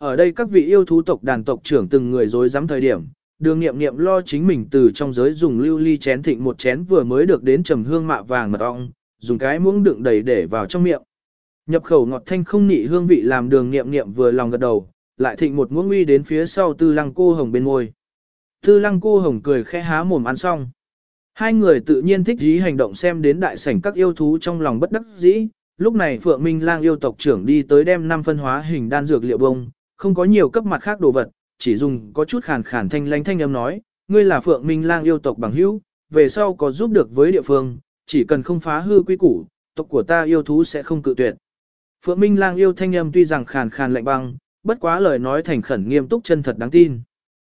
Ở đây các vị yêu thú tộc đàn tộc trưởng từng người dối dám thời điểm, đường nghiệm nghiệm lo chính mình từ trong giới dùng lưu ly chén thịnh một chén vừa mới được đến trầm hương mạ vàng mật ong, dùng cái muỗng đựng đầy để vào trong miệng. Nhập khẩu ngọt thanh không nị hương vị làm đường nghiệm nghiệm vừa lòng gật đầu, lại thịnh một muỗng uy đến phía sau tư lăng cô hồng bên ngôi. Tư lăng cô hồng cười khẽ há mồm ăn xong. Hai người tự nhiên thích dí hành động xem đến đại sảnh các yêu thú trong lòng bất đắc dĩ. Lúc này Phượng Minh lang yêu tộc trưởng đi tới đem năm phân hóa hình đan dược liệu bông, không có nhiều cấp mặt khác đồ vật, chỉ dùng có chút khàn khàn thanh lãnh thanh âm nói, ngươi là Phượng Minh lang yêu tộc bằng hữu, về sau có giúp được với địa phương, chỉ cần không phá hư quy củ, tộc của ta yêu thú sẽ không cự tuyệt. Phượng Minh lang yêu thanh âm tuy rằng khàn khàn lạnh băng, bất quá lời nói thành khẩn nghiêm túc chân thật đáng tin.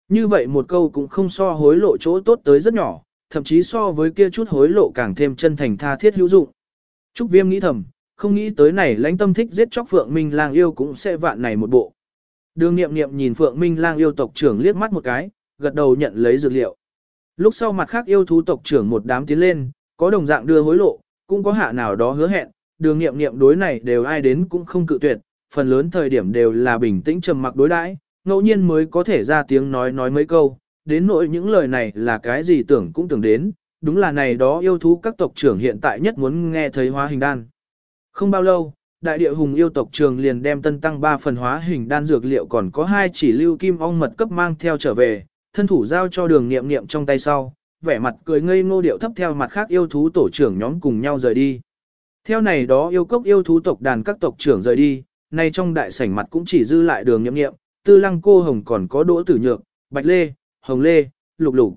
Như vậy một câu cũng không so hối lộ chỗ tốt tới rất nhỏ, thậm chí so với kia chút hối lộ càng thêm chân thành tha thiết hữu dụng. Trúc Viêm nghĩ thầm, không nghĩ tới này lãnh tâm thích giết chóc Phượng Minh lang yêu cũng sẽ vạn này một bộ. Đường nghiệm nghiệm nhìn Phượng Minh lang yêu tộc trưởng liếc mắt một cái, gật đầu nhận lấy dược liệu. Lúc sau mặt khác yêu thú tộc trưởng một đám tiến lên, có đồng dạng đưa hối lộ, cũng có hạ nào đó hứa hẹn, đường nghiệm nghiệm đối này đều ai đến cũng không cự tuyệt, phần lớn thời điểm đều là bình tĩnh trầm mặc đối đãi, ngẫu nhiên mới có thể ra tiếng nói nói mấy câu, đến nỗi những lời này là cái gì tưởng cũng tưởng đến, đúng là này đó yêu thú các tộc trưởng hiện tại nhất muốn nghe thấy hóa hình đan. Không bao lâu, đại địa hùng yêu tộc trường liền đem tân tăng 3 phần hóa hình đan dược liệu còn có hai chỉ lưu kim ong mật cấp mang theo trở về, thân thủ giao cho đường nghiệm nghiệm trong tay sau, vẻ mặt cười ngây ngô điệu thấp theo mặt khác yêu thú tổ trưởng nhóm cùng nhau rời đi. Theo này đó yêu cốc yêu thú tộc đàn các tộc trưởng rời đi, nay trong đại sảnh mặt cũng chỉ dư lại đường nghiệm nghiệm, tư lăng cô hồng còn có đỗ tử nhược, bạch lê, hồng lê, lục lục.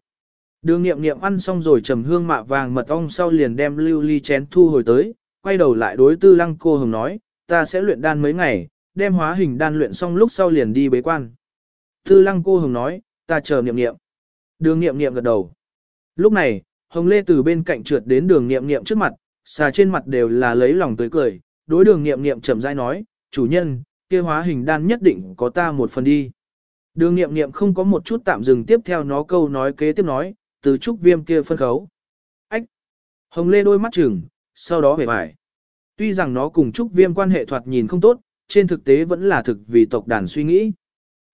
Đường nghiệm nghiệm ăn xong rồi trầm hương mạ vàng mật ong sau liền đem lưu ly chén thu hồi tới, quay đầu lại đối tư lăng cô hồng nói, ta sẽ luyện đan mấy ngày, đem hóa hình đan luyện xong lúc sau liền đi bế quan. Tư lăng cô hồng nói, ta chờ Niệm Niệm. Đường Niệm Niệm gật đầu. Lúc này, hồng lê từ bên cạnh trượt đến đường Niệm Niệm trước mặt, xà trên mặt đều là lấy lòng tới cười, đối đường Niệm Niệm chậm rãi nói, chủ nhân, kia hóa hình đan nhất định có ta một phần đi. Đường nghiệm nghiệm không có một chút tạm dừng tiếp theo nó câu nói kế tiếp nói, từ trúc viêm kia phân khấu. Ách! Hồng lê đôi mắt chừng, sau đó về vải. Tuy rằng nó cùng trúc viêm quan hệ thoạt nhìn không tốt, trên thực tế vẫn là thực vì tộc đàn suy nghĩ.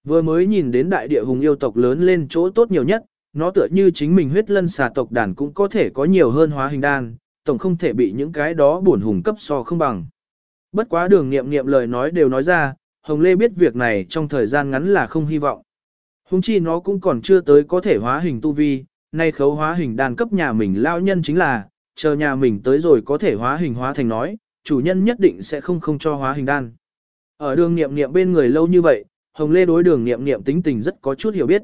Vừa mới nhìn đến đại địa hùng yêu tộc lớn lên chỗ tốt nhiều nhất, nó tựa như chính mình huyết lân xà tộc đàn cũng có thể có nhiều hơn hóa hình đan, tổng không thể bị những cái đó buồn hùng cấp so không bằng. Bất quá đường nghiệm nghiệm lời nói đều nói ra, Hồng Lê biết việc này trong thời gian ngắn là không hy vọng. Hùng chi nó cũng còn chưa tới có thể hóa hình tu vi, nay khấu hóa hình đàn cấp nhà mình lao nhân chính là, chờ nhà mình tới rồi có thể hóa hình hóa thành nói, chủ nhân nhất định sẽ không không cho hóa hình đan. Ở đường nghiệm nghiệm bên người lâu như vậy, Hồng Lê đối đường nghiệm nghiệm tính tình rất có chút hiểu biết.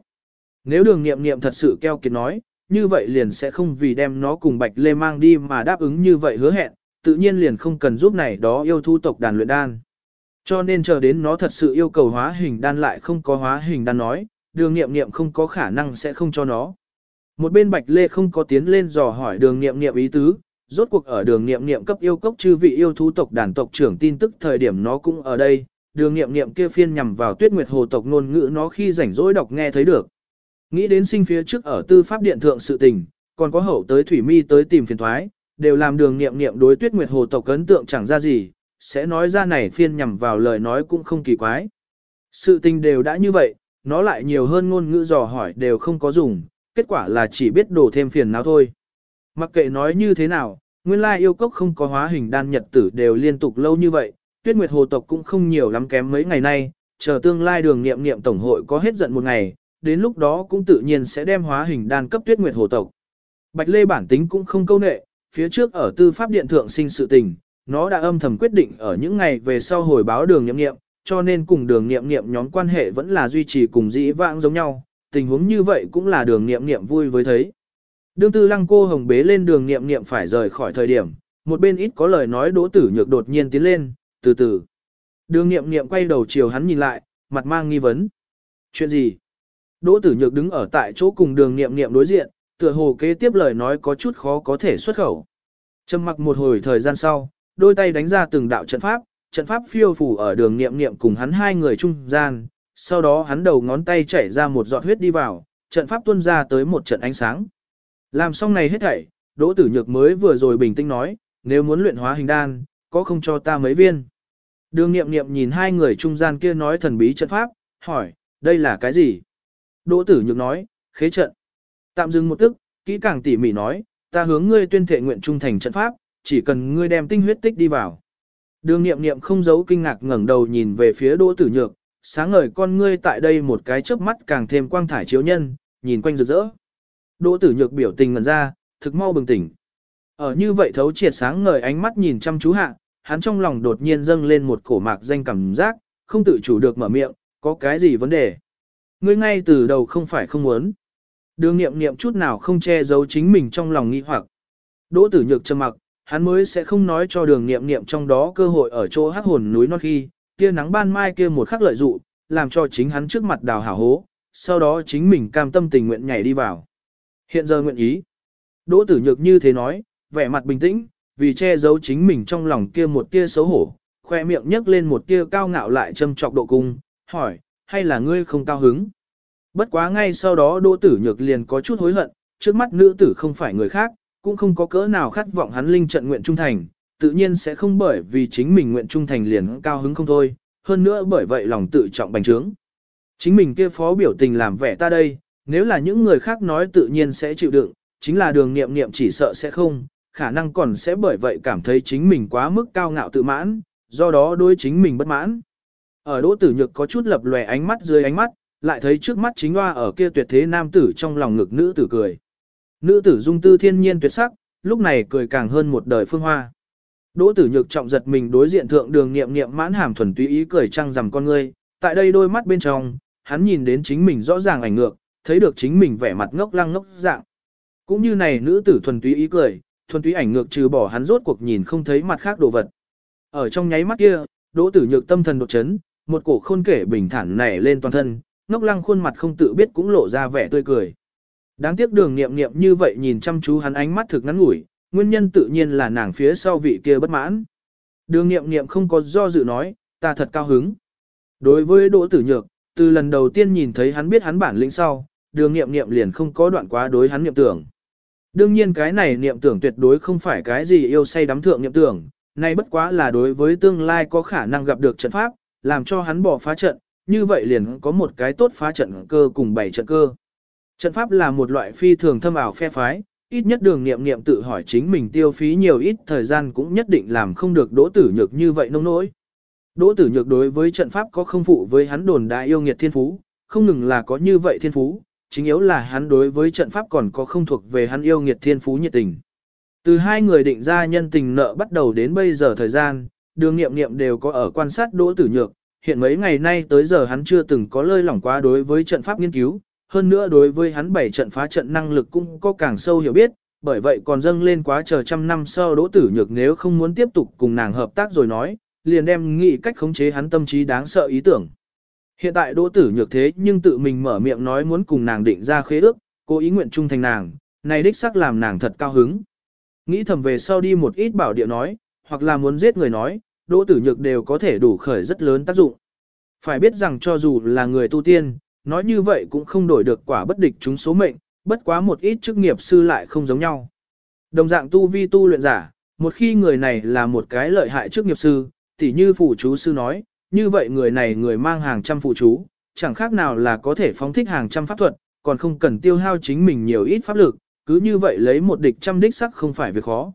Nếu đường nghiệm nghiệm thật sự keo kiệt nói, như vậy liền sẽ không vì đem nó cùng Bạch Lê mang đi mà đáp ứng như vậy hứa hẹn, tự nhiên liền không cần giúp này đó yêu thu tộc đàn luyện đan. Cho nên chờ đến nó thật sự yêu cầu hóa hình đan lại không có hóa hình đan nói, đường nghiệm nghiệm không có khả năng sẽ không cho nó. Một bên Bạch Lê không có tiến lên dò hỏi đường nghiệm nghiệm ý tứ, rốt cuộc ở đường nghiệm nghiệm cấp yêu cốc chư vị yêu thú tộc đàn tộc trưởng tin tức thời điểm nó cũng ở đây, đường nghiệm nghiệm kia phiên nhằm vào tuyết nguyệt hồ tộc ngôn ngữ nó khi rảnh rỗi đọc nghe thấy được. Nghĩ đến sinh phía trước ở tư pháp điện thượng sự tình, còn có hậu tới thủy mi tới tìm phiền thoái, đều làm đường nghiệm nghiệm đối tuyết nguyệt hồ tộc ấn tượng chẳng ra gì, sẽ nói ra này phiên nhằm vào lời nói cũng không kỳ quái. Sự tình đều đã như vậy, nó lại nhiều hơn ngôn ngữ dò hỏi đều không có dùng, kết quả là chỉ biết đổ thêm phiền não thôi. Mặc kệ nói như thế nào, nguyên lai yêu cốc không có hóa hình đan nhật tử đều liên tục lâu như vậy, tuyết nguyệt hồ tộc cũng không nhiều lắm kém mấy ngày nay, chờ tương lai đường nghiệm nghiệm tổng hội có hết giận một ngày, đến lúc đó cũng tự nhiên sẽ đem hóa hình đan cấp tuyết nguyệt hồ tộc. Bạch Lê bản tính cũng không câu nệ, phía trước ở tư pháp điện thượng sinh sự tình, nó đã âm thầm quyết định ở những ngày về sau hồi báo đường nghiệm nghiệm, cho nên cùng đường nghiệm nghiệm nhóm quan hệ vẫn là duy trì cùng dĩ vãng giống nhau, tình huống như vậy cũng là đường nghiệm nghiệm vui với thấy. Đương tư lăng cô hồng bế lên đường nghiệm nghiệm phải rời khỏi thời điểm, một bên ít có lời nói đỗ tử nhược đột nhiên tiến lên, từ từ. Đường nghiệm nghiệm quay đầu chiều hắn nhìn lại, mặt mang nghi vấn. Chuyện gì? Đỗ tử nhược đứng ở tại chỗ cùng đường nghiệm nghiệm đối diện, tựa hồ kế tiếp lời nói có chút khó có thể xuất khẩu. Trầm mặc một hồi thời gian sau, đôi tay đánh ra từng đạo trận pháp, trận pháp phiêu phủ ở đường nghiệm nghiệm cùng hắn hai người trung gian, sau đó hắn đầu ngón tay chảy ra một giọt huyết đi vào, trận pháp tuôn ra tới một trận ánh sáng. Làm xong này hết thảy, Đỗ Tử Nhược mới vừa rồi bình tĩnh nói, nếu muốn luyện hóa hình đan, có không cho ta mấy viên. Đường nghiệm nghiệm nhìn hai người trung gian kia nói thần bí trận pháp, hỏi, đây là cái gì? Đỗ tử nhược nói, khế trận. Tạm dừng một tức, kỹ càng tỉ mỉ nói, ta hướng ngươi tuyên thệ nguyện trung thành trận pháp, chỉ cần ngươi đem tinh huyết tích đi vào. Đường nghiệm nghiệm không giấu kinh ngạc ngẩng đầu nhìn về phía đỗ tử nhược, sáng ngời con ngươi tại đây một cái chớp mắt càng thêm quang thải chiếu nhân, nhìn quanh rực rỡ. Đỗ tử nhược biểu tình ngần ra, thực mau bừng tỉnh. Ở như vậy thấu triệt sáng ngời ánh mắt nhìn chăm chú hạ, hắn trong lòng đột nhiên dâng lên một cổ mạc danh cảm giác, không tự chủ được mở miệng, có cái gì vấn đề. Ngươi ngay từ đầu không phải không muốn. Đường nghiệm nghiệm chút nào không che giấu chính mình trong lòng nghi hoặc. Đỗ tử nhược trầm mặc, hắn mới sẽ không nói cho đường nghiệm nghiệm trong đó cơ hội ở chỗ hắc hồn núi non khi, Tia nắng ban mai kia một khắc lợi dụ, làm cho chính hắn trước mặt đào hảo hố, sau đó chính mình cam tâm tình nguyện nhảy đi vào. Hiện giờ nguyện ý. Đỗ tử nhược như thế nói, vẻ mặt bình tĩnh, vì che giấu chính mình trong lòng kia một tia xấu hổ, khoe miệng nhấc lên một tia cao ngạo lại châm trọc độ cung, hỏi, hay là ngươi không cao hứng? Bất quá ngay sau đó đỗ tử nhược liền có chút hối hận, trước mắt nữ tử không phải người khác, cũng không có cỡ nào khát vọng hắn linh trận nguyện trung thành, tự nhiên sẽ không bởi vì chính mình nguyện trung thành liền cao hứng không thôi, hơn nữa bởi vậy lòng tự trọng bành trướng. Chính mình kia phó biểu tình làm vẻ ta đây, nếu là những người khác nói tự nhiên sẽ chịu đựng, chính là đường nghiệm nghiệm chỉ sợ sẽ không, khả năng còn sẽ bởi vậy cảm thấy chính mình quá mức cao ngạo tự mãn, do đó đối chính mình bất mãn. Ở đỗ tử nhược có chút lập lòe ánh mắt dưới ánh mắt, lại thấy trước mắt chính hoa ở kia tuyệt thế nam tử trong lòng ngực nữ tử cười. Nữ tử dung tư thiên nhiên tuyệt sắc, lúc này cười càng hơn một đời phương hoa. Đỗ tử nhược trọng giật mình đối diện thượng đường nghiệm nghiệm mãn hàm thuần túy ý cười trăng rằm con ngươi, tại đây đôi mắt bên trong, hắn nhìn đến chính mình rõ ràng ảnh ngược, thấy được chính mình vẻ mặt ngốc lăng ngốc dạng. Cũng như này nữ tử thuần túy ý cười, thuần túy ảnh ngược trừ bỏ hắn rốt cuộc nhìn không thấy mặt khác đồ vật. Ở trong nháy mắt kia, đỗ tử nhược tâm thần đột chấn, một cổ khôn kể bình thản nảy lên toàn thân, ngốc lăng khuôn mặt không tự biết cũng lộ ra vẻ tươi cười. Đáng tiếc đường nghiệm nghiệm như vậy nhìn chăm chú hắn ánh mắt thực ngắn ngủi, nguyên nhân tự nhiên là nàng phía sau vị kia bất mãn. Đường nghiệm nghiệm không có do dự nói, ta thật cao hứng. Đối với đỗ tử nhược, từ lần đầu tiên nhìn thấy hắn biết hắn bản lĩnh sau, đường nghiệm nghiệm liền không có đoạn quá đối hắn niệm tưởng. Đương nhiên cái này niệm tưởng tuyệt đối không phải cái gì yêu say đắm thượng niệm tưởng, Nay bất quá là đối với tương lai có khả năng gặp được trận pháp, làm cho hắn bỏ phá trận, như vậy liền có một cái tốt phá trận cơ cùng bảy trận cơ. Trận pháp là một loại phi thường thâm ảo phe phái, ít nhất đường niệm niệm tự hỏi chính mình tiêu phí nhiều ít thời gian cũng nhất định làm không được đỗ tử nhược như vậy nông nỗi. Đỗ tử nhược đối với trận pháp có không phụ với hắn đồn đại yêu nghiệt thiên phú, không ngừng là có như vậy thiên phú, chính yếu là hắn đối với trận pháp còn có không thuộc về hắn yêu nghiệt thiên phú nhiệt tình. Từ hai người định ra nhân tình nợ bắt đầu đến bây giờ thời gian, đường nghiệm nghiệm đều có ở quan sát đỗ tử nhược, hiện mấy ngày nay tới giờ hắn chưa từng có lơi lỏng quá đối với trận pháp nghiên cứu, hơn nữa đối với hắn bảy trận phá trận năng lực cũng có càng sâu hiểu biết, bởi vậy còn dâng lên quá chờ trăm năm sau đỗ tử nhược nếu không muốn tiếp tục cùng nàng hợp tác rồi nói, liền đem nghĩ cách khống chế hắn tâm trí đáng sợ ý tưởng. Hiện tại đỗ tử nhược thế nhưng tự mình mở miệng nói muốn cùng nàng định ra khế ước, cố ý nguyện trung thành nàng, này đích xác làm nàng thật cao hứng. Nghĩ thầm về sau đi một ít bảo địa nói, hoặc là muốn giết người nói, đỗ tử nhược đều có thể đủ khởi rất lớn tác dụng. Phải biết rằng cho dù là người tu tiên, nói như vậy cũng không đổi được quả bất địch chúng số mệnh, bất quá một ít chức nghiệp sư lại không giống nhau. Đồng dạng tu vi tu luyện giả, một khi người này là một cái lợi hại chức nghiệp sư, tỉ như phụ chú sư nói, như vậy người này người mang hàng trăm phụ chú, chẳng khác nào là có thể phóng thích hàng trăm pháp thuật, còn không cần tiêu hao chính mình nhiều ít pháp lực, cứ như vậy lấy một địch trăm đích sắc không phải việc khó.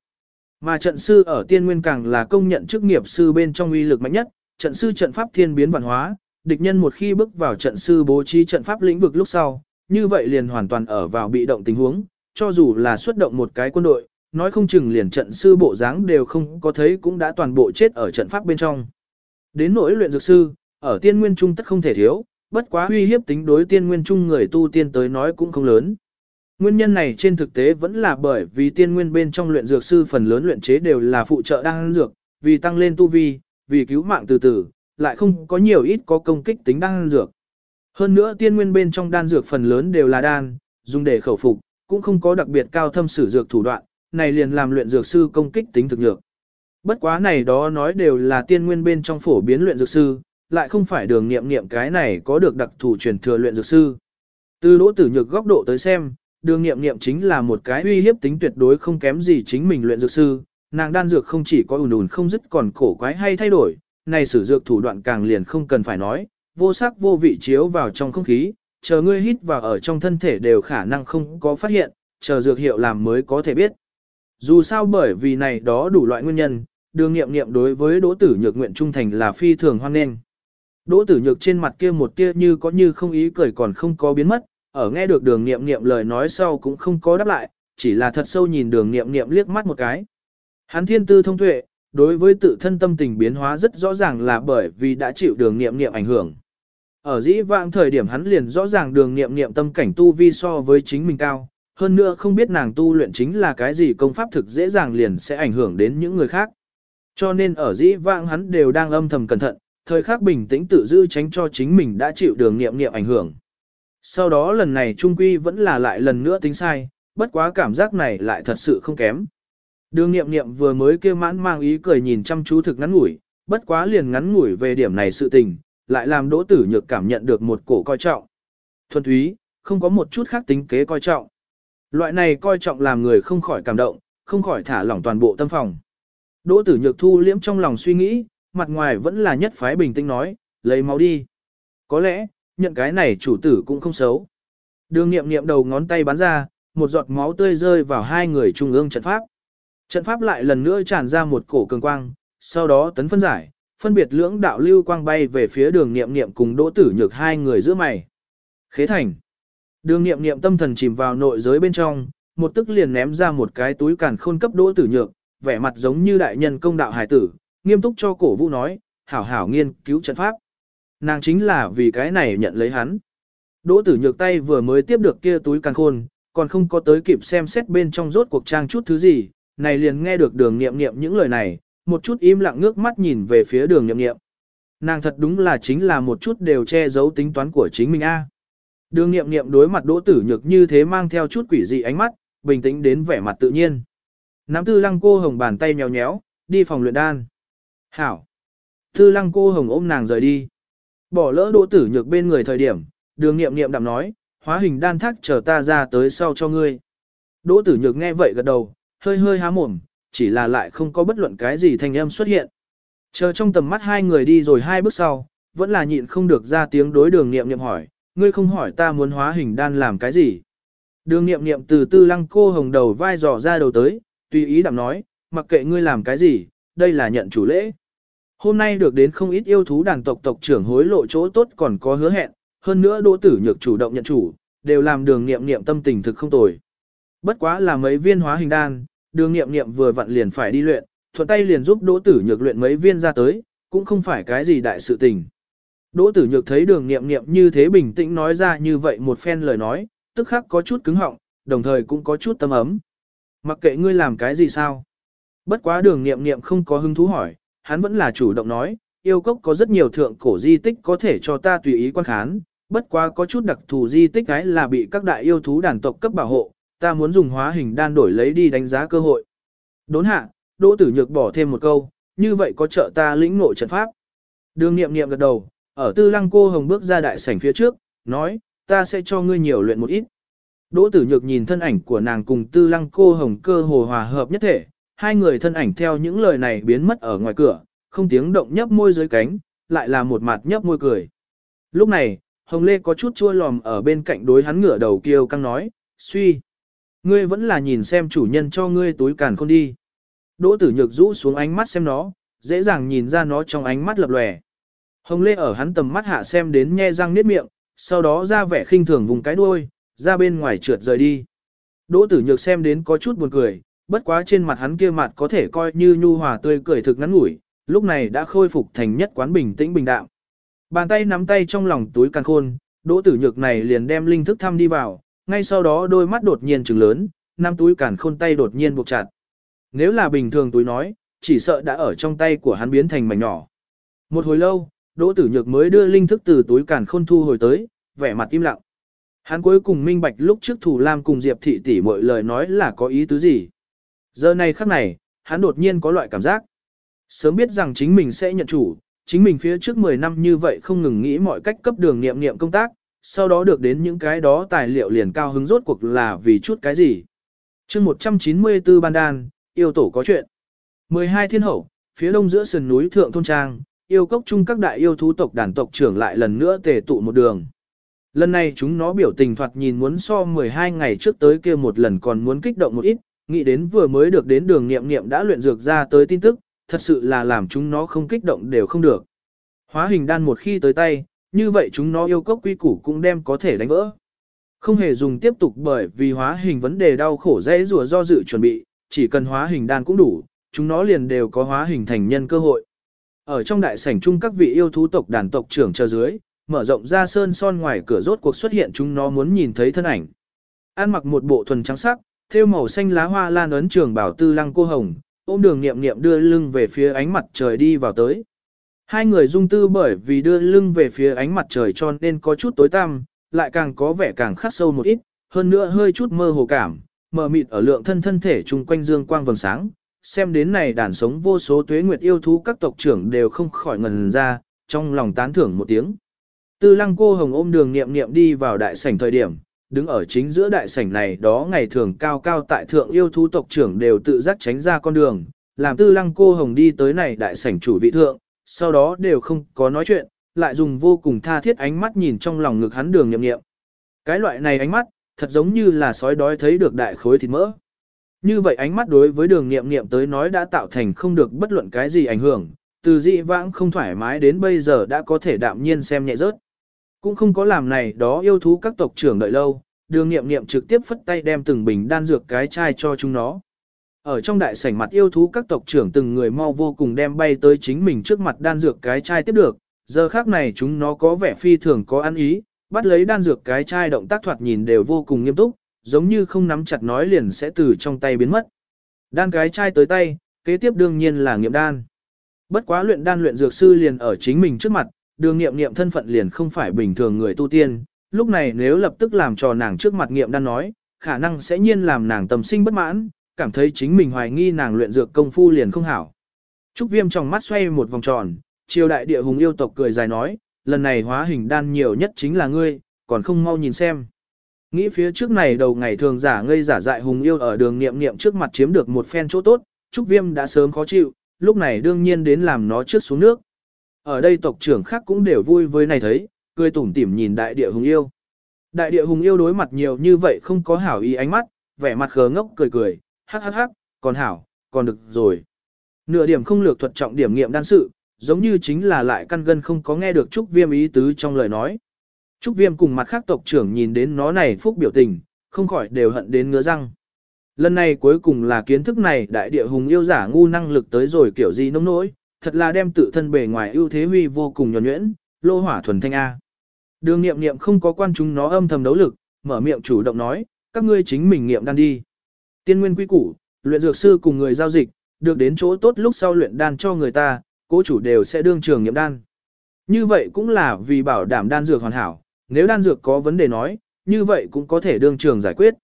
Mà trận sư ở tiên nguyên càng là công nhận chức nghiệp sư bên trong uy lực mạnh nhất, trận sư trận pháp thiên biến văn hóa, địch nhân một khi bước vào trận sư bố trí trận pháp lĩnh vực lúc sau, như vậy liền hoàn toàn ở vào bị động tình huống, cho dù là xuất động một cái quân đội, nói không chừng liền trận sư bộ dáng đều không có thấy cũng đã toàn bộ chết ở trận pháp bên trong. Đến nỗi luyện dược sư, ở tiên nguyên trung tất không thể thiếu, bất quá uy hiếp tính đối tiên nguyên trung người tu tiên tới nói cũng không lớn. Nguyên nhân này trên thực tế vẫn là bởi vì tiên nguyên bên trong luyện dược sư phần lớn luyện chế đều là phụ trợ đang dược, vì tăng lên tu vi, vì cứu mạng từ từ, lại không có nhiều ít có công kích tính đan dược. Hơn nữa tiên nguyên bên trong đan dược phần lớn đều là đan, dùng để khẩu phục, cũng không có đặc biệt cao thâm sử dược thủ đoạn, này liền làm luyện dược sư công kích tính thực nhược. Bất quá này đó nói đều là tiên nguyên bên trong phổ biến luyện dược sư, lại không phải đường nghiệm nghiệm cái này có được đặc thù truyền thừa luyện dược sư. Từ lỗ tử nhược góc độ tới xem, đường nghiệm nghiệm chính là một cái uy hiếp tính tuyệt đối không kém gì chính mình luyện dược sư, nàng đan dược không chỉ có ùn ùn không dứt còn cổ quái hay thay đổi, này sử dược thủ đoạn càng liền không cần phải nói, vô sắc vô vị chiếu vào trong không khí, chờ ngươi hít vào ở trong thân thể đều khả năng không có phát hiện, chờ dược hiệu làm mới có thể biết. Dù sao bởi vì này đó đủ loại nguyên nhân, đường nghiệm nghiệm đối với đỗ tử nhược nguyện trung thành là phi thường hoan nghênh. Đỗ tử nhược trên mặt kia một tia như có như không ý cười còn không có biến mất, ở nghe được đường nghiệm nghiệm lời nói sau cũng không có đáp lại, chỉ là thật sâu nhìn đường nghiệm nghiệm liếc mắt một cái. Hắn thiên tư thông tuệ, đối với tự thân tâm tình biến hóa rất rõ ràng là bởi vì đã chịu đường nghiệm nghiệm ảnh hưởng. Ở dĩ vãng thời điểm hắn liền rõ ràng đường nghiệm nghiệm tâm cảnh tu vi so với chính mình cao, hơn nữa không biết nàng tu luyện chính là cái gì công pháp thực dễ dàng liền sẽ ảnh hưởng đến những người khác. Cho nên ở dĩ vãng hắn đều đang âm thầm cẩn thận, thời khắc bình tĩnh tự giữ tránh cho chính mình đã chịu đường nghiệm nghiệm ảnh hưởng. Sau đó lần này trung quy vẫn là lại lần nữa tính sai, bất quá cảm giác này lại thật sự không kém. Đường nghiệm nghiệm vừa mới kêu mãn mang ý cười nhìn chăm chú thực ngắn ngủi, bất quá liền ngắn ngủi về điểm này sự tình, lại làm đỗ tử nhược cảm nhận được một cổ coi trọng. Thuần túy, không có một chút khác tính kế coi trọng. Loại này coi trọng làm người không khỏi cảm động, không khỏi thả lỏng toàn bộ tâm phòng. Đỗ tử nhược thu liễm trong lòng suy nghĩ, mặt ngoài vẫn là nhất phái bình tĩnh nói, lấy máu đi. Có lẽ, nhận cái này chủ tử cũng không xấu. Đường nghiệm nghiệm đầu ngón tay bắn ra, một giọt máu tươi rơi vào hai người trung ương trận pháp. Trận pháp lại lần nữa tràn ra một cổ cường quang, sau đó tấn phân giải, phân biệt lưỡng đạo lưu quang bay về phía đường nghiệm nghiệm cùng đỗ tử nhược hai người giữa mày. Khế thành. Đường nghiệm nghiệm tâm thần chìm vào nội giới bên trong, một tức liền ném ra một cái túi càn khôn cấp đỗ tử nhược, vẻ mặt giống như đại nhân công đạo hải tử, nghiêm túc cho cổ vũ nói, hảo hảo nghiên cứu trận pháp. Nàng chính là vì cái này nhận lấy hắn. Đỗ tử nhược tay vừa mới tiếp được kia túi càn khôn, còn không có tới kịp xem xét bên trong rốt cuộc trang chút thứ gì, này liền nghe được đường nghiệm nghiệm những lời này, một chút im lặng ngước mắt nhìn về phía đường nghiệm nghiệm. Nàng thật đúng là chính là một chút đều che giấu tính toán của chính mình a. Đường nghiệm nghiệm đối mặt đỗ tử nhược như thế mang theo chút quỷ dị ánh mắt, bình tĩnh đến vẻ mặt tự nhiên. Nắm tư lăng cô hồng bàn tay nhéo nhéo, đi phòng luyện đan. Hảo. Tư lăng cô hồng ôm nàng rời đi. Bỏ lỡ đỗ tử nhược bên người thời điểm, đường nghiệm nghiệm đạm nói, hóa hình đan thác chờ ta ra tới sau cho ngươi. Đỗ tử nhược nghe vậy gật đầu, hơi hơi há mồm, chỉ là lại không có bất luận cái gì thanh âm xuất hiện. Chờ trong tầm mắt hai người đi rồi hai bước sau, vẫn là nhịn không được ra tiếng đối đường nghiệm nghiệm hỏi, ngươi không hỏi ta muốn hóa hình đan làm cái gì. Đường nghiệm nghiệm từ tư lăng cô hồng đầu vai dò ra đầu tới, tùy ý đạm nói, mặc kệ ngươi làm cái gì, đây là nhận chủ lễ. Hôm nay được đến không ít yêu thú đàn tộc tộc trưởng hối lộ chỗ tốt còn có hứa hẹn, hơn nữa đỗ tử nhược chủ động nhận chủ, đều làm đường nghiệm nghiệm tâm tình thực không tồi. Bất quá là mấy viên hóa hình đan, đường nghiệm nghiệm vừa vặn liền phải đi luyện, thuận tay liền giúp đỗ tử nhược luyện mấy viên ra tới, cũng không phải cái gì đại sự tình. Đỗ tử nhược thấy đường nghiệm nghiệm như thế bình tĩnh nói ra như vậy một phen lời nói, tức khắc có chút cứng họng, đồng thời cũng có chút tâm ấm. Mặc kệ ngươi làm cái gì sao? Bất quá đường nghiệm nghiệm không có hứng thú hỏi, hắn vẫn là chủ động nói, yêu cốc có rất nhiều thượng cổ di tích có thể cho ta tùy ý quan khán, bất quá có chút đặc thù di tích cái là bị các đại yêu thú đàn tộc cấp bảo hộ, ta muốn dùng hóa hình đan đổi lấy đi đánh giá cơ hội. Đốn hạ, Đỗ Tử Nhược bỏ thêm một câu, như vậy có trợ ta lĩnh ngộ trận pháp. Đường nghiệm nghiệm gật đầu, ở tư lăng cô hồng bước ra đại sảnh phía trước, nói, ta sẽ cho ngươi nhiều luyện một ít. Đỗ Tử Nhược nhìn thân ảnh của nàng cùng tư lăng cô hồng cơ hồ hòa hợp nhất thể, hai người thân ảnh theo những lời này biến mất ở ngoài cửa, không tiếng động nhấp môi dưới cánh, lại là một mặt nhấp môi cười. Lúc này, Hồng Lê có chút chua lòm ở bên cạnh đối hắn ngửa đầu kêu căng nói, suy. Ngươi vẫn là nhìn xem chủ nhân cho ngươi túi càn khôn đi. Đỗ tử nhược rũ xuống ánh mắt xem nó, dễ dàng nhìn ra nó trong ánh mắt lập lòe. Hồng Lê ở hắn tầm mắt hạ xem đến nhe răng niết miệng, sau đó ra vẻ khinh thường vùng cái đuôi, ra bên ngoài trượt rời đi. Đỗ tử nhược xem đến có chút buồn cười, bất quá trên mặt hắn kia mặt có thể coi như nhu hòa tươi cười thực ngắn ngủi, lúc này đã khôi phục thành nhất quán bình tĩnh bình đạm. Bàn tay nắm tay trong lòng túi càng khôn, đỗ tử nhược này liền đem linh thức thăm đi vào, ngay sau đó đôi mắt đột nhiên trừng lớn, năm túi cản khôn tay đột nhiên buộc chặt. Nếu là bình thường túi nói, chỉ sợ đã ở trong tay của hắn biến thành mảnh nhỏ. Một hồi lâu, đỗ tử nhược mới đưa linh thức từ túi cản khôn thu hồi tới, vẻ mặt im lặng. Hắn cuối cùng minh bạch lúc trước thủ lam cùng Diệp thị tỷ mọi lời nói là có ý tứ gì. Giờ này khắc này, hắn đột nhiên có loại cảm giác. Sớm biết rằng chính mình sẽ nhận chủ, chính mình phía trước 10 năm như vậy không ngừng nghĩ mọi cách cấp đường nghiệm nghiệm công tác, sau đó được đến những cái đó tài liệu liền cao hứng rốt cuộc là vì chút cái gì. chương 194 ban đan, yêu tổ có chuyện. 12 thiên hậu, phía đông giữa sườn núi thượng thôn trang, yêu cốc chung các đại yêu thú tộc đàn tộc trưởng lại lần nữa tề tụ một đường. Lần này chúng nó biểu tình thoạt nhìn muốn so 12 ngày trước tới kia một lần còn muốn kích động một ít, nghĩ đến vừa mới được đến đường nghiệm nghiệm đã luyện dược ra tới tin tức, thật sự là làm chúng nó không kích động đều không được. Hóa hình đan một khi tới tay, như vậy chúng nó yêu cốc quy củ cũng đem có thể đánh vỡ. Không hề dùng tiếp tục bởi vì hóa hình vấn đề đau khổ dễ rùa do dự chuẩn bị, chỉ cần hóa hình đan cũng đủ, chúng nó liền đều có hóa hình thành nhân cơ hội. Ở trong đại sảnh chung các vị yêu thú tộc đàn tộc trưởng chờ dưới, mở rộng ra sơn son ngoài cửa rốt cuộc xuất hiện chúng nó muốn nhìn thấy thân ảnh. An mặc một bộ thuần trắng sắc, thêu màu xanh lá hoa lan ấn trường bảo tư lăng cô hồng, ôm đường nghiệm nghiệm đưa lưng về phía ánh mặt trời đi vào tới. Hai người dung tư bởi vì đưa lưng về phía ánh mặt trời cho nên có chút tối tăm, lại càng có vẻ càng khắc sâu một ít, hơn nữa hơi chút mơ hồ cảm, mờ mịt ở lượng thân thân thể chung quanh dương quang vầng sáng. Xem đến này đàn sống vô số tuế nguyệt yêu thú các tộc trưởng đều không khỏi ngần ra, trong lòng tán thưởng một tiếng. Tư lăng cô hồng ôm đường niệm niệm đi vào đại sảnh thời điểm, đứng ở chính giữa đại sảnh này đó ngày thường cao cao tại thượng yêu thú tộc trưởng đều tự giác tránh ra con đường, làm tư lăng cô hồng đi tới này đại sảnh chủ vị thượng, sau đó đều không có nói chuyện, lại dùng vô cùng tha thiết ánh mắt nhìn trong lòng ngực hắn đường nhậm nghiệm. Cái loại này ánh mắt, thật giống như là sói đói thấy được đại khối thịt mỡ. Như vậy ánh mắt đối với đường nghiệm nghiệm tới nói đã tạo thành không được bất luận cái gì ảnh hưởng, từ dị vãng không thoải mái đến bây giờ đã có thể đạm nhiên xem nhẹ rớt. Cũng không có làm này đó yêu thú các tộc trưởng đợi lâu, đường nghiệm nghiệm trực tiếp phất tay đem từng bình đan dược cái chai cho chúng nó. Ở trong đại sảnh mặt yêu thú các tộc trưởng từng người mau vô cùng đem bay tới chính mình trước mặt đan dược cái chai tiếp được, giờ khác này chúng nó có vẻ phi thường có ăn ý, bắt lấy đan dược cái chai động tác thoạt nhìn đều vô cùng nghiêm túc, giống như không nắm chặt nói liền sẽ từ trong tay biến mất. Đan cái chai tới tay, kế tiếp đương nhiên là nghiệm đan. Bất quá luyện đan luyện dược sư liền ở chính mình trước mặt, đường nghiệm nghiệm thân phận liền không phải bình thường người tu tiên, lúc này nếu lập tức làm cho nàng trước mặt nghiệm đan nói, khả năng sẽ nhiên làm nàng tâm sinh bất mãn, cảm thấy chính mình hoài nghi nàng luyện dược công phu liền không hảo. Trúc Viêm trong mắt xoay một vòng tròn, triều đại địa hùng yêu tộc cười dài nói, lần này hóa hình đan nhiều nhất chính là ngươi, còn không mau nhìn xem. Nghĩ phía trước này đầu ngày thường giả ngây giả dại hùng yêu ở đường niệm niệm trước mặt chiếm được một phen chỗ tốt, Trúc Viêm đã sớm khó chịu, lúc này đương nhiên đến làm nó trước xuống nước. Ở đây tộc trưởng khác cũng đều vui với này thấy, cười tủm tỉm nhìn đại địa hùng yêu. Đại địa hùng yêu đối mặt nhiều như vậy không có hảo ý ánh mắt, vẻ mặt khờ ngốc cười cười, hắc hắc hắc, còn hảo, còn được rồi. Nửa điểm không lược thuật trọng điểm nghiệm đan sự, giống như chính là lại căn gân không có nghe được Trúc Viêm ý tứ trong lời nói. Trúc Viêm cùng mặt khác tộc trưởng nhìn đến nó này phúc biểu tình, không khỏi đều hận đến ngứa răng. Lần này cuối cùng là kiến thức này đại địa hùng yêu giả ngu năng lực tới rồi kiểu gì nông nỗi, thật là đem tự thân bề ngoài ưu thế huy vô cùng nhuẩn nhuyễn, lô hỏa thuần thanh A. Đường nghiệm nghiệm không có quan chúng nó âm thầm đấu lực, mở miệng chủ động nói, các ngươi chính mình nghiệm đan đi. Tiên nguyên quy củ, luyện dược sư cùng người giao dịch, được đến chỗ tốt lúc sau luyện đan cho người ta, cố chủ đều sẽ đương trường nghiệm đan. Như vậy cũng là vì bảo đảm đan dược hoàn hảo, nếu đan dược có vấn đề nói, như vậy cũng có thể đương trường giải quyết.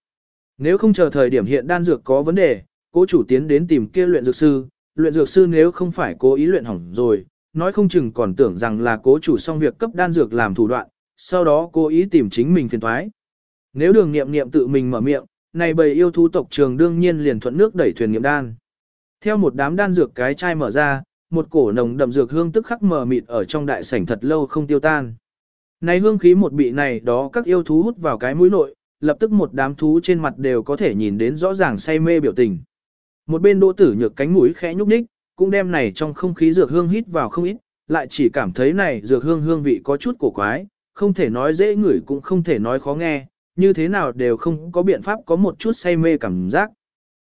Nếu không chờ thời điểm hiện đan dược có vấn đề, cố chủ tiến đến tìm kia luyện dược sư, luyện dược sư nếu không phải cố ý luyện hỏng rồi, nói không chừng còn tưởng rằng là cố chủ xong việc cấp đan dược làm thủ đoạn, sau đó cố ý tìm chính mình phiền thoái. Nếu đường nghiệm nghiệm tự mình mở miệng, này bầy yêu thú tộc trường đương nhiên liền thuận nước đẩy thuyền nghiệm đan. Theo một đám đan dược cái chai mở ra, một cổ nồng đậm dược hương tức khắc mờ mịt ở trong đại sảnh thật lâu không tiêu tan. Này hương khí một bị này đó các yêu thú hút vào cái mũi nội, lập tức một đám thú trên mặt đều có thể nhìn đến rõ ràng say mê biểu tình. Một bên đỗ tử nhược cánh mũi khẽ nhúc nhích, cũng đem này trong không khí dược hương hít vào không ít, lại chỉ cảm thấy này dược hương hương vị có chút cổ quái, không thể nói dễ ngửi cũng không thể nói khó nghe, như thế nào đều không có biện pháp có một chút say mê cảm giác.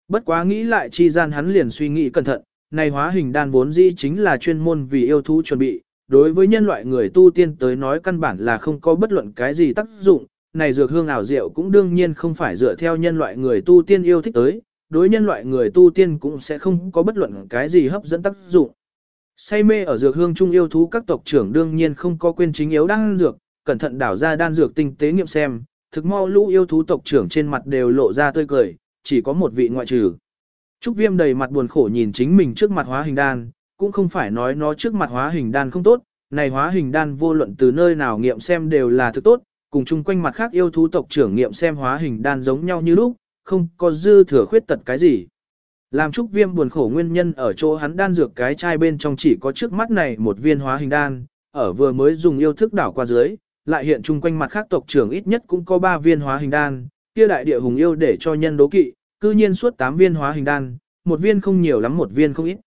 Bất quá nghĩ lại chi gian hắn liền suy nghĩ cẩn thận, này hóa hình đan vốn dĩ chính là chuyên môn vì yêu thú chuẩn bị, đối với nhân loại người tu tiên tới nói căn bản là không có bất luận cái gì tác dụng, này dược hương ảo diệu cũng đương nhiên không phải dựa theo nhân loại người tu tiên yêu thích tới, đối nhân loại người tu tiên cũng sẽ không có bất luận cái gì hấp dẫn tác dụng. Say mê ở dược hương trung yêu thú các tộc trưởng đương nhiên không có quên chính yếu đan dược, cẩn thận đảo ra đan dược tinh tế nghiệm xem, thực mau lũ yêu thú tộc trưởng trên mặt đều lộ ra tươi cười, chỉ có một vị ngoại trừ. Trúc Viêm đầy mặt buồn khổ nhìn chính mình trước mặt hóa hình đan, cũng không phải nói nó trước mặt hóa hình đan không tốt, này hóa hình đan vô luận từ nơi nào nghiệm xem đều là thứ tốt, cùng chung quanh mặt khác yêu thú tộc trưởng nghiệm xem hóa hình đan giống nhau như lúc, không có dư thừa khuyết tật cái gì. Làm trúc viêm buồn khổ nguyên nhân ở chỗ hắn đan dược cái chai bên trong chỉ có trước mắt này một viên hóa hình đan, ở vừa mới dùng yêu thức đảo qua dưới, lại hiện chung quanh mặt khác tộc trưởng ít nhất cũng có 3 viên hóa hình đan, kia đại địa hùng yêu để cho nhân đố kỵ, cư nhiên suốt 8 viên hóa hình đan, một viên không nhiều lắm một viên không ít.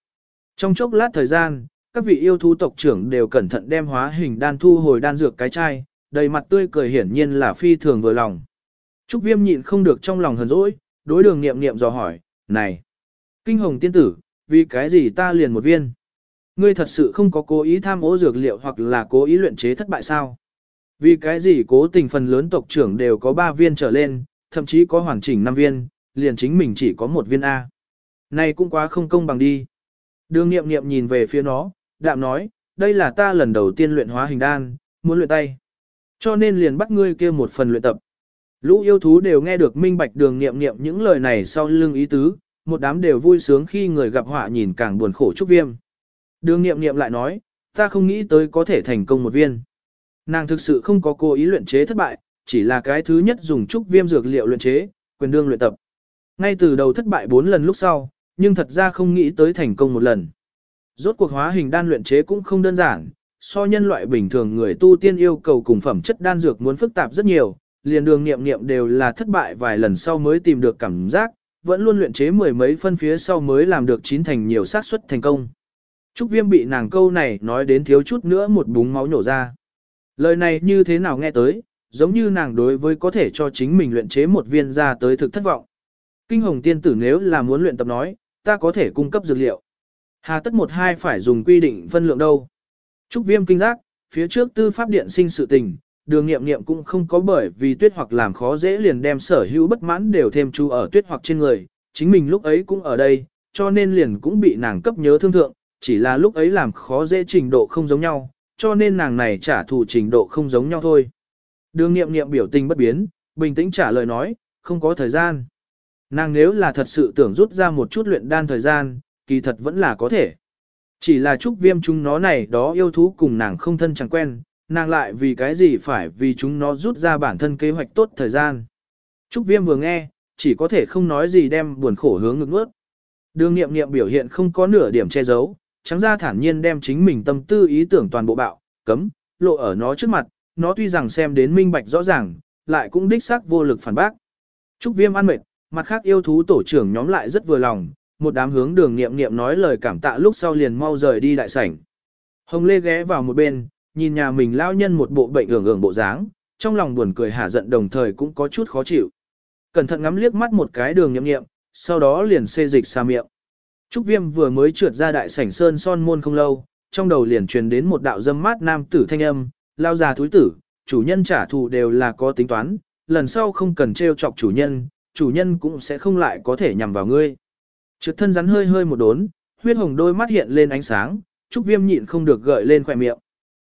Trong chốc lát thời gian, các vị yêu thú tộc trưởng đều cẩn thận đem hóa hình đan thu hồi đan dược cái chai, đầy mặt tươi cười hiển nhiên là phi thường vừa lòng. Trúc Viêm nhịn không được trong lòng hờn dỗi, đối đường nghiệm nghiệm dò hỏi, này, kinh hồng tiên tử, vì cái gì ta liền một viên? Ngươi thật sự không có cố ý tham ô dược liệu hoặc là cố ý luyện chế thất bại sao? Vì cái gì cố tình phần lớn tộc trưởng đều có 3 viên trở lên, thậm chí có hoàn chỉnh 5 viên, liền chính mình chỉ có một viên A. Này cũng quá không công bằng đi. Đường nghiệm nghiệm nhìn về phía nó, đạm nói, đây là ta lần đầu tiên luyện hóa hình đan, muốn luyện tay. Cho nên liền bắt ngươi kia một phần luyện tập. Lũ yêu thú đều nghe được minh bạch đường nghiệm nghiệm những lời này sau lưng ý tứ, một đám đều vui sướng khi người gặp họa nhìn càng buồn khổ trúc viêm. Đường nghiệm nghiệm lại nói, ta không nghĩ tới có thể thành công một viên. Nàng thực sự không có cố ý luyện chế thất bại, chỉ là cái thứ nhất dùng trúc viêm dược liệu luyện chế, quyền đương luyện tập. Ngay từ đầu thất bại 4 lần lúc sau, nhưng thật ra không nghĩ tới thành công một lần. Rốt cuộc hóa hình đan luyện chế cũng không đơn giản, so nhân loại bình thường người tu tiên yêu cầu cùng phẩm chất đan dược muốn phức tạp rất nhiều, liền đường nghiệm nghiệm đều là thất bại vài lần sau mới tìm được cảm giác, vẫn luôn luyện chế mười mấy phân phía sau mới làm được chín thành nhiều xác suất thành công. Trúc Viêm bị nàng câu này nói đến thiếu chút nữa một búng máu nhổ ra. Lời này như thế nào nghe tới, giống như nàng đối với có thể cho chính mình luyện chế một viên ra tới thực thất vọng. Kinh hồng tiên tử nếu là muốn luyện tập nói, ta có thể cung cấp dược liệu. Hà tất một hai phải dùng quy định phân lượng đâu. Trúc viêm kinh giác, phía trước tư pháp điện sinh sự tình, đường nghiệm nghiệm cũng không có bởi vì tuyết hoặc làm khó dễ liền đem sở hữu bất mãn đều thêm chú ở tuyết hoặc trên người, chính mình lúc ấy cũng ở đây, cho nên liền cũng bị nàng cấp nhớ thương thượng, chỉ là lúc ấy làm khó dễ trình độ không giống nhau, cho nên nàng này trả thù trình độ không giống nhau thôi. Đường nghiệm nghiệm biểu tình bất biến, bình tĩnh trả lời nói, không có thời gian. Nàng nếu là thật sự tưởng rút ra một chút luyện đan thời gian, kỳ thật vẫn là có thể. Chỉ là chúc viêm chúng nó này đó yêu thú cùng nàng không thân chẳng quen, nàng lại vì cái gì phải vì chúng nó rút ra bản thân kế hoạch tốt thời gian. Trúc viêm vừa nghe, chỉ có thể không nói gì đem buồn khổ hướng ngực nuốt. Đường nghiệm nghiệm biểu hiện không có nửa điểm che giấu, trắng ra thản nhiên đem chính mình tâm tư ý tưởng toàn bộ bạo, cấm, lộ ở nó trước mặt, nó tuy rằng xem đến minh bạch rõ ràng, lại cũng đích xác vô lực phản bác. Trúc viêm ăn mệt, mặt khác yêu thú tổ trưởng nhóm lại rất vừa lòng, một đám hướng đường nghiệm nghiệm nói lời cảm tạ lúc sau liền mau rời đi đại sảnh. Hồng Lê ghé vào một bên, nhìn nhà mình lao nhân một bộ bệnh ưởng ưởng bộ dáng, trong lòng buồn cười hả giận đồng thời cũng có chút khó chịu. Cẩn thận ngắm liếc mắt một cái đường nghiệm nghiệm, sau đó liền xê dịch xa miệng. Trúc Viêm vừa mới trượt ra đại sảnh sơn son môn không lâu, trong đầu liền truyền đến một đạo dâm mát nam tử thanh âm, lao già thúi tử, chủ nhân trả thù đều là có tính toán, lần sau không cần trêu chọc chủ nhân, chủ nhân cũng sẽ không lại có thể nhằm vào ngươi. Trượt thân rắn hơi hơi một đốn, huyết hồng đôi mắt hiện lên ánh sáng, Trúc Viêm nhịn không được gợi lên khỏe miệng.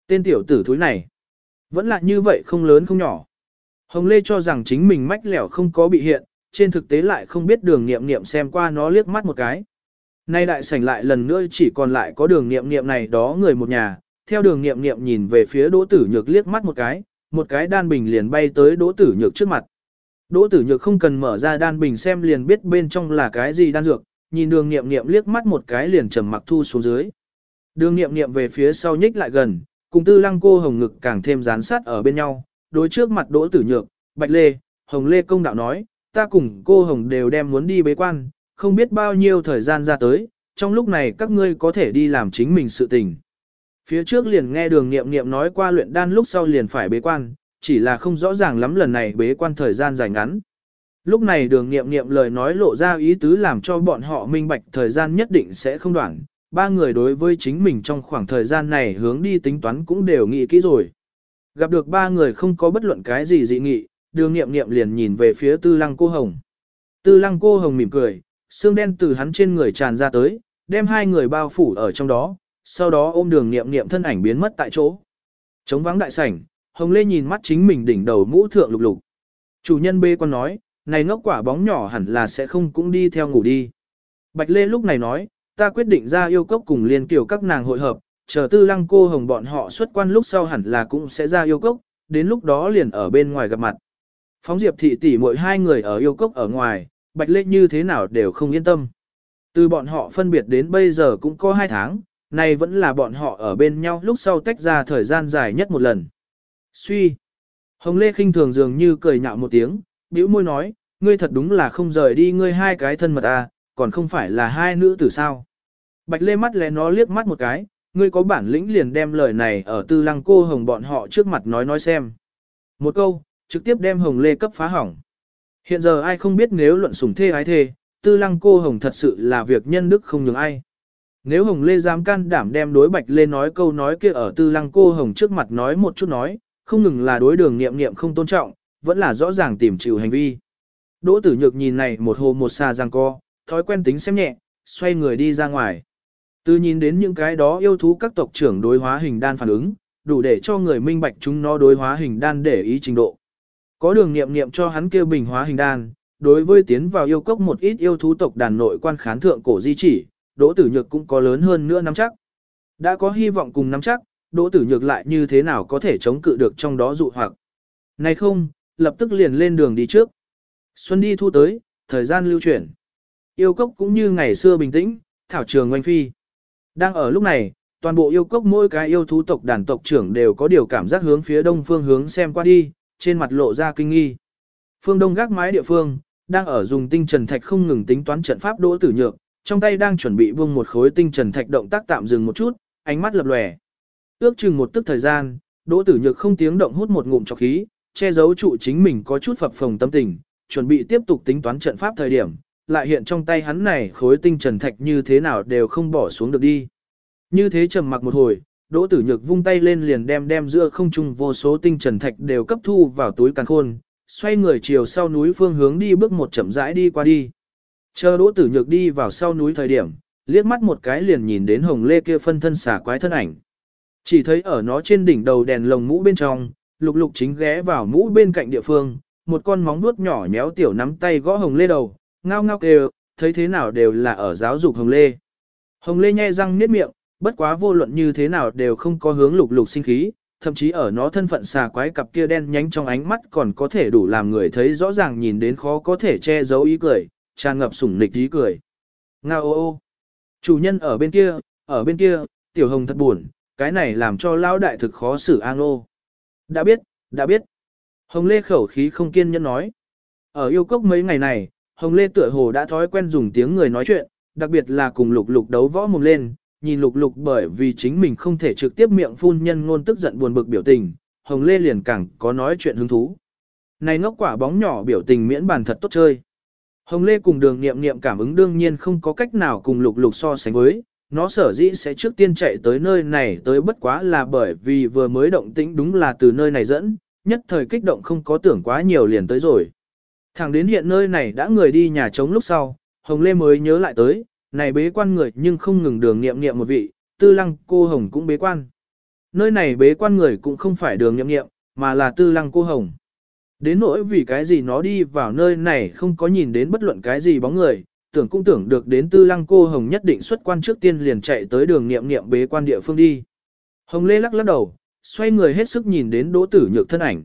Tên tiểu tử thúi này, vẫn là như vậy không lớn không nhỏ. Hồng Lê cho rằng chính mình mách lẻo không có bị hiện, trên thực tế lại không biết đường nghiệm nghiệm xem qua nó liếc mắt một cái. Nay đại sảnh lại lần nữa chỉ còn lại có đường nghiệm nghiệm này đó người một nhà, theo đường nghiệm nghiệm nhìn về phía đỗ tử nhược liếc mắt một cái, một cái đan bình liền bay tới đỗ tử nhược trước mặt. Đỗ tử nhược không cần mở ra đan bình xem liền biết bên trong là cái gì đan dược, nhìn đường nghiệm nghiệm liếc mắt một cái liền trầm mặc thu xuống dưới. Đường nghiệm nghiệm về phía sau nhích lại gần, cùng tư lăng cô hồng ngực càng thêm dán sát ở bên nhau, đối trước mặt đỗ tử nhược, bạch lê, hồng lê công đạo nói, ta cùng cô hồng đều đem muốn đi bế quan, không biết bao nhiêu thời gian ra tới, trong lúc này các ngươi có thể đi làm chính mình sự tình. Phía trước liền nghe đường nghiệm nghiệm nói qua luyện đan lúc sau liền phải bế quan, chỉ là không rõ ràng lắm lần này bế quan thời gian dài ngắn. Lúc này đường nghiệm nghiệm lời nói lộ ra ý tứ làm cho bọn họ minh bạch thời gian nhất định sẽ không đoạn. Ba người đối với chính mình trong khoảng thời gian này hướng đi tính toán cũng đều nghĩ kỹ rồi. Gặp được ba người không có bất luận cái gì dị nghị, đường nghiệm nghiệm liền nhìn về phía tư lăng cô hồng. Tư lăng cô hồng mỉm cười, xương đen từ hắn trên người tràn ra tới, đem hai người bao phủ ở trong đó, sau đó ôm đường nghiệm nghiệm thân ảnh biến mất tại chỗ. Chống vắng đại sảnh, Hồng Lê nhìn mắt chính mình đỉnh đầu mũ thượng lục lục. Chủ nhân bê con nói, này ngốc quả bóng nhỏ hẳn là sẽ không cũng đi theo ngủ đi. Bạch Lê lúc này nói, ta quyết định ra yêu cốc cùng liên kiểu các nàng hội hợp, chờ tư lăng cô hồng bọn họ xuất quan lúc sau hẳn là cũng sẽ ra yêu cốc, đến lúc đó liền ở bên ngoài gặp mặt. Phóng Diệp thị tỷ mỗi hai người ở yêu cốc ở ngoài, Bạch Lê như thế nào đều không yên tâm. Từ bọn họ phân biệt đến bây giờ cũng có hai tháng, này vẫn là bọn họ ở bên nhau lúc sau tách ra thời gian dài nhất một lần. Suy. Hồng Lê khinh thường dường như cười nhạo một tiếng, bĩu môi nói, ngươi thật đúng là không rời đi ngươi hai cái thân mật à, còn không phải là hai nữ tử sao. Bạch Lê mắt lẽ nó liếc mắt một cái, ngươi có bản lĩnh liền đem lời này ở tư lăng cô hồng bọn họ trước mặt nói nói xem. Một câu, trực tiếp đem hồng lê cấp phá hỏng. Hiện giờ ai không biết nếu luận sủng thê ái thê, tư lăng cô hồng thật sự là việc nhân đức không nhường ai. Nếu hồng lê dám can đảm đem đối bạch lê nói câu nói kia ở tư lăng cô hồng trước mặt nói một chút nói, không ngừng là đối đường nghiệm nghiệm không tôn trọng, vẫn là rõ ràng tìm chịu hành vi. Đỗ tử nhược nhìn này một hồ một xa giang co, thói quen tính xem nhẹ, xoay người đi ra ngoài. Từ nhìn đến những cái đó yêu thú các tộc trưởng đối hóa hình đan phản ứng, đủ để cho người minh bạch chúng nó đối hóa hình đan để ý trình độ. Có đường nghiệm nghiệm cho hắn kêu bình hóa hình đan, đối với tiến vào yêu cốc một ít yêu thú tộc đàn nội quan khán thượng cổ di chỉ, đỗ tử nhược cũng có lớn hơn nữa nắm chắc. Đã có hy vọng cùng nắm chắc, đỗ tử nhược lại như thế nào có thể chống cự được trong đó dụ hoặc. Này không, lập tức liền lên đường đi trước. Xuân đi thu tới, thời gian lưu chuyển. Yêu cốc cũng như ngày xưa bình tĩnh, thảo trường oanh phi. Đang ở lúc này, toàn bộ yêu cốc mỗi cái yêu thú tộc đàn tộc trưởng đều có điều cảm giác hướng phía đông phương hướng xem qua đi, trên mặt lộ ra kinh nghi. Phương đông gác mái địa phương, đang ở dùng tinh trần thạch không ngừng tính toán trận pháp đỗ tử nhược, trong tay đang chuẩn bị buông một khối tinh trần thạch động tác tạm dừng một chút, ánh mắt lập lòe. Ước chừng một tức thời gian, đỗ tử nhược không tiếng động hút một ngụm trọc khí, che giấu trụ chính mình có chút phập phồng tâm tình, chuẩn bị tiếp tục tính toán trận pháp thời điểm, lại hiện trong tay hắn này khối tinh trần thạch như thế nào đều không bỏ xuống được đi. Như thế trầm mặc một hồi, Đỗ Tử Nhược vung tay lên liền đem đem giữa không trung vô số tinh trần thạch đều cấp thu vào túi càn khôn, xoay người chiều sau núi phương hướng đi bước một chậm rãi đi qua đi. Chờ Đỗ Tử Nhược đi vào sau núi thời điểm, liếc mắt một cái liền nhìn đến hồng lê kia phân thân xả quái thân ảnh. Chỉ thấy ở nó trên đỉnh đầu đèn lồng mũ bên trong, lục lục chính ghé vào mũ bên cạnh địa phương, một con móng vuốt nhỏ nhéo tiểu nắm tay gõ hồng lê đầu, ngao ngao kêu, thấy thế nào đều là ở giáo dục hồng lê. Hồng lê nhe răng niết miệng, bất quá vô luận như thế nào đều không có hướng lục lục sinh khí, thậm chí ở nó thân phận xà quái cặp kia đen nhánh trong ánh mắt còn có thể đủ làm người thấy rõ ràng nhìn đến khó có thể che giấu ý cười, tràn ngập sủng nịch ý cười. Ngao ô ô. Chủ nhân ở bên kia, ở bên kia, tiểu hồng thật buồn, cái này làm cho lão đại thực khó xử an ô. Đã biết, đã biết. Hồng Lê khẩu khí không kiên nhẫn nói. Ở yêu cốc mấy ngày này, Hồng Lê tựa hồ đã thói quen dùng tiếng người nói chuyện, đặc biệt là cùng lục lục đấu võ mồm lên, nhìn lục lục bởi vì chính mình không thể trực tiếp miệng phun nhân ngôn tức giận buồn bực biểu tình, Hồng Lê liền càng có nói chuyện hứng thú. Này ngốc quả bóng nhỏ biểu tình miễn bàn thật tốt chơi. Hồng Lê cùng đường nghiệm nghiệm cảm ứng đương nhiên không có cách nào cùng lục lục so sánh với, nó sở dĩ sẽ trước tiên chạy tới nơi này tới bất quá là bởi vì vừa mới động tĩnh đúng là từ nơi này dẫn, nhất thời kích động không có tưởng quá nhiều liền tới rồi. Thẳng đến hiện nơi này đã người đi nhà trống lúc sau, Hồng Lê mới nhớ lại tới, này bế quan người nhưng không ngừng đường nghiệm nghiệm một vị, tư lăng cô Hồng cũng bế quan. Nơi này bế quan người cũng không phải đường nghiệm nghiệm, mà là tư lăng cô Hồng. Đến nỗi vì cái gì nó đi vào nơi này không có nhìn đến bất luận cái gì bóng người, tưởng cũng tưởng được đến tư lăng cô Hồng nhất định xuất quan trước tiên liền chạy tới đường nghiệm nghiệm bế quan địa phương đi. Hồng Lê lắc lắc đầu, xoay người hết sức nhìn đến đỗ tử nhược thân ảnh.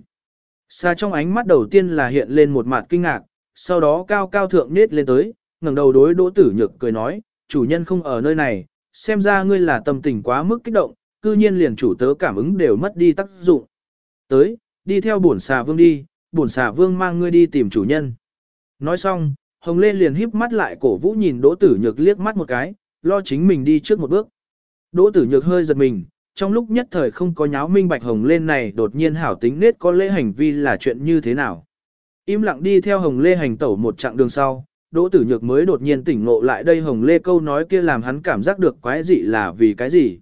Xa trong ánh mắt đầu tiên là hiện lên một mặt kinh ngạc, sau đó cao cao thượng nết lên tới, ngẩng đầu đối đỗ tử nhược cười nói, chủ nhân không ở nơi này, xem ra ngươi là tâm tình quá mức kích động, cư nhiên liền chủ tớ cảm ứng đều mất đi tác dụng. Tới, đi theo bổn xà vương đi, bổn xà vương mang ngươi đi tìm chủ nhân. Nói xong, Hồng Lê liền híp mắt lại cổ vũ nhìn Đỗ Tử Nhược liếc mắt một cái, lo chính mình đi trước một bước. Đỗ Tử Nhược hơi giật mình, trong lúc nhất thời không có nháo minh bạch Hồng Lên này đột nhiên hảo tính nết có lễ hành vi là chuyện như thế nào. Im lặng đi theo Hồng Lê hành tẩu một chặng đường sau, Đỗ Tử Nhược mới đột nhiên tỉnh ngộ lại đây Hồng Lê câu nói kia làm hắn cảm giác được quái dị là vì cái gì.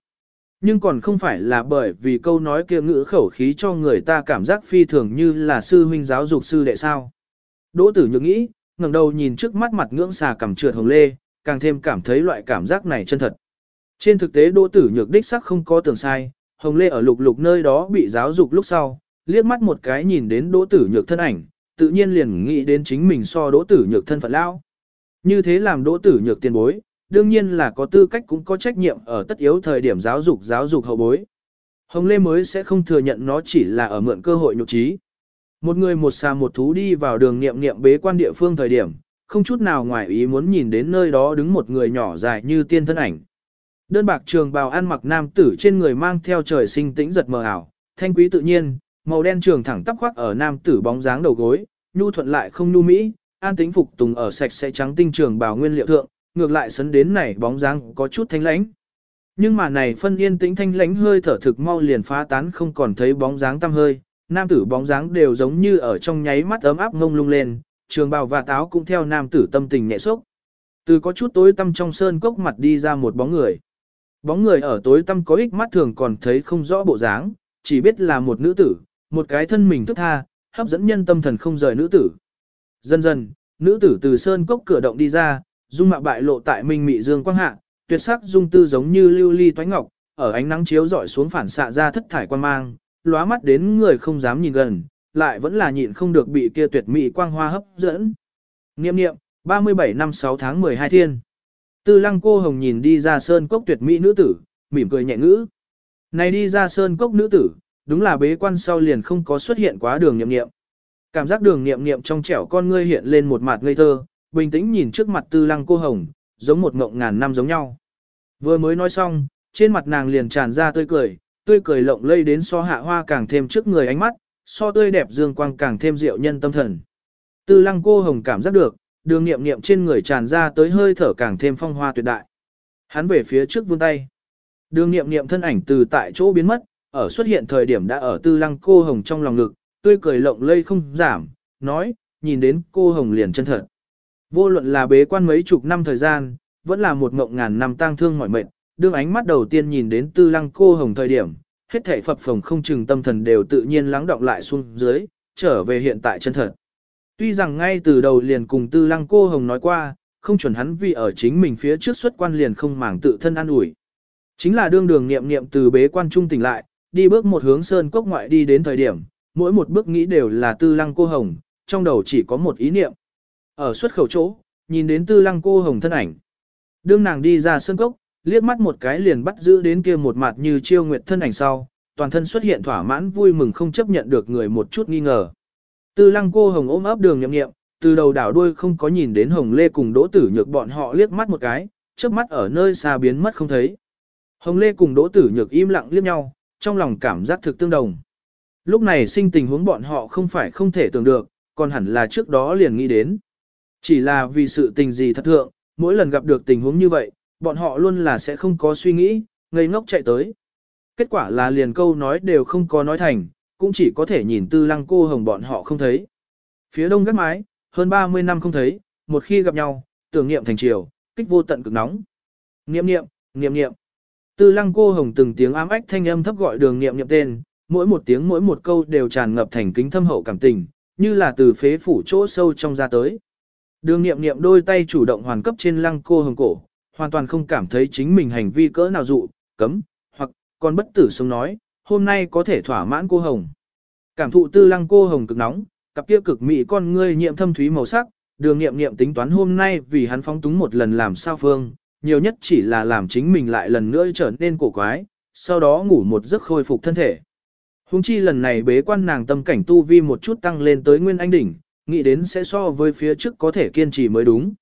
Nhưng còn không phải là bởi vì câu nói kia ngữ khẩu khí cho người ta cảm giác phi thường như là sư huynh giáo dục sư đệ sao. Đỗ Tử Nhược nghĩ, ngẩng đầu nhìn trước mắt mặt ngưỡng xà cảm trượt Hồng Lê, càng thêm cảm thấy loại cảm giác này chân thật. Trên thực tế Đỗ Tử Nhược đích sắc không có tưởng sai, Hồng Lê ở lục lục nơi đó bị giáo dục lúc sau, liếc mắt một cái nhìn đến Đỗ Tử Nhược thân ảnh, tự nhiên liền nghĩ đến chính mình so Đỗ Tử Nhược thân phận lao. Như thế làm Đỗ Tử Nhược tiền bối, đương nhiên là có tư cách cũng có trách nhiệm ở tất yếu thời điểm giáo dục giáo dục hậu bối. Hồng Lê mới sẽ không thừa nhận nó chỉ là ở mượn cơ hội nhục trí. Một người một xà một thú đi vào đường nghiệm nghiệm bế quan địa phương thời điểm, không chút nào ngoài ý muốn nhìn đến nơi đó đứng một người nhỏ dài như tiên thân ảnh. Đơn bạc trường bào ăn mặc nam tử trên người mang theo trời sinh tĩnh giật mờ ảo, thanh quý tự nhiên, màu đen trường thẳng tắp khoác ở nam tử bóng dáng đầu gối, nhu thuận lại không nhu mỹ, an tính phục tùng ở sạch sẽ trắng tinh trường bào nguyên liệu thượng, ngược lại sấn đến này bóng dáng có chút thanh lãnh. Nhưng mà này phân yên tĩnh thanh lãnh hơi thở thực mau liền phá tán không còn thấy bóng dáng tăm hơi, nam tử bóng dáng đều giống như ở trong nháy mắt ấm áp ngông lung lên, trường bào và táo cũng theo nam tử tâm tình nhẹ sốc. Từ có chút tối tăm trong sơn cốc mặt đi ra một bóng người. Bóng người ở tối tăm có ích mắt thường còn thấy không rõ bộ dáng, chỉ biết là một nữ tử, một cái thân mình thức tha, hấp dẫn nhân tâm thần không rời nữ tử. Dần dần, nữ tử từ sơn cốc cửa động đi ra, dung mạo bại lộ tại minh mị dương quang hạ, tuyệt sắc dung tư giống như lưu ly toái ngọc, ở ánh nắng chiếu rọi xuống phản xạ ra thất thải quan mang, lóa mắt đến người không dám nhìn gần, lại vẫn là nhịn không được bị kia tuyệt mỹ quang hoa hấp dẫn. Niệm niệm, 37 năm 6 tháng 12 thiên. Tư lăng cô hồng nhìn đi ra sơn cốc tuyệt mỹ nữ tử, mỉm cười nhẹ ngữ. Này đi ra sơn cốc nữ tử, đúng là bế quan sau liền không có xuất hiện quá đường niệm niệm. Cảm giác đường niệm niệm trong trẻo con ngươi hiện lên một mặt ngây thơ, bình tĩnh nhìn trước mặt tư lăng cô hồng, giống một ngộng ngàn năm giống nhau. Vừa mới nói xong, trên mặt nàng liền tràn ra tươi cười, tươi cười lộng lây đến so hạ hoa càng thêm trước người ánh mắt, so tươi đẹp dương quang càng thêm diệu nhân tâm thần. Tư lăng cô hồng cảm giác được, đường nghiệm nghiệm trên người tràn ra tới hơi thở càng thêm phong hoa tuyệt đại. Hắn về phía trước vươn tay. Đường nghiệm nghiệm thân ảnh từ tại chỗ biến mất, ở xuất hiện thời điểm đã ở tư lăng cô hồng trong lòng ngực, tươi cười lộng lây không giảm, nói, nhìn đến cô hồng liền chân thật. Vô luận là bế quan mấy chục năm thời gian, vẫn là một mộng ngàn năm tang thương mỏi mệt, đương ánh mắt đầu tiên nhìn đến tư lăng cô hồng thời điểm, hết thảy phập phồng không chừng tâm thần đều tự nhiên lắng động lại xuống dưới, trở về hiện tại chân thật. Tuy rằng ngay từ đầu liền cùng tư lăng cô hồng nói qua, không chuẩn hắn vì ở chính mình phía trước xuất quan liền không màng tự thân an ủi. Chính là đương đường niệm niệm từ bế quan trung tỉnh lại, đi bước một hướng sơn cốc ngoại đi đến thời điểm, mỗi một bước nghĩ đều là tư lăng cô hồng, trong đầu chỉ có một ý niệm. Ở xuất khẩu chỗ, nhìn đến tư lăng cô hồng thân ảnh. Đương nàng đi ra sơn cốc, liếc mắt một cái liền bắt giữ đến kia một mặt như chiêu nguyệt thân ảnh sau, toàn thân xuất hiện thỏa mãn vui mừng không chấp nhận được người một chút nghi ngờ. Tư lăng cô hồng ôm ấp đường nhậm nghiệm, từ đầu đảo đuôi không có nhìn đến hồng lê cùng đỗ tử nhược bọn họ liếc mắt một cái, trước mắt ở nơi xa biến mất không thấy. Hồng lê cùng đỗ tử nhược im lặng liếc nhau, trong lòng cảm giác thực tương đồng. Lúc này sinh tình huống bọn họ không phải không thể tưởng được, còn hẳn là trước đó liền nghĩ đến. Chỉ là vì sự tình gì thật thượng, mỗi lần gặp được tình huống như vậy, bọn họ luôn là sẽ không có suy nghĩ, ngây ngốc chạy tới. Kết quả là liền câu nói đều không có nói thành, cũng chỉ có thể nhìn tư lăng cô hồng bọn họ không thấy. Phía đông gác mái, hơn 30 năm không thấy, một khi gặp nhau, tưởng niệm thành chiều, kích vô tận cực nóng. Niệm niệm, niệm niệm. Tư lăng cô hồng từng tiếng ám ách thanh âm thấp gọi đường niệm niệm tên, mỗi một tiếng mỗi một câu đều tràn ngập thành kính thâm hậu cảm tình, như là từ phế phủ chỗ sâu trong ra tới. Đường niệm niệm đôi tay chủ động hoàn cấp trên lăng cô hồng cổ, hoàn toàn không cảm thấy chính mình hành vi cỡ nào dụ, cấm, hoặc còn bất tử sống nói, hôm nay có thể thỏa mãn cô hồng. Cảm thụ tư lăng cô hồng cực nóng, cặp kia cực mị con ngươi nhiệm thâm thúy màu sắc, đường niệm niệm tính toán hôm nay vì hắn phóng túng một lần làm sao phương, nhiều nhất chỉ là làm chính mình lại lần nữa trở nên cổ quái, sau đó ngủ một giấc khôi phục thân thể. Hùng chi lần này bế quan nàng tâm cảnh tu vi một chút tăng lên tới nguyên anh đỉnh, nghĩ đến sẽ so với phía trước có thể kiên trì mới đúng.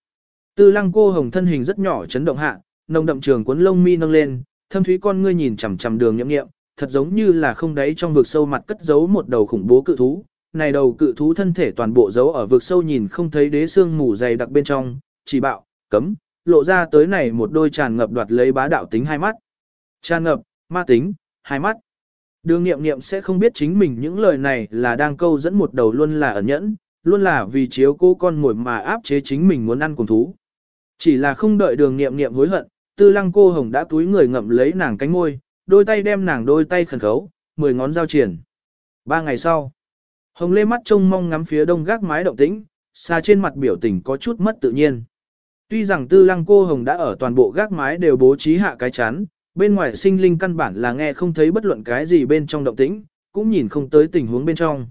Tư lăng cô hồng thân hình rất nhỏ chấn động hạ, nồng đậm trường cuốn lông mi nâng lên, thâm thúy con ngươi nhìn chằm chằm đường nhậm nghiệm, thật giống như là không đáy trong vực sâu mặt cất giấu một đầu khủng bố cự thú. Này đầu cự thú thân thể toàn bộ giấu ở vực sâu nhìn không thấy đế xương mù dày đặc bên trong, chỉ bạo, cấm, lộ ra tới này một đôi tràn ngập đoạt lấy bá đạo tính hai mắt. Tràn ngập, ma tính, hai mắt. Đường nghiệm nghiệm sẽ không biết chính mình những lời này là đang câu dẫn một đầu luôn là ẩn nhẫn, luôn là vì chiếu cô con ngồi mà áp chế chính mình muốn ăn cùng thú. Chỉ là không đợi đường nghiệm nghiệm hối hận, tư lăng cô hồng đã túi người ngậm lấy nàng cánh môi, đôi tay đem nàng đôi tay khẩn khấu, mười ngón giao triển. Ba ngày sau, hồng lê mắt trông mong ngắm phía đông gác mái động tĩnh, xa trên mặt biểu tình có chút mất tự nhiên. Tuy rằng tư lăng cô hồng đã ở toàn bộ gác mái đều bố trí hạ cái chắn, bên ngoài sinh linh căn bản là nghe không thấy bất luận cái gì bên trong động tĩnh, cũng nhìn không tới tình huống bên trong.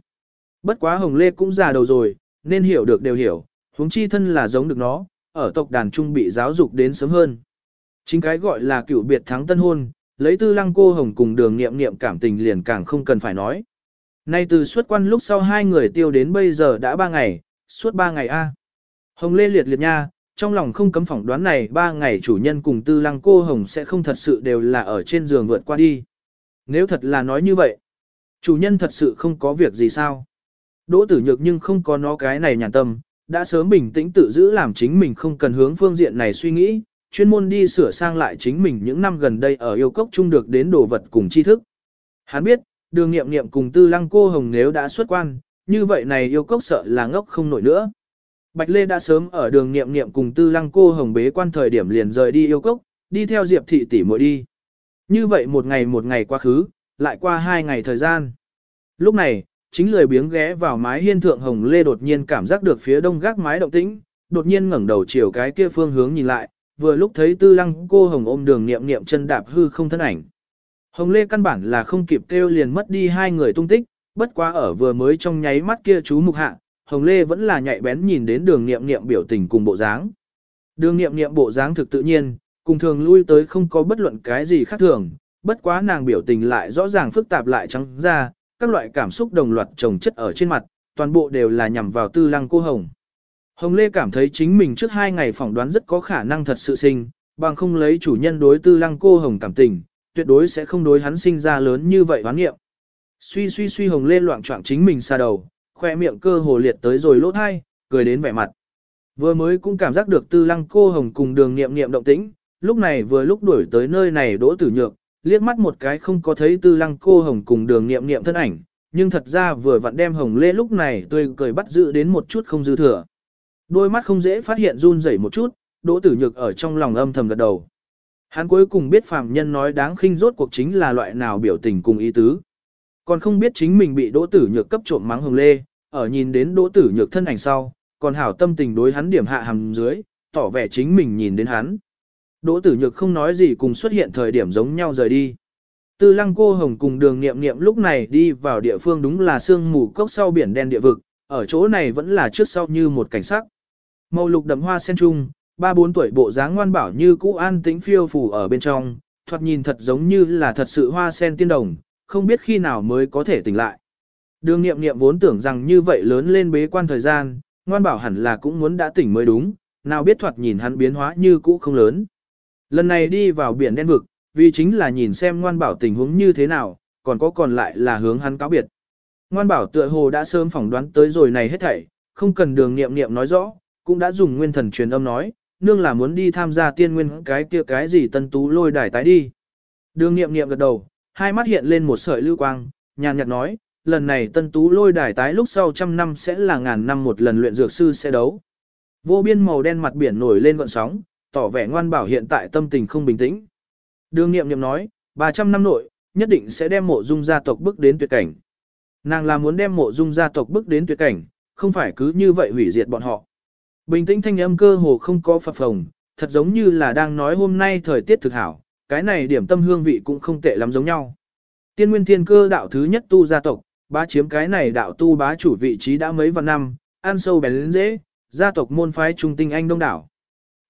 Bất quá hồng lê cũng già đầu rồi, nên hiểu được đều hiểu, huống chi thân là giống được nó, ở tộc đàn trung bị giáo dục đến sớm hơn. Chính cái gọi là cựu biệt thắng tân hôn, lấy tư lăng cô hồng cùng đường nghiệm nghiệm cảm tình liền càng không cần phải nói. Nay từ xuất quan lúc sau hai người tiêu đến bây giờ đã ba ngày, suốt ba ngày a. Hồng Lê liệt liệt nha, trong lòng không cấm phỏng đoán này ba ngày chủ nhân cùng tư lăng cô Hồng sẽ không thật sự đều là ở trên giường vượt qua đi. Nếu thật là nói như vậy, chủ nhân thật sự không có việc gì sao. Đỗ tử nhược nhưng không có nó cái này nhàn tâm, đã sớm bình tĩnh tự giữ làm chính mình không cần hướng phương diện này suy nghĩ, chuyên môn đi sửa sang lại chính mình những năm gần đây ở yêu cốc chung được đến đồ vật cùng tri thức. Hắn biết, đường nghiệm nghiệm cùng tư lăng cô hồng nếu đã xuất quan, như vậy này yêu cốc sợ là ngốc không nổi nữa. Bạch Lê đã sớm ở đường nghiệm nghiệm cùng tư lăng cô hồng bế quan thời điểm liền rời đi yêu cốc, đi theo Diệp thị tỷ muội đi. Như vậy một ngày một ngày quá khứ, lại qua hai ngày thời gian. Lúc này, chính lười biếng ghé vào mái hiên thượng hồng lê đột nhiên cảm giác được phía đông gác mái động tĩnh, đột nhiên ngẩng đầu chiều cái kia phương hướng nhìn lại, vừa lúc thấy tư lăng cô hồng ôm đường niệm niệm chân đạp hư không thân ảnh. Hồng lê căn bản là không kịp kêu liền mất đi hai người tung tích, bất quá ở vừa mới trong nháy mắt kia chú mục hạ, hồng lê vẫn là nhạy bén nhìn đến đường niệm niệm biểu tình cùng bộ dáng. Đường niệm niệm bộ dáng thực tự nhiên, cùng thường lui tới không có bất luận cái gì khác thường, bất quá nàng biểu tình lại rõ ràng phức tạp lại trắng ra, các loại cảm xúc đồng loạt chồng chất ở trên mặt, toàn bộ đều là nhằm vào tư lăng cô Hồng. Hồng Lê cảm thấy chính mình trước hai ngày phỏng đoán rất có khả năng thật sự sinh, bằng không lấy chủ nhân đối tư lăng cô Hồng cảm tình, tuyệt đối sẽ không đối hắn sinh ra lớn như vậy hoán nghiệm. Suy suy suy Hồng Lê loạn trọng chính mình xa đầu, khoe miệng cơ hồ liệt tới rồi lỗ thai, cười đến vẻ mặt. Vừa mới cũng cảm giác được tư lăng cô Hồng cùng đường nghiệm nghiệm động tĩnh, lúc này vừa lúc đuổi tới nơi này đỗ tử nhược, liếc mắt một cái không có thấy tư lăng cô hồng cùng đường nghiệm nghiệm thân ảnh, nhưng thật ra vừa vặn đem hồng lê lúc này tươi cười bắt giữ đến một chút không dư thừa. Đôi mắt không dễ phát hiện run rẩy một chút, đỗ tử nhược ở trong lòng âm thầm gật đầu. Hắn cuối cùng biết phàm nhân nói đáng khinh rốt cuộc chính là loại nào biểu tình cùng ý tứ. Còn không biết chính mình bị đỗ tử nhược cấp trộm mắng hồng lê, ở nhìn đến đỗ tử nhược thân ảnh sau, còn hảo tâm tình đối hắn điểm hạ hầm dưới, tỏ vẻ chính mình nhìn đến hắn. Đỗ tử nhược không nói gì cùng xuất hiện thời điểm giống nhau rời đi. Tư lăng cô hồng cùng đường nghiệm nghiệm lúc này đi vào địa phương đúng là sương mù cốc sau biển đen địa vực, ở chỗ này vẫn là trước sau như một cảnh sắc. Màu lục đậm hoa sen trung, ba bốn tuổi bộ dáng ngoan bảo như cũ an tĩnh phiêu phù ở bên trong, thoạt nhìn thật giống như là thật sự hoa sen tiên đồng, không biết khi nào mới có thể tỉnh lại. Đường nghiệm nghiệm vốn tưởng rằng như vậy lớn lên bế quan thời gian, ngoan bảo hẳn là cũng muốn đã tỉnh mới đúng, nào biết thoạt nhìn hắn biến hóa như cũ không lớn. Lần này đi vào biển đen vực, vì chính là nhìn xem ngoan bảo tình huống như thế nào, còn có còn lại là hướng hắn cáo biệt. Ngoan bảo tựa hồ đã sớm phỏng đoán tới rồi này hết thảy, không cần đường nghiệm nghiệm nói rõ, cũng đã dùng nguyên thần truyền âm nói, nương là muốn đi tham gia tiên nguyên cái kia cái gì tân tú lôi đài tái đi. Đường nghiệm nghiệm gật đầu, hai mắt hiện lên một sợi lưu quang, nhàn nhạt nói, lần này tân tú lôi đài tái lúc sau trăm năm sẽ là ngàn năm một lần luyện dược sư sẽ đấu. Vô biên màu đen mặt biển nổi lên gọn sóng, tỏ vẻ ngoan bảo hiện tại tâm tình không bình tĩnh. Đường nghiệm nghiệm nói, 300 năm nội, nhất định sẽ đem mộ dung gia tộc bước đến tuyệt cảnh. Nàng là muốn đem mộ dung gia tộc bước đến tuyệt cảnh, không phải cứ như vậy hủy diệt bọn họ. Bình tĩnh thanh âm cơ hồ không có phập phồng, thật giống như là đang nói hôm nay thời tiết thực hảo, cái này điểm tâm hương vị cũng không tệ lắm giống nhau. Tiên nguyên thiên cơ đạo thứ nhất tu gia tộc, bá chiếm cái này đạo tu bá chủ vị trí đã mấy vạn năm, ăn sâu bén lên dễ, gia tộc môn phái trung tinh anh đông đảo.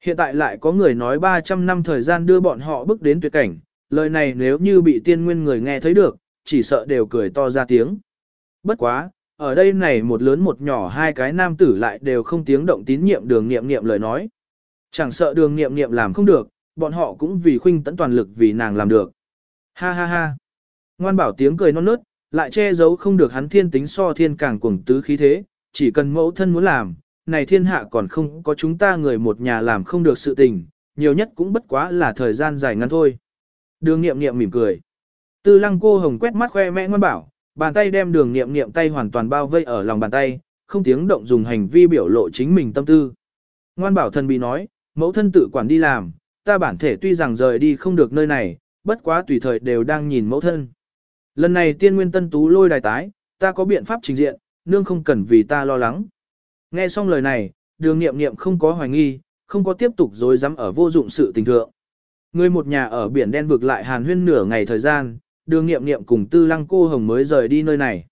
Hiện tại lại có người nói 300 năm thời gian đưa bọn họ bước đến tuyệt cảnh, lời này nếu như bị tiên nguyên người nghe thấy được, chỉ sợ đều cười to ra tiếng. Bất quá, ở đây này một lớn một nhỏ hai cái nam tử lại đều không tiếng động tín nhiệm đường nghiệm nghiệm lời nói. Chẳng sợ đường nghiệm nghiệm làm không được, bọn họ cũng vì khuynh tận toàn lực vì nàng làm được. Ha ha ha. Ngoan bảo tiếng cười non nớt, lại che giấu không được hắn thiên tính so thiên càng cuồng tứ khí thế, chỉ cần mẫu thân muốn làm, này thiên hạ còn không có chúng ta người một nhà làm không được sự tình, nhiều nhất cũng bất quá là thời gian dài ngắn thôi. Đường nghiệm nghiệm mỉm cười. Tư lăng cô hồng quét mắt khoe mẽ ngoan bảo, bàn tay đem đường nghiệm nghiệm tay hoàn toàn bao vây ở lòng bàn tay, không tiếng động dùng hành vi biểu lộ chính mình tâm tư. Ngoan bảo thần bị nói, mẫu thân tự quản đi làm, ta bản thể tuy rằng rời đi không được nơi này, bất quá tùy thời đều đang nhìn mẫu thân. Lần này tiên nguyên tân tú lôi đài tái, ta có biện pháp trình diện, nương không cần vì ta lo lắng. Nghe xong lời này, đường nghiệm nghiệm không có hoài nghi, không có tiếp tục dối dám ở vô dụng sự tình thượng. Người một nhà ở biển đen vực lại hàn huyên nửa ngày thời gian, đường nghiệm nghiệm cùng tư lăng cô hồng mới rời đi nơi này.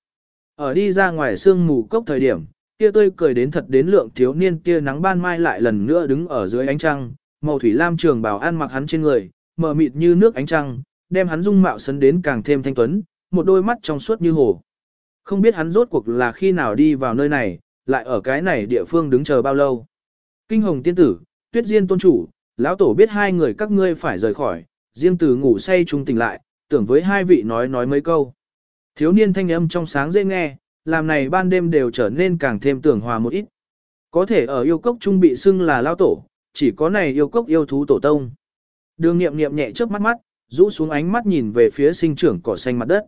Ở đi ra ngoài sương mù cốc thời điểm, kia tươi cười đến thật đến lượng thiếu niên kia nắng ban mai lại lần nữa đứng ở dưới ánh trăng, màu thủy lam trường bảo ăn mặc hắn trên người, mờ mịt như nước ánh trăng, đem hắn dung mạo sấn đến càng thêm thanh tuấn, một đôi mắt trong suốt như hồ. Không biết hắn rốt cuộc là khi nào đi vào nơi này, lại ở cái này địa phương đứng chờ bao lâu. Kinh hồng tiên tử, tuyết diên tôn chủ, lão tổ biết hai người các ngươi phải rời khỏi, riêng từ ngủ say trung tỉnh lại, tưởng với hai vị nói nói mấy câu. Thiếu niên thanh âm trong sáng dễ nghe, làm này ban đêm đều trở nên càng thêm tưởng hòa một ít. Có thể ở yêu cốc trung bị xưng là lao tổ, chỉ có này yêu cốc yêu thú tổ tông. Đường nghiệm nghiệm nhẹ trước mắt mắt, rũ xuống ánh mắt nhìn về phía sinh trưởng cỏ xanh mặt đất.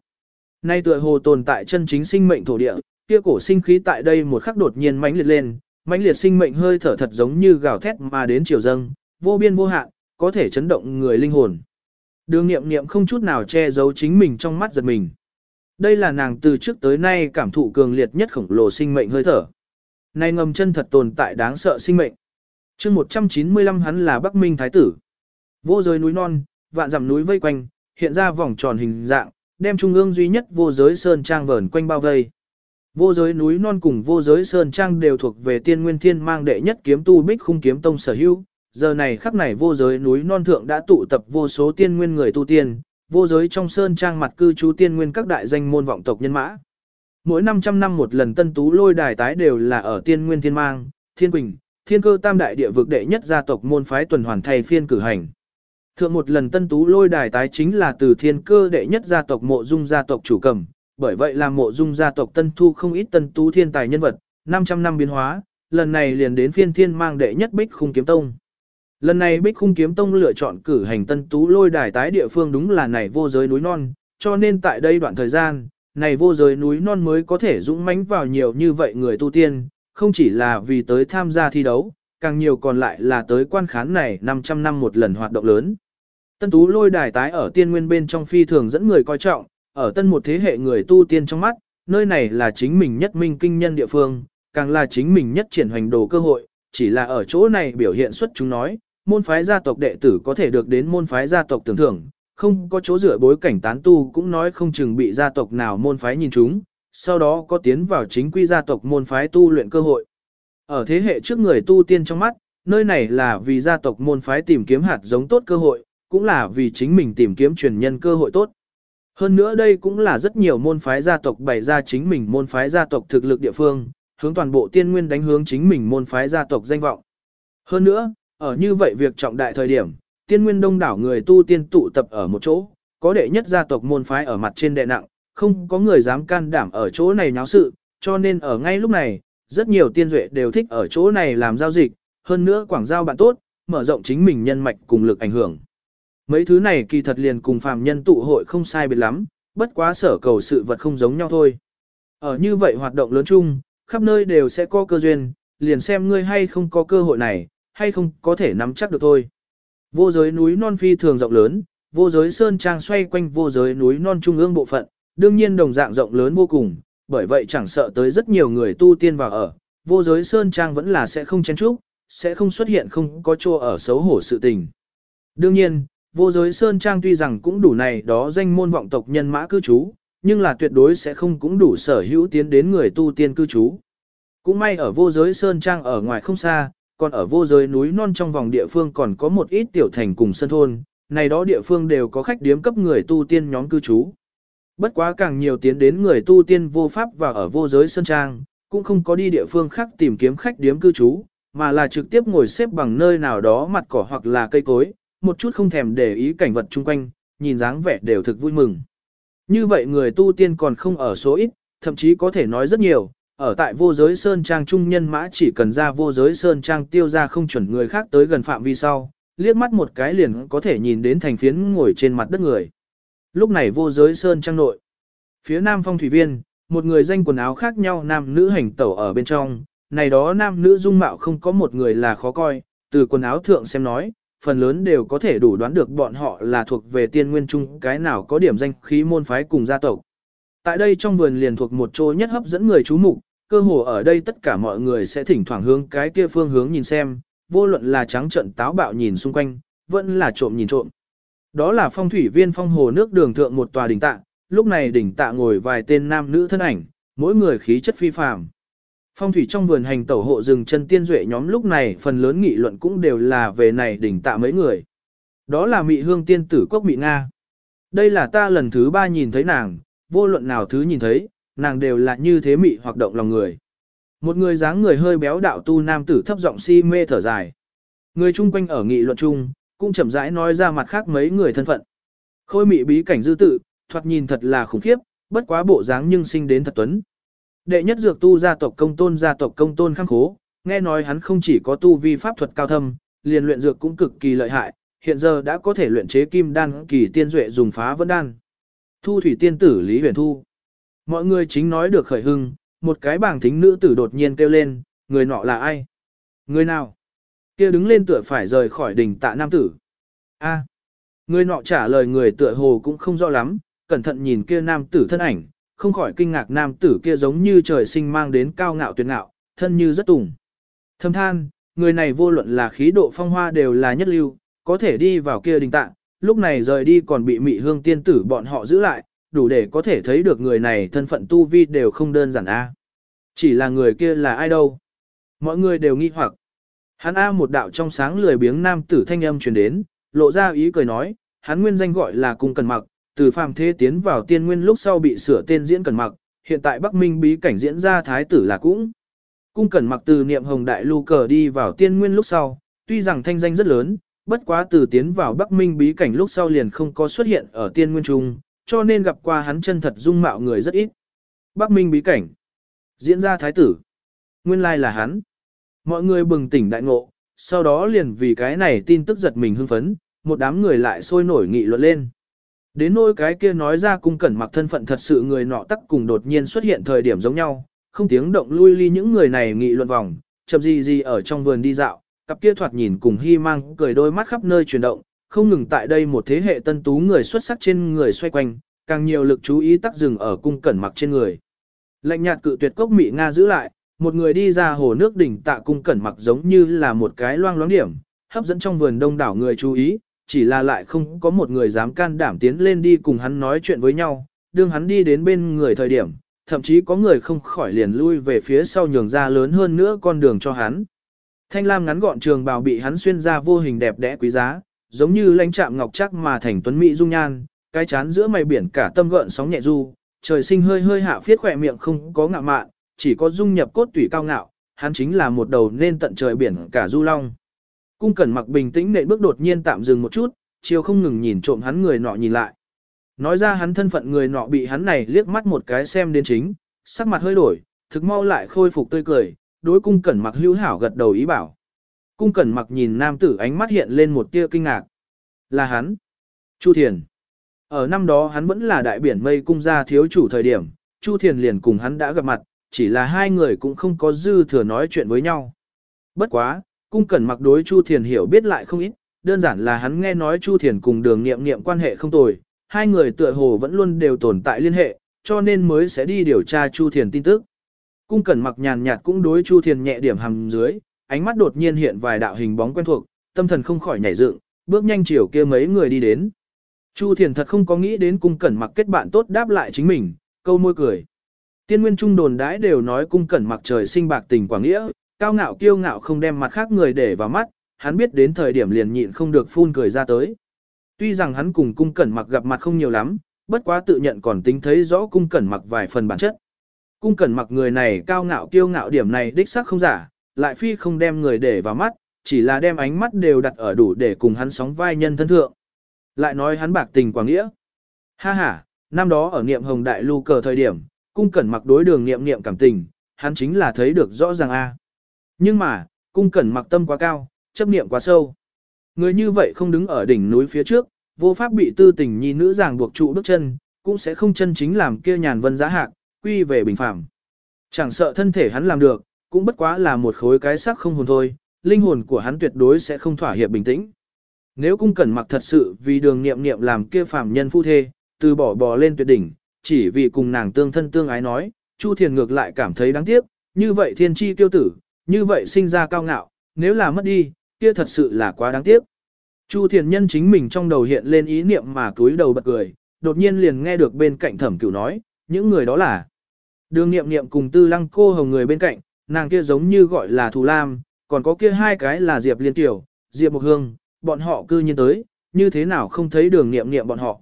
Nay tựa hồ tồn tại chân chính sinh mệnh thổ địa, kia cổ sinh khí tại đây một khắc đột nhiên mãnh liệt lên, mãnh liệt sinh mệnh hơi thở thật giống như gào thét mà đến chiều dâng, vô biên vô hạn, có thể chấn động người linh hồn. Đường nghiệm nghiệm không chút nào che giấu chính mình trong mắt giật mình. Đây là nàng từ trước tới nay cảm thụ cường liệt nhất khổng lồ sinh mệnh hơi thở. nay ngầm chân thật tồn tại đáng sợ sinh mệnh. chương 195 hắn là Bắc Minh Thái Tử. Vô giới núi non, vạn dặm núi vây quanh, hiện ra vòng tròn hình dạng, đem trung ương duy nhất vô giới sơn trang vờn quanh bao vây. Vô giới núi non cùng vô giới sơn trang đều thuộc về tiên nguyên thiên mang đệ nhất kiếm tu bích khung kiếm tông sở hữu. Giờ này khắc này vô giới núi non thượng đã tụ tập vô số tiên nguyên người tu tiên, vô giới trong sơn trang mặt cư trú tiên nguyên các đại danh môn vọng tộc nhân mã. Mỗi 500 năm một lần tân tú lôi đài tái đều là ở tiên nguyên thiên mang, thiên quỳnh, thiên cơ tam đại địa vực đệ nhất gia tộc môn phái tuần hoàn thay phiên cử hành. Thượng một lần tân tú lôi đài tái chính là từ thiên cơ đệ nhất gia tộc mộ dung gia tộc chủ cầm, bởi vậy là mộ dung gia tộc tân thu không ít tân tú thiên tài nhân vật, 500 năm biến hóa, lần này liền đến phiên thiên mang đệ nhất bích khung kiếm tông. Lần này bích khung kiếm tông lựa chọn cử hành tân tú lôi đài tái địa phương đúng là này vô giới núi non, cho nên tại đây đoạn thời gian, này vô giới núi non mới có thể dũng mãnh vào nhiều như vậy người tu tiên, không chỉ là vì tới tham gia thi đấu, càng nhiều còn lại là tới quan khán này 500 năm một lần hoạt động lớn. Tân tú lôi đài tái ở tiên nguyên bên trong phi thường dẫn người coi trọng, ở tân một thế hệ người tu tiên trong mắt, nơi này là chính mình nhất minh kinh nhân địa phương, càng là chính mình nhất triển hoành đồ cơ hội, chỉ là ở chỗ này biểu hiện xuất chúng nói, môn phái gia tộc đệ tử có thể được đến môn phái gia tộc tưởng thưởng, không có chỗ dựa bối cảnh tán tu cũng nói không chừng bị gia tộc nào môn phái nhìn chúng, sau đó có tiến vào chính quy gia tộc môn phái tu luyện cơ hội. Ở thế hệ trước người tu tiên trong mắt, nơi này là vì gia tộc môn phái tìm kiếm hạt giống tốt cơ hội, cũng là vì chính mình tìm kiếm truyền nhân cơ hội tốt. Hơn nữa đây cũng là rất nhiều môn phái gia tộc bày ra chính mình môn phái gia tộc thực lực địa phương, hướng toàn bộ tiên nguyên đánh hướng chính mình môn phái gia tộc danh vọng. Hơn nữa, ở như vậy việc trọng đại thời điểm, tiên nguyên đông đảo người tu tiên tụ tập ở một chỗ, có đệ nhất gia tộc môn phái ở mặt trên đệ nặng, không có người dám can đảm ở chỗ này náo sự, cho nên ở ngay lúc này, rất nhiều tiên duệ đều thích ở chỗ này làm giao dịch, hơn nữa quảng giao bạn tốt, mở rộng chính mình nhân mạch cùng lực ảnh hưởng. Mấy thứ này kỳ thật liền cùng phàm nhân tụ hội không sai biệt lắm, bất quá sở cầu sự vật không giống nhau thôi. Ở như vậy hoạt động lớn chung, khắp nơi đều sẽ có cơ duyên, liền xem ngươi hay không có cơ hội này, hay không có thể nắm chắc được thôi. Vô giới núi non phi thường rộng lớn, vô giới sơn trang xoay quanh vô giới núi non trung ương bộ phận, đương nhiên đồng dạng rộng lớn vô cùng, bởi vậy chẳng sợ tới rất nhiều người tu tiên vào ở, vô giới sơn trang vẫn là sẽ không chen chúc, sẽ không xuất hiện không có chỗ ở xấu hổ sự tình. Đương nhiên, vô giới sơn trang tuy rằng cũng đủ này đó danh môn vọng tộc nhân mã cư trú, nhưng là tuyệt đối sẽ không cũng đủ sở hữu tiến đến người tu tiên cư trú. Cũng may ở vô giới sơn trang ở ngoài không xa, còn ở vô giới núi non trong vòng địa phương còn có một ít tiểu thành cùng sân thôn, này đó địa phương đều có khách điếm cấp người tu tiên nhóm cư trú. Bất quá càng nhiều tiến đến người tu tiên vô pháp và ở vô giới sơn trang, cũng không có đi địa phương khác tìm kiếm khách điếm cư trú, mà là trực tiếp ngồi xếp bằng nơi nào đó mặt cỏ hoặc là cây cối, một chút không thèm để ý cảnh vật chung quanh, nhìn dáng vẻ đều thực vui mừng. Như vậy người tu tiên còn không ở số ít, thậm chí có thể nói rất nhiều, ở tại vô giới sơn trang trung nhân mã chỉ cần ra vô giới sơn trang tiêu ra không chuẩn người khác tới gần phạm vi sau, liếc mắt một cái liền có thể nhìn đến thành phiến ngồi trên mặt đất người. Lúc này vô giới sơn trang nội, phía nam phong thủy viên, một người danh quần áo khác nhau nam nữ hành tẩu ở bên trong, này đó nam nữ dung mạo không có một người là khó coi, từ quần áo thượng xem nói, phần lớn đều có thể đủ đoán được bọn họ là thuộc về tiên nguyên trung cái nào có điểm danh khí môn phái cùng gia tộc. Tại đây trong vườn liền thuộc một chỗ nhất hấp dẫn người chú mục, cơ hồ ở đây tất cả mọi người sẽ thỉnh thoảng hướng cái kia phương hướng nhìn xem, vô luận là trắng trận táo bạo nhìn xung quanh, vẫn là trộm nhìn trộm. Đó là phong thủy viên phong hồ nước đường thượng một tòa đỉnh tạ, lúc này đỉnh tạ ngồi vài tên nam nữ thân ảnh, mỗi người khí chất phi phàm. Phong thủy trong vườn hành tẩu hộ rừng chân tiên duệ nhóm lúc này phần lớn nghị luận cũng đều là về này đỉnh tạ mấy người. Đó là mị hương tiên tử quốc mị Nga. Đây là ta lần thứ ba nhìn thấy nàng, vô luận nào thứ nhìn thấy, nàng đều là như thế mị hoạt động lòng người. Một người dáng người hơi béo đạo tu nam tử thấp giọng si mê thở dài. Người chung quanh ở nghị luận chung, cũng chậm rãi nói ra mặt khác mấy người thân phận. Khôi mị bí cảnh dư tự, thoạt nhìn thật là khủng khiếp, bất quá bộ dáng nhưng sinh đến thật tuấn. Đệ nhất dược tu gia tộc công tôn gia tộc công tôn khang khố, nghe nói hắn không chỉ có tu vi pháp thuật cao thâm, liền luyện dược cũng cực kỳ lợi hại, hiện giờ đã có thể luyện chế kim đan kỳ tiên duệ dùng phá vân đan. Thu thủy tiên tử Lý Huyền Thu. Mọi người chính nói được khởi hưng, một cái bảng thính nữ tử đột nhiên kêu lên, người nọ là ai? Người nào? Kia đứng lên tựa phải rời khỏi đỉnh tạ nam tử. A. Người nọ trả lời người tựa hồ cũng không rõ lắm, cẩn thận nhìn kia nam tử thân ảnh, không khỏi kinh ngạc nam tử kia giống như trời sinh mang đến cao ngạo tuyệt ngạo, thân như rất tùng. Thâm than, người này vô luận là khí độ phong hoa đều là nhất lưu, có thể đi vào kia đình tạng, lúc này rời đi còn bị mị hương tiên tử bọn họ giữ lại, đủ để có thể thấy được người này thân phận tu vi đều không đơn giản a. Chỉ là người kia là ai đâu? Mọi người đều nghi hoặc. Hắn A một đạo trong sáng lười biếng nam tử thanh âm truyền đến, lộ ra ý cười nói, hắn nguyên danh gọi là cung cần mặc, từ phàm thế tiến vào tiên nguyên lúc sau bị sửa tên diễn cần mặc, hiện tại Bắc Minh bí cảnh diễn ra thái tử là cũng. Cung cần mặc từ niệm hồng đại lưu cờ đi vào tiên nguyên lúc sau, tuy rằng thanh danh rất lớn, bất quá từ tiến vào Bắc Minh bí cảnh lúc sau liền không có xuất hiện ở tiên nguyên trung, cho nên gặp qua hắn chân thật dung mạo người rất ít. Bắc Minh bí cảnh. Diễn ra thái tử. Nguyên lai là hắn. Mọi người bừng tỉnh đại ngộ, sau đó liền vì cái này tin tức giật mình hưng phấn, một đám người lại sôi nổi nghị luận lên. Đến nỗi cái kia nói ra cung cẩn mặc thân phận thật sự người nọ tắc cùng đột nhiên xuất hiện thời điểm giống nhau, không tiếng động lui ly những người này nghị luận vòng, chậm gì gì ở trong vườn đi dạo, cặp kia thoạt nhìn cùng hy mang cười đôi mắt khắp nơi chuyển động, không ngừng tại đây một thế hệ tân tú người xuất sắc trên người xoay quanh, càng nhiều lực chú ý tắc dừng ở cung cẩn mặc trên người. Lạnh nhạt cự tuyệt cốc mị Nga giữ lại, một người đi ra hồ nước đỉnh tạ cung cẩn mặc giống như là một cái loang loáng điểm, hấp dẫn trong vườn đông đảo người chú ý, chỉ là lại không có một người dám can đảm tiến lên đi cùng hắn nói chuyện với nhau, đương hắn đi đến bên người thời điểm, thậm chí có người không khỏi liền lui về phía sau nhường ra lớn hơn nữa con đường cho hắn. Thanh lam ngắn gọn trường bào bị hắn xuyên ra vô hình đẹp đẽ quý giá, giống như lãnh trạm ngọc chắc mà thành tuấn mỹ dung nhan, cái chán giữa mày biển cả tâm gợn sóng nhẹ du, trời sinh hơi hơi hạ phiết khỏe miệng không có ngạo mạn, chỉ có dung nhập cốt tủy cao ngạo, hắn chính là một đầu nên tận trời biển cả du long. Cung cẩn mặc bình tĩnh nệ bước đột nhiên tạm dừng một chút, chiều không ngừng nhìn trộm hắn người nọ nhìn lại. Nói ra hắn thân phận người nọ bị hắn này liếc mắt một cái xem đến chính, sắc mặt hơi đổi, thực mau lại khôi phục tươi cười, đối cung cẩn mặc hữu hảo gật đầu ý bảo. Cung cẩn mặc nhìn nam tử ánh mắt hiện lên một tia kinh ngạc. Là hắn. Chu Thiền. Ở năm đó hắn vẫn là đại biển mây cung gia thiếu chủ thời điểm, Chu Thiền liền cùng hắn đã gặp mặt, chỉ là hai người cũng không có dư thừa nói chuyện với nhau. Bất quá, cung cẩn mặc đối Chu Thiền hiểu biết lại không ít, đơn giản là hắn nghe nói Chu Thiền cùng đường nghiệm nghiệm quan hệ không tồi, hai người tựa hồ vẫn luôn đều tồn tại liên hệ, cho nên mới sẽ đi điều tra Chu Thiền tin tức. Cung cẩn mặc nhàn nhạt cũng đối Chu Thiền nhẹ điểm hầm dưới, ánh mắt đột nhiên hiện vài đạo hình bóng quen thuộc, tâm thần không khỏi nhảy dựng, bước nhanh chiều kia mấy người đi đến. Chu Thiền thật không có nghĩ đến cung cẩn mặc kết bạn tốt đáp lại chính mình, câu môi cười. Tiên nguyên trung đồn đãi đều nói cung cẩn mặc trời sinh bạc tình quảng nghĩa, cao ngạo kiêu ngạo không đem mặt khác người để vào mắt, hắn biết đến thời điểm liền nhịn không được phun cười ra tới. Tuy rằng hắn cùng cung cẩn mặc gặp mặt không nhiều lắm, bất quá tự nhận còn tính thấy rõ cung cẩn mặc vài phần bản chất. Cung cẩn mặc người này cao ngạo kiêu ngạo điểm này đích xác không giả, lại phi không đem người để vào mắt, chỉ là đem ánh mắt đều đặt ở đủ để cùng hắn sóng vai nhân thân thượng. Lại nói hắn bạc tình quảng nghĩa. Ha ha, năm đó ở niệm hồng đại lưu cờ thời điểm, cung cẩn mặc đối đường niệm niệm cảm tình, hắn chính là thấy được rõ ràng a. Nhưng mà, cung cẩn mặc tâm quá cao, chấp niệm quá sâu. Người như vậy không đứng ở đỉnh núi phía trước, vô pháp bị tư tình nhi nữ ràng buộc trụ bước chân, cũng sẽ không chân chính làm kia nhàn vân giá hạc, quy về bình phẳng. Chẳng sợ thân thể hắn làm được, cũng bất quá là một khối cái xác không hồn thôi, linh hồn của hắn tuyệt đối sẽ không thỏa hiệp bình tĩnh. Nếu cung cẩn mặc thật sự vì đường nghiệm nghiệm làm kia phạm nhân phu thê, từ bỏ bò lên tuyệt đỉnh, chỉ vì cùng nàng tương thân tương ái nói, Chu Thiền ngược lại cảm thấy đáng tiếc, như vậy thiên chi kiêu tử, như vậy sinh ra cao ngạo, nếu là mất đi, kia thật sự là quá đáng tiếc. Chu Thiền Nhân chính mình trong đầu hiện lên ý niệm mà túi đầu bật cười, đột nhiên liền nghe được bên cạnh thẩm cửu nói, những người đó là đường niệm niệm cùng tư lăng cô hồng người bên cạnh, nàng kia giống như gọi là Thù Lam, còn có kia hai cái là Diệp Liên Tiểu, Diệp Mộc Hương, bọn họ cư nhiên tới, như thế nào không thấy đường niệm niệm bọn họ.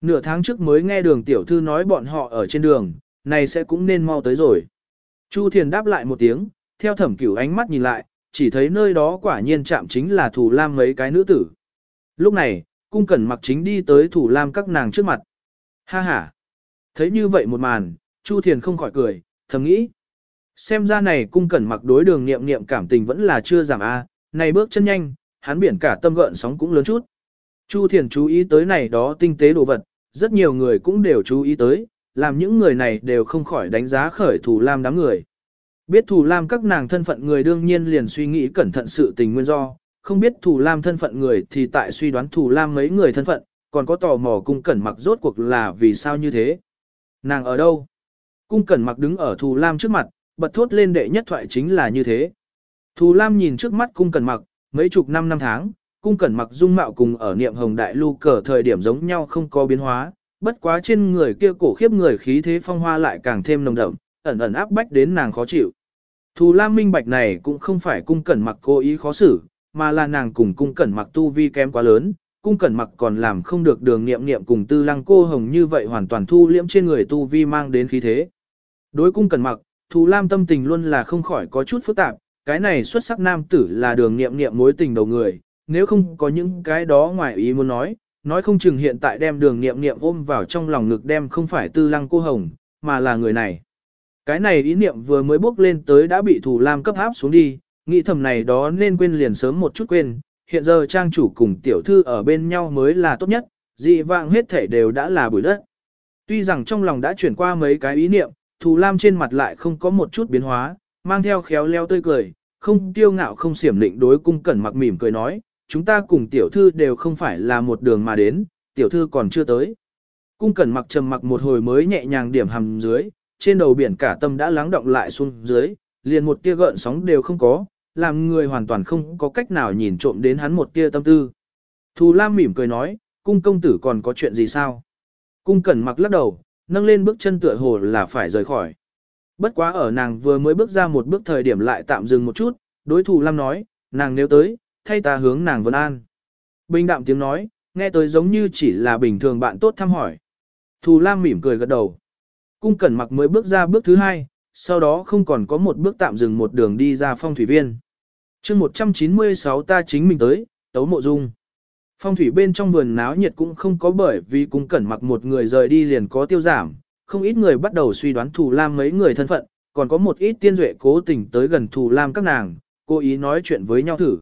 Nửa tháng trước mới nghe đường tiểu thư nói bọn họ ở trên đường, này sẽ cũng nên mau tới rồi. Chu Thiền đáp lại một tiếng, theo thẩm cửu ánh mắt nhìn lại, chỉ thấy nơi đó quả nhiên chạm chính là thủ lam mấy cái nữ tử. Lúc này, cung cẩn mặc chính đi tới thủ lam các nàng trước mặt. Ha ha! Thấy như vậy một màn, Chu Thiền không khỏi cười, thầm nghĩ. Xem ra này cung cẩn mặc đối đường nghiệm nghiệm cảm tình vẫn là chưa giảm a này bước chân nhanh, hắn biển cả tâm gợn sóng cũng lớn chút. Chu Thiền chú ý tới này đó tinh tế đồ vật, rất nhiều người cũng đều chú ý tới, làm những người này đều không khỏi đánh giá khởi thủ lam đám người. Biết thủ lam các nàng thân phận người đương nhiên liền suy nghĩ cẩn thận sự tình nguyên do, không biết thủ lam thân phận người thì tại suy đoán thủ lam mấy người thân phận, còn có tò mò cung cẩn mặc rốt cuộc là vì sao như thế. Nàng ở đâu? Cung cẩn mặc đứng ở thủ lam trước mặt, bật thốt lên đệ nhất thoại chính là như thế. Thù Lam nhìn trước mắt cung cẩn mặc, mấy chục năm năm tháng, cung cẩn mặc dung mạo cùng ở niệm hồng đại lưu cờ thời điểm giống nhau không có biến hóa, bất quá trên người kia cổ khiếp người khí thế phong hoa lại càng thêm nồng đậm, ẩn ẩn áp bách đến nàng khó chịu. Thù Lam minh bạch này cũng không phải cung cẩn mặc cố ý khó xử, mà là nàng cùng cung cẩn mặc tu vi kém quá lớn, cung cẩn mặc còn làm không được đường niệm niệm cùng tư lăng cô hồng như vậy hoàn toàn thu liễm trên người tu vi mang đến khí thế. Đối cung cẩn mặc, Thù Lam tâm tình luôn là không khỏi có chút phức tạp, cái này xuất sắc nam tử là đường nghiệm nghiệm mối tình đầu người, nếu không có những cái đó ngoài ý muốn nói, nói không chừng hiện tại đem đường nghiệm nghiệm ôm vào trong lòng ngực đem không phải tư lăng cô hồng, mà là người này. Cái này ý niệm vừa mới bước lên tới đã bị Thù Lam cấp áp xuống đi, nghĩ thầm này đó nên quên liền sớm một chút quên, hiện giờ trang chủ cùng tiểu thư ở bên nhau mới là tốt nhất, dị vạng hết thể đều đã là bụi đất. Tuy rằng trong lòng đã chuyển qua mấy cái ý niệm, Thù Lam trên mặt lại không có một chút biến hóa, mang theo khéo leo tươi cười, không tiêu ngạo không xiểm định đối cung cẩn mặc mỉm cười nói, chúng ta cùng tiểu thư đều không phải là một đường mà đến, tiểu thư còn chưa tới. Cung cẩn mặc trầm mặc một hồi mới nhẹ nhàng điểm hầm dưới, trên đầu biển cả tâm đã lắng động lại xuống dưới, liền một tia gợn sóng đều không có, làm người hoàn toàn không có cách nào nhìn trộm đến hắn một tia tâm tư. Thù Lam mỉm cười nói, cung công tử còn có chuyện gì sao? Cung cẩn mặc lắc đầu, nâng lên bước chân tựa hồ là phải rời khỏi. Bất quá ở nàng vừa mới bước ra một bước thời điểm lại tạm dừng một chút, đối thủ Lam nói, nàng nếu tới, thay ta hướng nàng vân an. Bình đạm tiếng nói, nghe tới giống như chỉ là bình thường bạn tốt thăm hỏi. Thù Lam mỉm cười gật đầu. Cung cẩn mặc mới bước ra bước thứ hai, sau đó không còn có một bước tạm dừng một đường đi ra phong thủy viên. chương 196 ta chính mình tới, tấu mộ dung. Phong thủy bên trong vườn náo nhiệt cũng không có bởi vì cung cẩn mặc một người rời đi liền có tiêu giảm, không ít người bắt đầu suy đoán Thù Lam mấy người thân phận, còn có một ít tiên duệ cố tình tới gần Thù Lam các nàng, cố ý nói chuyện với nhau thử.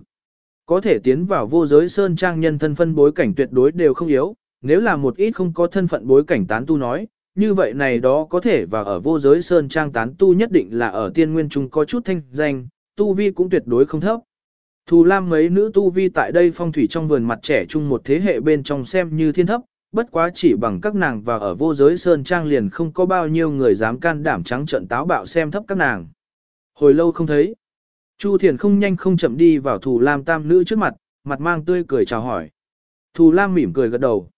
Có thể tiến vào vô giới sơn trang nhân thân phân bối cảnh tuyệt đối đều không yếu, nếu là một ít không có thân phận bối cảnh tán tu nói, như vậy này đó có thể và ở vô giới sơn trang tán tu nhất định là ở tiên nguyên trung có chút thanh danh, tu vi cũng tuyệt đối không thấp. Thù Lam mấy nữ tu vi tại đây phong thủy trong vườn mặt trẻ chung một thế hệ bên trong xem như thiên thấp, bất quá chỉ bằng các nàng và ở vô giới sơn trang liền không có bao nhiêu người dám can đảm trắng trận táo bạo xem thấp các nàng. Hồi lâu không thấy, Chu Thiền không nhanh không chậm đi vào Thù Lam tam nữ trước mặt, mặt mang tươi cười chào hỏi. Thù Lam mỉm cười gật đầu.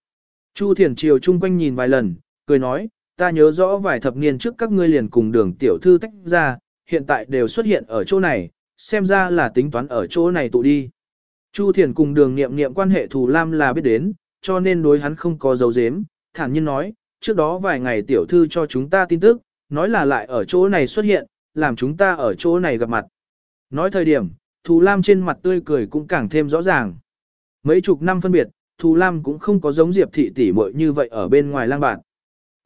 Chu Thiền chiều chung quanh nhìn vài lần, cười nói, ta nhớ rõ vài thập niên trước các ngươi liền cùng đường tiểu thư tách ra, hiện tại đều xuất hiện ở chỗ này, xem ra là tính toán ở chỗ này tụ đi. Chu Thiền cùng đường nghiệm nghiệm quan hệ Thù Lam là biết đến, cho nên đối hắn không có dấu dếm, thản nhiên nói, trước đó vài ngày tiểu thư cho chúng ta tin tức, nói là lại ở chỗ này xuất hiện, làm chúng ta ở chỗ này gặp mặt. Nói thời điểm, Thù Lam trên mặt tươi cười cũng càng thêm rõ ràng. Mấy chục năm phân biệt, Thù Lam cũng không có giống Diệp thị tỷ muội như vậy ở bên ngoài lang bạn.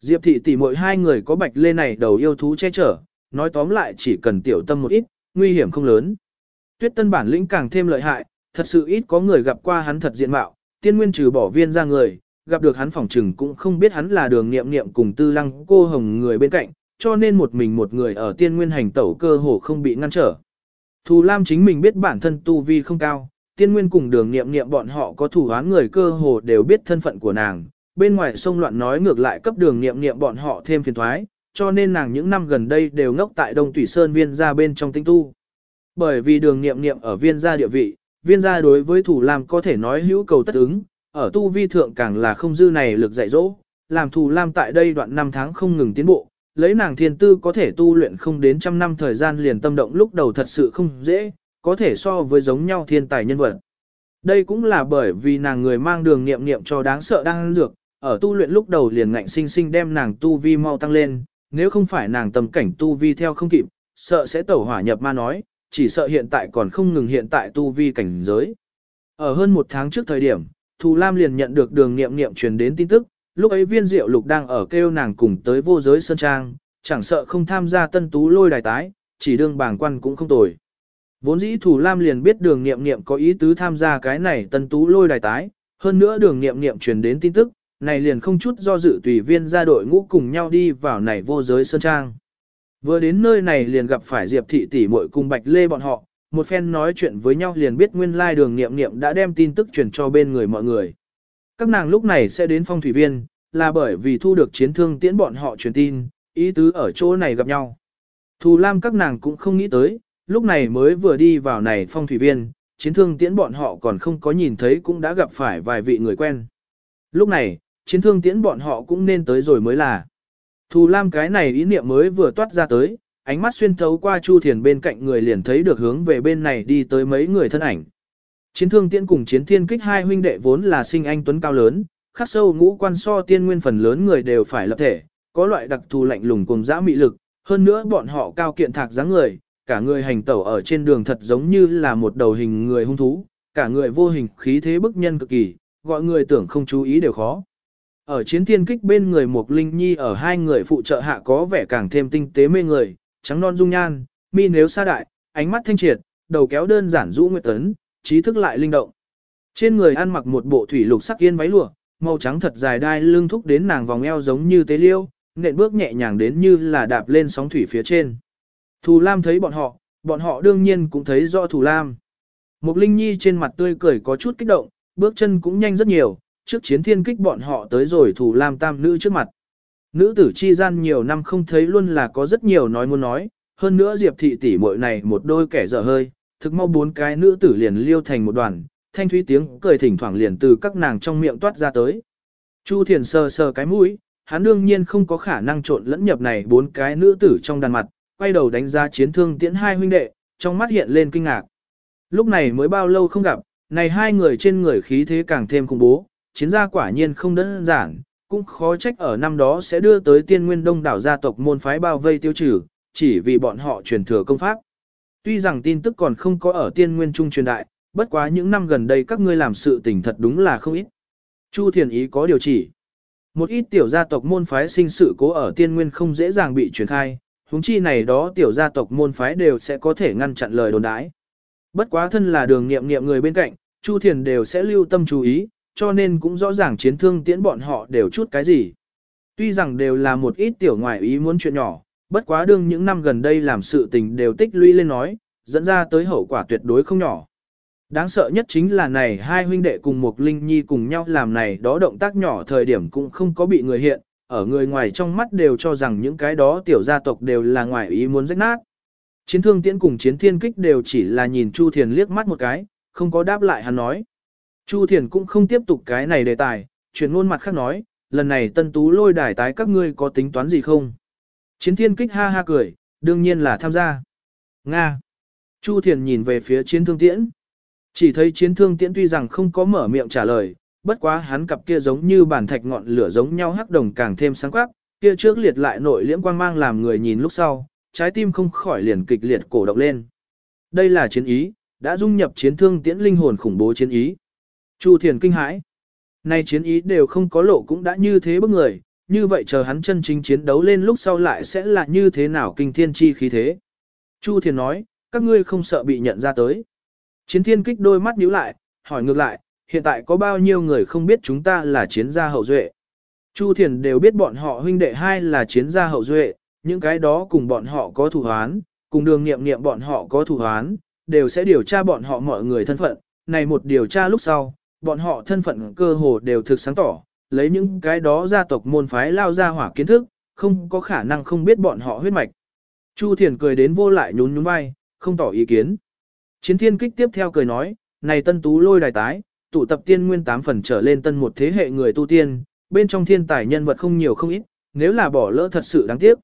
Diệp thị tỷ mỗi hai người có bạch lê này đầu yêu thú che chở, nói tóm lại chỉ cần tiểu tâm một ít, nguy hiểm không lớn. Tuyết tân bản lĩnh càng thêm lợi hại, thật sự ít có người gặp qua hắn thật diện mạo, tiên nguyên trừ bỏ viên ra người, gặp được hắn phỏng trừng cũng không biết hắn là đường nghiệm nghiệm cùng tư lăng cô hồng người bên cạnh, cho nên một mình một người ở tiên nguyên hành tẩu cơ hồ không bị ngăn trở. Thù Lam chính mình biết bản thân tu vi không cao, tiên nguyên cùng đường nghiệm nghiệm bọn họ có thủ án người cơ hồ đều biết thân phận của nàng, bên ngoài sông loạn nói ngược lại cấp đường nghiệm nghiệm bọn họ thêm phiền thoái, cho nên nàng những năm gần đây đều ngốc tại Đông Tủy Sơn viên gia bên trong tinh tu. Bởi vì đường nghiệm nghiệm ở viên gia địa vị, viên gia đối với thủ lam có thể nói hữu cầu tất ứng, ở tu vi thượng càng là không dư này lực dạy dỗ, làm thủ lam tại đây đoạn năm tháng không ngừng tiến bộ, lấy nàng thiên tư có thể tu luyện không đến trăm năm thời gian liền tâm động lúc đầu thật sự không dễ, có thể so với giống nhau thiên tài nhân vật. Đây cũng là bởi vì nàng người mang đường nghiệm nghiệm cho đáng sợ đang dược, ở tu luyện lúc đầu liền ngạnh sinh sinh đem nàng tu vi mau tăng lên, nếu không phải nàng tầm cảnh tu vi theo không kịp, sợ sẽ tẩu hỏa nhập ma nói, chỉ sợ hiện tại còn không ngừng hiện tại tu vi cảnh giới. Ở hơn một tháng trước thời điểm, Thù Lam liền nhận được đường nghiệm nghiệm truyền đến tin tức, lúc ấy viên diệu lục đang ở kêu nàng cùng tới vô giới sơn trang, chẳng sợ không tham gia tân tú lôi đài tái, chỉ đương bảng quan cũng không tồi. Vốn dĩ Thù Lam liền biết đường nghiệm nghiệm có ý tứ tham gia cái này tân tú lôi đài tái, hơn nữa đường nghiệm nghiệm truyền đến tin tức, này liền không chút do dự tùy viên ra đội ngũ cùng nhau đi vào này vô giới sơn trang. Vừa đến nơi này liền gặp phải Diệp thị tỷ muội cùng Bạch Lê bọn họ, một phen nói chuyện với nhau liền biết nguyên lai đường nghiệm nghiệm đã đem tin tức truyền cho bên người mọi người. Các nàng lúc này sẽ đến phong thủy viên, là bởi vì thu được chiến thương tiễn bọn họ truyền tin, ý tứ ở chỗ này gặp nhau. Thù Lam các nàng cũng không nghĩ tới, lúc này mới vừa đi vào này phong thủy viên, chiến thương tiễn bọn họ còn không có nhìn thấy cũng đã gặp phải vài vị người quen. Lúc này, chiến thương tiễn bọn họ cũng nên tới rồi mới là. Thù Lam cái này ý niệm mới vừa toát ra tới, ánh mắt xuyên thấu qua Chu Thiền bên cạnh người liền thấy được hướng về bên này đi tới mấy người thân ảnh. Chiến thương tiễn cùng chiến thiên kích hai huynh đệ vốn là sinh anh tuấn cao lớn, khắc sâu ngũ quan so tiên nguyên phần lớn người đều phải lập thể, có loại đặc thù lạnh lùng cùng dã mị lực, hơn nữa bọn họ cao kiện thạc dáng người, cả người hành tẩu ở trên đường thật giống như là một đầu hình người hung thú, cả người vô hình khí thế bức nhân cực kỳ, gọi người tưởng không chú ý đều khó. Ở chiến thiên kích bên người một linh nhi ở hai người phụ trợ hạ có vẻ càng thêm tinh tế mê người, trắng non dung nhan, mi nếu xa đại, ánh mắt thanh triệt, đầu kéo đơn giản rũ nguyệt tấn, trí thức lại linh động. Trên người ăn mặc một bộ thủy lục sắc yên váy lụa, màu trắng thật dài đai lưng thúc đến nàng vòng eo giống như tế liêu, nện bước nhẹ nhàng đến như là đạp lên sóng thủy phía trên. Thù Lam thấy bọn họ, bọn họ đương nhiên cũng thấy rõ Thù Lam. Mục Linh Nhi trên mặt tươi cười có chút kích động, bước chân cũng nhanh rất nhiều, trước chiến thiên kích bọn họ tới rồi thủ Lam tam nữ trước mặt. Nữ tử chi gian nhiều năm không thấy luôn là có rất nhiều nói muốn nói, hơn nữa Diệp thị tỷ muội này một đôi kẻ dở hơi, thực mau bốn cái nữ tử liền liêu thành một đoàn, thanh thúy tiếng cười thỉnh thoảng liền từ các nàng trong miệng toát ra tới. Chu Thiền sờ sờ cái mũi, hắn đương nhiên không có khả năng trộn lẫn nhập này bốn cái nữ tử trong đàn mặt, quay đầu đánh giá chiến thương tiễn hai huynh đệ, trong mắt hiện lên kinh ngạc. Lúc này mới bao lâu không gặp, này hai người trên người khí thế càng thêm khủng bố, chiến gia quả nhiên không đơn giản, cũng khó trách ở năm đó sẽ đưa tới tiên nguyên đông đảo gia tộc môn phái bao vây tiêu trừ, chỉ vì bọn họ truyền thừa công pháp. Tuy rằng tin tức còn không có ở tiên nguyên trung truyền đại, bất quá những năm gần đây các ngươi làm sự tình thật đúng là không ít. Chu Thiền Ý có điều chỉ. Một ít tiểu gia tộc môn phái sinh sự cố ở tiên nguyên không dễ dàng bị truyền khai, huống chi này đó tiểu gia tộc môn phái đều sẽ có thể ngăn chặn lời đồn đãi. Bất quá thân là đường nghiệm nghiệm người bên cạnh, Chu Thiền đều sẽ lưu tâm chú ý, cho nên cũng rõ ràng chiến thương tiễn bọn họ đều chút cái gì. Tuy rằng đều là một ít tiểu ngoại ý muốn chuyện nhỏ, bất quá đương những năm gần đây làm sự tình đều tích lũy lên nói, dẫn ra tới hậu quả tuyệt đối không nhỏ. Đáng sợ nhất chính là này hai huynh đệ cùng một linh nhi cùng nhau làm này đó động tác nhỏ thời điểm cũng không có bị người hiện, ở người ngoài trong mắt đều cho rằng những cái đó tiểu gia tộc đều là ngoại ý muốn rách nát. Chiến thương tiễn cùng chiến thiên kích đều chỉ là nhìn Chu Thiền liếc mắt một cái, không có đáp lại hắn nói. Chu Thiền cũng không tiếp tục cái này đề tài, chuyển ngôn mặt khác nói, lần này tân tú lôi đài tái các ngươi có tính toán gì không? Chiến thiên kích ha ha cười, đương nhiên là tham gia. Nga. Chu Thiền nhìn về phía chiến thương tiễn. Chỉ thấy chiến thương tiễn tuy rằng không có mở miệng trả lời, bất quá hắn cặp kia giống như bản thạch ngọn lửa giống nhau hắc đồng càng thêm sáng quắc, kia trước liệt lại nội liễm quang mang làm người nhìn lúc sau, trái tim không khỏi liền kịch liệt cổ động lên. Đây là chiến ý, đã dung nhập chiến thương tiễn linh hồn khủng bố chiến ý. Chu Thiền kinh hãi. Nay chiến ý đều không có lộ cũng đã như thế bức người, như vậy chờ hắn chân chính chiến đấu lên lúc sau lại sẽ là như thế nào kinh thiên chi khí thế. Chu Thiền nói, các ngươi không sợ bị nhận ra tới. Chiến thiên kích đôi mắt nhíu lại, hỏi ngược lại, hiện tại có bao nhiêu người không biết chúng ta là chiến gia hậu duệ. Chu Thiền đều biết bọn họ huynh đệ hai là chiến gia hậu duệ, những cái đó cùng bọn họ có thủ hoán, cùng đường nghiệm nghiệm bọn họ có thủ hoán, đều sẽ điều tra bọn họ mọi người thân phận. Này một điều tra lúc sau, bọn họ thân phận cơ hồ đều thực sáng tỏ, lấy những cái đó gia tộc môn phái lao ra hỏa kiến thức, không có khả năng không biết bọn họ huyết mạch. Chu Thiền cười đến vô lại nhún nhún vai, không tỏ ý kiến. Chiến thiên kích tiếp theo cười nói, này tân tú lôi đài tái, tụ tập tiên nguyên tám phần trở lên tân một thế hệ người tu tiên, bên trong thiên tài nhân vật không nhiều không ít, nếu là bỏ lỡ thật sự đáng tiếc.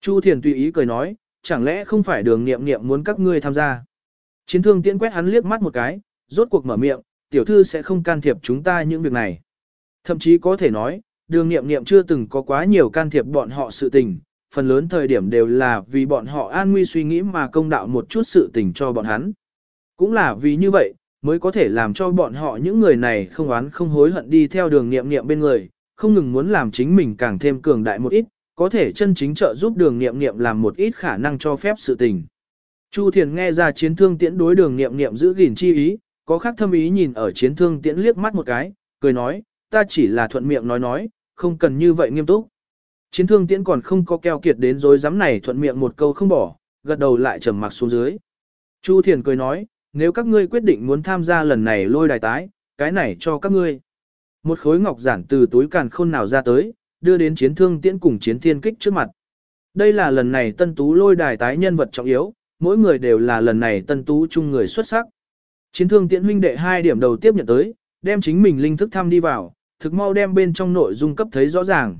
Chu Thiền tùy ý cười nói, chẳng lẽ không phải đường nghiệm nghiệm muốn các ngươi tham gia. Chiến thương tiễn quét hắn liếc mắt một cái, rốt cuộc mở miệng, tiểu thư sẽ không can thiệp chúng ta những việc này. Thậm chí có thể nói, đường nghiệm nghiệm chưa từng có quá nhiều can thiệp bọn họ sự tình, phần lớn thời điểm đều là vì bọn họ an nguy suy nghĩ mà công đạo một chút sự tình cho bọn hắn. Cũng là vì như vậy, mới có thể làm cho bọn họ những người này không oán không hối hận đi theo đường nghiệm nghiệm bên người, không ngừng muốn làm chính mình càng thêm cường đại một ít, có thể chân chính trợ giúp đường nghiệm nghiệm làm một ít khả năng cho phép sự tình. Chu Thiền nghe ra chiến thương tiễn đối đường nghiệm nghiệm giữ gìn chi ý, có khác thâm ý nhìn ở chiến thương tiễn liếc mắt một cái, cười nói, ta chỉ là thuận miệng nói nói, không cần như vậy nghiêm túc. Chiến thương tiễn còn không có keo kiệt đến dối dám này thuận miệng một câu không bỏ, gật đầu lại trầm mặc xuống dưới. Chu Thiền cười nói, nếu các ngươi quyết định muốn tham gia lần này lôi đài tái, cái này cho các ngươi. Một khối ngọc giản từ túi càn khôn nào ra tới, đưa đến chiến thương tiễn cùng chiến thiên kích trước mặt. Đây là lần này tân tú lôi đài tái nhân vật trọng yếu, mỗi người đều là lần này tân tú chung người xuất sắc. Chiến thương tiễn huynh đệ hai điểm đầu tiếp nhận tới, đem chính mình linh thức thăm đi vào, thực mau đem bên trong nội dung cấp thấy rõ ràng.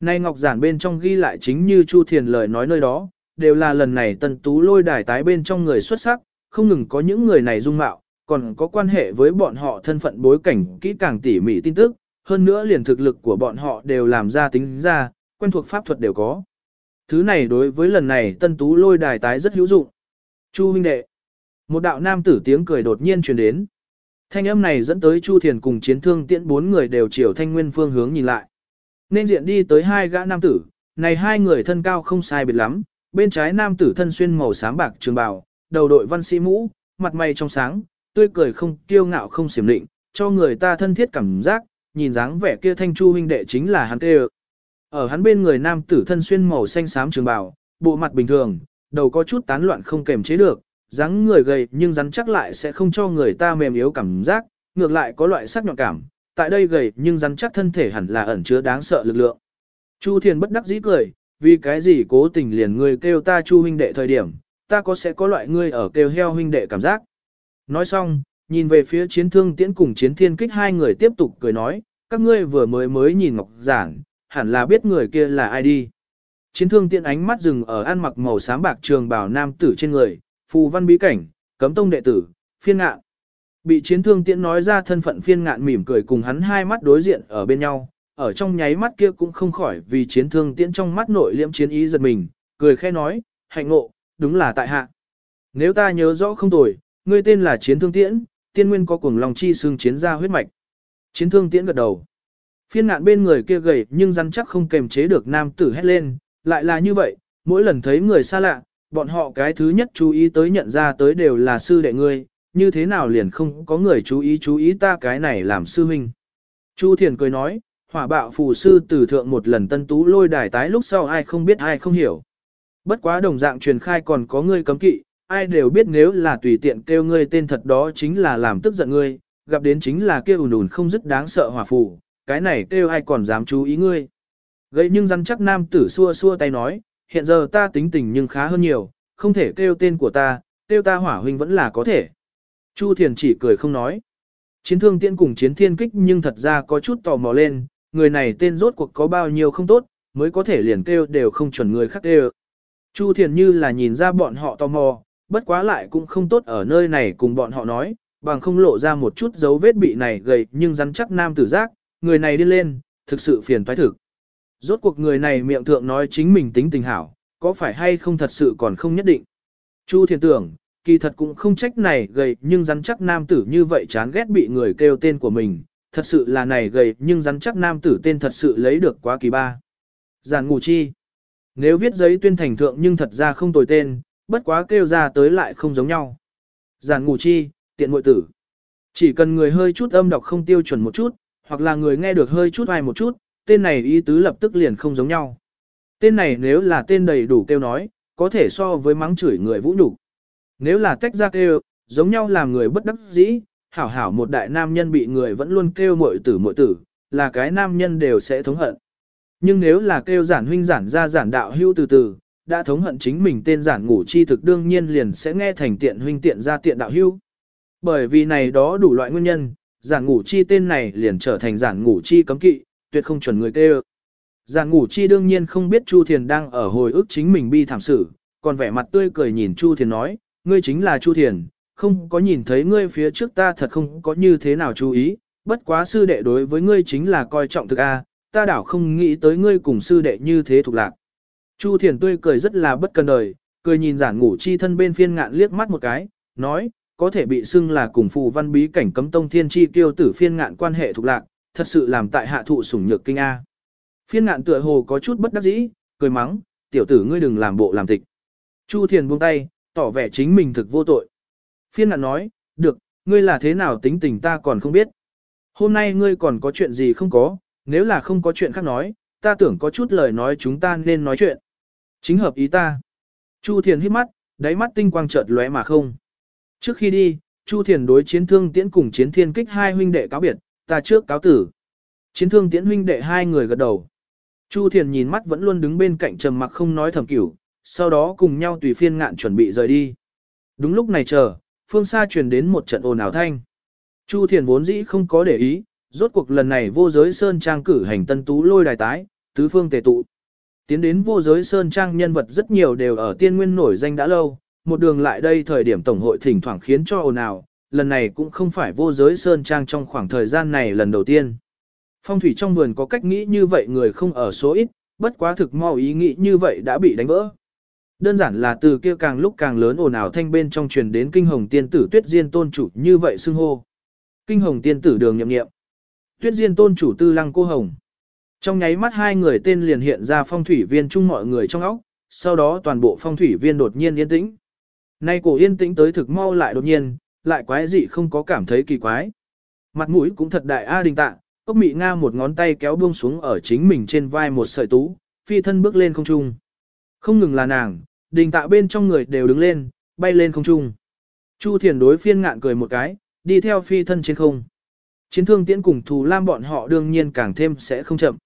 Nay ngọc giản bên trong ghi lại chính như Chu Thiền lời nói nơi đó, đều là lần này tân tú lôi đài tái bên trong người xuất sắc, không ngừng có những người này dung mạo, còn có quan hệ với bọn họ thân phận bối cảnh kỹ càng tỉ mỉ tin tức, hơn nữa liền thực lực của bọn họ đều làm ra tính ra, quen thuộc pháp thuật đều có. Thứ này đối với lần này tân tú lôi đài tái rất hữu dụng. Chu huynh đệ. Một đạo nam tử tiếng cười đột nhiên truyền đến. Thanh âm này dẫn tới Chu Thiền cùng chiến thương tiễn bốn người đều chiều thanh nguyên phương hướng nhìn lại. Nên diện đi tới hai gã nam tử, này hai người thân cao không sai biệt lắm, bên trái nam tử thân xuyên màu xám bạc trường bào, đầu đội văn sĩ mũ, mặt mày trong sáng, tươi cười không kiêu ngạo không xiểm định, cho người ta thân thiết cảm giác, nhìn dáng vẻ kia thanh chu huynh đệ chính là hắn tê Ở hắn bên người nam tử thân xuyên màu xanh xám trường bào, bộ mặt bình thường, đầu có chút tán loạn không kềm chế được, dáng người gầy nhưng rắn chắc lại sẽ không cho người ta mềm yếu cảm giác, ngược lại có loại sắc nhọn cảm, tại đây gầy nhưng rắn chắc thân thể hẳn là ẩn chứa đáng sợ lực lượng. Chu Thiền bất đắc dĩ cười, vì cái gì cố tình liền người kêu ta Chu huynh đệ thời điểm, ta có sẽ có loại ngươi ở kêu heo huynh đệ cảm giác. Nói xong, nhìn về phía chiến thương tiễn cùng chiến thiên kích hai người tiếp tục cười nói, các ngươi vừa mới mới nhìn ngọc giản, hẳn là biết người kia là ai đi. Chiến thương tiễn ánh mắt dừng ở ăn mặc màu xám bạc trường bào nam tử trên người, phù văn bí cảnh, cấm tông đệ tử, phiên ngạn. Bị chiến thương tiễn nói ra thân phận phiên ngạn mỉm cười cùng hắn hai mắt đối diện ở bên nhau, ở trong nháy mắt kia cũng không khỏi vì chiến thương tiễn trong mắt nội liễm chiến ý giật mình, cười khẽ nói, hạnh ngộ, đúng là tại hạ. Nếu ta nhớ rõ không tồi, ngươi tên là chiến thương tiễn, tiên nguyên có cuồng lòng chi xương chiến ra huyết mạch. Chiến thương tiễn gật đầu. Phiên ngạn bên người kia gầy nhưng rắn chắc không kềm chế được nam tử hét lên, lại là như vậy, mỗi lần thấy người xa lạ, bọn họ cái thứ nhất chú ý tới nhận ra tới đều là sư đệ ngươi, như thế nào liền không có người chú ý chú ý ta cái này làm sư huynh. Chu Thiền cười nói, hỏa bạo phù sư tử thượng một lần tân tú lôi đài tái lúc sau ai không biết ai không hiểu. Bất quá đồng dạng truyền khai còn có ngươi cấm kỵ, ai đều biết nếu là tùy tiện kêu ngươi tên thật đó chính là làm tức giận ngươi, gặp đến chính là kêu ùn ùn không dứt đáng sợ hỏa phù, cái này kêu ai còn dám chú ý ngươi. Gây nhưng rắn chắc nam tử xua xua tay nói, hiện giờ ta tính tình nhưng khá hơn nhiều, không thể kêu tên của ta, kêu ta hỏa huynh vẫn là có thể. Chu Thiền chỉ cười không nói. Chiến thương Tiễn cùng chiến thiên kích nhưng thật ra có chút tò mò lên, người này tên rốt cuộc có bao nhiêu không tốt, mới có thể liền kêu đều không chuẩn người khác kêu. Chu Thiền như là nhìn ra bọn họ tò mò, bất quá lại cũng không tốt ở nơi này cùng bọn họ nói, bằng không lộ ra một chút dấu vết bị này gầy nhưng rắn chắc nam tử giác, người này đi lên, thực sự phiền toái thực. Rốt cuộc người này miệng thượng nói chính mình tính tình hảo, có phải hay không thật sự còn không nhất định. Chu Thiền tưởng, kỳ thật cũng không trách này gầy nhưng rắn chắc nam tử như vậy chán ghét bị người kêu tên của mình, thật sự là này gầy nhưng rắn chắc nam tử tên thật sự lấy được quá kỳ ba. Giản ngủ chi. Nếu viết giấy tuyên thành thượng nhưng thật ra không tồi tên, bất quá kêu ra tới lại không giống nhau. Giản ngủ chi, tiện muội tử. Chỉ cần người hơi chút âm đọc không tiêu chuẩn một chút, hoặc là người nghe được hơi chút ai một chút, tên này ý tứ lập tức liền không giống nhau. Tên này nếu là tên đầy đủ kêu nói, có thể so với mắng chửi người vũ nhục. Nếu là tách ra kêu, giống nhau làm người bất đắc dĩ, hảo hảo một đại nam nhân bị người vẫn luôn kêu muội tử muội tử, là cái nam nhân đều sẽ thống hận. Nhưng nếu là kêu giản huynh giản ra giản đạo hưu từ từ, đã thống hận chính mình tên giản ngủ chi thực đương nhiên liền sẽ nghe thành tiện huynh tiện ra tiện đạo hưu. Bởi vì này đó đủ loại nguyên nhân, giản ngủ chi tên này liền trở thành giản ngủ chi cấm kỵ, tuyệt không chuẩn người kêu. Giàn ngủ chi đương nhiên không biết Chu Thiền đang ở hồi ức chính mình bi thảm sự, còn vẻ mặt tươi cười nhìn Chu Thiền nói, ngươi chính là Chu Thiền, không có nhìn thấy ngươi phía trước ta thật không có như thế nào chú ý, bất quá sư đệ đối với ngươi chính là coi trọng thực A, ta đảo không nghĩ tới ngươi cùng sư đệ như thế thuộc lạc. Chu Thiền tươi cười rất là bất cần đời, cười nhìn giản ngủ chi thân bên phiên ngạn liếc mắt một cái, nói, có thể bị xưng là cùng phù văn bí cảnh cấm tông thiên chi kiêu tử phiên ngạn quan hệ thuộc lạc, thật sự làm tại hạ thụ sủng nhược kinh A. Phiên ngạn tựa hồ có chút bất đắc dĩ, cười mắng, tiểu tử ngươi đừng làm bộ làm tịch. Chu Thiền buông tay, tỏ vẻ chính mình thực vô tội. Phiên ngạn nói, được, ngươi là thế nào tính tình ta còn không biết. Hôm nay ngươi còn có chuyện gì không có, nếu là không có chuyện khác nói, ta tưởng có chút lời nói chúng ta nên nói chuyện. Chính hợp ý ta. Chu Thiền hít mắt, đáy mắt tinh quang chợt lóe mà không. Trước khi đi, Chu Thiền đối chiến thương tiễn cùng chiến thiên kích hai huynh đệ cáo biệt, ta trước cáo tử. Chiến thương tiễn huynh đệ hai người gật đầu. Chu Thiền nhìn mắt vẫn luôn đứng bên cạnh trầm mặc không nói thầm cửu, sau đó cùng nhau tùy phiên ngạn chuẩn bị rời đi. Đúng lúc này chờ, phương xa truyền đến một trận ồn ào thanh. Chu Thiền vốn dĩ không có để ý, rốt cuộc lần này vô giới sơn trang cử hành tân tú lôi đài tái, tứ phương tề tụ. Tiến đến vô giới sơn trang nhân vật rất nhiều đều ở tiên nguyên nổi danh đã lâu, một đường lại đây thời điểm tổng hội thỉnh thoảng khiến cho ồn ào, lần này cũng không phải vô giới sơn trang trong khoảng thời gian này lần đầu tiên. Phong thủy trong vườn có cách nghĩ như vậy người không ở số ít, bất quá thực mau ý nghĩ như vậy đã bị đánh vỡ. Đơn giản là từ kia càng lúc càng lớn ồn ào thanh bên trong truyền đến kinh hồng tiên tử tuyết diên tôn chủ như vậy xưng hô. Kinh hồng tiên tử đường nhậm nghiệm. Tuyết diên tôn chủ tư lăng cô hồng. Trong nháy mắt hai người tên liền hiện ra phong thủy viên chung mọi người trong óc, sau đó toàn bộ phong thủy viên đột nhiên yên tĩnh. Nay cổ yên tĩnh tới thực mau lại đột nhiên, lại quái dị không có cảm thấy kỳ quái. Mặt mũi cũng thật đại A đình tạ, cốc mị Nga một ngón tay kéo buông xuống ở chính mình trên vai một sợi tú, phi thân bước lên không trung. Không ngừng là nàng, đình tạ bên trong người đều đứng lên, bay lên không trung. Chu thiền đối phiên ngạn cười một cái, đi theo phi thân trên không. Chiến thương tiễn cùng thù lam bọn họ đương nhiên càng thêm sẽ không chậm.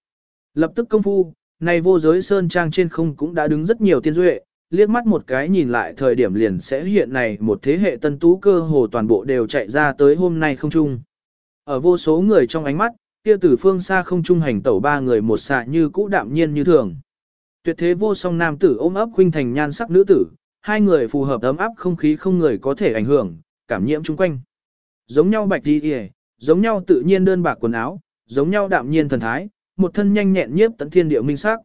Lập tức công phu, này vô giới sơn trang trên không cũng đã đứng rất nhiều tiên duệ, liếc mắt một cái nhìn lại thời điểm liền sẽ hiện này một thế hệ tân tú cơ hồ toàn bộ đều chạy ra tới hôm nay không chung. Ở vô số người trong ánh mắt, kia từ phương xa không trung hành tẩu ba người một xạ như cũ đạm nhiên như thường. Tuyệt thế vô song nam tử ôm ấp khuynh thành nhan sắc nữ tử, hai người phù hợp ấm áp không khí không người có thể ảnh hưởng, cảm nhiễm chung quanh. Giống nhau bạch đi hề, giống nhau tự nhiên đơn bạc quần áo, giống nhau đạm nhiên thần thái, một thân nhanh nhẹn nhiếp tận thiên địa minh sắc.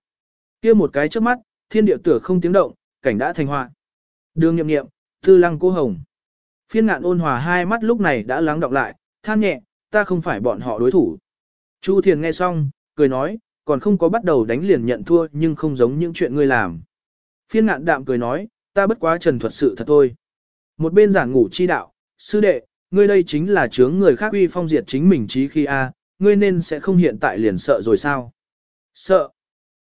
Kia một cái trước mắt, thiên địa tựa không tiếng động, cảnh đã thành họa. Đường nhậm nghiệm, tư lăng cô hồng. Phiên ngạn ôn hòa hai mắt lúc này đã lắng đọng lại, than nhẹ, ta không phải bọn họ đối thủ. Chu Thiền nghe xong, cười nói, còn không có bắt đầu đánh liền nhận thua nhưng không giống những chuyện ngươi làm. Phiên ngạn đạm cười nói, ta bất quá trần thuật sự thật thôi. Một bên giảng ngủ chi đạo, sư đệ, ngươi đây chính là chướng người khác uy phong diệt chính mình trí khi a, ngươi nên sẽ không hiện tại liền sợ rồi sao? Sợ.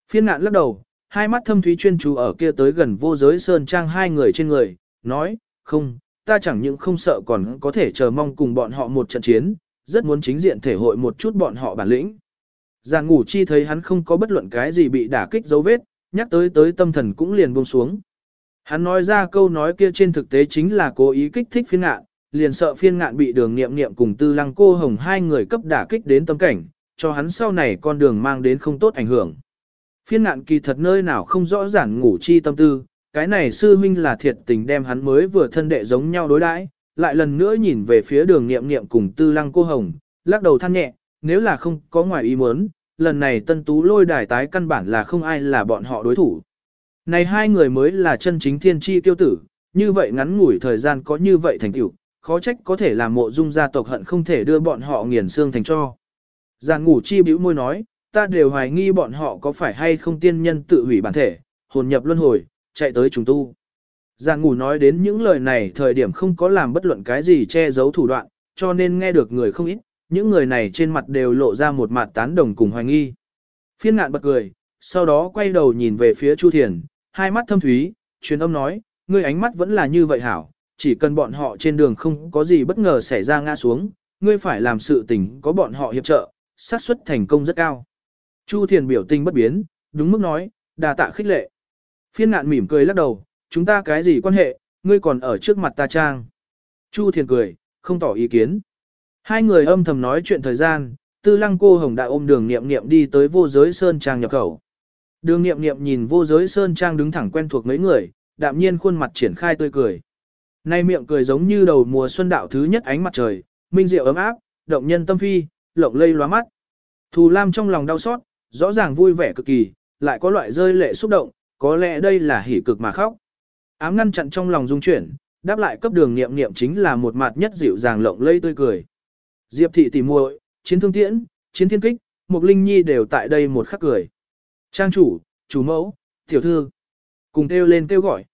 Phiên ngạn lắc đầu, hai mắt thâm thúy chuyên chú ở kia tới gần vô giới sơn trang hai người trên người, nói, không, ta chẳng những không sợ còn có thể chờ mong cùng bọn họ một trận chiến, rất muốn chính diện thể hội một chút bọn họ bản lĩnh. Giàn ngủ chi thấy hắn không có bất luận cái gì bị đả kích dấu vết, nhắc tới tới tâm thần cũng liền buông xuống. Hắn nói ra câu nói kia trên thực tế chính là cố ý kích thích phiên ngạn, liền sợ phiên ngạn bị đường nghiệm nghiệm cùng tư lăng cô hồng hai người cấp đả kích đến tâm cảnh, cho hắn sau này con đường mang đến không tốt ảnh hưởng. Phiên ngạn kỳ thật nơi nào không rõ ràng ngủ chi tâm tư, cái này sư huynh là thiệt tình đem hắn mới vừa thân đệ giống nhau đối đãi, lại lần nữa nhìn về phía đường nghiệm nghiệm cùng tư lăng cô hồng, lắc đầu than nhẹ, nếu là không có ngoài ý muốn, lần này tân tú lôi đài tái căn bản là không ai là bọn họ đối thủ. Này hai người mới là chân chính thiên tri tiêu tử, như vậy ngắn ngủi thời gian có như vậy thành tựu, khó trách có thể làm mộ dung gia tộc hận không thể đưa bọn họ nghiền xương thành cho. Giàn ngủ chi bĩu môi nói, ta đều hoài nghi bọn họ có phải hay không tiên nhân tự hủy bản thể, hồn nhập luân hồi, chạy tới trùng tu. Giang ngủ nói đến những lời này thời điểm không có làm bất luận cái gì che giấu thủ đoạn, cho nên nghe được người không ít, những người này trên mặt đều lộ ra một mặt tán đồng cùng hoài nghi. Phiên ngạn bật cười, sau đó quay đầu nhìn về phía Chu Thiền, hai mắt thâm thúy, truyền âm nói, ngươi ánh mắt vẫn là như vậy hảo, chỉ cần bọn họ trên đường không có gì bất ngờ xảy ra ngã xuống, ngươi phải làm sự tình có bọn họ hiệp trợ, xác suất thành công rất cao. Chu Thiền biểu tình bất biến, đúng mức nói, đà tạ khích lệ. Phiên ngạn mỉm cười lắc đầu, chúng ta cái gì quan hệ, ngươi còn ở trước mặt ta trang. Chu Thiền cười, không tỏ ý kiến. Hai người âm thầm nói chuyện thời gian, tư lăng cô hồng đã ôm đường nghiệm nghiệm đi tới vô giới sơn trang nhập khẩu. Đường nghiệm nghiệm nhìn vô giới sơn trang đứng thẳng quen thuộc mấy người, đạm nhiên khuôn mặt triển khai tươi cười. Nay miệng cười giống như đầu mùa xuân đạo thứ nhất ánh mặt trời, minh diệu ấm áp, động nhân tâm phi, lộng lây lóa mắt. Thù Lam trong lòng đau xót, rõ ràng vui vẻ cực kỳ, lại có loại rơi lệ xúc động, có lẽ đây là hỉ cực mà khóc. Ám ngăn chặn trong lòng dung chuyển, đáp lại cấp đường nghiệm nghiệm chính là một mặt nhất dịu dàng lộng lây tươi cười. Diệp thị tỉ muội, chiến thương tiễn, chiến thiên kích, Mục Linh Nhi đều tại đây một khắc cười. Trang chủ, chủ mẫu, tiểu thư, cùng kêu lên kêu gọi.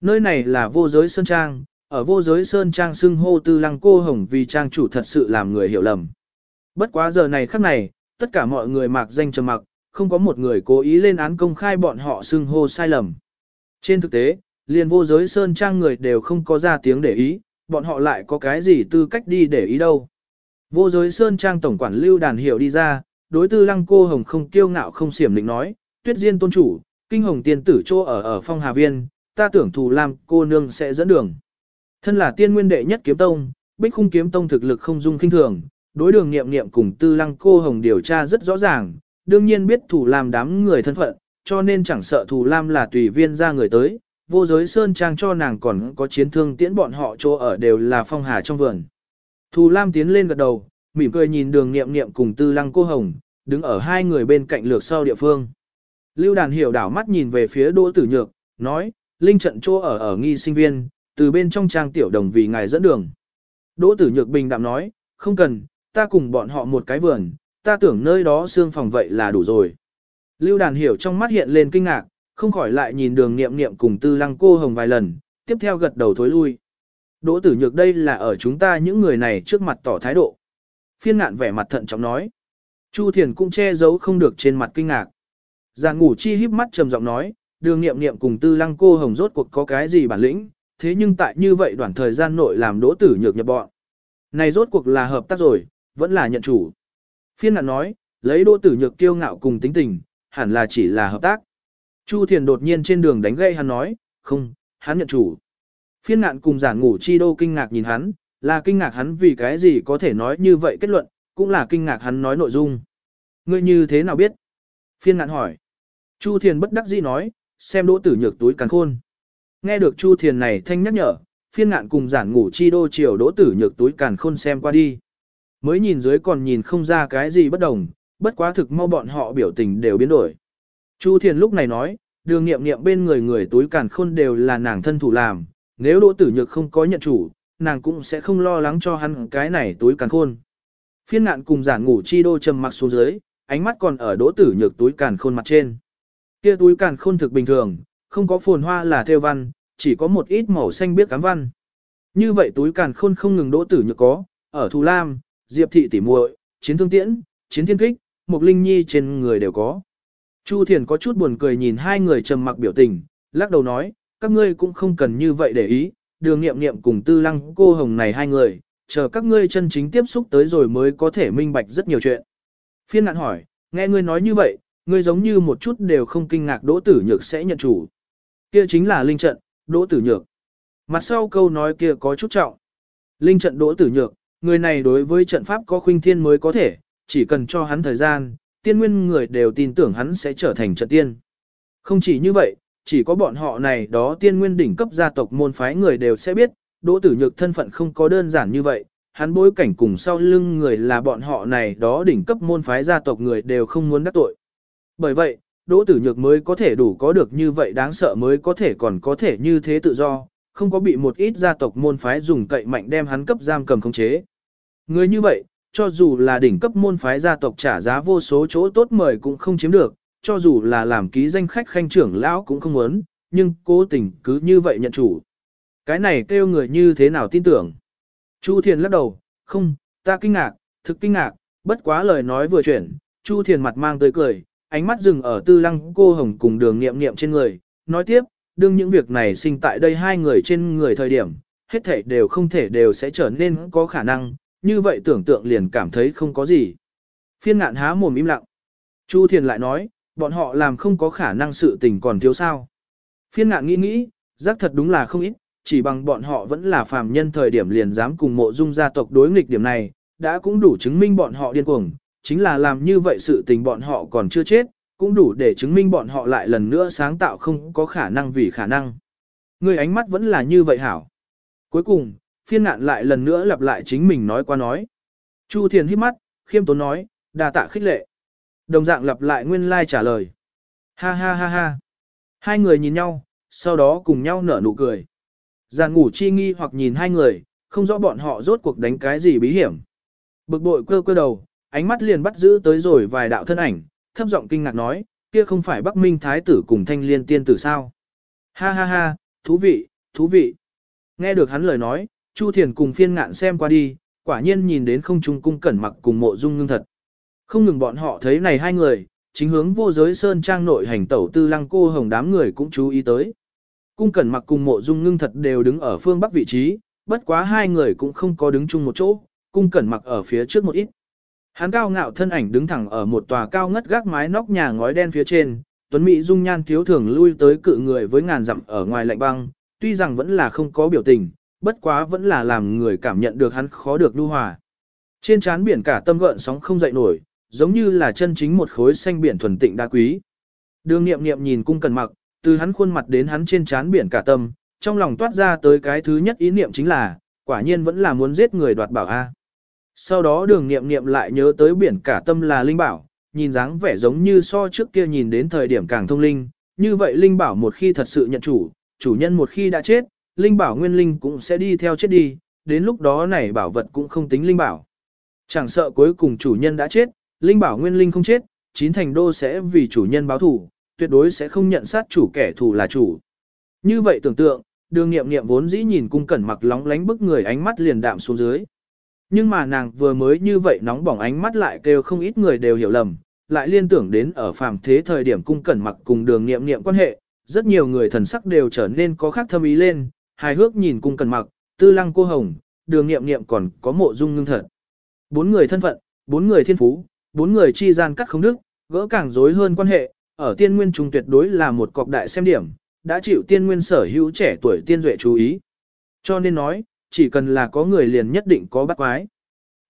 Nơi này là vô giới Sơn Trang, ở vô giới Sơn Trang xưng hô tư lăng cô hồng vì trang chủ thật sự làm người hiểu lầm. Bất quá giờ này khắc này, tất cả mọi người mặc danh trầm mặc, không có một người cố ý lên án công khai bọn họ xưng hô sai lầm. Trên thực tế, liền vô giới Sơn Trang người đều không có ra tiếng để ý, bọn họ lại có cái gì tư cách đi để ý đâu. Vô giới Sơn Trang tổng quản lưu đàn hiểu đi ra, đối tư lăng cô hồng không kiêu ngạo không xiểm định nói, tuyết diên tôn chủ, kinh hồng tiên tử chỗ ở ở phong hà viên, ta tưởng thù lam cô nương sẽ dẫn đường. Thân là tiên nguyên đệ nhất kiếm tông, bích khung kiếm tông thực lực không dung kinh thường, đối đường nghiệm nghiệm cùng tư lăng cô hồng điều tra rất rõ ràng, đương nhiên biết thủ lam đám người thân phận, cho nên chẳng sợ thủ lam là tùy viên ra người tới, vô giới sơn trang cho nàng còn có chiến thương tiễn bọn họ chỗ ở đều là phong hà trong vườn. Thù lam tiến lên gật đầu, mỉm cười nhìn đường nghiệm nghiệm cùng tư lăng cô hồng, đứng ở hai người bên cạnh lược sau địa phương. Lưu đàn hiểu đảo mắt nhìn về phía đỗ tử nhược, nói, linh trận chỗ ở ở nghi sinh viên, từ bên trong trang tiểu đồng vì ngài dẫn đường. Đỗ tử nhược bình đạm nói, không cần, ta cùng bọn họ một cái vườn, ta tưởng nơi đó xương phòng vậy là đủ rồi. Lưu đàn hiểu trong mắt hiện lên kinh ngạc, không khỏi lại nhìn đường nghiệm nghiệm cùng tư lăng cô hồng vài lần, tiếp theo gật đầu thối lui. Đỗ tử nhược đây là ở chúng ta những người này trước mặt tỏ thái độ. Phiên ngạn vẻ mặt thận trọng nói. Chu Thiền cũng che giấu không được trên mặt kinh ngạc. Giàn ngủ chi híp mắt trầm giọng nói, đường nghiệm nghiệm cùng tư lăng cô hồng rốt cuộc có cái gì bản lĩnh, thế nhưng tại như vậy đoạn thời gian nội làm đỗ tử nhược nhập bọn. Này rốt cuộc là hợp tác rồi, vẫn là nhận chủ. Phiên ngạn nói, lấy đỗ tử nhược kiêu ngạo cùng tính tình, hẳn là chỉ là hợp tác. Chu Thiền đột nhiên trên đường đánh gây hắn nói, không, hắn nhận chủ. Phiên ngạn cùng giản ngủ chi đô kinh ngạc nhìn hắn, là kinh ngạc hắn vì cái gì có thể nói như vậy kết luận, cũng là kinh ngạc hắn nói nội dung. Ngươi như thế nào biết? Phiên ngạn hỏi. Chu Thiền bất đắc dĩ nói, xem đỗ tử nhược túi càn khôn. Nghe được Chu Thiền này thanh nhắc nhở, phiên ngạn cùng giản ngủ chi đô chiều đỗ tử nhược túi càn khôn xem qua đi. Mới nhìn dưới còn nhìn không ra cái gì bất đồng, bất quá thực mau bọn họ biểu tình đều biến đổi. Chu Thiền lúc này nói, đường nghiệm nghiệm bên người người túi càn khôn đều là nàng thân thủ làm, nếu đỗ tử nhược không có nhận chủ, nàng cũng sẽ không lo lắng cho hắn cái này túi càn khôn. Phiên ngạn cùng giản ngủ chi đô trầm mặc xuống dưới, ánh mắt còn ở đỗ tử nhược túi càn khôn mặt trên. Kia túi càn khôn thực bình thường, không có phồn hoa là theo văn, chỉ có một ít màu xanh biết cám văn. Như vậy túi càn khôn không ngừng đỗ tử nhược có, ở Thù Lam, Diệp thị tỉ muội, chiến thương tiễn, chiến thiên kích, Mục linh nhi trên người đều có. Chu Thiền có chút buồn cười nhìn hai người trầm mặc biểu tình, lắc đầu nói, các ngươi cũng không cần như vậy để ý, đường nghiệm nghiệm cùng tư lăng cô hồng này hai người, chờ các ngươi chân chính tiếp xúc tới rồi mới có thể minh bạch rất nhiều chuyện. Phiên Nạn hỏi, nghe ngươi nói như vậy, ngươi giống như một chút đều không kinh ngạc đỗ tử nhược sẽ nhận chủ. Kia chính là linh trận, đỗ tử nhược. Mặt sau câu nói kia có chút trọng. Linh trận đỗ tử nhược, người này đối với trận pháp có khuynh thiên mới có thể, chỉ cần cho hắn thời gian, tiên nguyên người đều tin tưởng hắn sẽ trở thành trận tiên. Không chỉ như vậy, chỉ có bọn họ này đó tiên nguyên đỉnh cấp gia tộc môn phái người đều sẽ biết, đỗ tử nhược thân phận không có đơn giản như vậy, hắn bối cảnh cùng sau lưng người là bọn họ này đó đỉnh cấp môn phái gia tộc người đều không muốn đắc tội. Bởi vậy, đỗ tử nhược mới có thể đủ có được như vậy đáng sợ mới có thể còn có thể như thế tự do, không có bị một ít gia tộc môn phái dùng cậy mạnh đem hắn cấp giam cầm khống chế. Người như vậy, cho dù là đỉnh cấp môn phái gia tộc trả giá vô số chỗ tốt mời cũng không chiếm được, cho dù là làm ký danh khách khanh trưởng lão cũng không muốn, nhưng cố tình cứ như vậy nhận chủ. Cái này kêu người như thế nào tin tưởng? Chu Thiền lắc đầu, không, ta kinh ngạc, thực kinh ngạc, bất quá lời nói vừa chuyển, Chu Thiền mặt mang tươi cười, ánh mắt dừng ở tư lăng cô hồng cùng đường nghiệm nghiệm trên người, nói tiếp, đương những việc này sinh tại đây hai người trên người thời điểm, hết thể đều không thể đều sẽ trở nên có khả năng, như vậy tưởng tượng liền cảm thấy không có gì. Phiên ngạn há mồm im lặng. Chu Thiền lại nói, bọn họ làm không có khả năng sự tình còn thiếu sao. Phiên ngạn nghĩ nghĩ, giác thật đúng là không ít, chỉ bằng bọn họ vẫn là phàm nhân thời điểm liền dám cùng mộ dung gia tộc đối nghịch điểm này, đã cũng đủ chứng minh bọn họ điên cuồng, chính là làm như vậy sự tình bọn họ còn chưa chết, cũng đủ để chứng minh bọn họ lại lần nữa sáng tạo không có khả năng vì khả năng. Người ánh mắt vẫn là như vậy hảo. Cuối cùng, phiên ngạn lại lần nữa lặp lại chính mình nói qua nói. Chu Thiền hít mắt, khiêm tốn nói, đà tạ khích lệ. Đồng dạng lặp lại nguyên lai like trả lời. Ha ha ha ha. Hai người nhìn nhau, sau đó cùng nhau nở nụ cười. Giàn ngủ chi nghi hoặc nhìn hai người, không rõ bọn họ rốt cuộc đánh cái gì bí hiểm. Bực bội cơ cơ đầu, ánh mắt liền bắt giữ tới rồi vài đạo thân ảnh, thấp giọng kinh ngạc nói, kia không phải Bắc Minh Thái tử cùng thanh liên tiên tử sao. Ha ha ha, thú vị, thú vị. Nghe được hắn lời nói, Chu Thiền cùng phiên ngạn xem qua đi, quả nhiên nhìn đến không trung cung cẩn mặc cùng mộ dung ngưng thật. Không ngừng bọn họ thấy này hai người, chính hướng vô giới sơn trang nội hành tẩu tư lăng cô hồng đám người cũng chú ý tới. Cung cẩn mặc cùng mộ dung ngưng thật đều đứng ở phương bắc vị trí, bất quá hai người cũng không có đứng chung một chỗ, cung cẩn mặc ở phía trước một ít. Hắn cao ngạo thân ảnh đứng thẳng ở một tòa cao ngất gác mái nóc nhà ngói đen phía trên, tuấn mỹ dung nhan thiếu thường lui tới cự người với ngàn dặm ở ngoài lạnh băng, tuy rằng vẫn là không có biểu tình, bất quá vẫn là làm người cảm nhận được hắn khó được lưu hòa. Trên trán biển cả tâm gợn sóng không dậy nổi, giống như là chân chính một khối xanh biển thuần tịnh đa quý. Đường nghiệm nghiệm nhìn cung cần mặc, từ hắn khuôn mặt đến hắn trên trán biển cả tâm, trong lòng toát ra tới cái thứ nhất ý niệm chính là, quả nhiên vẫn là muốn giết người đoạt bảo A. Sau đó đường nghiệm nghiệm lại nhớ tới biển cả tâm là linh bảo, nhìn dáng vẻ giống như so trước kia nhìn đến thời điểm càng thông linh, như vậy linh bảo một khi thật sự nhận chủ, chủ nhân một khi đã chết, linh bảo nguyên linh cũng sẽ đi theo chết đi, đến lúc đó này bảo vật cũng không tính linh bảo. Chẳng sợ cuối cùng chủ nhân đã chết, linh bảo nguyên linh không chết, chín thành đô sẽ vì chủ nhân báo thủ, tuyệt đối sẽ không nhận sát chủ kẻ thù là chủ. Như vậy tưởng tượng, đường nghiệm nghiệm vốn dĩ nhìn cung cẩn mặc lóng lánh bức người ánh mắt liền đạm xuống dưới. Nhưng mà nàng vừa mới như vậy nóng bỏng ánh mắt lại kêu không ít người đều hiểu lầm, lại liên tưởng đến ở phàm thế thời điểm cung cẩn mặc cùng đường nghiệm nghiệm quan hệ, rất nhiều người thần sắc đều trở nên có khác thâm ý lên, hài hước nhìn cung Cần mặc, tư lăng cô hồng, đường nghiệm nghiệm còn có mộ dung ngưng thật. Bốn người thân phận, bốn người thiên phú, bốn người chi gian cắt không đức, gỡ càng rối hơn quan hệ, ở tiên nguyên trung tuyệt đối là một cọc đại xem điểm, đã chịu tiên nguyên sở hữu trẻ tuổi tiên duệ chú ý. Cho nên nói, chỉ cần là có người liền nhất định có bắt quái.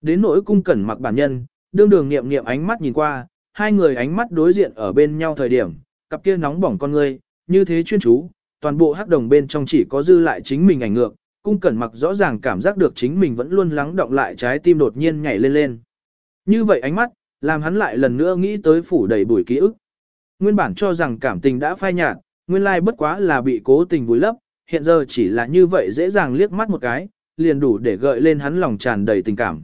Đến nỗi cung cẩn mặc bản nhân, đương đường nghiệm nghiệm ánh mắt nhìn qua, hai người ánh mắt đối diện ở bên nhau thời điểm, cặp kia nóng bỏng con người, như thế chuyên chú, toàn bộ hắc đồng bên trong chỉ có dư lại chính mình ảnh ngược, cung cẩn mặc rõ ràng cảm giác được chính mình vẫn luôn lắng động lại trái tim đột nhiên nhảy lên lên. Như vậy ánh mắt, làm hắn lại lần nữa nghĩ tới phủ đầy bụi ký ức. Nguyên bản cho rằng cảm tình đã phai nhạt, nguyên lai bất quá là bị cố tình vùi lấp, hiện giờ chỉ là như vậy dễ dàng liếc mắt một cái, liền đủ để gợi lên hắn lòng tràn đầy tình cảm.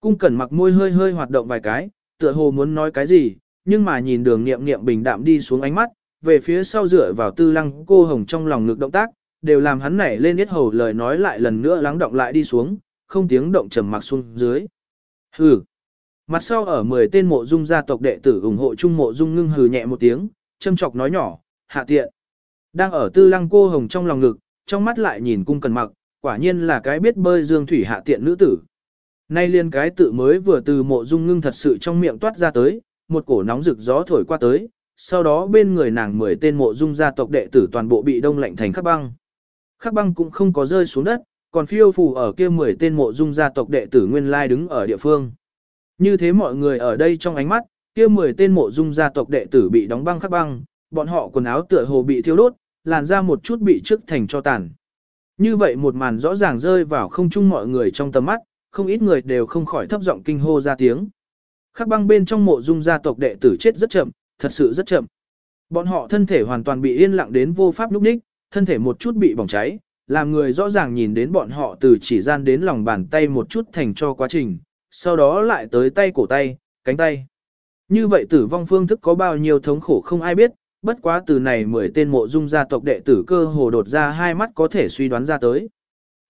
Cung cẩn mặc môi hơi hơi hoạt động vài cái, tựa hồ muốn nói cái gì, nhưng mà nhìn đường nghiệm nghiệm bình đạm đi xuống ánh mắt, về phía sau dựa vào tư lăng cô hồng trong lòng ngực động tác, đều làm hắn nảy lên yết hầu lời nói lại lần nữa lắng động lại đi xuống, không tiếng động trầm mặc xuống dưới. Hừ. Mặt sau ở 10 tên mộ dung gia tộc đệ tử ủng hộ chung mộ dung ngưng hừ nhẹ một tiếng, châm chọc nói nhỏ, hạ tiện. Đang ở tư lăng cô hồng trong lòng ngực, trong mắt lại nhìn cung cần mặc, quả nhiên là cái biết bơi dương thủy hạ tiện nữ tử. Nay liên cái tự mới vừa từ mộ dung ngưng thật sự trong miệng toát ra tới, một cổ nóng rực gió thổi qua tới, sau đó bên người nàng mười tên mộ dung gia tộc đệ tử toàn bộ bị đông lạnh thành khắc băng. Khắc băng cũng không có rơi xuống đất, còn phiêu phù ở kia mười tên mộ dung gia tộc đệ tử nguyên lai đứng ở địa phương. Như thế mọi người ở đây trong ánh mắt, kia mười tên mộ dung gia tộc đệ tử bị đóng băng khắc băng, bọn họ quần áo tựa hồ bị thiêu đốt, làn da một chút bị trước thành cho tàn. Như vậy một màn rõ ràng rơi vào không chung mọi người trong tầm mắt, không ít người đều không khỏi thấp giọng kinh hô ra tiếng. Khắc băng bên trong mộ dung gia tộc đệ tử chết rất chậm, thật sự rất chậm. Bọn họ thân thể hoàn toàn bị yên lặng đến vô pháp lúc ních, thân thể một chút bị bỏng cháy, làm người rõ ràng nhìn đến bọn họ từ chỉ gian đến lòng bàn tay một chút thành cho quá trình, sau đó lại tới tay cổ tay, cánh tay. Như vậy tử vong phương thức có bao nhiêu thống khổ không ai biết, bất quá từ này mười tên mộ dung gia tộc đệ tử cơ hồ đột ra hai mắt có thể suy đoán ra tới.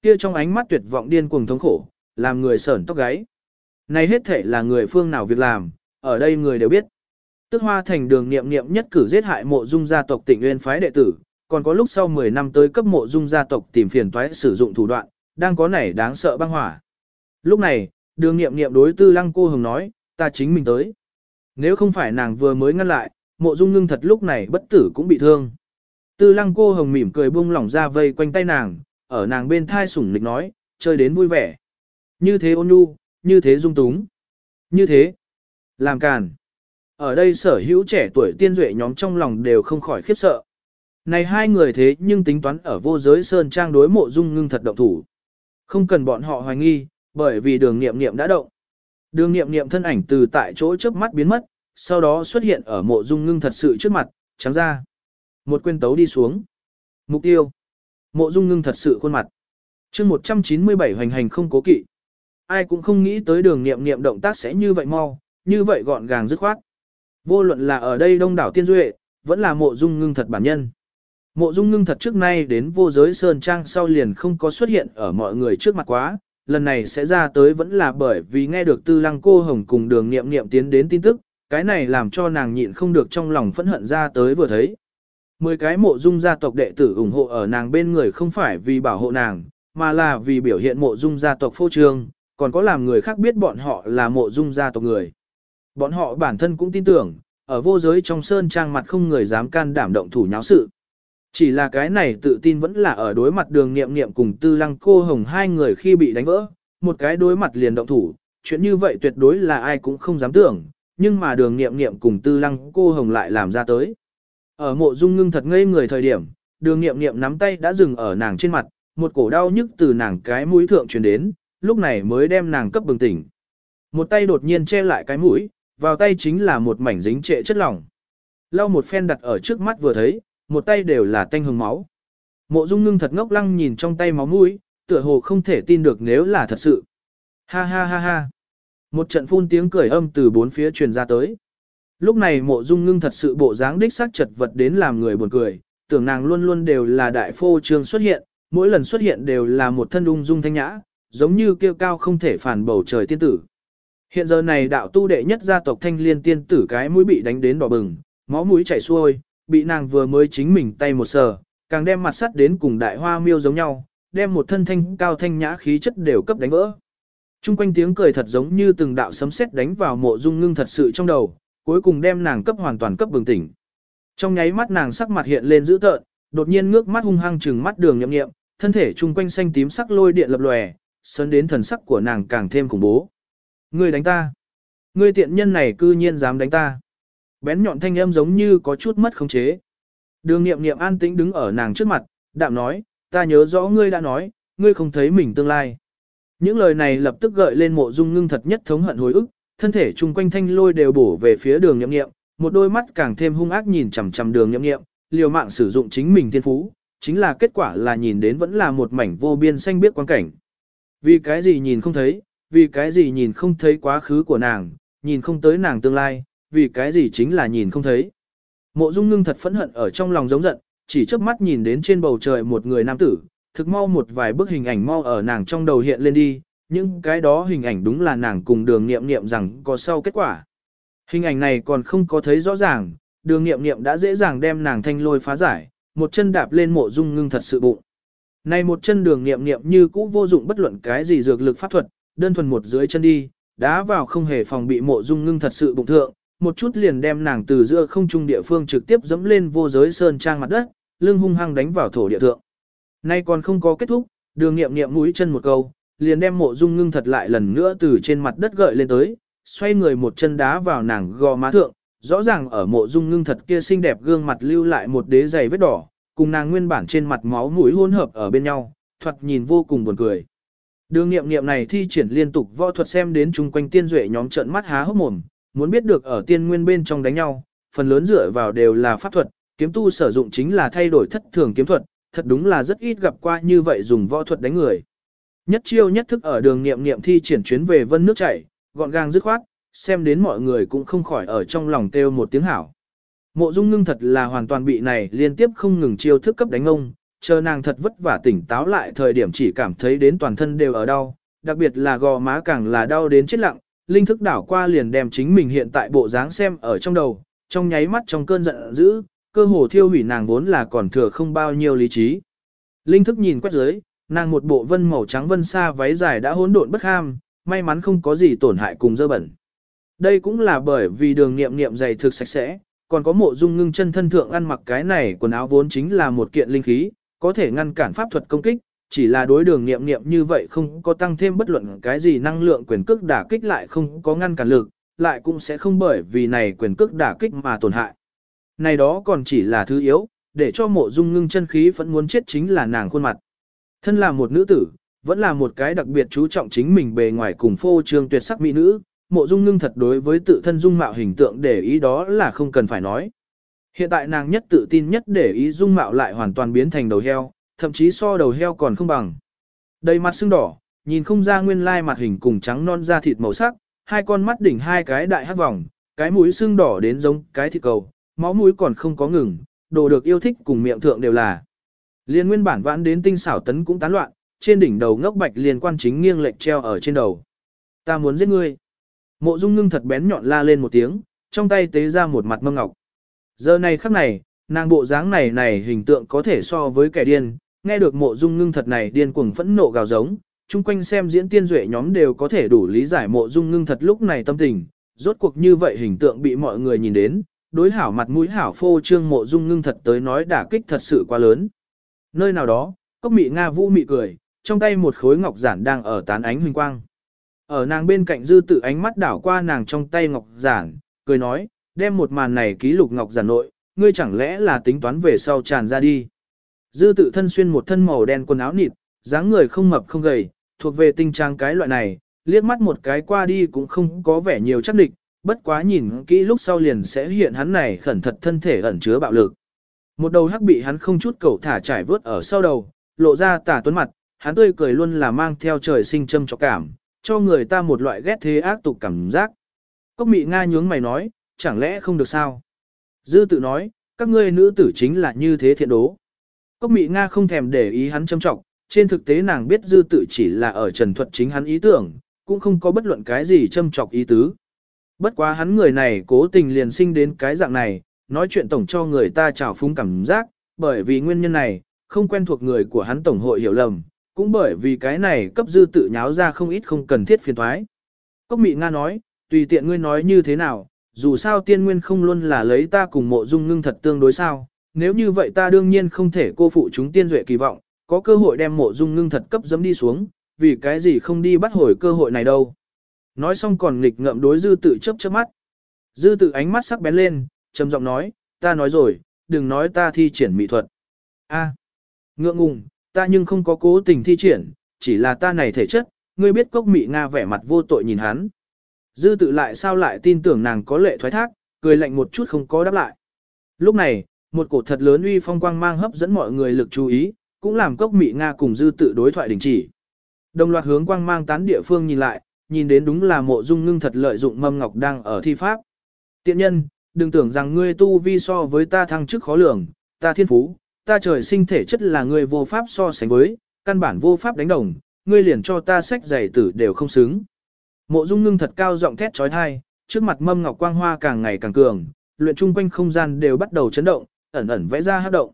Kia trong ánh mắt tuyệt vọng điên cuồng thống khổ, làm người sởn tóc gáy. Này hết thể là người phương nào việc làm, ở đây người đều biết. Tức hoa thành đường niệm niệm nhất cử giết hại mộ dung gia tộc tỉnh nguyên phái đệ tử, còn có lúc sau 10 năm tới cấp mộ dung gia tộc tìm phiền toái sử dụng thủ đoạn, đang có nảy đáng sợ băng hỏa. Lúc này, đường niệm niệm đối tư lăng cô hồng nói, ta chính mình tới. Nếu không phải nàng vừa mới ngăn lại, mộ dung ngưng thật lúc này bất tử cũng bị thương. Tư lăng cô hồng mỉm cười buông lỏng ra vây quanh tay nàng, ở nàng bên thai sủng nịch nói, chơi đến vui vẻ. Như thế ôn nhu, như thế dung túng. Như thế, làm càn. Ở đây sở hữu trẻ tuổi tiên duệ nhóm trong lòng đều không khỏi khiếp sợ. Này hai người thế nhưng tính toán ở vô giới sơn trang đối mộ dung ngưng thật động thủ. Không cần bọn họ hoài nghi, bởi vì đường nghiệm nghiệm đã động. Đường nghiệm nghiệm thân ảnh từ tại chỗ trước mắt biến mất, sau đó xuất hiện ở mộ dung ngưng thật sự trước mặt, trắng ra. Một quên tấu đi xuống. Mục tiêu. Mộ dung ngưng thật sự khuôn mặt. chương 197 hoành hành không cố kỵ. Ai cũng không nghĩ tới đường nghiệm nghiệm động tác sẽ như vậy mau, như vậy gọn gàng dứt khoát. Vô luận là ở đây đông đảo tiên duệ, vẫn là mộ dung ngưng thật bản nhân. Mộ dung ngưng thật trước nay đến vô giới sơn trang sau liền không có xuất hiện ở mọi người trước mặt quá, lần này sẽ ra tới vẫn là bởi vì nghe được tư lăng cô hồng cùng đường nghiệm nghiệm tiến đến tin tức, cái này làm cho nàng nhịn không được trong lòng phẫn hận ra tới vừa thấy. Mười cái mộ dung gia tộc đệ tử ủng hộ ở nàng bên người không phải vì bảo hộ nàng, mà là vì biểu hiện mộ dung gia tộc phô trương, còn có làm người khác biết bọn họ là mộ dung gia tộc người. Bọn họ bản thân cũng tin tưởng, ở vô giới trong sơn trang mặt không người dám can đảm động thủ nháo sự. Chỉ là cái này tự tin vẫn là ở đối mặt đường nghiệm nghiệm cùng tư lăng cô hồng hai người khi bị đánh vỡ, một cái đối mặt liền động thủ, chuyện như vậy tuyệt đối là ai cũng không dám tưởng, nhưng mà đường nghiệm nghiệm cùng tư lăng cô hồng lại làm ra tới. Ở mộ dung ngưng thật ngây người thời điểm, đường nghiệm nghiệm nắm tay đã dừng ở nàng trên mặt, một cổ đau nhức từ nàng cái mũi thượng truyền đến, lúc này mới đem nàng cấp bừng tỉnh. Một tay đột nhiên che lại cái mũi, vào tay chính là một mảnh dính trệ chất lỏng. Lau một phen đặt ở trước mắt vừa thấy, một tay đều là tanh hồng máu. Mộ Dung ngưng thật ngốc lăng nhìn trong tay máu mũi, tựa hồ không thể tin được nếu là thật sự. Ha ha ha ha. Một trận phun tiếng cười âm từ bốn phía truyền ra tới. Lúc này mộ dung ngưng thật sự bộ dáng đích xác chật vật đến làm người buồn cười, tưởng nàng luôn luôn đều là đại phô trương xuất hiện, mỗi lần xuất hiện đều là một thân ung dung thanh nhã, giống như kêu cao không thể phản bầu trời tiên tử. Hiện giờ này đạo tu đệ nhất gia tộc thanh liên tiên tử cái mũi bị đánh đến đỏ bừng, máu mũi chảy xuôi, bị nàng vừa mới chính mình tay một sờ, càng đem mặt sắt đến cùng đại hoa miêu giống nhau, đem một thân thanh cao thanh nhã khí chất đều cấp đánh vỡ. Trung quanh tiếng cười thật giống như từng đạo sấm sét đánh vào mộ dung ngưng thật sự trong đầu, cuối cùng đem nàng cấp hoàn toàn cấp bừng tỉnh. Trong nháy mắt nàng sắc mặt hiện lên dữ tợn, đột nhiên ngước mắt hung hăng trừng mắt đường nhậm nghiệm, thân thể trung quanh xanh tím sắc lôi điện lập lòe, sơn đến thần sắc của nàng càng thêm khủng bố. Ngươi đánh ta. Ngươi tiện nhân này cư nhiên dám đánh ta. Bén nhọn thanh âm giống như có chút mất khống chế. Đường nghiệm nghiệm an tĩnh đứng ở nàng trước mặt, đạm nói, ta nhớ rõ ngươi đã nói, ngươi không thấy mình tương lai. Những lời này lập tức gợi lên mộ dung ngưng thật nhất thống hận hồi ức, thân thể chung quanh thanh lôi đều bổ về phía đường nhậm nghiệm, một đôi mắt càng thêm hung ác nhìn chằm chằm đường nhậm nghiệm, liều mạng sử dụng chính mình thiên phú, chính là kết quả là nhìn đến vẫn là một mảnh vô biên xanh biết quan cảnh. Vì cái gì nhìn không thấy, vì cái gì nhìn không thấy quá khứ của nàng, nhìn không tới nàng tương lai, vì cái gì chính là nhìn không thấy. Mộ Dung Ngưng thật phẫn hận ở trong lòng giống giận, chỉ chớp mắt nhìn đến trên bầu trời một người nam tử, thực mau một vài bức hình ảnh mau ở nàng trong đầu hiện lên đi, nhưng cái đó hình ảnh đúng là nàng cùng đường nghiệm nghiệm rằng có sau kết quả. Hình ảnh này còn không có thấy rõ ràng, đường nghiệm nghiệm đã dễ dàng đem nàng thanh lôi phá giải, một chân đạp lên mộ dung ngưng thật sự bụng. Này một chân đường nghiệm nghiệm như cũ vô dụng bất luận cái gì dược lực pháp thuật, đơn thuần một dưới chân đi, đá vào không hề phòng bị mộ dung ngưng thật sự bụng thượng, một chút liền đem nàng từ giữa không trung địa phương trực tiếp dẫm lên vô giới sơn trang mặt đất, lưng hung hăng đánh vào thổ địa thượng. Nay còn không có kết thúc, đường nghiệm nghiệm mũi chân một câu, liền đem mộ dung ngưng thật lại lần nữa từ trên mặt đất gợi lên tới, xoay người một chân đá vào nàng gò má thượng, rõ ràng ở mộ dung ngưng thật kia xinh đẹp gương mặt lưu lại một đế giày vết đỏ, cùng nàng nguyên bản trên mặt máu mũi hỗn hợp ở bên nhau, thoạt nhìn vô cùng buồn cười. Đường nghiệm nghiệm này thi triển liên tục võ thuật xem đến chung quanh tiên duệ nhóm trận mắt há hốc mồm, muốn biết được ở tiên nguyên bên trong đánh nhau, phần lớn dựa vào đều là pháp thuật, kiếm tu sử dụng chính là thay đổi thất thường kiếm thuật, thật đúng là rất ít gặp qua như vậy dùng võ thuật đánh người. Nhất chiêu nhất thức ở đường nghiệm nghiệm thi triển chuyến về vân nước chảy, gọn gàng dứt khoát, xem đến mọi người cũng không khỏi ở trong lòng kêu một tiếng hảo. Mộ Dung Ngưng thật là hoàn toàn bị này liên tiếp không ngừng chiêu thức cấp đánh ông, chờ nàng thật vất vả tỉnh táo lại thời điểm chỉ cảm thấy đến toàn thân đều ở đau, đặc biệt là gò má càng là đau đến chết lặng, linh thức đảo qua liền đem chính mình hiện tại bộ dáng xem ở trong đầu, trong nháy mắt trong cơn giận dữ, cơ hồ thiêu hủy nàng vốn là còn thừa không bao nhiêu lý trí. Linh thức nhìn quét dưới, nàng một bộ vân màu trắng vân xa váy dài đã hỗn độn bất ham, may mắn không có gì tổn hại cùng dơ bẩn. Đây cũng là bởi vì đường nghiệm nghiệm dày thực sạch sẽ, còn có mộ dung ngưng chân thân thượng ăn mặc cái này quần áo vốn chính là một kiện linh khí, có thể ngăn cản pháp thuật công kích, chỉ là đối đường nghiệm nghiệm như vậy không có tăng thêm bất luận cái gì năng lượng quyền cước đả kích lại không có ngăn cản lực, lại cũng sẽ không bởi vì này quyền cước đả kích mà tổn hại. Này đó còn chỉ là thứ yếu, để cho mộ dung ngưng chân khí vẫn muốn chết chính là nàng khuôn mặt. Thân là một nữ tử, vẫn là một cái đặc biệt chú trọng chính mình bề ngoài cùng phô trương tuyệt sắc mỹ nữ, mộ dung ngưng thật đối với tự thân dung mạo hình tượng để ý đó là không cần phải nói. Hiện tại nàng nhất tự tin nhất để ý dung mạo lại hoàn toàn biến thành đầu heo, thậm chí so đầu heo còn không bằng. Đầy mặt sưng đỏ, nhìn không ra nguyên lai mặt hình cùng trắng non da thịt màu sắc, hai con mắt đỉnh hai cái đại hát vòng, cái mũi sưng đỏ đến giống cái thịt cầu, máu mũi còn không có ngừng, đồ được yêu thích cùng miệng thượng đều là. Liên nguyên bản vãn đến tinh xảo tấn cũng tán loạn, trên đỉnh đầu ngốc bạch liên quan chính nghiêng lệch treo ở trên đầu. Ta muốn giết ngươi. Mộ Dung ngưng thật bén nhọn la lên một tiếng, trong tay tế ra một mặt mâm ngọc. Giờ này khắc này, nàng bộ dáng này này hình tượng có thể so với kẻ điên, nghe được mộ dung ngưng thật này điên cuồng phẫn nộ gào giống, chung quanh xem diễn tiên duệ nhóm đều có thể đủ lý giải mộ dung ngưng thật lúc này tâm tình, rốt cuộc như vậy hình tượng bị mọi người nhìn đến, đối hảo mặt mũi hảo phô trương mộ dung ngưng thật tới nói đả kích thật sự quá lớn. Nơi nào đó, cốc mị Nga vũ mị cười, trong tay một khối ngọc giản đang ở tán ánh huỳnh quang. Ở nàng bên cạnh dư tự ánh mắt đảo qua nàng trong tay ngọc giản, cười nói, đem một màn này ký lục ngọc giản nội, ngươi chẳng lẽ là tính toán về sau tràn ra đi. Dư tự thân xuyên một thân màu đen quần áo nịt, dáng người không mập không gầy, thuộc về tinh trang cái loại này, liếc mắt một cái qua đi cũng không có vẻ nhiều chắc địch, bất quá nhìn kỹ lúc sau liền sẽ hiện hắn này khẩn thật thân thể ẩn chứa bạo lực. Một đầu hắc bị hắn không chút cầu thả trải vớt ở sau đầu, lộ ra tả tuấn mặt, hắn tươi cười luôn là mang theo trời sinh châm cho cảm, cho người ta một loại ghét thế ác tục cảm giác. Cốc mị Nga nhướng mày nói, chẳng lẽ không được sao? Dư tự nói, các ngươi nữ tử chính là như thế thiện đố. Cốc mị Nga không thèm để ý hắn châm trọng, trên thực tế nàng biết dư tự chỉ là ở trần thuật chính hắn ý tưởng, cũng không có bất luận cái gì châm trọng ý tứ. Bất quá hắn người này cố tình liền sinh đến cái dạng này, nói chuyện tổng cho người ta trào phúng cảm giác, bởi vì nguyên nhân này, không quen thuộc người của hắn tổng hội hiểu lầm, cũng bởi vì cái này cấp dư tự nháo ra không ít không cần thiết phiền thoái. Cốc mị Nga nói, tùy tiện ngươi nói như thế nào, dù sao tiên nguyên không luôn là lấy ta cùng mộ dung ngưng thật tương đối sao, nếu như vậy ta đương nhiên không thể cô phụ chúng tiên duệ kỳ vọng, có cơ hội đem mộ dung ngưng thật cấp dấm đi xuống, vì cái gì không đi bắt hồi cơ hội này đâu. Nói xong còn nghịch ngợm đối dư tự chớp chớp mắt. Dư tự ánh mắt sắc bén lên, trầm giọng nói, ta nói rồi, đừng nói ta thi triển mỹ thuật. A, ngượng ngùng, ta nhưng không có cố tình thi triển, chỉ là ta này thể chất, ngươi biết cốc mị Nga vẻ mặt vô tội nhìn hắn. Dư tự lại sao lại tin tưởng nàng có lệ thoái thác, cười lạnh một chút không có đáp lại. Lúc này, một cổ thật lớn uy phong quang mang hấp dẫn mọi người lực chú ý, cũng làm cốc mị Nga cùng dư tự đối thoại đình chỉ. Đồng loạt hướng quang mang tán địa phương nhìn lại, nhìn đến đúng là mộ dung ngưng thật lợi dụng mâm ngọc đang ở thi pháp. Tiện nhân, đừng tưởng rằng ngươi tu vi so với ta thăng chức khó lường, ta thiên phú, ta trời sinh thể chất là ngươi vô pháp so sánh với, căn bản vô pháp đánh đồng, ngươi liền cho ta sách giày tử đều không xứng. Mộ Dung Ngưng thật cao giọng thét chói tai, trước mặt mâm ngọc quang hoa càng ngày càng cường, luyện trung quanh không gian đều bắt đầu chấn động, ẩn ẩn vẽ ra hấp động.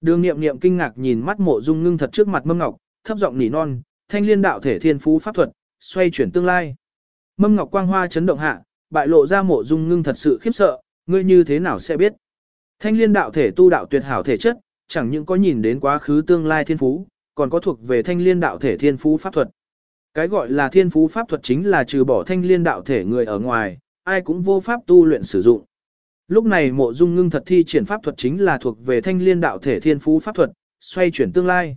Đường Nghiệm Nghiệm kinh ngạc nhìn mắt Mộ Dung Ngưng thật trước mặt mâm ngọc, thấp giọng nỉ non, thanh liên đạo thể thiên phú pháp thuật, xoay chuyển tương lai. Mâm ngọc quang hoa chấn động hạ, bại lộ ra Mộ Dung Ngưng thật sự khiếp sợ, ngươi như thế nào sẽ biết? Thanh liên đạo thể tu đạo tuyệt hảo thể chất, chẳng những có nhìn đến quá khứ tương lai thiên phú, còn có thuộc về thanh liên đạo thể thiên phú pháp thuật. Cái gọi là thiên phú pháp thuật chính là trừ bỏ thanh liên đạo thể người ở ngoài, ai cũng vô pháp tu luyện sử dụng. Lúc này mộ dung ngưng thật thi triển pháp thuật chính là thuộc về thanh liên đạo thể thiên phú pháp thuật, xoay chuyển tương lai.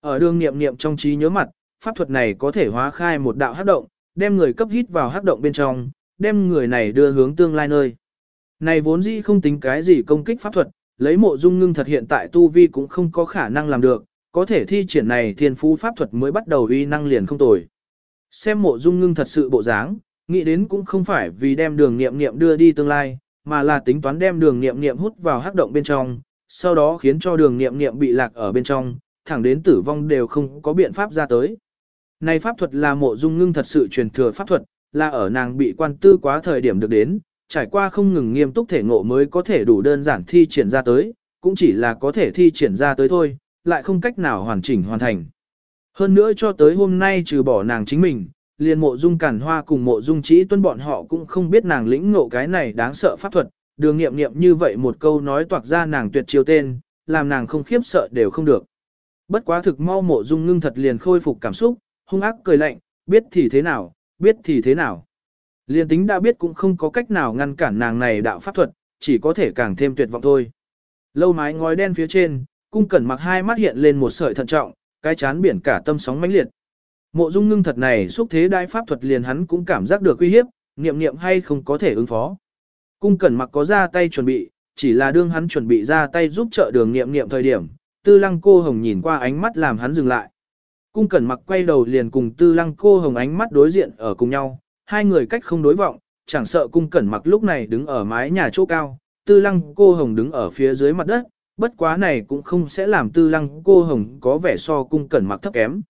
Ở đường niệm niệm trong trí nhớ mặt, pháp thuật này có thể hóa khai một đạo hắc động, đem người cấp hít vào hắc động bên trong, đem người này đưa hướng tương lai nơi. Này vốn dĩ không tính cái gì công kích pháp thuật, lấy mộ dung ngưng thật hiện tại tu vi cũng không có khả năng làm được, có thể thi triển này thiên phú pháp thuật mới bắt đầu uy năng liền không tồi. Xem mộ dung ngưng thật sự bộ dáng, nghĩ đến cũng không phải vì đem đường nghiệm nghiệm đưa đi tương lai, mà là tính toán đem đường nghiệm nghiệm hút vào hắc động bên trong, sau đó khiến cho đường nghiệm nghiệm bị lạc ở bên trong, thẳng đến tử vong đều không có biện pháp ra tới. Này pháp thuật là mộ dung ngưng thật sự truyền thừa pháp thuật, là ở nàng bị quan tư quá thời điểm được đến, trải qua không ngừng nghiêm túc thể ngộ mới có thể đủ đơn giản thi triển ra tới, cũng chỉ là có thể thi triển ra tới thôi, lại không cách nào hoàn chỉnh hoàn thành. Hơn nữa cho tới hôm nay trừ bỏ nàng chính mình, liền mộ dung cản hoa cùng mộ dung chỉ tuân bọn họ cũng không biết nàng lĩnh ngộ cái này đáng sợ pháp thuật, đường nghiệm nghiệm như vậy một câu nói toạc ra nàng tuyệt chiêu tên, làm nàng không khiếp sợ đều không được. Bất quá thực mau mộ dung ngưng thật liền khôi phục cảm xúc, hung ác cười lạnh, biết thì thế nào, biết thì thế nào. Liên tính đã biết cũng không có cách nào ngăn cản nàng này đạo pháp thuật, chỉ có thể càng thêm tuyệt vọng thôi. Lâu mái ngói đen phía trên, cung cẩn mặc hai mắt hiện lên một sợi thận trọng, cái chán biển cả tâm sóng mãnh liệt. Mộ dung ngưng thật này xúc thế đại pháp thuật liền hắn cũng cảm giác được uy hiếp, niệm niệm hay không có thể ứng phó. Cung cẩn mặc có ra tay chuẩn bị, chỉ là đương hắn chuẩn bị ra tay giúp trợ đường Niệm Niệm thời điểm, tư lăng cô hồng nhìn qua ánh mắt làm hắn dừng lại. Cung cẩn mặc quay đầu liền cùng tư lăng cô hồng ánh mắt đối diện ở cùng nhau, hai người cách không đối vọng, chẳng sợ cung cẩn mặc lúc này đứng ở mái nhà chỗ cao, tư lăng cô hồng đứng ở phía dưới mặt đất, bất quá này cũng không sẽ làm tư lăng cô hồng có vẻ so cung cẩn mặc thấp kém.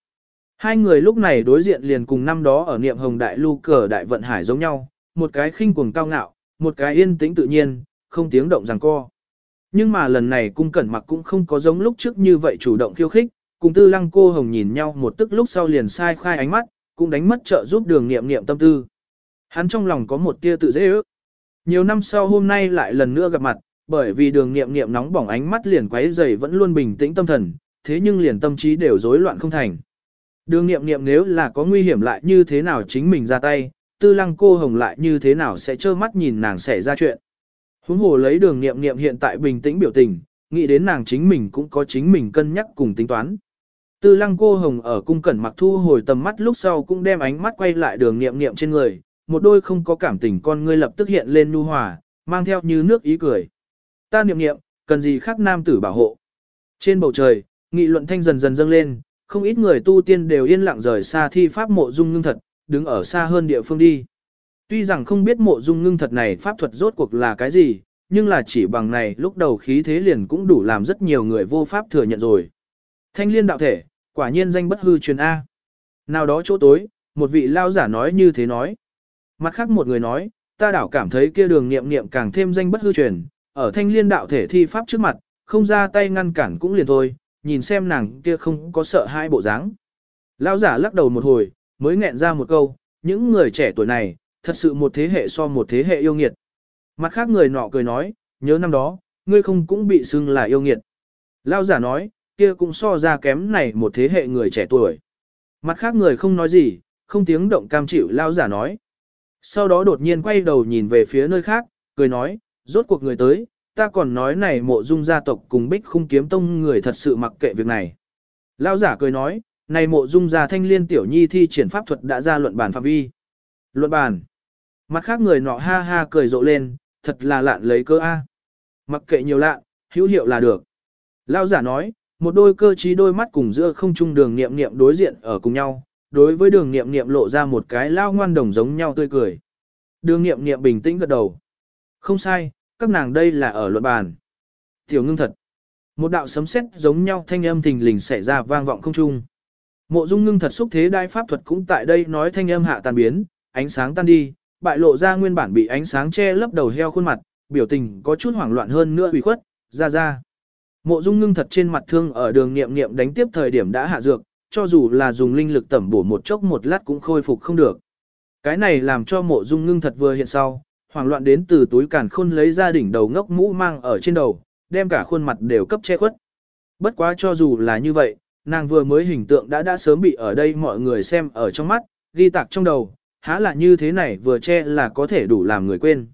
Hai người lúc này đối diện liền cùng năm đó ở niệm hồng đại lưu cờ đại vận hải giống nhau, một cái khinh cuồng cao ngạo, một cái yên tĩnh tự nhiên, không tiếng động rằng co. Nhưng mà lần này cung cẩn mặc cũng không có giống lúc trước như vậy chủ động khiêu khích, cùng tư lăng cô hồng nhìn nhau một tức lúc sau liền sai khai ánh mắt, cũng đánh mất trợ giúp đường niệm niệm tâm tư. Hắn trong lòng có một tia tự dễ ước. Nhiều năm sau hôm nay lại lần nữa gặp mặt, bởi vì đường niệm niệm nóng bỏng ánh mắt liền quấy dày vẫn luôn bình tĩnh tâm thần, thế nhưng liền tâm trí đều rối loạn không thành. Đường niệm niệm nếu là có nguy hiểm lại như thế nào chính mình ra tay, tư lăng cô hồng lại như thế nào sẽ trơ mắt nhìn nàng xảy ra chuyện. Huống hồ lấy đường niệm niệm hiện tại bình tĩnh biểu tình, nghĩ đến nàng chính mình cũng có chính mình cân nhắc cùng tính toán. Tư lăng cô hồng ở cung cẩn mặc thu hồi tầm mắt lúc sau cũng đem ánh mắt quay lại đường niệm niệm trên người, một đôi không có cảm tình con ngươi lập tức hiện lên nu hòa, mang theo như nước ý cười. Ta niệm niệm, cần gì khác nam tử bảo hộ. Trên bầu trời, nghị luận thanh dần dần dâng lên, không ít người tu tiên đều yên lặng rời xa thi pháp mộ dung ngưng thật, đứng ở xa hơn địa phương đi. Tuy rằng không biết mộ dung ngưng thật này pháp thuật rốt cuộc là cái gì, nhưng là chỉ bằng này lúc đầu khí thế liền cũng đủ làm rất nhiều người vô pháp thừa nhận rồi. Thanh liên đạo thể, quả nhiên danh bất hư truyền A. Nào đó chỗ tối, một vị lao giả nói như thế nói. Mặt khác một người nói, ta đảo cảm thấy kia đường nghiệm nghiệm càng thêm danh bất hư truyền, ở thanh liên đạo thể thi pháp trước mặt, không ra tay ngăn cản cũng liền thôi, nhìn xem nàng kia không có sợ hai bộ dáng. lão giả lắc đầu một hồi, mới nghẹn ra một câu, những người trẻ tuổi này, thật sự một thế hệ so một thế hệ yêu nghiệt. Mặt khác người nọ cười nói, nhớ năm đó, ngươi không cũng bị xưng là yêu nghiệt. lão giả nói, kia cũng so ra kém này một thế hệ người trẻ tuổi. Mặt khác người không nói gì, không tiếng động cam chịu lão giả nói. Sau đó đột nhiên quay đầu nhìn về phía nơi khác, cười nói, rốt cuộc người tới, ta còn nói này mộ dung gia tộc cùng bích khung kiếm tông người thật sự mặc kệ việc này. Lao giả cười nói, này mộ dung gia thanh liên tiểu nhi thi triển pháp thuật đã ra luận bản phạm vi. Luận bản. Mặt khác người nọ ha ha cười rộ lên, thật là lạn lấy cơ A. Mặc kệ nhiều lạ, hữu hiệu là được. Lao giả nói, một đôi cơ trí đôi mắt cùng giữa không trung đường niệm niệm đối diện ở cùng nhau, đối với đường niệm niệm lộ ra một cái lao ngoan đồng giống nhau tươi cười. Đường niệm niệm bình tĩnh gật đầu. Không sai, các nàng đây là ở luận bàn. Tiểu ngưng thật. Một đạo sấm sét giống nhau thanh âm thình lình xảy ra vang vọng không trung. Mộ dung ngưng thật xúc thế đai pháp thuật cũng tại đây nói thanh âm hạ tàn biến, ánh sáng tan đi, bại lộ ra nguyên bản bị ánh sáng che lấp đầu heo khuôn mặt, biểu tình có chút hoảng loạn hơn nữa ủy khuất, ra ra. Mộ dung ngưng thật trên mặt thương ở đường nghiệm nghiệm đánh tiếp thời điểm đã hạ dược, cho dù là dùng linh lực tẩm bổ một chốc một lát cũng khôi phục không được. Cái này làm cho mộ dung ngưng thật vừa hiện sau, hoảng loạn đến từ túi càn khôn lấy ra đỉnh đầu ngốc mũ mang ở trên đầu, đem cả khuôn mặt đều cấp che khuất. Bất quá cho dù là như vậy, nàng vừa mới hình tượng đã đã sớm bị ở đây mọi người xem ở trong mắt, ghi tạc trong đầu, há là như thế này vừa che là có thể đủ làm người quên.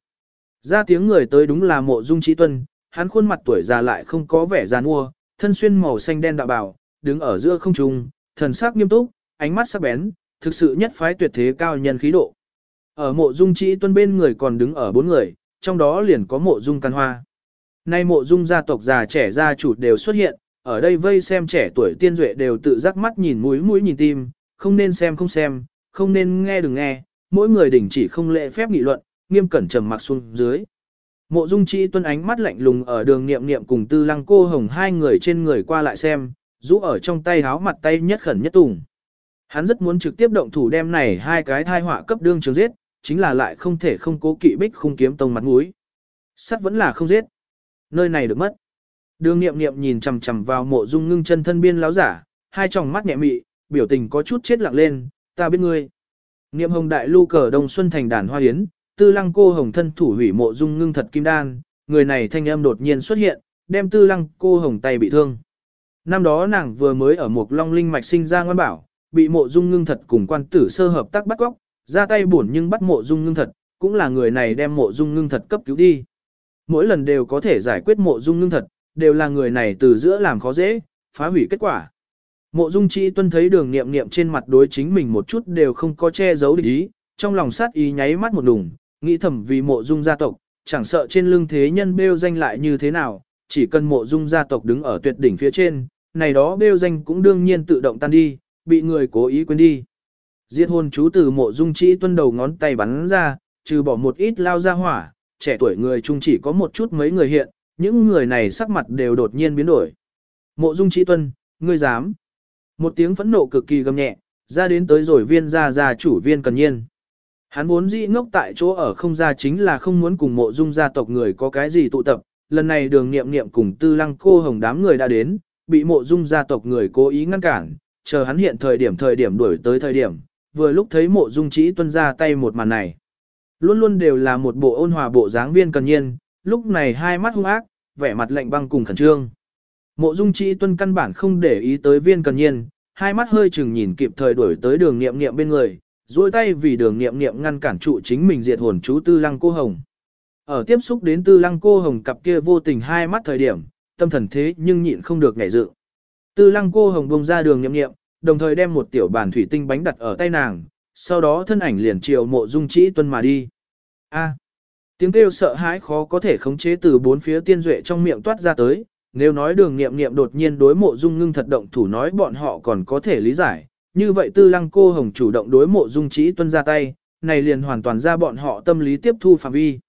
Ra tiếng người tới đúng là mộ dung trí tuân, hắn khuôn mặt tuổi già lại không có vẻ già nua, thân xuyên màu xanh đen đạo bào, đứng ở giữa không trung, thần sắc nghiêm túc, ánh mắt sắc bén, thực sự nhất phái tuyệt thế cao nhân khí độ. Ở mộ dung trĩ tuân bên người còn đứng ở bốn người, trong đó liền có mộ dung căn hoa. Nay mộ dung gia tộc già trẻ gia chủ đều xuất hiện, ở đây vây xem trẻ tuổi tiên duệ đều tự giác mắt nhìn mũi mũi nhìn tim, không nên xem không xem, không nên nghe đừng nghe, mỗi người đình chỉ không lệ phép nghị luận, nghiêm cẩn trầm mặc xuống dưới. Mộ Dung Chi tuân ánh mắt lạnh lùng ở đường niệm niệm cùng Tư Lăng Cô Hồng hai người trên người qua lại xem, rũ ở trong tay háo mặt tay nhất khẩn nhất tùng. Hắn rất muốn trực tiếp động thủ đem này hai cái thai họa cấp đương trường giết, chính là lại không thể không cố kỵ bích khung kiếm tông mặt mũi. Sắt vẫn là không giết. Nơi này được mất. Đường niệm niệm nhìn chằm chằm vào mộ dung ngưng chân thân biên láo giả, hai tròng mắt nhẹ mị, biểu tình có chút chết lặng lên, ta biết ngươi. Niệm hồng đại lưu cờ đông xuân thành đàn hoa yến, tư lăng cô hồng thân thủ hủy mộ dung ngưng thật kim đan, người này thanh âm đột nhiên xuất hiện, đem tư lăng cô hồng tay bị thương. Năm đó nàng vừa mới ở một long linh mạch sinh ra ngoan bảo, bị mộ dung ngưng thật cùng quan tử sơ hợp tác bắt góc, ra tay buồn nhưng bắt mộ dung ngưng thật, cũng là người này đem mộ dung ngưng thật cấp cứu đi. Mỗi lần đều có thể giải quyết mộ dung ngưng thật, đều là người này từ giữa làm khó dễ, phá hủy kết quả. Mộ Dung Chi Tuân thấy đường nghiệm nghiệm trên mặt đối chính mình một chút đều không có che giấu địch ý, trong lòng sát ý nháy mắt một đùng, nghĩ thầm vì mộ Dung gia tộc, chẳng sợ trên lưng thế nhân bêu danh lại như thế nào, chỉ cần mộ dung gia tộc đứng ở tuyệt đỉnh phía trên, này đó bêu danh cũng đương nhiên tự động tan đi, bị người cố ý quên đi. Diệt hồn chú từ mộ dung trĩ tuân đầu ngón tay bắn ra, trừ bỏ một ít lao ra hỏa, trẻ tuổi người chung chỉ có một chút mấy người hiện, những người này sắc mặt đều đột nhiên biến đổi. Mộ dung trĩ tuân, ngươi dám. Một tiếng phẫn nộ cực kỳ gầm nhẹ, ra đến tới rồi viên ra ra chủ viên cần nhiên. Hắn vốn dĩ ngốc tại chỗ ở không ra chính là không muốn cùng mộ dung gia tộc người có cái gì tụ tập, lần này đường nghiệm nghiệm cùng tư lăng cô hồng đám người đã đến, bị mộ dung gia tộc người cố ý ngăn cản, chờ hắn hiện thời điểm thời điểm đuổi tới thời điểm, vừa lúc thấy mộ dung chỉ tuân ra tay một màn này. Luôn luôn đều là một bộ ôn hòa bộ dáng viên cần nhiên, lúc này hai mắt hung ác, vẻ mặt lạnh băng cùng khẩn trương. Mộ dung chỉ tuân căn bản không để ý tới viên cần nhiên, hai mắt hơi chừng nhìn kịp thời đuổi tới đường nghiệm nghiệm bên người, duỗi tay vì đường nghiệm nghiệm ngăn cản trụ chính mình diệt hồn chú tư lăng cô hồng. Ở tiếp xúc đến tư lăng cô hồng cặp kia vô tình hai mắt thời điểm, tâm thần thế nhưng nhịn không được ngảy dự. Tư lăng cô hồng bông ra đường nghiệm nghiệm, đồng thời đem một tiểu bàn thủy tinh bánh đặt ở tay nàng, sau đó thân ảnh liền chiều mộ dung chỉ tuân mà đi. A. tiếng kêu sợ hãi khó có thể khống chế từ bốn phía tiên duệ trong miệng toát ra tới, nếu nói đường nghiệm nghiệm đột nhiên đối mộ dung ngưng thật động thủ nói bọn họ còn có thể lý giải, như vậy tư lăng cô hồng chủ động đối mộ dung chỉ tuân ra tay, này liền hoàn toàn ra bọn họ tâm lý tiếp thu phạm vi.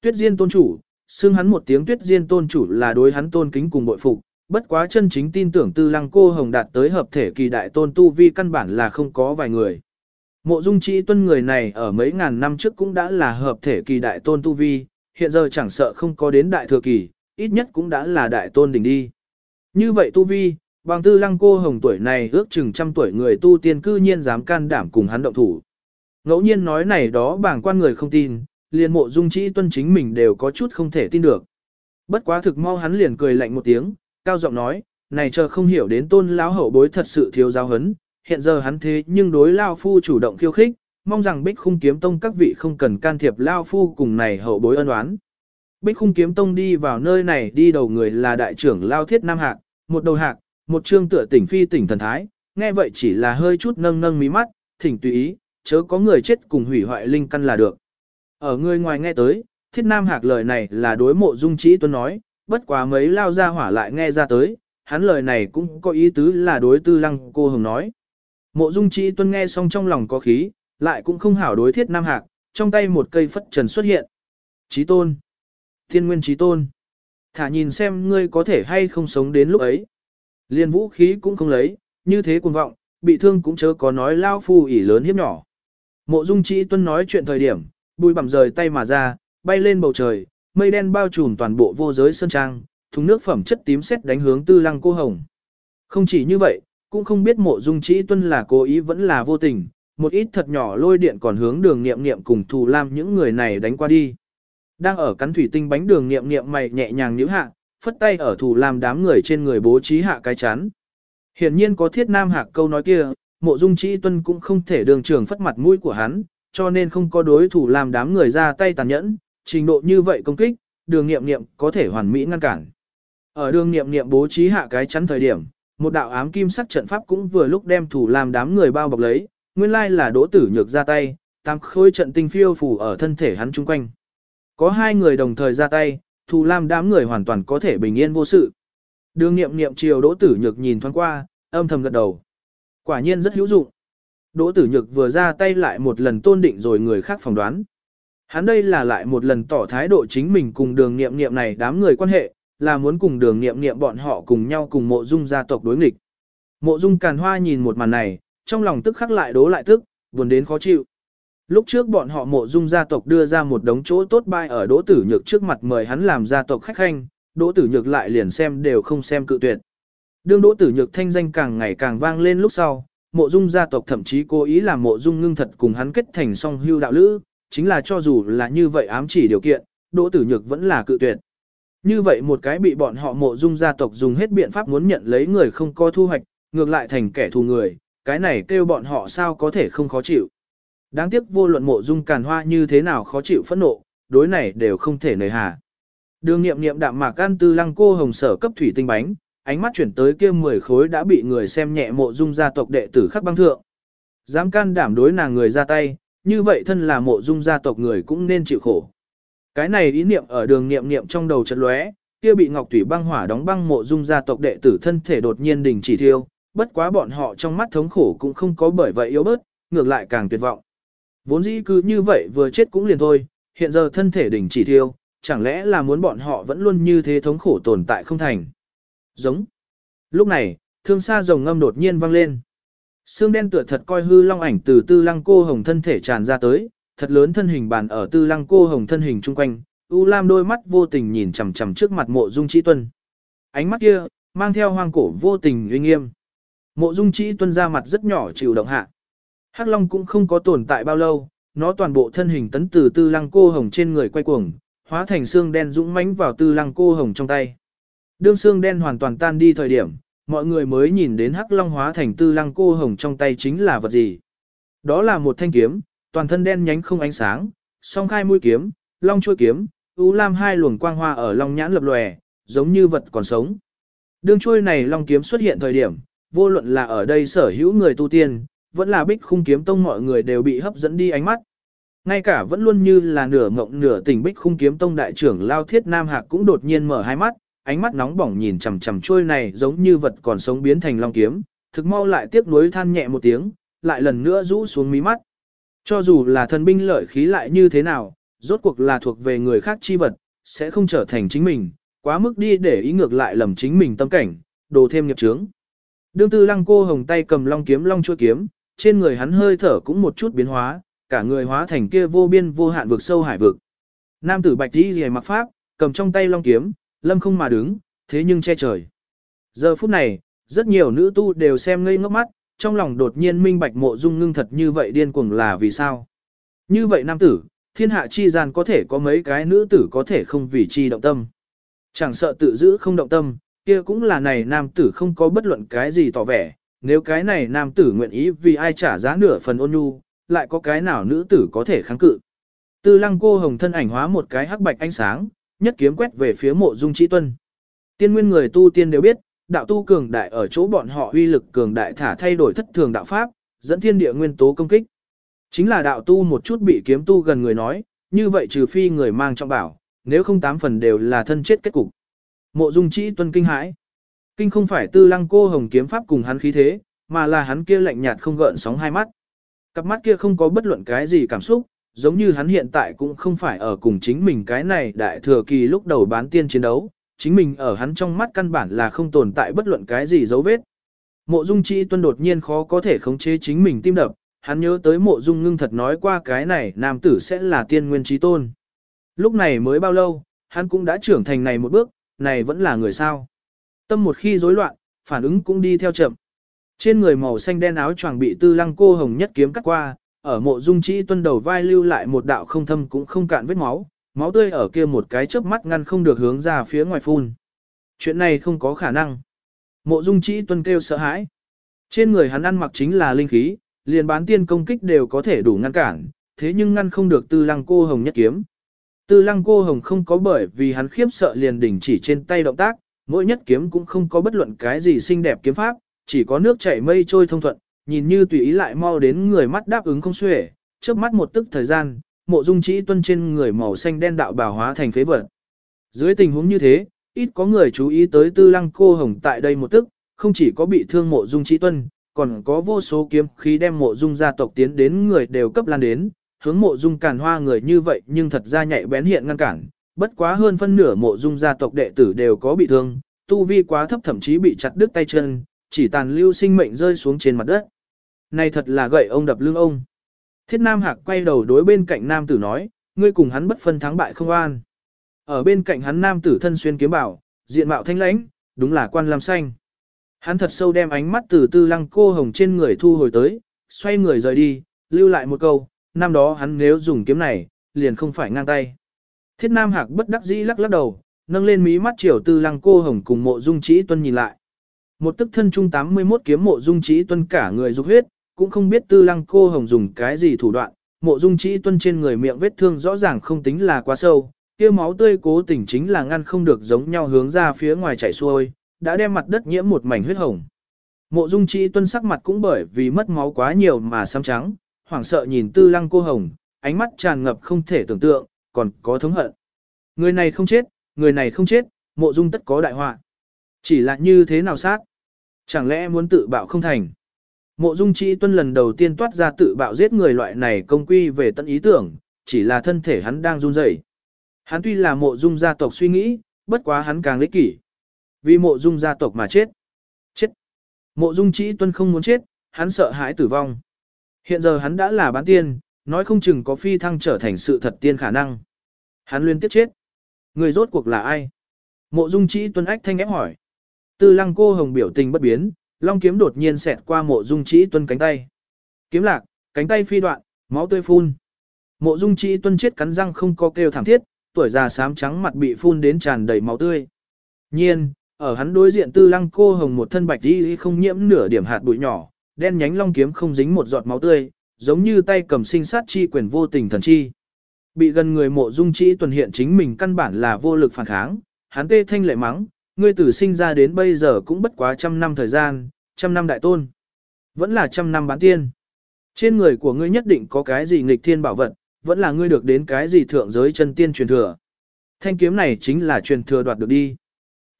Tuyết Diên tôn chủ, xưng hắn một tiếng Tuyết Diên tôn chủ là đối hắn tôn kính cùng bội phục, bất quá chân chính tin tưởng tư lăng cô hồng đạt tới hợp thể kỳ đại tôn tu vi căn bản là không có vài người. Mộ dung chỉ tuân người này ở mấy ngàn năm trước cũng đã là hợp thể kỳ đại tôn tu vi, hiện giờ chẳng sợ không có đến đại thừa kỳ, ít nhất cũng đã là đại tôn đỉnh đi. Như vậy tu vi, bằng tư lăng cô hồng tuổi này ước chừng trăm tuổi người tu tiên cư nhiên dám can đảm cùng hắn động thủ. Ngẫu nhiên nói này đó bảng quan người không tin, liền mộ dung chỉ tuân chính mình đều có chút không thể tin được. Bất quá thực mau hắn liền cười lạnh một tiếng, cao giọng nói, này chờ không hiểu đến tôn lão hậu bối thật sự thiếu giáo hấn, hiện giờ hắn thế nhưng đối lao phu chủ động khiêu khích, mong rằng bích khung kiếm tông các vị không cần can thiệp lao phu cùng này hậu bối ân oán. Bích khung kiếm tông đi vào nơi này đi đầu người là đại trưởng lao thiết nam hạc, một đầu hạc, một trương tựa tỉnh phi tỉnh thần thái, nghe vậy chỉ là hơi chút nâng nâng mí mắt, thỉnh tùy ý, chớ có người chết cùng hủy hoại linh căn là được. Ở người ngoài nghe tới, thiết nam hạc lời này là đối mộ dung trí tuấn nói, bất quá mấy lao ra hỏa lại nghe ra tới, hắn lời này cũng có ý tứ là đối tư lăng cô hồng nói. Mộ dung trí tuân nghe xong trong lòng có khí, lại cũng không hảo đối thiết nam hạc, trong tay một cây phất trần xuất hiện. Trí tôn. Thiên nguyên trí tôn. Thả nhìn xem ngươi có thể hay không sống đến lúc ấy. Liên vũ khí cũng không lấy, như thế cuồng vọng, bị thương cũng chớ có nói lao phu ỉ lớn hiếp nhỏ. Mộ dung trí tuân nói chuyện thời điểm, bùi bằm rời tay mà ra, bay lên bầu trời, mây đen bao trùm toàn bộ vô giới sơn trang, thùng nước phẩm chất tím xét đánh hướng tư lăng cô hồng. Không chỉ như vậy, cũng không biết mộ dung trí tuân là cố ý vẫn là vô tình, một ít thật nhỏ lôi điện còn hướng đường nghiệm nghiệm cùng thù lam những người này đánh qua đi. Đang ở cắn thủy tinh bánh đường nghiệm nghiệm mày nhẹ nhàng nhíu hạ, phất tay ở thù lam đám người trên người bố trí hạ cái chán. Hiển nhiên có thiết nam hạc câu nói kia, mộ dung trí tuân cũng không thể đường trường phất mặt mũi của hắn, cho nên không có đối thủ làm đám người ra tay tàn nhẫn, trình độ như vậy công kích, đường nghiệm nghiệm có thể hoàn mỹ ngăn cản. Ở đường nghiệm nghiệm bố trí hạ cái chắn thời điểm, một đạo ám kim sắc trận pháp cũng vừa lúc đem thủ làm đám người bao bọc lấy, nguyên lai là đỗ tử nhược ra tay, tam khôi trận tinh phiêu phủ ở thân thể hắn chung quanh. Có hai người đồng thời ra tay, thủ làm đám người hoàn toàn có thể bình yên vô sự. Đường nghiệm nghiệm chiều đỗ tử nhược nhìn thoáng qua, âm thầm gật đầu. Quả nhiên rất hữu dụng. Đỗ tử nhược vừa ra tay lại một lần tôn định rồi người khác phỏng đoán. Hắn đây là lại một lần tỏ thái độ chính mình cùng đường nghiệm nghiệm này đám người quan hệ, là muốn cùng đường nghiệm nghiệm bọn họ cùng nhau cùng mộ dung gia tộc đối nghịch. Mộ dung càn hoa nhìn một màn này, trong lòng tức khắc lại đố lại tức, buồn đến khó chịu. Lúc trước bọn họ mộ dung gia tộc đưa ra một đống chỗ tốt bai ở đỗ tử nhược trước mặt mời hắn làm gia tộc khách khanh, đỗ tử nhược lại liền xem đều không xem cự tuyệt. Đương đỗ tử nhược thanh danh càng ngày càng vang lên lúc sau, mộ dung gia tộc thậm chí cố ý làm mộ dung ngưng thật cùng hắn kết thành song hưu đạo lữ, chính là cho dù là như vậy ám chỉ điều kiện, đỗ tử nhược vẫn là cự tuyệt. Như vậy một cái bị bọn họ mộ dung gia tộc dùng hết biện pháp muốn nhận lấy người không có thu hoạch, ngược lại thành kẻ thù người, cái này kêu bọn họ sao có thể không khó chịu. Đáng tiếc vô luận mộ dung càn hoa như thế nào khó chịu phẫn nộ, đối này đều không thể nời hà. Đường nghiệm nghiệm đạm mạc ăn tư lăng cô hồng sở cấp thủy tinh bánh, ánh mắt chuyển tới kia 10 khối đã bị người xem nhẹ mộ dung gia tộc đệ tử khắc băng thượng. Dám can đảm đối nàng người ra tay, như vậy thân là mộ dung gia tộc người cũng nên chịu khổ. Cái này ý niệm ở đường niệm niệm trong đầu chợt lóe, kia bị ngọc thủy băng hỏa đóng băng mộ dung gia tộc đệ tử thân thể đột nhiên đình chỉ thiêu, bất quá bọn họ trong mắt thống khổ cũng không có bởi vậy yếu bớt, ngược lại càng tuyệt vọng. Vốn dĩ cứ như vậy vừa chết cũng liền thôi, hiện giờ thân thể đình chỉ thiêu, chẳng lẽ là muốn bọn họ vẫn luôn như thế thống khổ tồn tại không thành. Giống. Lúc này, thương xa rồng ngâm đột nhiên vang lên. Xương đen tựa thật coi hư long ảnh từ tư lăng cô hồng thân thể tràn ra tới, thật lớn thân hình bàn ở tư lăng cô hồng thân hình chung quanh, U Lam đôi mắt vô tình nhìn chằm chằm trước mặt mộ dung trí tuân. Ánh mắt kia, mang theo hoang cổ vô tình uy nghiêm. Mộ dung trí tuân ra mặt rất nhỏ chịu động hạ. Hắc Long cũng không có tồn tại bao lâu, nó toàn bộ thân hình tấn từ tư lăng cô hồng trên người quay cuồng, hóa thành xương đen dũng mãnh vào tư lăng cô hồng trong tay. Đương xương đen hoàn toàn tan đi thời điểm, mọi người mới nhìn đến Hắc Long hóa thành tư lăng cô hồng trong tay chính là vật gì. Đó là một thanh kiếm, toàn thân đen nhánh không ánh sáng, song khai mũi kiếm, long chuôi kiếm, u lam hai luồng quang hoa ở long nhãn lập lòe, giống như vật còn sống. Đương chuôi này long kiếm xuất hiện thời điểm, vô luận là ở đây sở hữu người tu tiên, vẫn là bích khung kiếm tông mọi người đều bị hấp dẫn đi ánh mắt. Ngay cả vẫn luôn như là nửa ngộng nửa tỉnh bích khung kiếm tông đại trưởng Lao Thiết Nam Hạc cũng đột nhiên mở hai mắt, ánh mắt nóng bỏng nhìn chằm chằm trôi này giống như vật còn sống biến thành long kiếm, thực mau lại tiếc nuối than nhẹ một tiếng, lại lần nữa rũ xuống mí mắt. Cho dù là thần binh lợi khí lại như thế nào, rốt cuộc là thuộc về người khác chi vật, sẽ không trở thành chính mình, quá mức đi để ý ngược lại lầm chính mình tâm cảnh, đồ thêm nghiệp chướng. Đương tư lăng cô hồng tay cầm long kiếm long chua kiếm, trên người hắn hơi thở cũng một chút biến hóa, cả người hóa thành kia vô biên vô hạn vực sâu hải vực. Nam tử bạch đi rìa mặc pháp, cầm trong tay long kiếm, lâm không mà đứng, thế nhưng che trời. Giờ phút này, rất nhiều nữ tu đều xem ngây ngốc mắt, trong lòng đột nhiên minh bạch mộ dung ngưng thật như vậy điên cuồng là vì sao. Như vậy nam tử, thiên hạ chi gian có thể có mấy cái nữ tử có thể không vì chi động tâm. Chẳng sợ tự giữ không động tâm, kia cũng là này nam tử không có bất luận cái gì tỏ vẻ, nếu cái này nam tử nguyện ý vì ai trả giá nửa phần ôn nhu, lại có cái nào nữ tử có thể kháng cự. Tư lăng cô hồng thân ảnh hóa một cái hắc bạch ánh sáng, nhất kiếm quét về phía mộ dung trí tuân. Tiên nguyên người tu tiên đều biết, đạo tu cường đại ở chỗ bọn họ uy lực cường đại thả thay đổi thất thường đạo pháp, dẫn thiên địa nguyên tố công kích. Chính là đạo tu một chút bị kiếm tu gần người nói, như vậy trừ phi người mang trọng bảo, nếu không tám phần đều là thân chết kết cục. Mộ dung trí tuân kinh hãi. Kinh không phải tư lăng cô hồng kiếm pháp cùng hắn khí thế, mà là hắn kia lạnh nhạt không gợn sóng hai mắt. Cặp mắt kia không có bất luận cái gì cảm xúc, giống như hắn hiện tại cũng không phải ở cùng chính mình cái này đại thừa kỳ lúc đầu bán tiên chiến đấu, chính mình ở hắn trong mắt căn bản là không tồn tại bất luận cái gì dấu vết. Mộ dung chi tuân đột nhiên khó có thể khống chế chính mình tim đập, hắn nhớ tới mộ dung ngưng thật nói qua cái này nam tử sẽ là tiên nguyên trí tôn. Lúc này mới bao lâu, hắn cũng đã trưởng thành này một bước, này vẫn là người sao. Tâm một khi rối loạn, phản ứng cũng đi theo chậm. Trên người màu xanh đen áo choàng bị tư lăng cô hồng nhất kiếm cắt qua, ở mộ dung chỉ tuân đầu vai lưu lại một đạo không thâm cũng không cạn vết máu, máu tươi ở kia một cái chớp mắt ngăn không được hướng ra phía ngoài phun. Chuyện này không có khả năng. Mộ dung chỉ tuân kêu sợ hãi. Trên người hắn ăn mặc chính là linh khí, liền bán tiên công kích đều có thể đủ ngăn cản, thế nhưng ngăn không được tư lăng cô hồng nhất kiếm. Tư lăng cô hồng không có bởi vì hắn khiếp sợ liền đỉnh chỉ trên tay động tác, mỗi nhất kiếm cũng không có bất luận cái gì xinh đẹp kiếm pháp, chỉ có nước chảy mây trôi thông thuận, nhìn như tùy ý lại mau đến người mắt đáp ứng không xuể, trước mắt một tức thời gian, mộ dung chỉ tuân trên người màu xanh đen đạo bào hóa thành phế vật. Dưới tình huống như thế, ít có người chú ý tới tư lăng cô hồng tại đây một tức, không chỉ có bị thương mộ dung chỉ tuân, còn có vô số kiếm khí đem mộ dung gia tộc tiến đến người đều cấp lan đến, hướng mộ dung càn hoa người như vậy nhưng thật ra nhạy bén hiện ngăn cản, bất quá hơn phân nửa mộ dung gia tộc đệ tử đều có bị thương, tu vi quá thấp thậm chí bị chặt đứt tay chân, chỉ tàn lưu sinh mệnh rơi xuống trên mặt đất. Này thật là gậy ông đập lưng ông. Thiết Nam Hạc quay đầu đối bên cạnh nam tử nói, ngươi cùng hắn bất phân thắng bại không an. Ở bên cạnh hắn nam tử thân xuyên kiếm bảo, diện mạo thanh lãnh, đúng là quan lam xanh. Hắn thật sâu đem ánh mắt từ tư lăng cô hồng trên người thu hồi tới, xoay người rời đi, lưu lại một câu, năm đó hắn nếu dùng kiếm này, liền không phải ngang tay. Thiết Nam Hạc bất đắc dĩ lắc lắc đầu, nâng lên mí mắt chiều tư lăng cô hồng cùng mộ dung chỉ tuân nhìn lại. Một tức thân trung 81 kiếm mộ dung chỉ tuân cả người dục huyết, cũng không biết tư lăng cô hồng dùng cái gì thủ đoạn, mộ dung chỉ tuân trên người miệng vết thương rõ ràng không tính là quá sâu, kia máu tươi cố tình chính là ngăn không được giống nhau hướng ra phía ngoài chảy xuôi, đã đem mặt đất nhiễm một mảnh huyết hồng. Mộ dung chỉ tuân sắc mặt cũng bởi vì mất máu quá nhiều mà xám trắng, hoảng sợ nhìn tư lăng cô hồng, ánh mắt tràn ngập không thể tưởng tượng, còn có thống hận. Người này không chết, người này không chết, mộ dung tất có đại họa. Chỉ là như thế nào sát? Chẳng lẽ muốn tự bạo không thành? Mộ dung chỉ tuân lần đầu tiên toát ra tự bạo giết người loại này công quy về tận ý tưởng, chỉ là thân thể hắn đang run rẩy. Hắn tuy là mộ dung gia tộc suy nghĩ, bất quá hắn càng lý kỷ. Vì mộ dung gia tộc mà chết. Chết. Mộ dung chỉ tuân không muốn chết, hắn sợ hãi tử vong. Hiện giờ hắn đã là bán tiên, nói không chừng có phi thăng trở thành sự thật tiên khả năng. Hắn liên tiếp chết. Người rốt cuộc là ai? Mộ dung chỉ tuân ách thanh ép hỏi. Tư lăng cô hồng biểu tình bất biến, long kiếm đột nhiên xẹt qua mộ dung chỉ tuân cánh tay. Kiếm lạc, cánh tay phi đoạn, máu tươi phun. Mộ dung chỉ tuân chết cắn răng không có kêu thảm thiết, tuổi già xám trắng mặt bị phun đến tràn đầy máu tươi. Nhiên, ở hắn đối diện tư lăng cô hồng một thân bạch đi không nhiễm nửa điểm hạt bụi nhỏ, đen nhánh long kiếm không dính một giọt máu tươi, giống như tay cầm sinh sát chi quyền vô tình thần chi. Bị gần người mộ dung chỉ tuần hiện chính mình căn bản là vô lực phản kháng, hắn tê thanh lệ mắng, ngươi tử sinh ra đến bây giờ cũng bất quá trăm năm thời gian, trăm năm đại tôn. Vẫn là trăm năm bán tiên. Trên người của ngươi nhất định có cái gì nghịch thiên bảo vật, vẫn là ngươi được đến cái gì thượng giới chân tiên truyền thừa. Thanh kiếm này chính là truyền thừa đoạt được đi.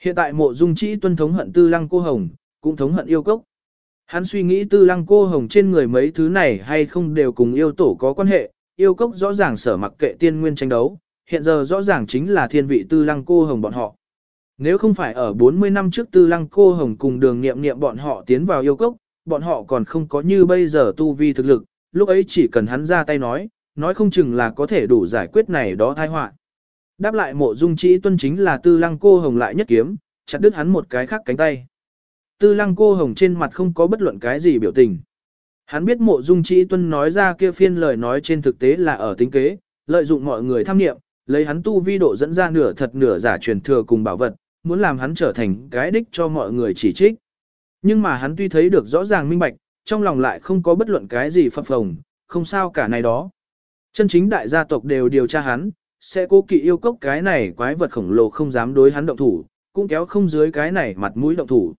Hiện tại mộ dung chỉ tuân thống hận tư lăng cô hồng, cũng thống hận yêu cốc. Hắn suy nghĩ tư lăng cô hồng trên người mấy thứ này hay không đều cùng yêu tổ có quan hệ, yêu cốc rõ ràng sở mặc kệ tiên nguyên tranh đấu, hiện giờ rõ ràng chính là thiên vị tư lăng cô hồng bọn họ. Nếu không phải ở 40 năm trước tư lăng cô hồng cùng đường nghiệm nghiệm bọn họ tiến vào yêu cốc, bọn họ còn không có như bây giờ tu vi thực lực, lúc ấy chỉ cần hắn ra tay nói, nói không chừng là có thể đủ giải quyết này đó thai họa. Đáp lại mộ dung chỉ tuân chính là tư lăng cô hồng lại nhất kiếm, chặt đứt hắn một cái khác cánh tay. Tư lăng cô hồng trên mặt không có bất luận cái gì biểu tình. Hắn biết mộ dung chỉ tuân nói ra kia phiên lời nói trên thực tế là ở tính kế, lợi dụng mọi người tham nghiệm, lấy hắn tu vi độ dẫn ra nửa thật nửa giả truyền thừa cùng bảo vật, muốn làm hắn trở thành cái đích cho mọi người chỉ trích. Nhưng mà hắn tuy thấy được rõ ràng minh bạch, trong lòng lại không có bất luận cái gì phập phồng, không sao cả này đó. Chân chính đại gia tộc đều điều tra hắn, sẽ cố kỵ yêu cốc cái này quái vật khổng lồ không dám đối hắn động thủ, cũng kéo không dưới cái này mặt mũi động thủ.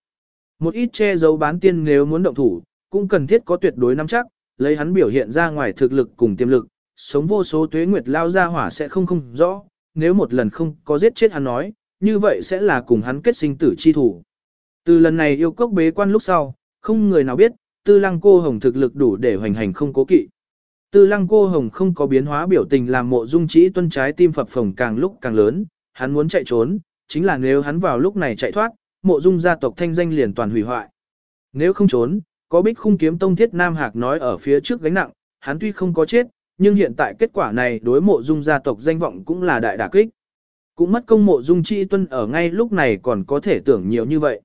Một ít che giấu bán tiên nếu muốn động thủ, cũng cần thiết có tuyệt đối nắm chắc, lấy hắn biểu hiện ra ngoài thực lực cùng tiềm lực, sống vô số tuế nguyệt lao ra hỏa sẽ không không rõ, nếu một lần không có giết chết hắn nói, như vậy sẽ là cùng hắn kết sinh tử chi thủ. Từ lần này yêu cốc bế quan lúc sau, không người nào biết, tư lăng cô hồng thực lực đủ để hoành hành không cố kỵ. Tư lăng cô hồng không có biến hóa biểu tình làm mộ dung chỉ tuân trái tim phập phồng càng lúc càng lớn, hắn muốn chạy trốn, chính là nếu hắn vào lúc này chạy thoát, mộ dung gia tộc thanh danh liền toàn hủy hoại. Nếu không trốn, có bích khung kiếm tông thiết Nam Hạc nói ở phía trước gánh nặng, hắn tuy không có chết, nhưng hiện tại kết quả này đối mộ dung gia tộc danh vọng cũng là đại đả kích. Cũng mất công mộ dung trĩ tuân ở ngay lúc này còn có thể tưởng nhiều như vậy.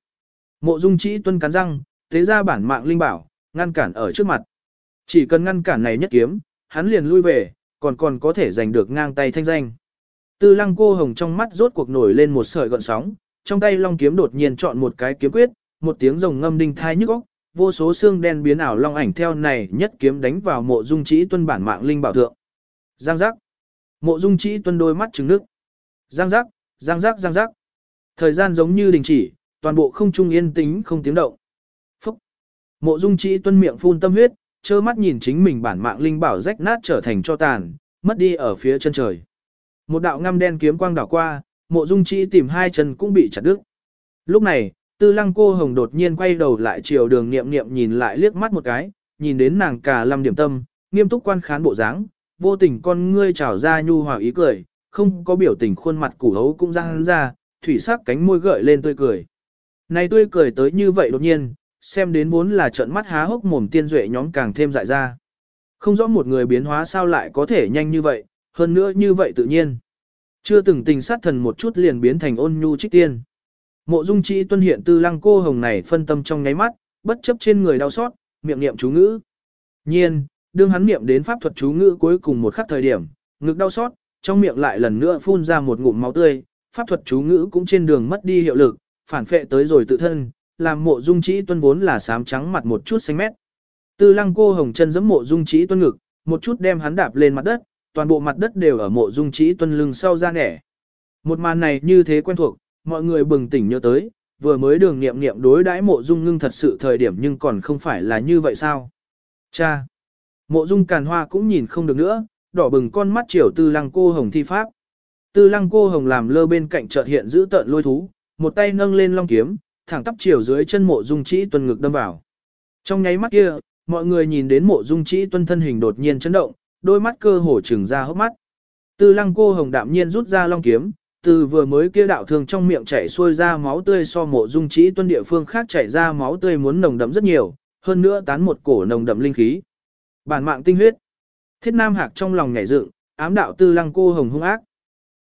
Mộ dung trĩ tuân cắn răng, thế ra bản mạng linh bảo, ngăn cản ở trước mặt. Chỉ cần ngăn cản này nhất kiếm, hắn liền lui về, còn còn có thể giành được ngang tay thanh danh. Tư lăng cô hồng trong mắt rốt cuộc nổi lên một sợi gọn sóng, trong tay long kiếm đột nhiên chọn một cái kiếm quyết, một tiếng rồng ngâm đinh thai nhức óc, vô số xương đen biến ảo long ảnh theo này nhất kiếm đánh vào mộ dung trĩ tuân bản mạng linh bảo thượng. Giang giác. Mộ dung trĩ tuân đôi mắt trừng nước. Giang giác, giang giác giang giác. Thời gian giống như đình chỉ, toàn bộ không trung yên tĩnh không tiếng động. Phúc. Mộ dung chỉ tuân miệng phun tâm huyết, trơ mắt nhìn chính mình bản mạng linh bảo rách nát trở thành cho tàn, mất đi ở phía chân trời. Một đạo ngăm đen kiếm quang đảo qua, mộ dung chỉ tìm hai chân cũng bị chặt đứt. Lúc này, tư lăng cô hồng đột nhiên quay đầu lại chiều đường niệm niệm nhìn lại liếc mắt một cái, nhìn đến nàng cả lâm điểm tâm, nghiêm túc quan khán bộ dáng, vô tình con ngươi trào ra nhu hòa ý cười, không có biểu tình khuôn mặt củ hấu cũng răng ra, thủy sắc cánh môi gợi lên tươi cười. Này tươi cười tới như vậy đột nhiên, xem đến vốn là trận mắt há hốc mồm tiên duệ nhóm càng thêm dại ra. Không rõ một người biến hóa sao lại có thể nhanh như vậy, hơn nữa như vậy tự nhiên. Chưa từng tình sát thần một chút liền biến thành ôn nhu trích tiên. Mộ dung chi tuân hiện tư lăng cô hồng này phân tâm trong nháy mắt, bất chấp trên người đau xót, miệng niệm chú ngữ. Nhiên, đương hắn niệm đến pháp thuật chú ngữ cuối cùng một khắc thời điểm, ngực đau xót, trong miệng lại lần nữa phun ra một ngụm máu tươi, pháp thuật chú ngữ cũng trên đường mất đi hiệu lực, phản phệ tới rồi tự thân, làm mộ dung chỉ tuân vốn là sám trắng mặt một chút xanh mét. Tư lăng cô hồng chân giẫm mộ dung chỉ tuân ngực, một chút đem hắn đạp lên mặt đất, toàn bộ mặt đất đều ở mộ dung chỉ tuân lưng sau ra nẻ. Một màn này như thế quen thuộc, mọi người bừng tỉnh nhớ tới, vừa mới đường nghiệm nghiệm đối đãi mộ dung ngưng thật sự thời điểm nhưng còn không phải là như vậy sao. Cha! Mộ dung càn hoa cũng nhìn không được nữa, đỏ bừng con mắt chiều tư lăng cô hồng thi pháp. Tư lăng cô hồng làm lơ bên cạnh chợt hiện giữ tợn lôi thú, một tay nâng lên long kiếm, thẳng tắp chiều dưới chân mộ dung trĩ tuân ngực đâm vào. Trong nháy mắt kia, mọi người nhìn đến mộ dung trĩ tuân thân hình đột nhiên chấn động, đôi mắt cơ hồ trừng ra hốc mắt. Tư lăng cô hồng đạm nhiên rút ra long kiếm, từ vừa mới kia đạo thương trong miệng chảy xuôi ra máu tươi so mộ dung trĩ tuân địa phương khác chảy ra máu tươi muốn nồng đậm rất nhiều, hơn nữa tán một cổ nồng đậm linh khí. Bản mạng tinh huyết. Thiết Nam Hạc trong lòng nhảy dựng, ám đạo tư lăng cô hồng hung ác.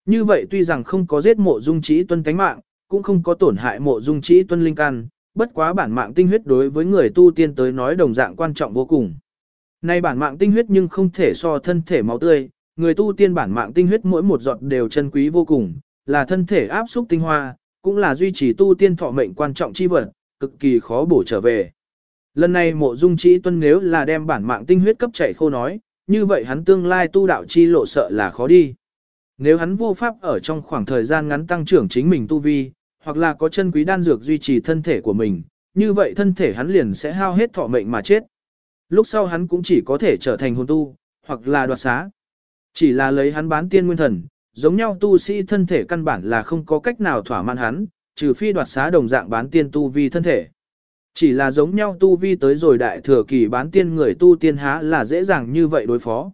Như vậy tuy rằng không có giết mộ dung trí tuân tánh mạng, cũng không có tổn hại mộ dung trí tuân linh căn, bất quá bản mạng tinh huyết đối với người tu tiên tới nói đồng dạng quan trọng vô cùng. Nay bản mạng tinh huyết nhưng không thể so thân thể máu tươi, người tu tiên bản mạng tinh huyết mỗi một giọt đều chân quý vô cùng, là thân thể áp xúc tinh hoa, cũng là duy trì tu tiên thọ mệnh quan trọng chi vật, cực kỳ khó bổ trở về. Lần này mộ dung trí tuân nếu là đem bản mạng tinh huyết cấp chảy khô nói, như vậy hắn tương lai tu đạo chi lộ sợ là khó đi. Nếu hắn vô pháp ở trong khoảng thời gian ngắn tăng trưởng chính mình tu vi, hoặc là có chân quý đan dược duy trì thân thể của mình, như vậy thân thể hắn liền sẽ hao hết thọ mệnh mà chết. Lúc sau hắn cũng chỉ có thể trở thành hồn tu, hoặc là đoạt xá. Chỉ là lấy hắn bán tiên nguyên thần, giống nhau tu sĩ thân thể căn bản là không có cách nào thỏa mãn hắn, trừ phi đoạt xá đồng dạng bán tiên tu vi thân thể. Chỉ là giống nhau tu vi tới rồi đại thừa kỳ bán tiên người tu tiên há là dễ dàng như vậy đối phó.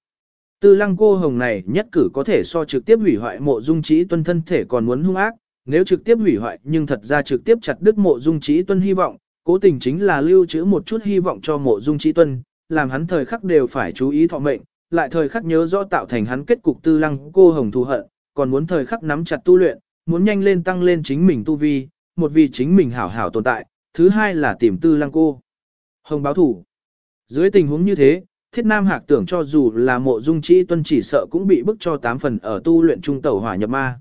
Tư lăng cô hồng này nhất cử có thể so trực tiếp hủy hoại mộ dung trí tuân thân thể còn muốn hung ác, nếu trực tiếp hủy hoại nhưng thật ra trực tiếp chặt đứt mộ dung trí tuân hy vọng, cố tình chính là lưu trữ một chút hy vọng cho mộ dung trí tuân, làm hắn thời khắc đều phải chú ý thọ mệnh, lại thời khắc nhớ rõ tạo thành hắn kết cục tư lăng cô hồng thù hận, còn muốn thời khắc nắm chặt tu luyện, muốn nhanh lên tăng lên chính mình tu vi, một vì chính mình hảo hảo tồn tại, thứ hai là tìm tư lăng cô. Hồng báo thủ. Dưới tình huống như thế, thiết nam hạc tưởng cho dù là mộ dung trĩ tuân chỉ sợ cũng bị bức cho tám phần ở tu luyện trung tẩu hỏa nhập ma.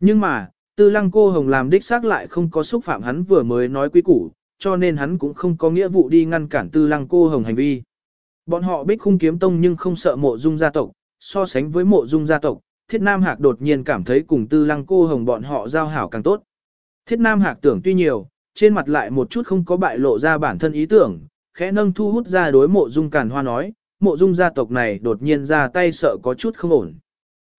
Nhưng mà, tư lăng cô hồng làm đích xác lại không có xúc phạm hắn vừa mới nói quý củ, cho nên hắn cũng không có nghĩa vụ đi ngăn cản tư lăng cô hồng hành vi. Bọn họ bích khung kiếm tông nhưng không sợ mộ dung gia tộc, so sánh với mộ dung gia tộc, thiết nam hạc đột nhiên cảm thấy cùng tư lăng cô hồng bọn họ giao hảo càng tốt. Thiết nam hạc tưởng tuy nhiều, trên mặt lại một chút không có bại lộ ra bản thân ý tưởng, khẽ nâng thu hút ra đối mộ dung càn hoa nói, mộ dung gia tộc này đột nhiên ra tay sợ có chút không ổn.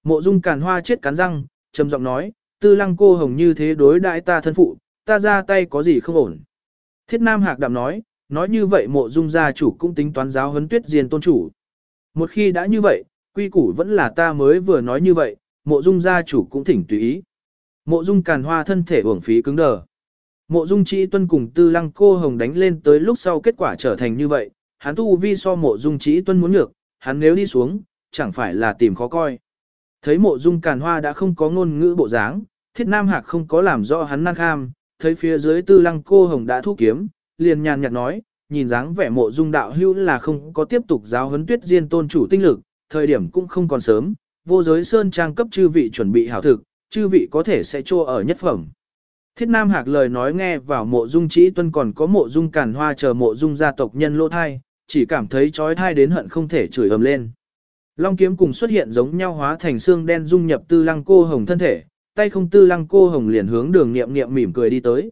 Mộ dung càn hoa chết cắn răng, trầm giọng nói, tư lăng cô hồng như thế đối đãi ta thân phụ, ta ra tay có gì không ổn. Thiết nam hạc đạm nói, nói như vậy mộ dung gia chủ cũng tính toán giáo huấn tuyết diên tôn chủ. Một khi đã như vậy, quy củ vẫn là ta mới vừa nói như vậy, mộ dung gia chủ cũng thỉnh tùy ý. Mộ dung càn hoa thân thể uổng phí cứng đờ. Mộ dung trí tuân cùng tư lăng cô hồng đánh lên tới lúc sau kết quả trở thành như vậy, hắn tu vi so mộ dung trí tuân muốn ngược, hắn nếu đi xuống, chẳng phải là tìm khó coi. Thấy mộ dung càn hoa đã không có ngôn ngữ bộ dáng, thiết nam hạc không có làm rõ hắn năng kham, thấy phía dưới tư lăng cô hồng đã thu kiếm, liền nhàn nhạt nói, nhìn dáng vẻ mộ dung đạo hữu là không có tiếp tục giáo huấn tuyết diên tôn chủ tinh lực, thời điểm cũng không còn sớm, vô giới sơn trang cấp chư vị chuẩn bị hảo thực, chư vị có thể sẽ trô ở nhất phẩm. Thiết Nam Hạc lời nói nghe vào mộ dung chỉ tuân còn có mộ dung cản hoa chờ mộ dung gia tộc nhân lô thai, chỉ cảm thấy trói thai đến hận không thể chửi ầm lên. Long kiếm cùng xuất hiện giống nhau hóa thành xương đen dung nhập tư lăng cô hồng thân thể, tay không tư lăng cô hồng liền hướng đường niệm niệm mỉm cười đi tới.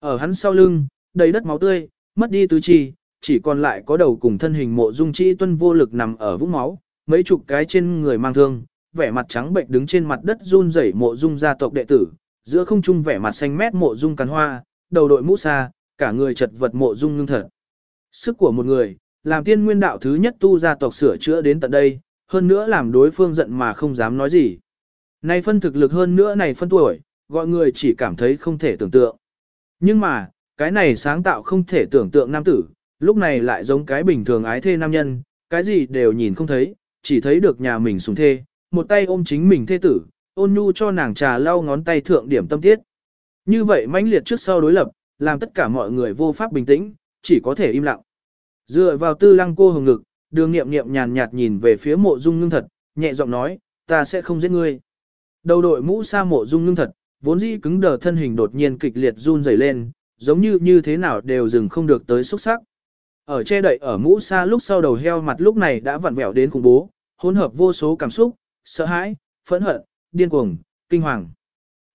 Ở hắn sau lưng, đầy đất máu tươi, mất đi tứ chi, chỉ còn lại có đầu cùng thân hình mộ dung chỉ tuân vô lực nằm ở vũng máu, mấy chục cái trên người mang thương, vẻ mặt trắng bệnh đứng trên mặt đất run rẩy mộ dung gia tộc đệ tử, giữa không trung vẻ mặt xanh mét mộ dung cắn hoa, đầu đội mũ xa, cả người chật vật mộ dung ngưng thật. Sức của một người, làm tiên nguyên đạo thứ nhất tu gia tộc sửa chữa đến tận đây, hơn nữa làm đối phương giận mà không dám nói gì. Này phân thực lực hơn nữa này phân tuổi, gọi người chỉ cảm thấy không thể tưởng tượng. Nhưng mà, cái này sáng tạo không thể tưởng tượng nam tử, lúc này lại giống cái bình thường ái thê nam nhân, cái gì đều nhìn không thấy, chỉ thấy được nhà mình sùng thê, một tay ôm chính mình thê tử, ôn nhu cho nàng trà lau ngón tay thượng điểm tâm tiết. Như vậy mãnh liệt trước sau đối lập, làm tất cả mọi người vô pháp bình tĩnh, chỉ có thể im lặng. Dựa vào tư lăng cô hồng ngực, đường nghiệm nghiệm nhàn nhạt nhìn về phía mộ dung ngưng thật, nhẹ giọng nói, ta sẽ không giết ngươi. Đầu đội mũ sa mộ dung ngưng thật, vốn dĩ cứng đờ thân hình đột nhiên kịch liệt run rẩy lên, giống như như thế nào đều dừng không được tới xúc sắc. Ở che đậy ở mũ sa lúc sau đầu heo mặt lúc này đã vặn vẹo đến khủng bố, hỗn hợp vô số cảm xúc, sợ hãi, phẫn hận, điên cuồng, kinh hoàng.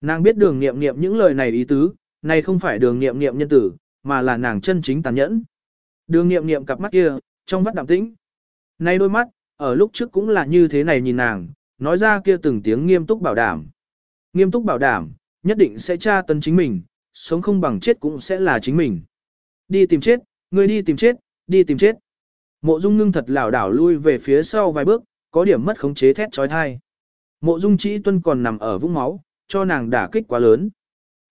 Nàng biết đường nghiệm nghiệm những lời này ý tứ, này không phải đường nghiệm nghiệm nhân tử, mà là nàng chân chính tàn nhẫn. Đường nghiệm nghiệm cặp mắt kia, trong vắt đạm tĩnh. nay đôi mắt, ở lúc trước cũng là như thế này nhìn nàng, nói ra kia từng tiếng nghiêm túc bảo đảm. Nghiêm túc bảo đảm, nhất định sẽ tra tấn chính mình, sống không bằng chết cũng sẽ là chính mình. Đi tìm chết, người đi tìm chết, đi tìm chết. Mộ Dung ngưng thật lảo đảo lui về phía sau vài bước, có điểm mất khống chế thét trói thai. Mộ Dung Chỉ Tuân còn nằm ở vũng máu, cho nàng đả kích quá lớn.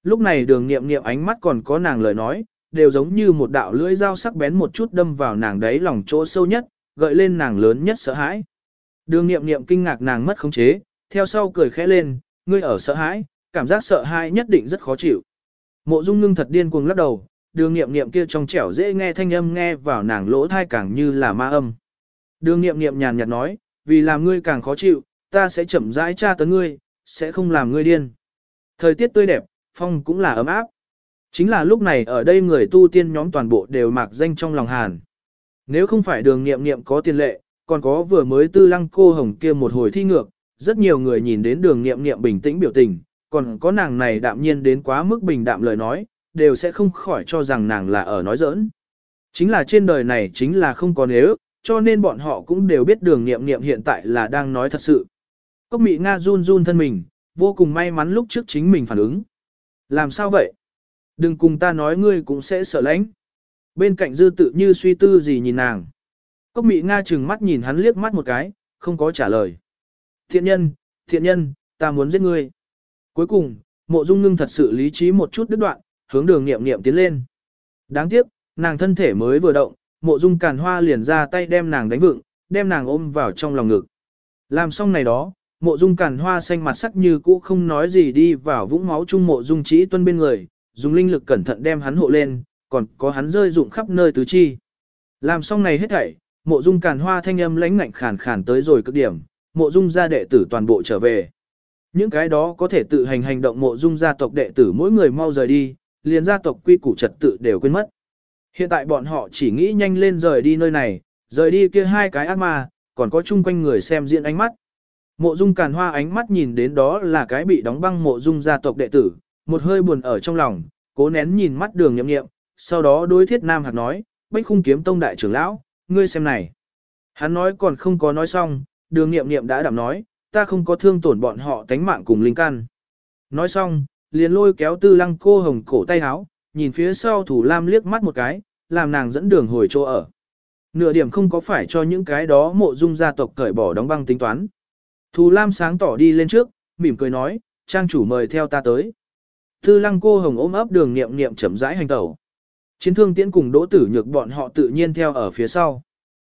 Lúc này đường nghiệm nghiệm ánh mắt còn có nàng lời nói, đều giống như một đạo lưỡi dao sắc bén một chút đâm vào nàng đấy lòng chỗ sâu nhất, gợi lên nàng lớn nhất sợ hãi. Đường nghiệm nghiệm kinh ngạc nàng mất khống chế, theo sau cười khẽ lên, ngươi ở sợ hãi, cảm giác sợ hãi nhất định rất khó chịu. Mộ Dung ngưng thật điên cuồng lắc đầu, đường nghiệm nghiệm kia trong trẻo dễ nghe thanh âm nghe vào nàng lỗ thai càng như là ma âm. Đường nghiệm nghiệm nhàn nhạt nói, vì làm ngươi càng khó chịu, ta sẽ chậm rãi tra tấn ngươi, sẽ không làm ngươi điên. Thời tiết tươi đẹp, phong cũng là ấm áp. Chính là lúc này ở đây người tu tiên nhóm toàn bộ đều mạc danh trong lòng hàn. Nếu không phải đường nghiệm nghiệm có tiền lệ, còn có vừa mới tư lăng cô hồng kia một hồi thi ngược, rất nhiều người nhìn đến đường nghiệm nghiệm bình tĩnh biểu tình, còn có nàng này đạm nhiên đến quá mức bình đạm lời nói, đều sẽ không khỏi cho rằng nàng là ở nói giỡn. Chính là trên đời này chính là không có nếu, cho nên bọn họ cũng đều biết đường nghiệm nghiệm hiện tại là đang nói thật sự. Cốc mị Nga run run thân mình, vô cùng may mắn lúc trước chính mình phản ứng. Làm sao vậy? Đừng cùng ta nói ngươi cũng sẽ sợ lãnh. Bên cạnh dư tự như suy tư gì nhìn nàng. Cốc mị Nga chừng mắt nhìn hắn liếc mắt một cái, không có trả lời. Thiện nhân, thiện nhân, ta muốn giết ngươi. Cuối cùng, mộ dung ngưng thật sự lý trí một chút đứt đoạn, hướng đường nghiệm nghiệm tiến lên. Đáng tiếc, nàng thân thể mới vừa động, mộ dung càn hoa liền ra tay đem nàng đánh vựng, đem nàng ôm vào trong lòng ngực. Làm xong này đó, mộ dung càn hoa xanh mặt sắc như cũ không nói gì đi vào vũng máu chung mộ dung trí tuân bên người, dùng linh lực cẩn thận đem hắn hộ lên, còn có hắn rơi rụng khắp nơi tứ chi. Làm xong này hết thảy, mộ dung càn hoa thanh âm lãnh ngạnh khàn khàn tới rồi cực điểm, mộ dung gia đệ tử toàn bộ trở về. Những cái đó có thể tự hành hành động mộ dung gia tộc đệ tử mỗi người mau rời đi, liền gia tộc quy củ trật tự đều quên mất. Hiện tại bọn họ chỉ nghĩ nhanh lên rời đi nơi này, rời đi kia hai cái ác ma, còn có chung quanh người xem diễn ánh mắt. Mộ dung càn hoa ánh mắt nhìn đến đó là cái bị đóng băng mộ dung gia tộc đệ tử, một hơi buồn ở trong lòng, cố nén nhìn mắt đường nhậm nghiệm, sau đó đối thiết nam hạc nói, bách khung kiếm tông đại trưởng lão, ngươi xem này. Hắn nói còn không có nói xong, đường nghiệm nghiệm đã đảm nói, ta không có thương tổn bọn họ tánh mạng cùng linh căn. Nói xong, liền lôi kéo tư lăng cô hồng cổ tay háo, nhìn phía sau thủ lam liếc mắt một cái, làm nàng dẫn đường hồi chỗ ở. Nửa điểm không có phải cho những cái đó mộ dung gia tộc cởi bỏ đóng băng tính toán. Thù lam sáng tỏ đi lên trước, mỉm cười nói, trang chủ mời theo ta tới. Tư lăng cô hồng ôm ấp đường nghiệm nghiệm chậm rãi hành tẩu. Chiến thương tiễn cùng đỗ tử nhược bọn họ tự nhiên theo ở phía sau.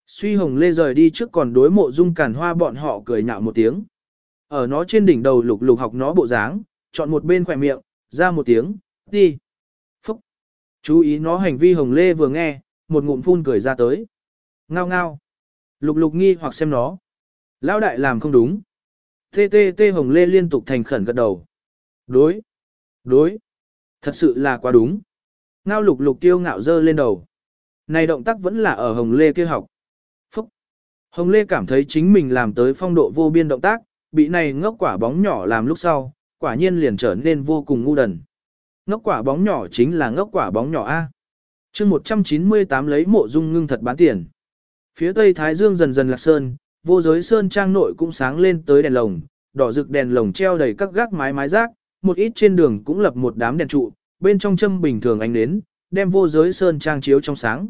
Suy hồng lê rời đi trước còn đối mộ dung cản hoa bọn họ cười nhạo một tiếng. Ở nó trên đỉnh đầu lục lục học nó bộ dáng, chọn một bên khỏe miệng, ra một tiếng, đi. Phúc. Chú ý nó hành vi hồng lê vừa nghe, một ngụm phun cười ra tới. Ngao ngao. Lục lục nghi hoặc xem nó. Lão đại làm không đúng. Tê tê tê hồng lê liên tục thành khẩn gật đầu. Đối. Đối. Thật sự là quá đúng. Ngao lục lục tiêu ngạo dơ lên đầu. Này động tác vẫn là ở hồng lê kia học. Phúc. Hồng lê cảm thấy chính mình làm tới phong độ vô biên động tác, bị này ngốc quả bóng nhỏ làm lúc sau, quả nhiên liền trở nên vô cùng ngu đần. Ngốc quả bóng nhỏ chính là ngốc quả bóng nhỏ A. chương 198 lấy mộ dung ngưng thật bán tiền. Phía tây Thái Dương dần dần lạc sơn, vô giới sơn trang nội cũng sáng lên tới đèn lồng, đỏ rực đèn lồng treo đầy các gác mái mái rác, một ít trên đường cũng lập một đám đèn trụ, bên trong châm bình thường ánh nến, đem vô giới sơn trang chiếu trong sáng.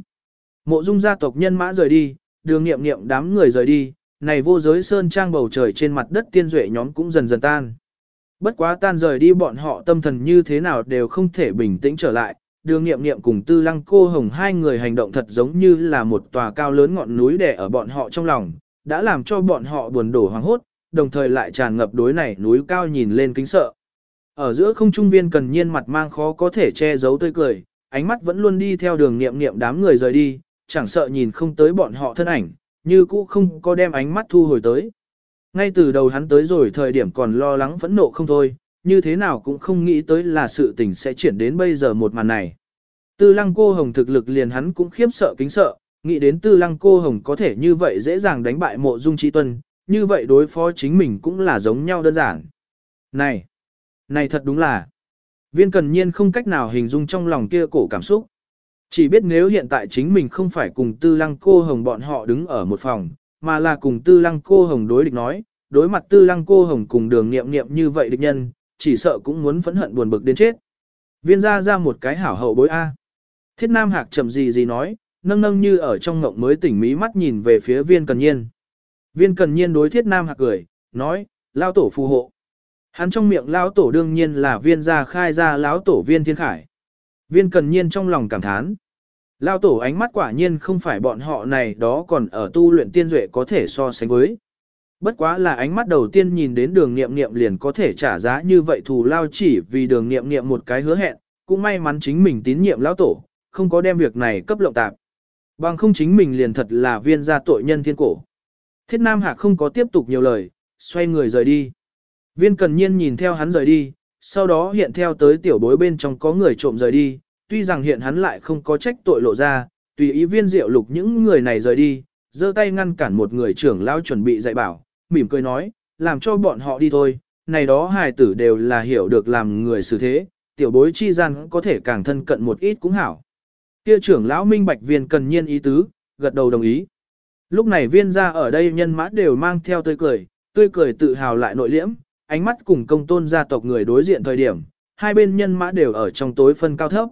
Mộ dung gia tộc nhân mã rời đi, đường nghiệm nghiệm đám người rời đi, này vô giới sơn trang bầu trời trên mặt đất tiên duệ nhóm cũng dần dần tan. Bất quá tan rời đi bọn họ tâm thần như thế nào đều không thể bình tĩnh trở lại, đường nghiệm nghiệm cùng tư lăng cô hồng hai người hành động thật giống như là một tòa cao lớn ngọn núi đè ở bọn họ trong lòng, đã làm cho bọn họ buồn đổ hoang hốt, đồng thời lại tràn ngập đối này núi cao nhìn lên kính sợ. Ở giữa không trung viên cần nhiên mặt mang khó có thể che giấu tươi cười, ánh mắt vẫn luôn đi theo đường nghiệm nghiệm đám người rời đi, chẳng sợ nhìn không tới bọn họ thân ảnh, như cũ không có đem ánh mắt thu hồi tới. Ngay từ đầu hắn tới rồi thời điểm còn lo lắng phẫn nộ không thôi, như thế nào cũng không nghĩ tới là sự tình sẽ chuyển đến bây giờ một màn này. Tư lăng cô hồng thực lực liền hắn cũng khiếp sợ kính sợ, nghĩ đến tư lăng cô hồng có thể như vậy dễ dàng đánh bại mộ dung trí tuân, như vậy đối phó chính mình cũng là giống nhau đơn giản. Này, này thật đúng là, viên cần nhiên không cách nào hình dung trong lòng kia cổ cảm xúc. Chỉ biết nếu hiện tại chính mình không phải cùng tư lăng cô hồng bọn họ đứng ở một phòng, mà là cùng tư lăng cô hồng đối địch nói, đối mặt tư lăng cô hồng cùng đường nghiệm nghiệm như vậy địch nhân, chỉ sợ cũng muốn phẫn hận buồn bực đến chết. Viên ra ra một cái hảo hậu bối A. Thiết Nam Hạc trầm gì gì nói, nâng nâng như ở trong ngộng mới tỉnh mí mắt nhìn về phía viên cần nhiên. Viên cần nhiên đối Thiết Nam Hạc cười, nói, lao tổ phù hộ. Hắn trong miệng lao tổ đương nhiên là viên gia khai ra lão tổ viên thiên khải. Viên cần nhiên trong lòng cảm thán. Lao tổ ánh mắt quả nhiên không phải bọn họ này đó còn ở tu luyện tiên duệ có thể so sánh với. Bất quá là ánh mắt đầu tiên nhìn đến đường nghiệm nghiệm liền có thể trả giá như vậy thù lao chỉ vì đường nghiệm nghiệm một cái hứa hẹn, cũng may mắn chính mình tín nhiệm lão tổ, không có đem việc này cấp lộng tạp. Bằng không chính mình liền thật là viên gia tội nhân thiên cổ. Thiết Nam Hạc không có tiếp tục nhiều lời, xoay người rời đi. Viên cần nhiên nhìn theo hắn rời đi, sau đó hiện theo tới tiểu bối bên trong có người trộm rời đi, tuy rằng hiện hắn lại không có trách tội lộ ra, tùy ý viên diệu lục những người này rời đi, giơ tay ngăn cản một người trưởng lao chuẩn bị dạy bảo, mỉm cười nói, làm cho bọn họ đi thôi, này đó hài tử đều là hiểu được làm người xử thế, tiểu bối chi gian có thể càng thân cận một ít cũng hảo. Kia trưởng lão minh bạch viên cần nhiên ý tứ, gật đầu đồng ý. Lúc này viên gia ở đây nhân mã đều mang theo tươi cười, tươi cười tự hào lại nội liễm, ánh mắt cùng công tôn gia tộc người đối diện thời điểm, hai bên nhân mã đều ở trong tối phân cao thấp.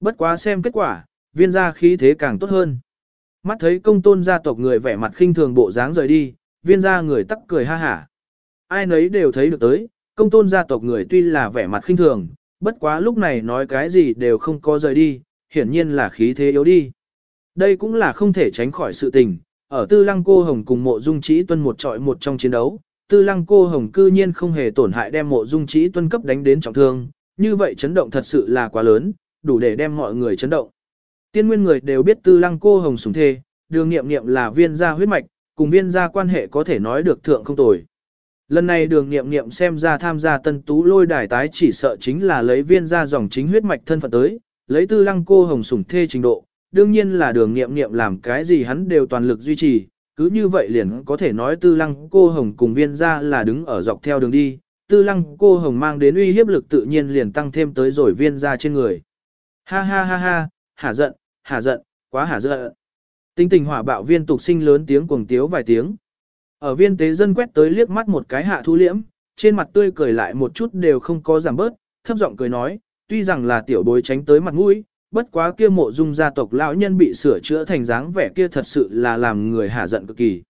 Bất quá xem kết quả, viên gia khí thế càng tốt hơn. Mắt thấy công tôn gia tộc người vẻ mặt khinh thường bộ dáng rời đi, viên gia người tắc cười ha hả. Ai nấy đều thấy được tới, công tôn gia tộc người tuy là vẻ mặt khinh thường, bất quá lúc này nói cái gì đều không có rời đi, hiển nhiên là khí thế yếu đi. Đây cũng là không thể tránh khỏi sự tình, ở tư lăng cô hồng cùng mộ dung trí tuân một trọi một trong chiến đấu, tư lăng cô hồng cư nhiên không hề tổn hại đem mộ dung trí tuân cấp đánh đến trọng thương, như vậy chấn động thật sự là quá lớn, đủ để đem mọi người chấn động. Tiên nguyên người đều biết tư lăng cô hồng sủng thê, đường nghiệm nghiệm là viên gia huyết mạch, cùng viên gia quan hệ có thể nói được thượng không tồi. Lần này đường nghiệm nghiệm xem ra tham gia tân tú lôi đài tái chỉ sợ chính là lấy viên gia dòng chính huyết mạch thân phận tới, lấy tư lăng cô hồng sủng thê trình độ, đương nhiên là đường nghiệm nghiệm làm cái gì hắn đều toàn lực duy trì, cứ như vậy liền có thể nói tư lăng cô hồng cùng viên gia là đứng ở dọc theo đường đi, tư lăng cô hồng mang đến uy hiếp lực tự nhiên liền tăng thêm tới rồi viên gia trên người. Ha ha ha ha, hả giận, hả giận, quá hả giận. Tinh tình hỏa bạo viên tục sinh lớn tiếng cuồng tiếu vài tiếng. Ở viên tế dân quét tới liếc mắt một cái hạ thu liễm, trên mặt tươi cười lại một chút đều không có giảm bớt, thấp giọng cười nói, tuy rằng là tiểu bối tránh tới mặt mũi, bất quá kia mộ dung gia tộc lão nhân bị sửa chữa thành dáng vẻ kia thật sự là làm người hả giận cực kỳ.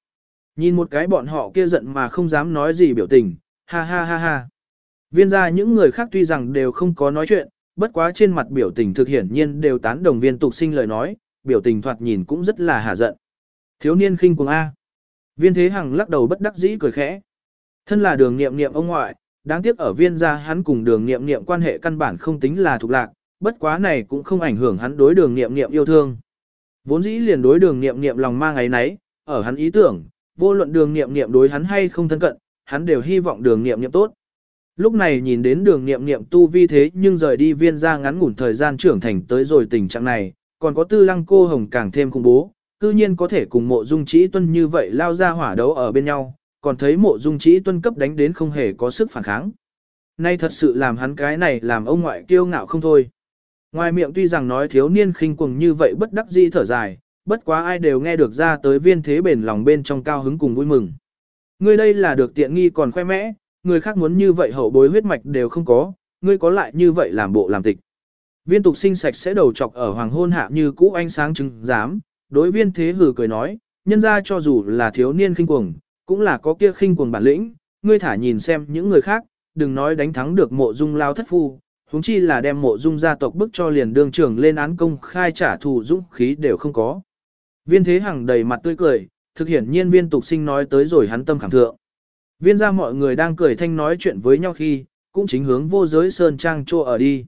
Nhìn một cái bọn họ kia giận mà không dám nói gì biểu tình, ha ha ha ha. Viên gia những người khác tuy rằng đều không có nói chuyện, bất quá trên mặt biểu tình thực hiển nhiên đều tán đồng viên tục sinh lời nói, biểu tình thoạt nhìn cũng rất là hả giận. Thiếu niên khinh cuồng A. Viên thế hằng lắc đầu bất đắc dĩ cười khẽ. Thân là đường nghiệm nghiệm ông ngoại, đáng tiếc ở viên gia hắn cùng đường nghiệm nghiệm quan hệ căn bản không tính là thuộc lạc, bất quá này cũng không ảnh hưởng hắn đối đường nghiệm nghiệm yêu thương. Vốn dĩ liền đối đường nghiệm nghiệm lòng mang ấy nấy, ở hắn ý tưởng, vô luận đường nghiệm nghiệm đối hắn hay không thân cận, hắn đều hy vọng đường nghiệm nghiệm tốt. Lúc này nhìn đến đường nghiệm nghiệm tu vi thế nhưng rời đi viên gia ngắn ngủn thời gian trưởng thành tới rồi tình trạng này, còn có tư lăng cô hồng càng thêm khủng bố, cư nhiên có thể cùng mộ dung trí tuân như vậy lao ra hỏa đấu ở bên nhau, còn thấy mộ dung trĩ tuân cấp đánh đến không hề có sức phản kháng. Nay thật sự làm hắn cái này làm ông ngoại kiêu ngạo không thôi. Ngoài miệng tuy rằng nói thiếu niên khinh cuồng như vậy bất đắc dĩ thở dài, bất quá ai đều nghe được ra tới viên thế bền lòng bên trong cao hứng cùng vui mừng. Ngươi đây là được tiện nghi còn khoe mẽ, người khác muốn như vậy hậu bối huyết mạch đều không có, ngươi có lại như vậy làm bộ làm tịch. Viên tục sinh sạch sẽ đầu chọc ở hoàng hôn hạ như cũ ánh sáng trứng dám, đối viên thế hử cười nói, nhân ra cho dù là thiếu niên khinh cuồng, cũng là có kia khinh cuồng bản lĩnh, ngươi thả nhìn xem những người khác, đừng nói đánh thắng được mộ dung lao thất phu, huống chi là đem mộ dung gia tộc bức cho liền đương trưởng lên án công khai trả thù dũng khí đều không có. Viên thế hằng đầy mặt tươi cười, thực hiện nhiên viên tục sinh nói tới rồi hắn tâm khảm thượng. Viên ra mọi người đang cười thanh nói chuyện với nhau khi, cũng chính hướng vô giới sơn trang trô ở đi.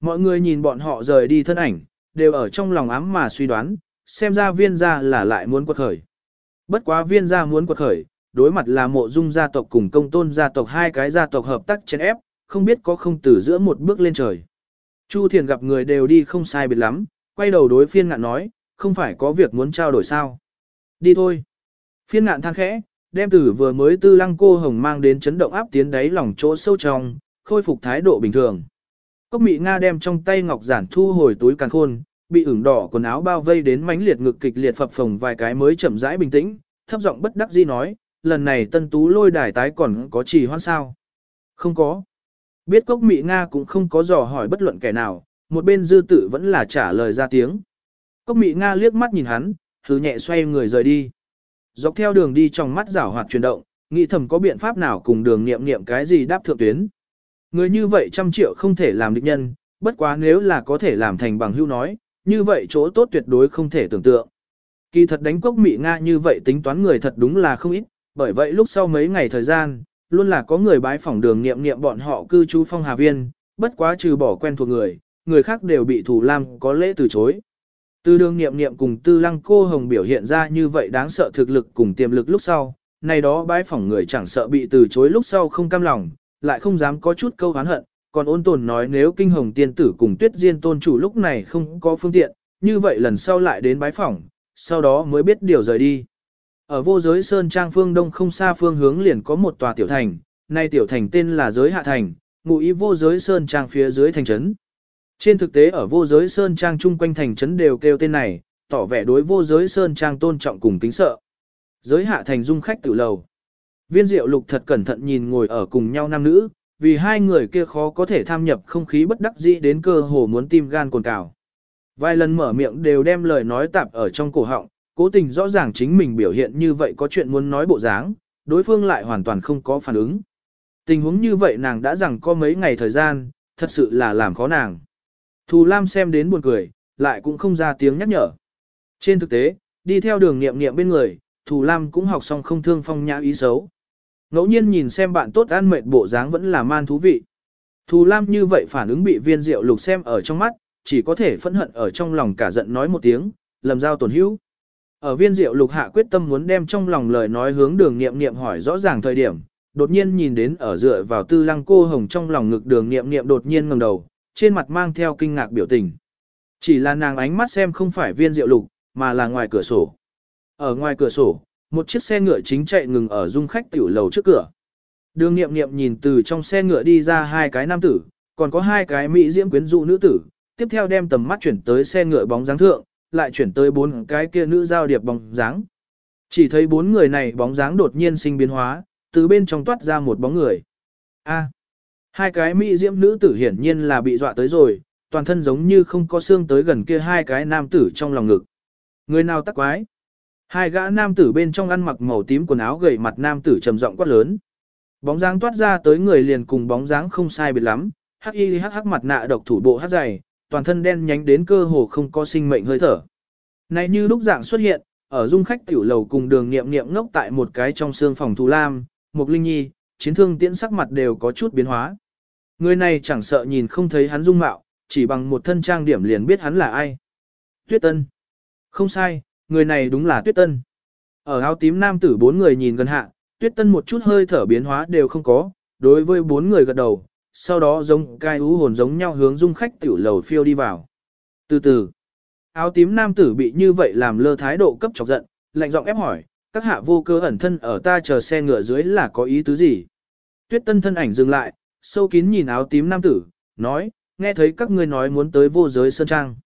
Mọi người nhìn bọn họ rời đi thân ảnh, đều ở trong lòng ám mà suy đoán, xem ra viên gia là lại muốn quật khởi. Bất quá viên gia muốn quật khởi, đối mặt là mộ dung gia tộc cùng công tôn gia tộc hai cái gia tộc hợp tác chèn ép, không biết có không từ giữa một bước lên trời. Chu Thiền gặp người đều đi không sai biệt lắm, quay đầu đối phiên ngạn nói, không phải có việc muốn trao đổi sao. Đi thôi. Phiên ngạn than khẽ, đem tử vừa mới tư lăng cô hồng mang đến chấn động áp tiến đáy lòng chỗ sâu trong, khôi phục thái độ bình thường. Cốc mị Nga đem trong tay ngọc giản thu hồi túi càng khôn, bị ửng đỏ quần áo bao vây đến mãnh liệt ngực kịch liệt phập phồng vài cái mới chậm rãi bình tĩnh, thấp giọng bất đắc dĩ nói, lần này tân tú lôi đài tái còn có chỉ hoan sao. Không có. Biết cốc mị Nga cũng không có dò hỏi bất luận kẻ nào, một bên dư tự vẫn là trả lời ra tiếng. Cốc mị Nga liếc mắt nhìn hắn, thứ nhẹ xoay người rời đi. Dọc theo đường đi trong mắt rảo hoạt chuyển động, nghĩ thầm có biện pháp nào cùng đường niệm niệm cái gì đáp thượng tuyến. Người như vậy trăm triệu không thể làm địch nhân, bất quá nếu là có thể làm thành bằng hưu nói, như vậy chỗ tốt tuyệt đối không thể tưởng tượng. Kỳ thật đánh cốc mỹ Nga như vậy tính toán người thật đúng là không ít, bởi vậy lúc sau mấy ngày thời gian, luôn là có người bái phỏng đường niệm niệm bọn họ cư trú phong hà viên, bất quá trừ bỏ quen thuộc người, người khác đều bị thủ lam có lễ từ chối. Từ đường niệm niệm cùng tư lăng cô hồng biểu hiện ra như vậy đáng sợ thực lực cùng tiềm lực lúc sau, này đó bái phỏng người chẳng sợ bị từ chối lúc sau không cam lòng, lại không dám có chút câu hán hận, còn ôn tồn nói nếu kinh hồng tiên tử cùng tuyết diên tôn chủ lúc này không có phương tiện, như vậy lần sau lại đến bái phỏng, sau đó mới biết điều rời đi. Ở vô giới Sơn Trang phương đông không xa phương hướng liền có một tòa tiểu thành, nay tiểu thành tên là giới hạ thành, ngụ ý vô giới Sơn Trang phía dưới thành trấn. Trên thực tế ở vô giới Sơn Trang chung quanh thành trấn đều kêu tên này, tỏ vẻ đối vô giới Sơn Trang tôn trọng cùng kính sợ. Giới hạ thành dung khách tự lầu. Viên diệu lục thật cẩn thận nhìn ngồi ở cùng nhau nam nữ, vì hai người kia khó có thể tham nhập không khí bất đắc dĩ đến cơ hồ muốn tim gan cồn cào. Vài lần mở miệng đều đem lời nói tạp ở trong cổ họng, cố tình rõ ràng chính mình biểu hiện như vậy có chuyện muốn nói bộ dáng, đối phương lại hoàn toàn không có phản ứng. Tình huống như vậy nàng đã rằng có mấy ngày thời gian, thật sự là làm khó nàng. Thù Lam xem đến buồn cười, lại cũng không ra tiếng nhắc nhở. Trên thực tế, đi theo đường nghiệm nghiệm bên người, Thù Lam cũng học xong không thương phong nhã ý xấu. Ngẫu nhiên nhìn xem bạn tốt ăn mệt bộ dáng vẫn là man thú vị. Thù Lam như vậy phản ứng bị viên rượu lục xem ở trong mắt, chỉ có thể phẫn hận ở trong lòng cả giận nói một tiếng, lầm giao tổn hữu. Ở viên diệu lục hạ quyết tâm muốn đem trong lòng lời nói hướng đường nghiệm nghiệm hỏi rõ ràng thời điểm, đột nhiên nhìn đến ở dựa vào tư lăng cô hồng trong lòng ngực đường nghiệm nghiệm đột nhiên ngẩng đầu, trên mặt mang theo kinh ngạc biểu tình. Chỉ là nàng ánh mắt xem không phải viên diệu lục, mà là ngoài cửa sổ. Ở ngoài cửa sổ, một chiếc xe ngựa chính chạy ngừng ở dung khách tiểu lầu trước cửa. Đường nghiệm nghiệm nhìn từ trong xe ngựa đi ra hai cái nam tử, còn có hai cái mỹ diễm quyến dụ nữ tử, tiếp theo đem tầm mắt chuyển tới xe ngựa bóng dáng thượng, lại chuyển tới bốn cái kia nữ giao điệp bóng dáng. Chỉ thấy bốn người này bóng dáng đột nhiên sinh biến hóa, từ bên trong toát ra một bóng người. A. hai cái mỹ diễm nữ tử hiển nhiên là bị dọa tới rồi, toàn thân giống như không có xương tới gần kia hai cái nam tử trong lòng ngực. Người nào tắc quái? Hai gã nam tử bên trong ăn mặc màu tím quần áo gầy mặt nam tử trầm giọng quát lớn. Bóng dáng toát ra tới người liền cùng bóng dáng không sai biệt lắm, hắc y hắc hắc mặt nạ độc thủ bộ hắc dày, toàn thân đen nhánh đến cơ hồ không có sinh mệnh hơi thở. Này như lúc dạng xuất hiện, ở dung khách tiểu lầu cùng đường nghiệm nghiệm ngốc tại một cái trong xương phòng thù lam, một linh nhi, chiến thương tiễn sắc mặt đều có chút biến hóa. Người này chẳng sợ nhìn không thấy hắn dung mạo, chỉ bằng một thân trang điểm liền biết hắn là ai. Tuyết Tân. Không sai, người này đúng là Tuyết Tân. Ở áo tím nam tử bốn người nhìn gần hạ, Tuyết Tân một chút hơi thở biến hóa đều không có, đối với bốn người gật đầu, sau đó giống cai ú hồn giống nhau hướng dung khách tiểu lầu phiêu đi vào. Từ từ, áo tím nam tử bị như vậy làm lơ thái độ cấp chọc giận, lạnh giọng ép hỏi, các hạ vô cơ ẩn thân ở ta chờ xe ngựa dưới là có ý tứ gì? Tuyết tân thân ảnh dừng lại, sâu kín nhìn áo tím nam tử, nói, nghe thấy các ngươi nói muốn tới vô giới sơn trang.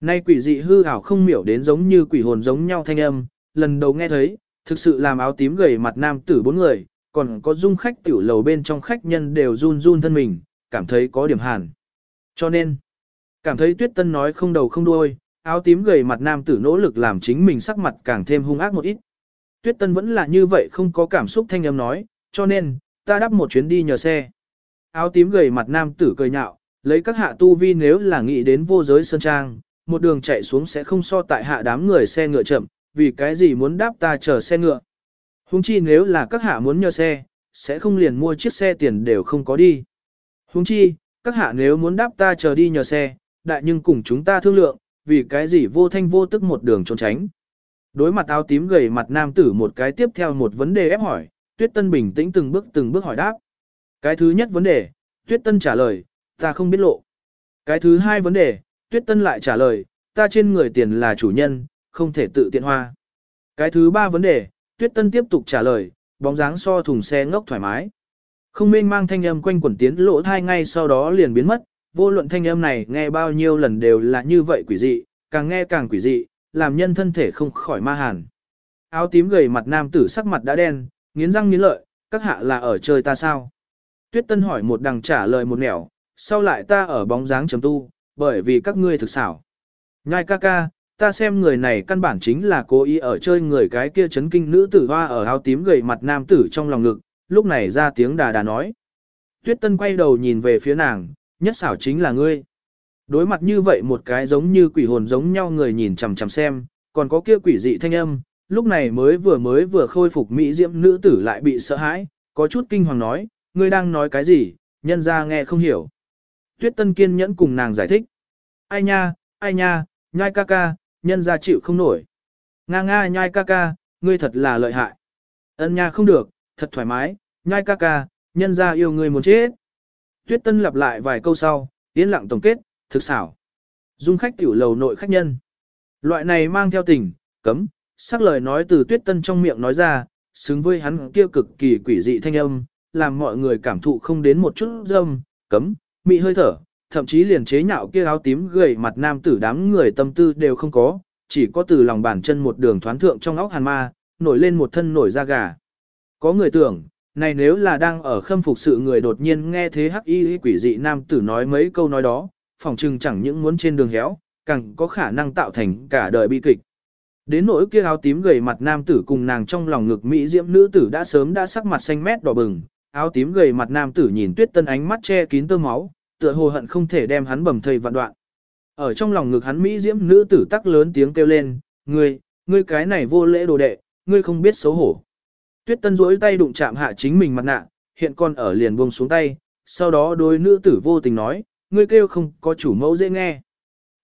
Nay quỷ dị hư ảo không miểu đến giống như quỷ hồn giống nhau thanh âm, lần đầu nghe thấy, thực sự làm áo tím gầy mặt nam tử bốn người, còn có dung khách tiểu lầu bên trong khách nhân đều run run thân mình, cảm thấy có điểm hàn. Cho nên, cảm thấy tuyết tân nói không đầu không đuôi, áo tím gầy mặt nam tử nỗ lực làm chính mình sắc mặt càng thêm hung ác một ít. Tuyết tân vẫn là như vậy không có cảm xúc thanh âm nói, cho nên, ta đắp một chuyến đi nhờ xe. Áo tím gầy mặt nam tử cười nhạo, lấy các hạ tu vi nếu là nghĩ đến vô giới sơn trang, một đường chạy xuống sẽ không so tại hạ đám người xe ngựa chậm, vì cái gì muốn đáp ta chờ xe ngựa. Hùng chi nếu là các hạ muốn nhờ xe, sẽ không liền mua chiếc xe tiền đều không có đi. Hùng chi, các hạ nếu muốn đáp ta chờ đi nhờ xe, đại nhưng cùng chúng ta thương lượng, vì cái gì vô thanh vô tức một đường trốn tránh. Đối mặt áo tím gầy mặt nam tử một cái tiếp theo một vấn đề ép hỏi, Tuyết Tân bình tĩnh từng bước từng bước hỏi đáp. Cái thứ nhất vấn đề, Tuyết Tân trả lời, ta không biết lộ. Cái thứ hai vấn đề, Tuyết Tân lại trả lời, ta trên người tiền là chủ nhân, không thể tự tiện hoa. Cái thứ ba vấn đề, Tuyết Tân tiếp tục trả lời, bóng dáng so thùng xe ngốc thoải mái. Không mênh mang thanh âm quanh quẩn tiến lỗ thai ngay sau đó liền biến mất, vô luận thanh âm này nghe bao nhiêu lần đều là như vậy quỷ dị, càng nghe càng quỷ dị, làm nhân thân thể không khỏi ma hàn. Áo tím gầy mặt nam tử sắc mặt đã đen, nghiến răng nghiến lợi, các hạ là ở chơi ta sao? Tuyết Tân hỏi một đằng trả lời một nẻo, sau lại ta ở bóng dáng chấm tu, bởi vì các ngươi thực xảo. Nhai ca ca, ta xem người này căn bản chính là cố ý ở chơi người cái kia chấn kinh nữ tử hoa ở áo tím gầy mặt nam tử trong lòng ngực, lúc này ra tiếng đà đà nói. Tuyết Tân quay đầu nhìn về phía nàng, nhất xảo chính là ngươi. Đối mặt như vậy một cái giống như quỷ hồn giống nhau người nhìn chằm chằm xem, còn có kia quỷ dị thanh âm, lúc này mới vừa mới vừa khôi phục mỹ diễm nữ tử lại bị sợ hãi, có chút kinh hoàng nói, ngươi đang nói cái gì, nhân ra nghe không hiểu. Tuyết Tân kiên nhẫn cùng nàng giải thích. Ai nha, ai nha, nhai ca ca, nhân ra chịu không nổi. Nga nga nhai ca ca, ngươi thật là lợi hại. Ân nha không được, thật thoải mái, nhai ca ca, nhân ra yêu ngươi muốn chết. Tuyết Tân lặp lại vài câu sau, yên lặng tổng kết, thực xảo. Dung khách tiểu lầu nội khách nhân. Loại này mang theo tình, cấm, sắc lời nói từ Tuyết Tân trong miệng nói ra, xứng với hắn kia cực kỳ quỷ dị thanh âm, làm mọi người cảm thụ không đến một chút dâm, cấm, mị hơi thở, thậm chí liền chế nhạo kia áo tím gầy mặt nam tử đám người tâm tư đều không có, chỉ có từ lòng bàn chân một đường thoán thượng trong óc hàn ma, nổi lên một thân nổi da gà. Có người tưởng, này nếu là đang ở khâm phục sự người đột nhiên nghe thế hắc y quỷ dị nam tử nói mấy câu nói đó, phòng trừng chẳng những muốn trên đường héo, càng có khả năng tạo thành cả đời bi kịch. Đến nỗi kia áo tím gầy mặt nam tử cùng nàng trong lòng ngực mỹ diễm nữ tử đã sớm đã sắc mặt xanh mét đỏ bừng, áo tím gầy mặt nam tử nhìn tuyết tân ánh mắt che kín tơ máu, tựa hồ hận không thể đem hắn bầm thây vạn đoạn. Ở trong lòng ngực hắn mỹ diễm nữ tử tắc lớn tiếng kêu lên, ngươi, ngươi cái này vô lễ đồ đệ, ngươi không biết xấu hổ. Tuyết tân duỗi tay đụng chạm hạ chính mình mặt nạ, hiện còn ở liền buông xuống tay, sau đó đôi nữ tử vô tình nói, ngươi kêu không có chủ mẫu dễ nghe.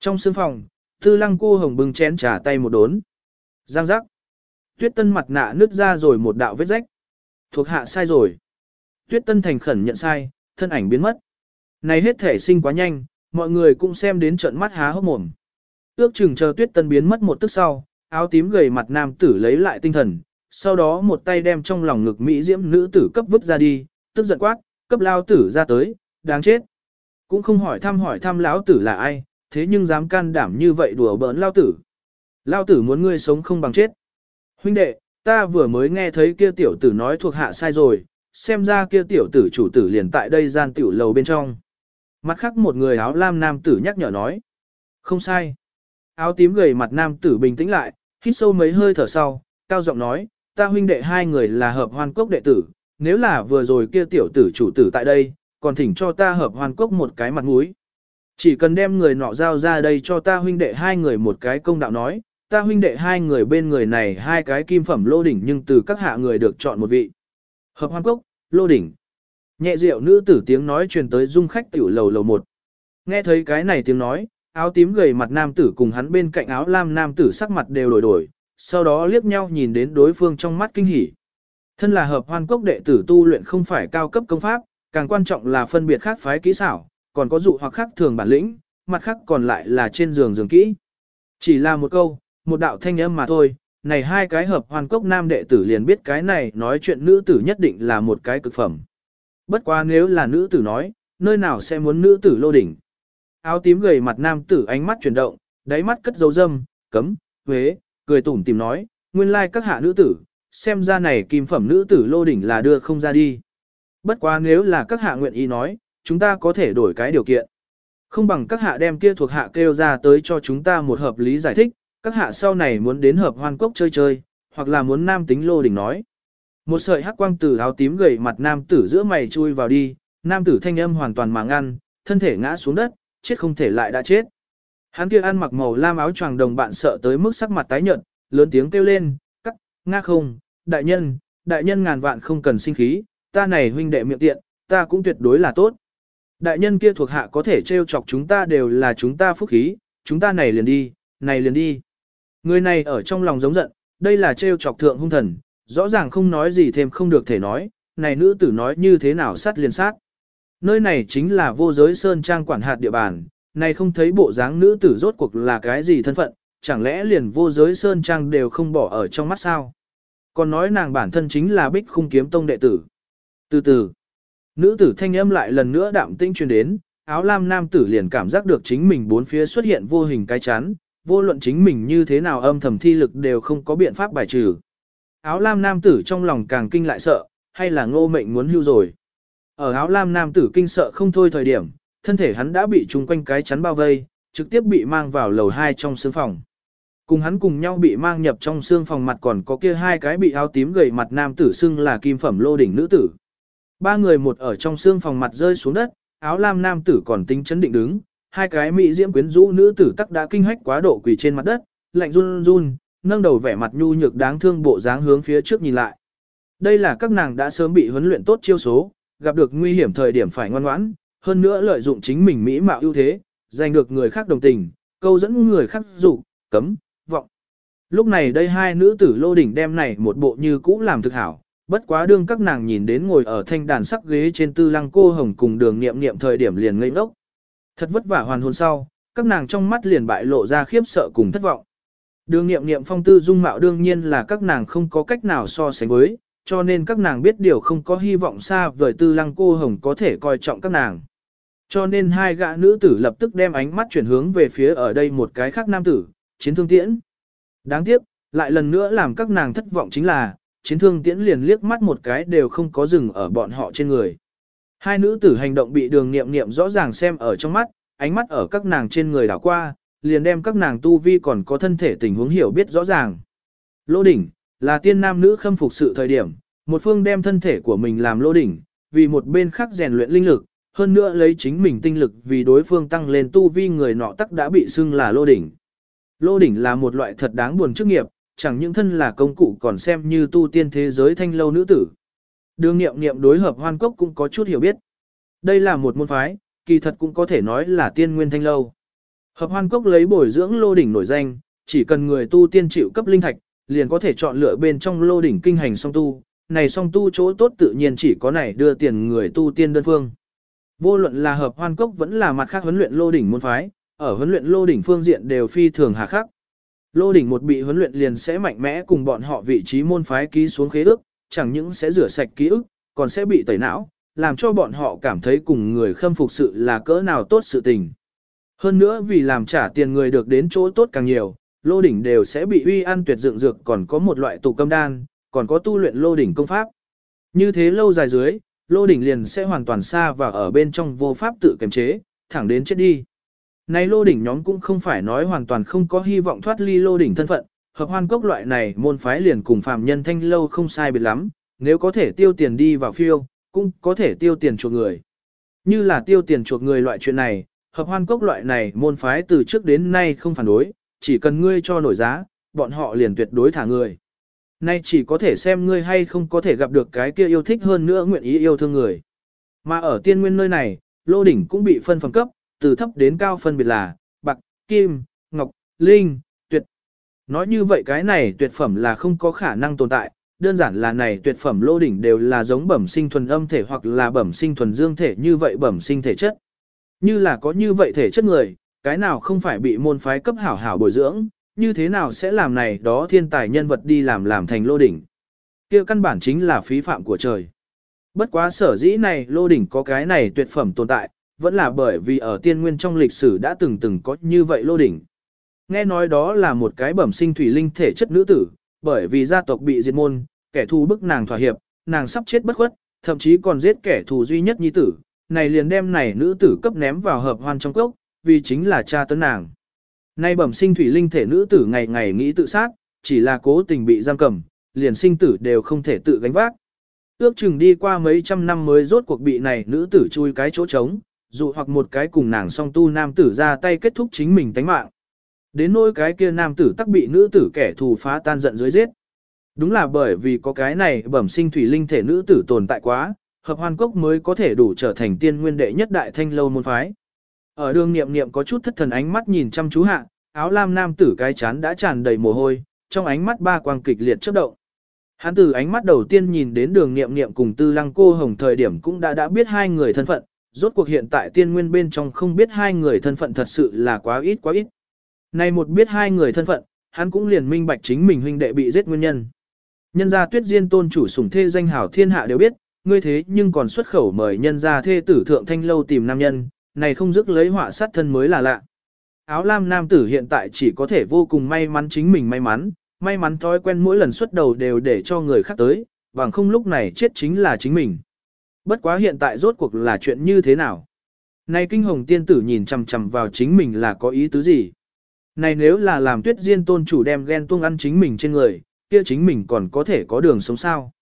Trong sương phòng, tư lăng cô hồng bưng chén trà tay một đốn. Giang giác. Tuyết tân mặt nạ nứt ra rồi một đạo vết rách. Thuộc hạ sai rồi. Tuyết tân thành khẩn nhận sai, thân ảnh biến mất. Này hết thể sinh quá nhanh, mọi người cũng xem đến trận mắt há hốc mồm. Ước chừng chờ tuyết tân biến mất một tức sau, áo tím gầy mặt nam tử lấy lại tinh thần, sau đó một tay đem trong lòng ngực mỹ diễm nữ tử cấp vứt ra đi, tức giận quát, cấp lao tử ra tới, đáng chết. Cũng không hỏi thăm hỏi thăm lão tử là ai, thế nhưng dám can đảm như vậy đùa bỡn lao tử. Lao tử muốn ngươi sống không bằng chết. Huynh đệ, ta vừa mới nghe thấy kia tiểu tử nói thuộc hạ sai rồi, xem ra kia tiểu tử chủ tử liền tại đây gian tiểu lầu bên trong. Mặt khác một người áo lam nam tử nhắc nhở nói. Không sai. Áo tím gầy mặt nam tử bình tĩnh lại, hít sâu mấy hơi thở sau, cao giọng nói, ta huynh đệ hai người là hợp hoan cốc đệ tử, nếu là vừa rồi kia tiểu tử chủ tử tại đây, còn thỉnh cho ta hợp hoan cốc một cái mặt mũi. Chỉ cần đem người nọ giao ra đây cho ta huynh đệ hai người một cái công đạo nói, ta huynh đệ hai người bên người này hai cái kim phẩm lô đỉnh nhưng từ các hạ người được chọn một vị. Hợp hoan cốc, lô đỉnh. Nhẹ rượu nữ tử tiếng nói truyền tới dung khách tiểu lầu lầu một. Nghe thấy cái này tiếng nói, áo tím gầy mặt nam tử cùng hắn bên cạnh áo lam nam tử sắc mặt đều đổi đổi, sau đó liếc nhau nhìn đến đối phương trong mắt kinh hỉ. Thân là hợp hoan cốc đệ tử tu luyện không phải cao cấp công pháp, càng quan trọng là phân biệt khác phái kỹ xảo, còn có dụ hoặc khác thường bản lĩnh, mặt khác còn lại là trên giường giường kỹ. Chỉ là một câu, một đạo thanh âm mà thôi, này hai cái hợp hoàn cốc nam đệ tử liền biết cái này nói chuyện nữ tử nhất định là một cái cực phẩm. Bất quá nếu là nữ tử nói, nơi nào sẽ muốn nữ tử lô đỉnh. Áo tím gầy mặt nam tử ánh mắt chuyển động, đáy mắt cất dấu dâm, cấm, huế, cười tủm tìm nói, nguyên lai các hạ nữ tử, xem ra này kim phẩm nữ tử lô đỉnh là đưa không ra đi. Bất quá nếu là các hạ nguyện ý nói, chúng ta có thể đổi cái điều kiện. Không bằng các hạ đem kia thuộc hạ kêu ra tới cho chúng ta một hợp lý giải thích, các hạ sau này muốn đến hợp hoan cốc chơi chơi, hoặc là muốn nam tính lô đỉnh nói. Một sợi hắc quang tử áo tím gầy mặt nam tử giữa mày chui vào đi, nam tử thanh âm hoàn toàn mà ngăn, thân thể ngã xuống đất, chết không thể lại đã chết. Hắn kia ăn mặc màu lam áo choàng đồng bạn sợ tới mức sắc mặt tái nhợt, lớn tiếng kêu lên, cắt, nga không, đại nhân, đại nhân ngàn vạn không cần sinh khí, ta này huynh đệ miệng tiện, ta cũng tuyệt đối là tốt. Đại nhân kia thuộc hạ có thể trêu chọc chúng ta đều là chúng ta phúc khí, chúng ta này liền đi, này liền đi. Người này ở trong lòng giống giận, đây là trêu chọc thượng hung thần, rõ ràng không nói gì thêm không được thể nói, này nữ tử nói như thế nào sát liền sát. Nơi này chính là vô giới sơn trang quản hạt địa bàn, này không thấy bộ dáng nữ tử rốt cuộc là cái gì thân phận, chẳng lẽ liền vô giới sơn trang đều không bỏ ở trong mắt sao. Còn nói nàng bản thân chính là bích khung kiếm tông đệ tử. Từ từ, nữ tử thanh âm lại lần nữa đạm tinh truyền đến, áo lam nam tử liền cảm giác được chính mình bốn phía xuất hiện vô hình cái chán, vô luận chính mình như thế nào âm thầm thi lực đều không có biện pháp bài trừ. Áo lam nam tử trong lòng càng kinh lại sợ, hay là ngô mệnh muốn hưu rồi. Ở áo lam nam tử kinh sợ không thôi thời điểm, thân thể hắn đã bị trung quanh cái chắn bao vây, trực tiếp bị mang vào lầu 2 trong sương phòng. Cùng hắn cùng nhau bị mang nhập trong xương phòng mặt còn có kia hai cái bị áo tím gầy mặt nam tử xưng là kim phẩm lô đỉnh nữ tử. Ba người một ở trong xương phòng mặt rơi xuống đất, áo lam nam tử còn tính chấn định đứng, hai cái mỹ diễm quyến rũ nữ tử tắc đã kinh hách quá độ quỳ trên mặt đất, lạnh run run, nâng đầu vẻ mặt nhu nhược đáng thương bộ dáng hướng phía trước nhìn lại. Đây là các nàng đã sớm bị huấn luyện tốt chiêu số, gặp được nguy hiểm thời điểm phải ngoan ngoãn, hơn nữa lợi dụng chính mình mỹ mạo ưu thế, giành được người khác đồng tình, câu dẫn người khác dụ, cấm, vọng. Lúc này đây hai nữ tử lô đỉnh đem này một bộ như cũ làm thực hảo, bất quá đương các nàng nhìn đến ngồi ở thanh đàn sắc ghế trên tư lăng cô hồng cùng đường niệm niệm thời điểm liền ngây ngốc. Thật vất vả hoàn hồn sau, các nàng trong mắt liền bại lộ ra khiếp sợ cùng thất vọng. Đường niệm niệm phong tư dung mạo đương nhiên là các nàng không có cách nào so sánh với, cho nên các nàng biết điều không có hy vọng xa vời tư lăng cô hồng có thể coi trọng các nàng. Cho nên hai gã nữ tử lập tức đem ánh mắt chuyển hướng về phía ở đây một cái khác nam tử, chiến thương tiễn. Đáng tiếc, lại lần nữa làm các nàng thất vọng chính là, chiến thương tiễn liền liếc mắt một cái đều không có dừng ở bọn họ trên người. Hai nữ tử hành động bị đường nghiệm nghiệm rõ ràng xem ở trong mắt, ánh mắt ở các nàng trên người đảo qua, liền đem các nàng tu vi còn có thân thể tình huống hiểu biết rõ ràng. Lô đỉnh, là tiên nam nữ khâm phục sự thời điểm, một phương đem thân thể của mình làm lô đỉnh, vì một bên khác rèn luyện linh lực, hơn nữa lấy chính mình tinh lực vì đối phương tăng lên tu vi người nọ tắc đã bị xưng là lô đỉnh. Lô đỉnh là một loại thật đáng buồn chức nghiệp, chẳng những thân là công cụ còn xem như tu tiên thế giới thanh lâu nữ tử. Đường nghiệm nghiệm đối hợp hoan cốc cũng có chút hiểu biết. Đây là một môn phái, kỳ thật cũng có thể nói là tiên nguyên thanh lâu. Hợp hoan cốc lấy bồi dưỡng lô đỉnh nổi danh, chỉ cần người tu tiên chịu cấp linh thạch, liền có thể chọn lựa bên trong lô đỉnh kinh hành song tu. Này song tu chỗ tốt tự nhiên chỉ có này đưa tiền người tu tiên đơn phương. Vô luận là hợp hoan cốc vẫn là mặt khác huấn luyện lô đỉnh môn phái, ở huấn luyện lô đỉnh phương diện đều phi thường hà khắc. Lô đỉnh một bị huấn luyện liền sẽ mạnh mẽ cùng bọn họ vị trí môn phái ký xuống khế ước, chẳng những sẽ rửa sạch ký ức, còn sẽ bị tẩy não, làm cho bọn họ cảm thấy cùng người khâm phục sự là cỡ nào tốt sự tình. Hơn nữa vì làm trả tiền người được đến chỗ tốt càng nhiều, lô đỉnh đều sẽ bị uy ăn tuyệt dựng dược còn có một loại tụ câm đan, còn có tu luyện lô đỉnh công pháp. Như thế lâu dài dưới, lô đỉnh liền sẽ hoàn toàn xa và ở bên trong vô pháp tự kiềm chế, thẳng đến chết đi. Này lô đỉnh nhóm cũng không phải nói hoàn toàn không có hy vọng thoát ly lô đỉnh thân phận, hợp hoan cốc loại này môn phái liền cùng phàm nhân thanh lâu không sai biệt lắm, nếu có thể tiêu tiền đi vào phiêu, cũng có thể tiêu tiền chuộc người. Như là tiêu tiền chuộc người loại chuyện này, hợp hoan cốc loại này môn phái từ trước đến nay không phản đối, chỉ cần ngươi cho nổi giá, bọn họ liền tuyệt đối thả người. Nay chỉ có thể xem ngươi hay không có thể gặp được cái kia yêu thích hơn nữa nguyện ý yêu thương người. Mà ở tiên nguyên nơi này, lô đỉnh cũng bị phân phẩm cấp, từ thấp đến cao phân biệt là, bạc, kim, ngọc, linh, tuyệt. Nói như vậy cái này tuyệt phẩm là không có khả năng tồn tại, đơn giản là này tuyệt phẩm lô đỉnh đều là giống bẩm sinh thuần âm thể hoặc là bẩm sinh thuần dương thể như vậy bẩm sinh thể chất. Như là có như vậy thể chất người, cái nào không phải bị môn phái cấp hảo hảo bồi dưỡng, như thế nào sẽ làm này đó thiên tài nhân vật đi làm làm thành lô đỉnh. kia căn bản chính là phí phạm của trời. Bất quá sở dĩ này lô đỉnh có cái này tuyệt phẩm tồn tại, vẫn là bởi vì ở tiên nguyên trong lịch sử đã từng từng có như vậy lô đỉnh. Nghe nói đó là một cái bẩm sinh thủy linh thể chất nữ tử, bởi vì gia tộc bị diệt môn, kẻ thù bức nàng thỏa hiệp, nàng sắp chết bất khuất, thậm chí còn giết kẻ thù duy nhất nhi tử, này liền đem này nữ tử cấp ném vào hợp hoan trong cốc, vì chính là cha tấn nàng. Nay bẩm sinh thủy linh thể nữ tử ngày ngày nghĩ tự sát, chỉ là cố tình bị giam cầm, liền sinh tử đều không thể tự gánh vác. Ước chừng đi qua mấy trăm năm mới rốt cuộc bị này nữ tử chui cái chỗ trống, dụ hoặc một cái cùng nàng song tu nam tử ra tay kết thúc chính mình tánh mạng. Đến nỗi cái kia nam tử tắc bị nữ tử kẻ thù phá tan giận dưới giết. Đúng là bởi vì có cái này bẩm sinh thủy linh thể nữ tử tồn tại quá, hợp hoan cốc mới có thể đủ trở thành tiên nguyên đệ nhất đại thanh lâu môn phái. Ở đường niệm niệm có chút thất thần ánh mắt nhìn chăm chú hạ, áo lam nam tử cái chán đã tràn đầy mồ hôi, trong ánh mắt ba quang kịch liệt chớp động. Hắn từ ánh mắt đầu tiên nhìn đến đường niệm niệm cùng tư lăng cô hồng thời điểm cũng đã đã biết hai người thân phận, rốt cuộc hiện tại tiên nguyên bên trong không biết hai người thân phận thật sự là quá ít quá ít. Này một biết hai người thân phận, hắn cũng liền minh bạch chính mình huynh đệ bị giết nguyên nhân. Nhân gia tuyết diên tôn chủ sủng thê danh hảo thiên hạ đều biết, ngươi thế nhưng còn xuất khẩu mời nhân gia thê tử thượng thanh lâu tìm nam nhân, này không dứt lấy họa sát thân mới là lạ. Áo lam nam tử hiện tại chỉ có thể vô cùng may mắn chính mình may mắn, may mắn thói quen mỗi lần xuất đầu đều để cho người khác tới, bằng không lúc này chết chính là chính mình. Bất quá hiện tại rốt cuộc là chuyện như thế nào? Này kinh hồng tiên tử nhìn chằm chằm vào chính mình là có ý tứ gì? Này nếu là làm tuyết diên tôn chủ đem ghen tuông ăn chính mình trên người, kia chính mình còn có thể có đường sống sao?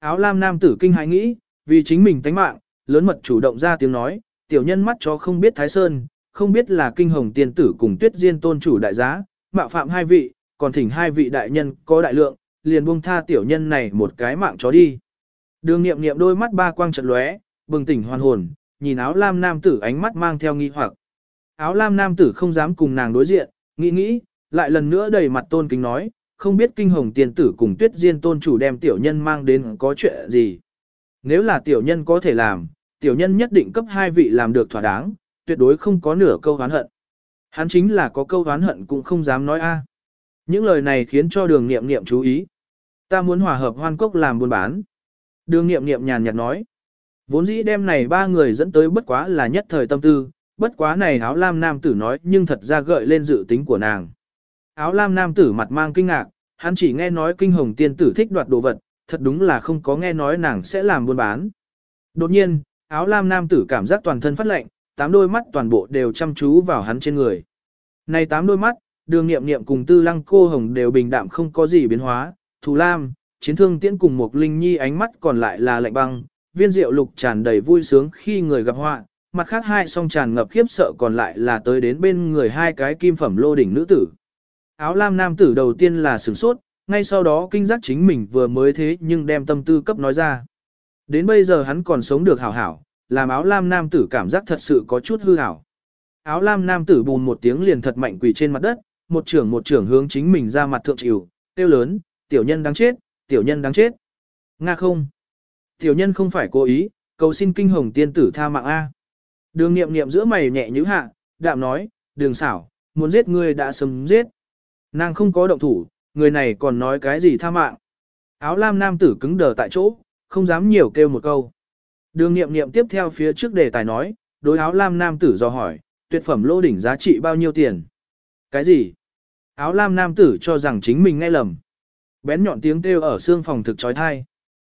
Áo lam nam tử kinh hãi nghĩ, vì chính mình tánh mạng, lớn mật chủ động ra tiếng nói, tiểu nhân mắt chó không biết thái sơn, không biết là kinh hồng tiên tử cùng tuyết diên tôn chủ đại giá, mạo phạm hai vị, còn thỉnh hai vị đại nhân có đại lượng, liền buông tha tiểu nhân này một cái mạng chó đi. Đường nghiệm nghiệm đôi mắt ba quang chật lóe, bừng tỉnh hoàn hồn, nhìn áo lam nam tử ánh mắt mang theo nghi hoặc. Áo lam nam tử không dám cùng nàng đối diện, nghĩ nghĩ, lại lần nữa đầy mặt tôn kính nói, không biết kinh hồng tiên tử cùng tuyết diên tôn chủ đem tiểu nhân mang đến có chuyện gì. Nếu là tiểu nhân có thể làm, tiểu nhân nhất định cấp hai vị làm được thỏa đáng, tuyệt đối không có nửa câu oán hận. Hắn chính là có câu oán hận cũng không dám nói a. Những lời này khiến cho đường nghiệm nghiệm chú ý. Ta muốn hòa hợp hoan cốc làm buôn bán. Đường nghiệm nghiệm nhàn nhạt nói. Vốn dĩ đem này ba người dẫn tới bất quá là nhất thời tâm tư, bất quá này áo lam nam tử nói nhưng thật ra gợi lên dự tính của nàng. Áo lam nam tử mặt mang kinh ngạc, hắn chỉ nghe nói kinh hồng tiên tử thích đoạt đồ vật, thật đúng là không có nghe nói nàng sẽ làm buôn bán. Đột nhiên, áo lam nam tử cảm giác toàn thân phát lạnh, tám đôi mắt toàn bộ đều chăm chú vào hắn trên người. Này tám đôi mắt, đường nghiệm nghiệm cùng tư lăng cô hồng đều bình đạm không có gì biến hóa, thù lam, chiến thương tiễn cùng một linh nhi ánh mắt còn lại là lạnh băng, viên rượu lục tràn đầy vui sướng khi người gặp họa, mặt khác hai song tràn ngập khiếp sợ còn lại là tới đến bên người hai cái kim phẩm lô đỉnh nữ tử. Áo lam nam tử đầu tiên là sửng sốt, ngay sau đó kinh giác chính mình vừa mới thế nhưng đem tâm tư cấp nói ra. Đến bây giờ hắn còn sống được hảo hảo, làm áo lam nam tử cảm giác thật sự có chút hư hảo. Áo lam nam tử bùn một tiếng liền thật mạnh quỳ trên mặt đất, một trưởng một trưởng hướng chính mình ra mặt thượng chịu, tiêu lớn, tiểu nhân đáng chết, tiểu nhân đáng chết. Nga không. Tiểu nhân không phải cố ý, cầu xin kinh hồng tiên tử tha mạng A. Đường nghiệm nghiệm giữa mày nhẹ nhữ hạ, đạm nói, đường xảo, muốn giết ngươi đã sớm giết. Nàng không có động thủ, người này còn nói cái gì tha mạng. Áo lam nam tử cứng đờ tại chỗ, không dám nhiều kêu một câu. Đường nghiệm nghiệm tiếp theo phía trước đề tài nói, đối áo lam nam tử do hỏi, tuyệt phẩm lô đỉnh giá trị bao nhiêu tiền? Cái gì? Áo lam nam tử cho rằng chính mình nghe lầm. Bén nhọn tiếng kêu ở xương phòng thực trói thai.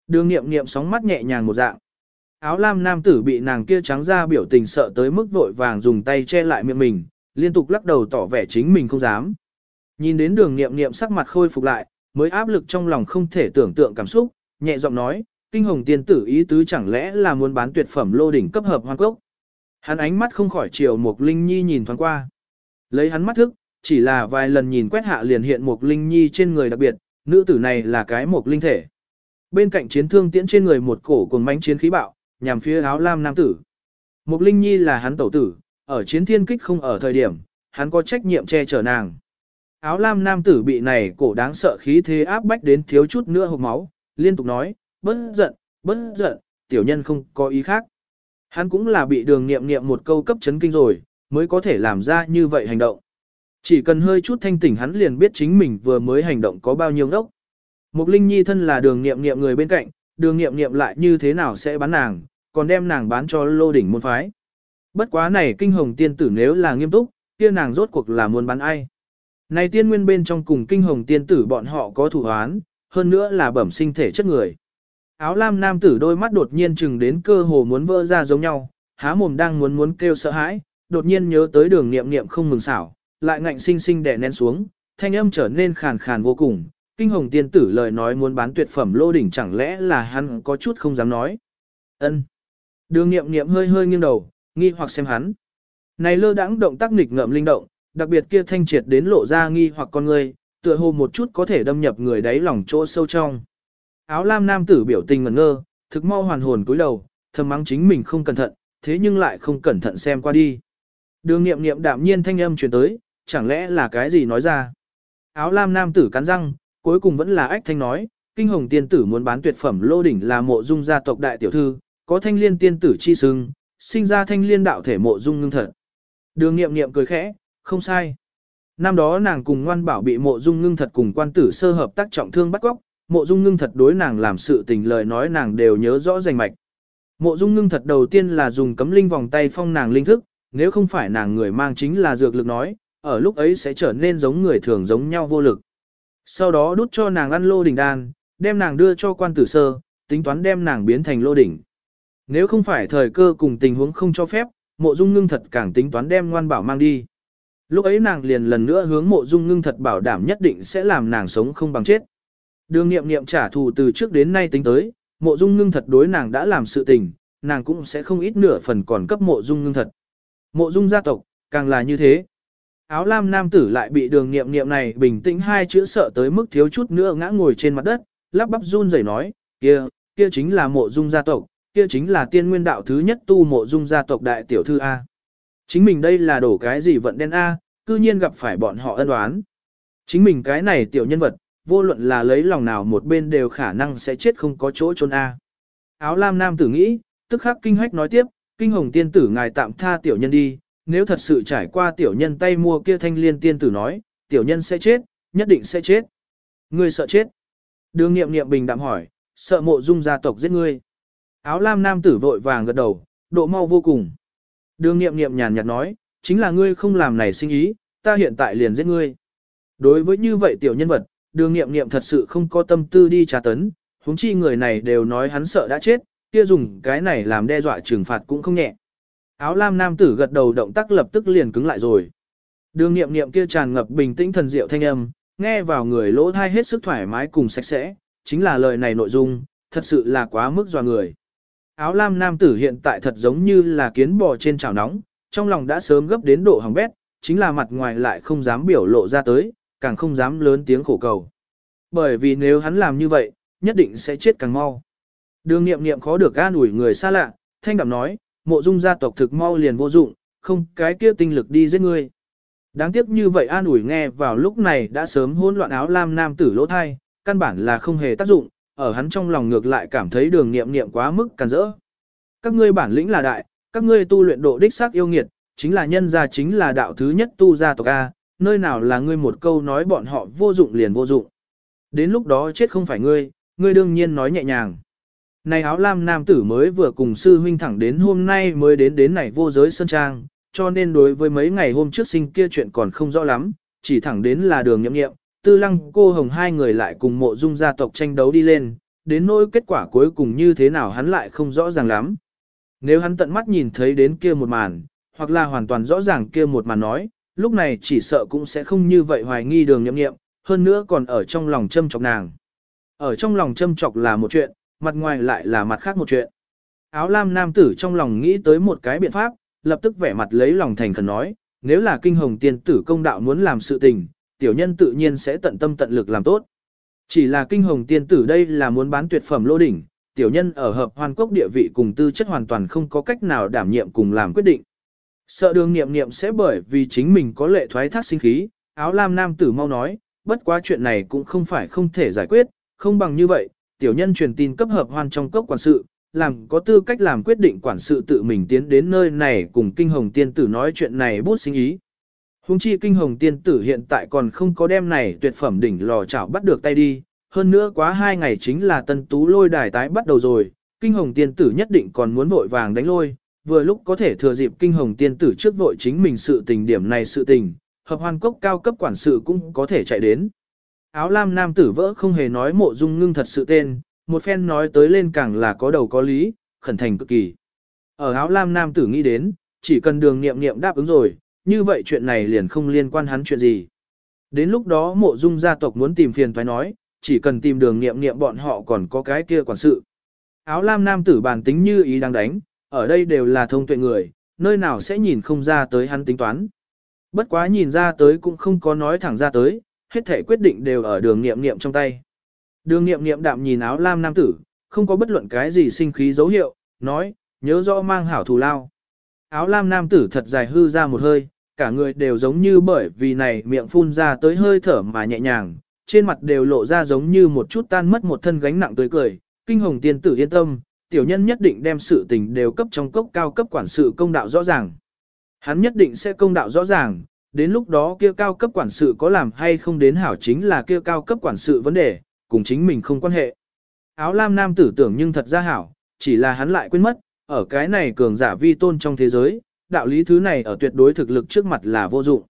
Đường nghiệm nghiệm sóng mắt nhẹ nhàng một dạng. Áo lam nam tử bị nàng kia trắng ra biểu tình sợ tới mức vội vàng dùng tay che lại miệng mình, liên tục lắc đầu tỏ vẻ chính mình không dám. Nhìn đến đường nghiệm nghiệm sắc mặt khôi phục lại, mới áp lực trong lòng không thể tưởng tượng cảm xúc, nhẹ giọng nói, kinh hồng tiên tử ý tứ chẳng lẽ là muốn bán tuyệt phẩm lô đỉnh cấp hợp hoang cốc. Hắn ánh mắt không khỏi chiều mục linh nhi nhìn thoáng qua. Lấy hắn mắt thức, chỉ là vài lần nhìn quét hạ liền hiện mục linh nhi trên người đặc biệt, nữ tử này là cái mục linh thể. Bên cạnh chiến thương tiễn trên người một cổ cùng mãnh chiến khí bạo, nhằm phía áo lam nam tử. mục linh nhi là hắn tẩu tử, ở chiến thiên kích không ở thời điểm, hắn có trách nhiệm che chở nàng. Áo lam nam tử bị này cổ đáng sợ khí thế áp bách đến thiếu chút nữa hộp máu, liên tục nói, bất giận, bất giận, tiểu nhân không có ý khác. Hắn cũng là bị đường nghiệm nghiệm một câu cấp chấn kinh rồi, mới có thể làm ra như vậy hành động. Chỉ cần hơi chút thanh tỉnh hắn liền biết chính mình vừa mới hành động có bao nhiêu ngốc. Mục Linh Nhi thân là đường nghiệm nghiệm người bên cạnh, đường nghiệm nghiệm lại như thế nào sẽ bán nàng, còn đem nàng bán cho lô đỉnh môn phái. Bất quá này kinh hồng tiên tử nếu là nghiêm túc, kia nàng rốt cuộc là muốn bán ai. Này tiên nguyên bên trong cùng kinh hồng tiên tử bọn họ có thủ hoán, hơn nữa là bẩm sinh thể chất người. Áo lam nam tử đôi mắt đột nhiên chừng đến cơ hồ muốn vỡ ra giống nhau, há mồm đang muốn muốn kêu sợ hãi, đột nhiên nhớ tới đường nghiệm nghiệm không mừng xảo, lại ngạnh sinh sinh đè nén xuống, thanh âm trở nên khàn khàn vô cùng. Kinh hồng tiên tử lời nói muốn bán tuyệt phẩm lô đỉnh chẳng lẽ là hắn có chút không dám nói. ân Đường nghiệm nghiệm hơi hơi nghiêng đầu, nghi hoặc xem hắn. Này lơ đãng động tác nghịch ngợm linh động, đặc biệt kia thanh triệt đến lộ ra nghi hoặc con người, tựa hồ một chút có thể đâm nhập người đáy lòng chỗ sâu trong. Áo lam nam tử biểu tình ngẩn ngơ, thực mau hoàn hồn cúi đầu, thầm mắng chính mình không cẩn thận, thế nhưng lại không cẩn thận xem qua đi. Đường nghiệm nghiệm đạm nhiên thanh âm truyền tới, chẳng lẽ là cái gì nói ra. Áo lam nam tử cắn răng, cuối cùng vẫn là ách thanh nói, kinh hồng tiên tử muốn bán tuyệt phẩm lô đỉnh là mộ dung gia tộc đại tiểu thư, có thanh liên tiên tử chi sưng, sinh ra thanh liên đạo thể mộ dung ngưng thật. Đường nghiệm nghiệm cười khẽ, không sai. Năm đó nàng cùng ngoan bảo bị mộ dung ngưng thật cùng quan tử sơ hợp tác trọng thương bắt góc, mộ dung ngưng thật đối nàng làm sự tình lời nói nàng đều nhớ rõ rành mạch. Mộ dung ngưng thật đầu tiên là dùng cấm linh vòng tay phong nàng linh thức, nếu không phải nàng người mang chính là dược lực nói, ở lúc ấy sẽ trở nên giống người thường giống nhau vô lực. Sau đó đút cho nàng ăn lô đỉnh đan, đem nàng đưa cho quan tử sơ, tính toán đem nàng biến thành lô đỉnh. Nếu không phải thời cơ cùng tình huống không cho phép, mộ dung ngưng thật càng tính toán đem ngoan bảo mang đi. Lúc ấy nàng liền lần nữa hướng mộ dung ngưng thật bảo đảm nhất định sẽ làm nàng sống không bằng chết. Đường nghiệm nghiệm trả thù từ trước đến nay tính tới, mộ dung ngưng thật đối nàng đã làm sự tình, nàng cũng sẽ không ít nửa phần còn cấp mộ dung ngưng thật. Mộ dung gia tộc, càng là như thế. Áo lam nam tử lại bị đường nghiệm nghiệm này bình tĩnh hai chữ sợ tới mức thiếu chút nữa ngã ngồi trên mặt đất, lắp bắp run rẩy nói, kia, kia chính là mộ dung gia tộc, kia chính là tiên nguyên đạo thứ nhất tu mộ dung gia tộc đại tiểu thư A. Chính mình đây là đổ cái gì vận đen A, cư nhiên gặp phải bọn họ ân oán. Chính mình cái này tiểu nhân vật, vô luận là lấy lòng nào một bên đều khả năng sẽ chết không có chỗ trốn A. Áo lam nam tử nghĩ, tức khắc kinh hách nói tiếp, kinh hồng tiên tử ngài tạm tha tiểu nhân đi, nếu thật sự trải qua tiểu nhân tay mua kia thanh liên tiên tử nói, tiểu nhân sẽ chết, nhất định sẽ chết. Ngươi sợ chết. Đường nghiệm nghiệm bình đạm hỏi, sợ mộ dung gia tộc giết ngươi. Áo lam nam tử vội vàng gật đầu, độ mau vô cùng. Đường nghiệm nghiệm nhàn nhạt nói, chính là ngươi không làm này sinh ý, ta hiện tại liền giết ngươi. Đối với như vậy tiểu nhân vật, đường nghiệm nghiệm thật sự không có tâm tư đi trả tấn, huống chi người này đều nói hắn sợ đã chết, kia dùng cái này làm đe dọa trừng phạt cũng không nhẹ. Áo lam nam tử gật đầu động tác lập tức liền cứng lại rồi. Đường nghiệm nghiệm kia tràn ngập bình tĩnh thần diệu thanh âm, nghe vào người lỗ thai hết sức thoải mái cùng sạch sẽ, chính là lời này nội dung, thật sự là quá mức dọa người. Áo lam nam tử hiện tại thật giống như là kiến bò trên chảo nóng, trong lòng đã sớm gấp đến độ hỏng bét, chính là mặt ngoài lại không dám biểu lộ ra tới, càng không dám lớn tiếng khổ cầu. Bởi vì nếu hắn làm như vậy, nhất định sẽ chết càng mau. Đường nghiệm nghiệm khó được an ủi người xa lạ, thanh đạm nói, mộ dung gia tộc thực mau liền vô dụng, không cái kia tinh lực đi giết ngươi. Đáng tiếc như vậy an ủi nghe vào lúc này đã sớm hỗn loạn áo lam nam tử lỗ thai, căn bản là không hề tác dụng, ở hắn trong lòng ngược lại cảm thấy đường nghiệm nghiệm quá mức càn rỡ. Các ngươi bản lĩnh là đại, các ngươi tu luyện độ đích xác yêu nghiệt, chính là nhân gia chính là đạo thứ nhất tu gia tộc A, nơi nào là ngươi một câu nói bọn họ vô dụng liền vô dụng. Đến lúc đó chết không phải ngươi, ngươi đương nhiên nói nhẹ nhàng. Này áo lam nam tử mới vừa cùng sư huynh thẳng đến hôm nay mới đến đến này vô giới sơn trang, cho nên đối với mấy ngày hôm trước sinh kia chuyện còn không rõ lắm, chỉ thẳng đến là đường nhậm nghiệm, tư lăng cô hồng hai người lại cùng mộ dung gia tộc tranh đấu đi lên, đến nỗi kết quả cuối cùng như thế nào hắn lại không rõ ràng lắm. Nếu hắn tận mắt nhìn thấy đến kia một màn, hoặc là hoàn toàn rõ ràng kia một màn nói, lúc này chỉ sợ cũng sẽ không như vậy hoài nghi đường nhậm nghiệm, hơn nữa còn ở trong lòng châm chọc nàng. Ở trong lòng châm chọc là một chuyện, mặt ngoài lại là mặt khác một chuyện. Áo lam nam tử trong lòng nghĩ tới một cái biện pháp, lập tức vẻ mặt lấy lòng thành khẩn nói, nếu là kinh hồng tiên tử công đạo muốn làm sự tình, tiểu nhân tự nhiên sẽ tận tâm tận lực làm tốt. Chỉ là kinh hồng tiên tử đây là muốn bán tuyệt phẩm lô đỉnh, tiểu nhân ở hợp hoàn quốc địa vị cùng tư chất hoàn toàn không có cách nào đảm nhiệm cùng làm quyết định. Sợ đường nghiệm nghiệm sẽ bởi vì chính mình có lệ thoái thác sinh khí, áo lam nam tử mau nói, bất quá chuyện này cũng không phải không thể giải quyết, không bằng như vậy, tiểu nhân truyền tin cấp hợp hoàn trong cốc quản sự, làm có tư cách làm quyết định quản sự tự mình tiến đến nơi này cùng kinh hồng tiên tử nói chuyện này bút sinh ý. Hùng chi kinh hồng tiên tử hiện tại còn không có đem này tuyệt phẩm đỉnh lò chảo bắt được tay đi, hơn nữa quá hai ngày chính là tân tú lôi đài tái bắt đầu rồi, kinh hồng tiên tử nhất định còn muốn vội vàng đánh lôi, vừa lúc có thể thừa dịp kinh hồng tiên tử trước vội chính mình sự tình điểm này sự tình, hợp hoàn cốc cao cấp quản sự cũng có thể chạy đến. Áo lam nam tử vỡ không hề nói mộ dung ngưng thật sự tên, một phen nói tới lên càng là có đầu có lý, khẩn thành cực kỳ. Ở áo lam nam tử nghĩ đến, chỉ cần đường nghiệm nghiệm đáp ứng rồi, như vậy chuyện này liền không liên quan hắn chuyện gì. Đến lúc đó mộ dung gia tộc muốn tìm phiền thoái nói, chỉ cần tìm đường nghiệm nghiệm bọn họ còn có cái kia quản sự. Áo lam nam tử bản tính như ý đang đánh, ở đây đều là thông tuệ người, nơi nào sẽ nhìn không ra tới hắn tính toán. Bất quá nhìn ra tới cũng không có nói thẳng ra tới, hết thể quyết định đều ở đường nghiệm nghiệm trong tay. Đường nghiệm nghiệm đạm nhìn áo lam nam tử, không có bất luận cái gì sinh khí dấu hiệu, nói, nhớ rõ mang hảo thù lao. Áo lam nam tử thật dài hư ra một hơi, cả người đều giống như bởi vì này miệng phun ra tới hơi thở mà nhẹ nhàng, trên mặt đều lộ ra giống như một chút tan mất một thân gánh nặng tươi cười. Kinh hồng tiên tử yên tâm, tiểu nhân nhất định đem sự tình đều cấp trong cốc cao cấp quản sự công đạo rõ ràng. Hắn nhất định sẽ công đạo rõ ràng, đến lúc đó kia cao cấp quản sự có làm hay không đến hảo chính là kia cao cấp quản sự vấn đề, cùng chính mình không quan hệ. Áo lam nam tử tưởng nhưng thật ra hảo, chỉ là hắn lại quên mất, ở cái này cường giả vi tôn trong thế giới, đạo lý thứ này ở tuyệt đối thực lực trước mặt là vô dụng.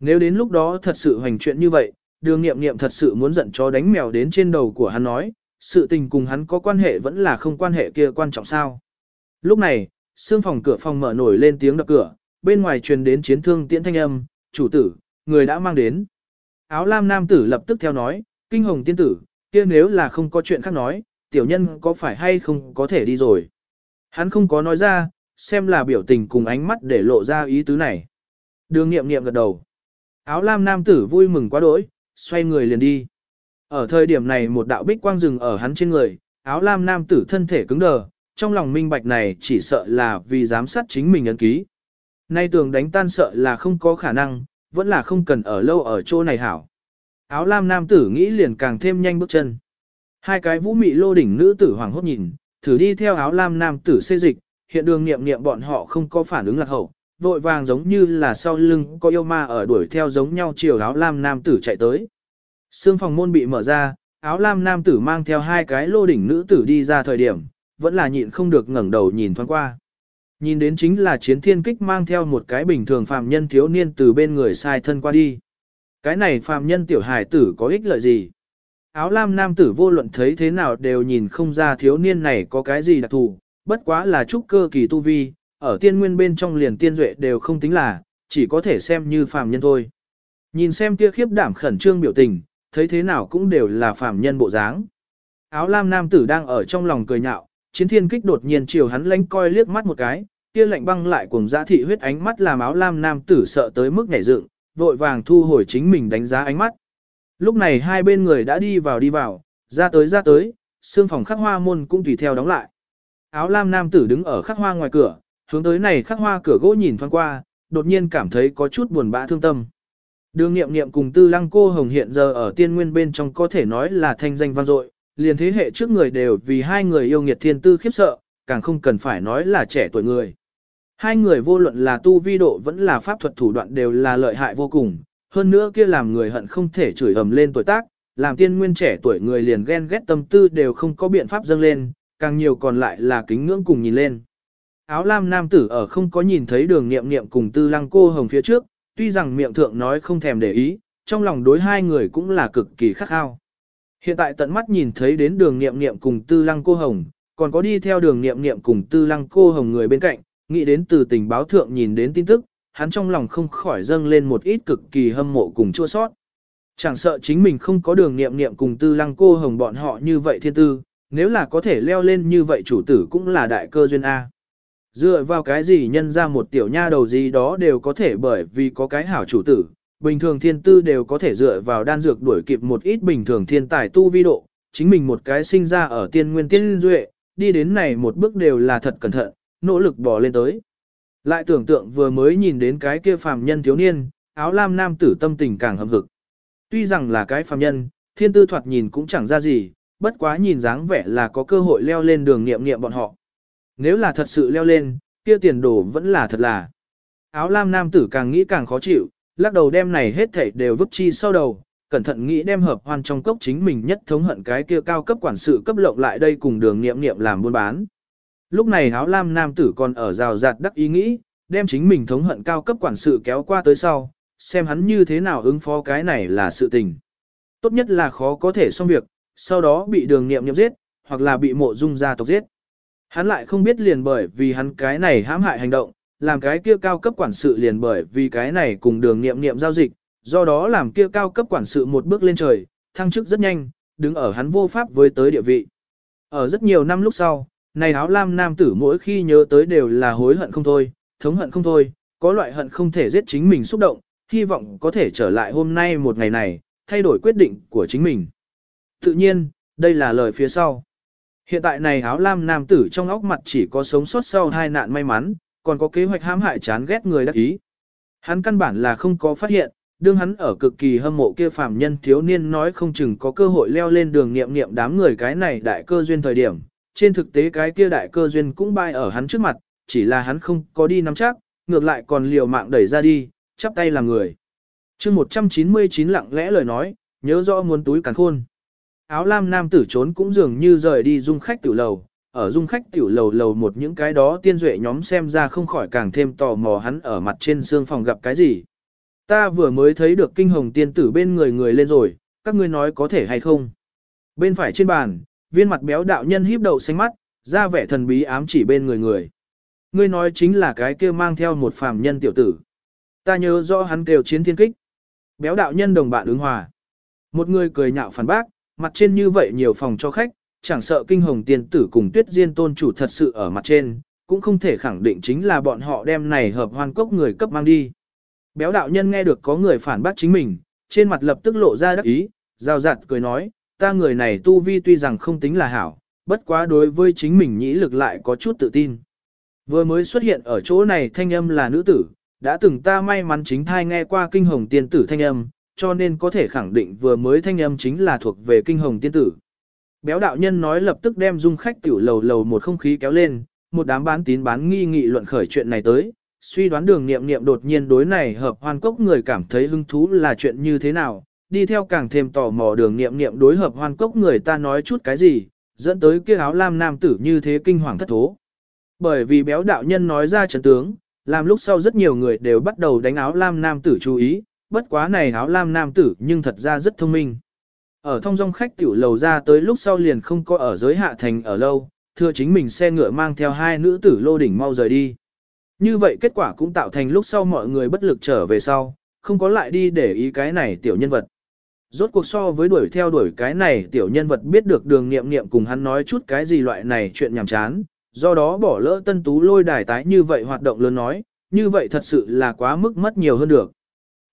Nếu đến lúc đó thật sự hoành chuyện như vậy, đường nghiệm nghiệm thật sự muốn giận cho đánh mèo đến trên đầu của hắn nói, sự tình cùng hắn có quan hệ vẫn là không quan hệ kia quan trọng sao. Lúc này, xương phòng cửa phòng mở nổi lên tiếng đập cửa, bên ngoài truyền đến chiến thương tiễn thanh âm, chủ tử, người đã mang đến. Áo lam nam tử lập tức theo nói, kinh hồng tiên tử, kia nếu là không có chuyện khác nói, tiểu nhân có phải hay không có thể đi rồi. Hắn không có nói ra, xem là biểu tình cùng ánh mắt để lộ ra ý tứ này. Đường nghiệm nghiệm gật đầu. Áo lam nam tử vui mừng quá đỗi, xoay người liền đi. Ở thời điểm này một đạo bích quang rừng ở hắn trên người, áo lam nam tử thân thể cứng đờ, trong lòng minh bạch này chỉ sợ là vì giám sát chính mình ấn ký. Nay tường đánh tan sợ là không có khả năng, vẫn là không cần ở lâu ở chỗ này hảo. Áo lam nam tử nghĩ liền càng thêm nhanh bước chân. Hai cái vũ mị lô đỉnh nữ tử hoàng hốt nhìn, thử đi theo áo lam nam tử xê dịch, hiện đường nghiệm nghiệm bọn họ không có phản ứng lạc hậu, vội vàng giống như là sau lưng có yêu ma ở đuổi theo giống nhau chiều áo lam nam tử chạy tới. Sương phòng môn bị mở ra, áo lam nam tử mang theo hai cái lô đỉnh nữ tử đi ra thời điểm, vẫn là nhịn không được ngẩng đầu nhìn thoáng qua. Nhìn đến chính là chiến thiên kích mang theo một cái bình thường phàm nhân thiếu niên từ bên người sai thân qua đi. Cái này phàm nhân tiểu hải tử có ích lợi gì? Áo lam nam tử vô luận thấy thế nào đều nhìn không ra thiếu niên này có cái gì đặc thù, bất quá là trúc cơ kỳ tu vi, ở tiên nguyên bên trong liền tiên duệ đều không tính là, chỉ có thể xem như phàm nhân thôi. Nhìn xem kia khiếp đảm khẩn trương biểu tình, thấy thế nào cũng đều là phàm nhân bộ dáng. Áo lam nam tử đang ở trong lòng cười nhạo, chiến thiên kích đột nhiên chiều hắn lánh coi liếc mắt một cái, kia lạnh băng lại cùng giã thị huyết ánh mắt làm áo lam nam tử sợ tới mức nhảy dựng, vội vàng thu hồi chính mình đánh giá ánh mắt. Lúc này hai bên người đã đi vào đi vào, ra tới ra tới, xương phòng khắc hoa môn cũng tùy theo đóng lại. Áo lam nam tử đứng ở khắc hoa ngoài cửa, hướng tới này khắc hoa cửa gỗ nhìn thoáng qua, đột nhiên cảm thấy có chút buồn bã thương tâm. Đường nghiệm nghiệm cùng tư lăng cô hồng hiện giờ ở tiên nguyên bên trong có thể nói là thanh danh vang dội, liền thế hệ trước người đều vì hai người yêu nghiệt thiên tư khiếp sợ, càng không cần phải nói là trẻ tuổi người. Hai người vô luận là tu vi độ vẫn là pháp thuật thủ đoạn đều là lợi hại vô cùng, hơn nữa kia làm người hận không thể chửi ầm lên tuổi tác, làm tiên nguyên trẻ tuổi người liền ghen ghét tâm tư đều không có biện pháp dâng lên, càng nhiều còn lại là kính ngưỡng cùng nhìn lên. Áo lam nam tử ở không có nhìn thấy đường nghiệm nghiệm cùng tư lăng cô hồng phía trước, tuy rằng miệng thượng nói không thèm để ý, trong lòng đối hai người cũng là cực kỳ khắc khao. Hiện tại tận mắt nhìn thấy đến đường nghiệm nghiệm cùng tư lăng cô hồng, còn có đi theo đường nghiệm nghiệm cùng tư lăng cô hồng người bên cạnh, nghĩ đến từ tình báo thượng nhìn đến tin tức, hắn trong lòng không khỏi dâng lên một ít cực kỳ hâm mộ cùng chua sót. Chẳng sợ chính mình không có đường nghiệm nghiệm cùng tư lăng cô hồng bọn họ như vậy thiên tư, nếu là có thể leo lên như vậy chủ tử cũng là đại cơ duyên A. Dựa vào cái gì nhân ra một tiểu nha đầu gì đó đều có thể bởi vì có cái hảo chủ tử, bình thường thiên tư đều có thể dựa vào đan dược đuổi kịp một ít bình thường thiên tài tu vi độ, chính mình một cái sinh ra ở tiên nguyên tiên duệ, đi đến này một bước đều là thật cẩn thận, nỗ lực bỏ lên tới. Lại tưởng tượng vừa mới nhìn đến cái kia phàm nhân thiếu niên, áo lam nam tử tâm tình càng hâm hực. Tuy rằng là cái phàm nhân, thiên tư thoạt nhìn cũng chẳng ra gì, bất quá nhìn dáng vẻ là có cơ hội leo lên đường nghiệm nghiệm bọn họ. Nếu là thật sự leo lên, kia tiền đồ vẫn là thật là. Áo lam nam tử càng nghĩ càng khó chịu, lắc đầu đem này hết thảy đều vứt chi sau đầu, cẩn thận nghĩ đem hợp hoan trong cốc chính mình nhất thống hận cái kia cao cấp quản sự cấp lộng lại đây cùng đường nghiệm nghiệm làm buôn bán. Lúc này áo lam nam tử còn ở rào rạt đắc ý nghĩ, đem chính mình thống hận cao cấp quản sự kéo qua tới sau, xem hắn như thế nào ứng phó cái này là sự tình. Tốt nhất là khó có thể xong việc, sau đó bị đường nghiệm nghiệm giết, hoặc là bị mộ dung gia tộc giết. Hắn lại không biết liền bởi vì hắn cái này hãm hại hành động, làm cái kia cao cấp quản sự liền bởi vì cái này cùng đường nghiệm nghiệm giao dịch, do đó làm kia cao cấp quản sự một bước lên trời, thăng chức rất nhanh, đứng ở hắn vô pháp với tới địa vị. Ở rất nhiều năm lúc sau, này áo lam nam tử mỗi khi nhớ tới đều là hối hận không thôi, thống hận không thôi, có loại hận không thể giết chính mình xúc động, hy vọng có thể trở lại hôm nay một ngày này, thay đổi quyết định của chính mình. Tự nhiên, đây là lời phía sau. Hiện tại này áo lam nam tử trong óc mặt chỉ có sống sót sau hai nạn may mắn, còn có kế hoạch hãm hại chán ghét người đắc ý. Hắn căn bản là không có phát hiện, đương hắn ở cực kỳ hâm mộ kia phàm nhân thiếu niên nói không chừng có cơ hội leo lên đường nghiệm nghiệm đám người cái này đại cơ duyên thời điểm. Trên thực tế cái kia đại cơ duyên cũng bay ở hắn trước mặt, chỉ là hắn không có đi nắm chắc, ngược lại còn liều mạng đẩy ra đi, chắp tay làm người. chương 199 lặng lẽ lời nói, nhớ rõ muốn túi càn khôn. Áo lam nam tử trốn cũng dường như rời đi dung khách tiểu lầu, ở dung khách tiểu lầu lầu một những cái đó tiên duệ nhóm xem ra không khỏi càng thêm tò mò hắn ở mặt trên xương phòng gặp cái gì. Ta vừa mới thấy được kinh hồng tiên tử bên người người lên rồi, các ngươi nói có thể hay không. Bên phải trên bàn, viên mặt béo đạo nhân híp đầu xanh mắt, ra vẻ thần bí ám chỉ bên người người. Ngươi nói chính là cái kia mang theo một phàm nhân tiểu tử. Ta nhớ rõ hắn kêu chiến thiên kích. Béo đạo nhân đồng bạn ứng hòa. Một người cười nhạo phản bác, mặt trên như vậy nhiều phòng cho khách, chẳng sợ kinh hồng tiên tử cùng tuyết diên tôn chủ thật sự ở mặt trên, cũng không thể khẳng định chính là bọn họ đem này hợp hoan cốc người cấp mang đi. Béo đạo nhân nghe được có người phản bác chính mình, trên mặt lập tức lộ ra đắc ý, rào rạt cười nói, ta người này tu vi tuy rằng không tính là hảo, bất quá đối với chính mình nhĩ lực lại có chút tự tin. Vừa mới xuất hiện ở chỗ này thanh âm là nữ tử, đã từng ta may mắn chính thai nghe qua kinh hồng tiên tử thanh âm, cho nên có thể khẳng định vừa mới thanh âm chính là thuộc về kinh hồng tiên tử. Béo đạo nhân nói lập tức đem dung khách tiểu lầu lầu một không khí kéo lên, một đám bán tín bán nghi nghị luận khởi chuyện này tới, suy đoán đường nghiệm nghiệm đột nhiên đối này hợp hoan cốc người cảm thấy hứng thú là chuyện như thế nào, đi theo càng thêm tò mò đường nghiệm nghiệm đối hợp hoan cốc người ta nói chút cái gì, dẫn tới kia áo lam nam tử như thế kinh hoàng thất thố. Bởi vì béo đạo nhân nói ra trận tướng, làm lúc sau rất nhiều người đều bắt đầu đánh áo lam nam tử chú ý, bất quá này áo lam nam tử nhưng thật ra rất thông minh. Ở thông dong khách tiểu lầu ra tới lúc sau liền không có ở giới hạ thành ở lâu, thưa chính mình xe ngựa mang theo hai nữ tử lô đỉnh mau rời đi. Như vậy kết quả cũng tạo thành lúc sau mọi người bất lực trở về sau, không có lại đi để ý cái này tiểu nhân vật. Rốt cuộc so với đuổi theo đuổi cái này tiểu nhân vật biết được đường nghiệm nghiệm cùng hắn nói chút cái gì loại này chuyện nhảm chán, do đó bỏ lỡ tân tú lôi đài tái như vậy hoạt động lớn nói, như vậy thật sự là quá mức mất nhiều hơn được.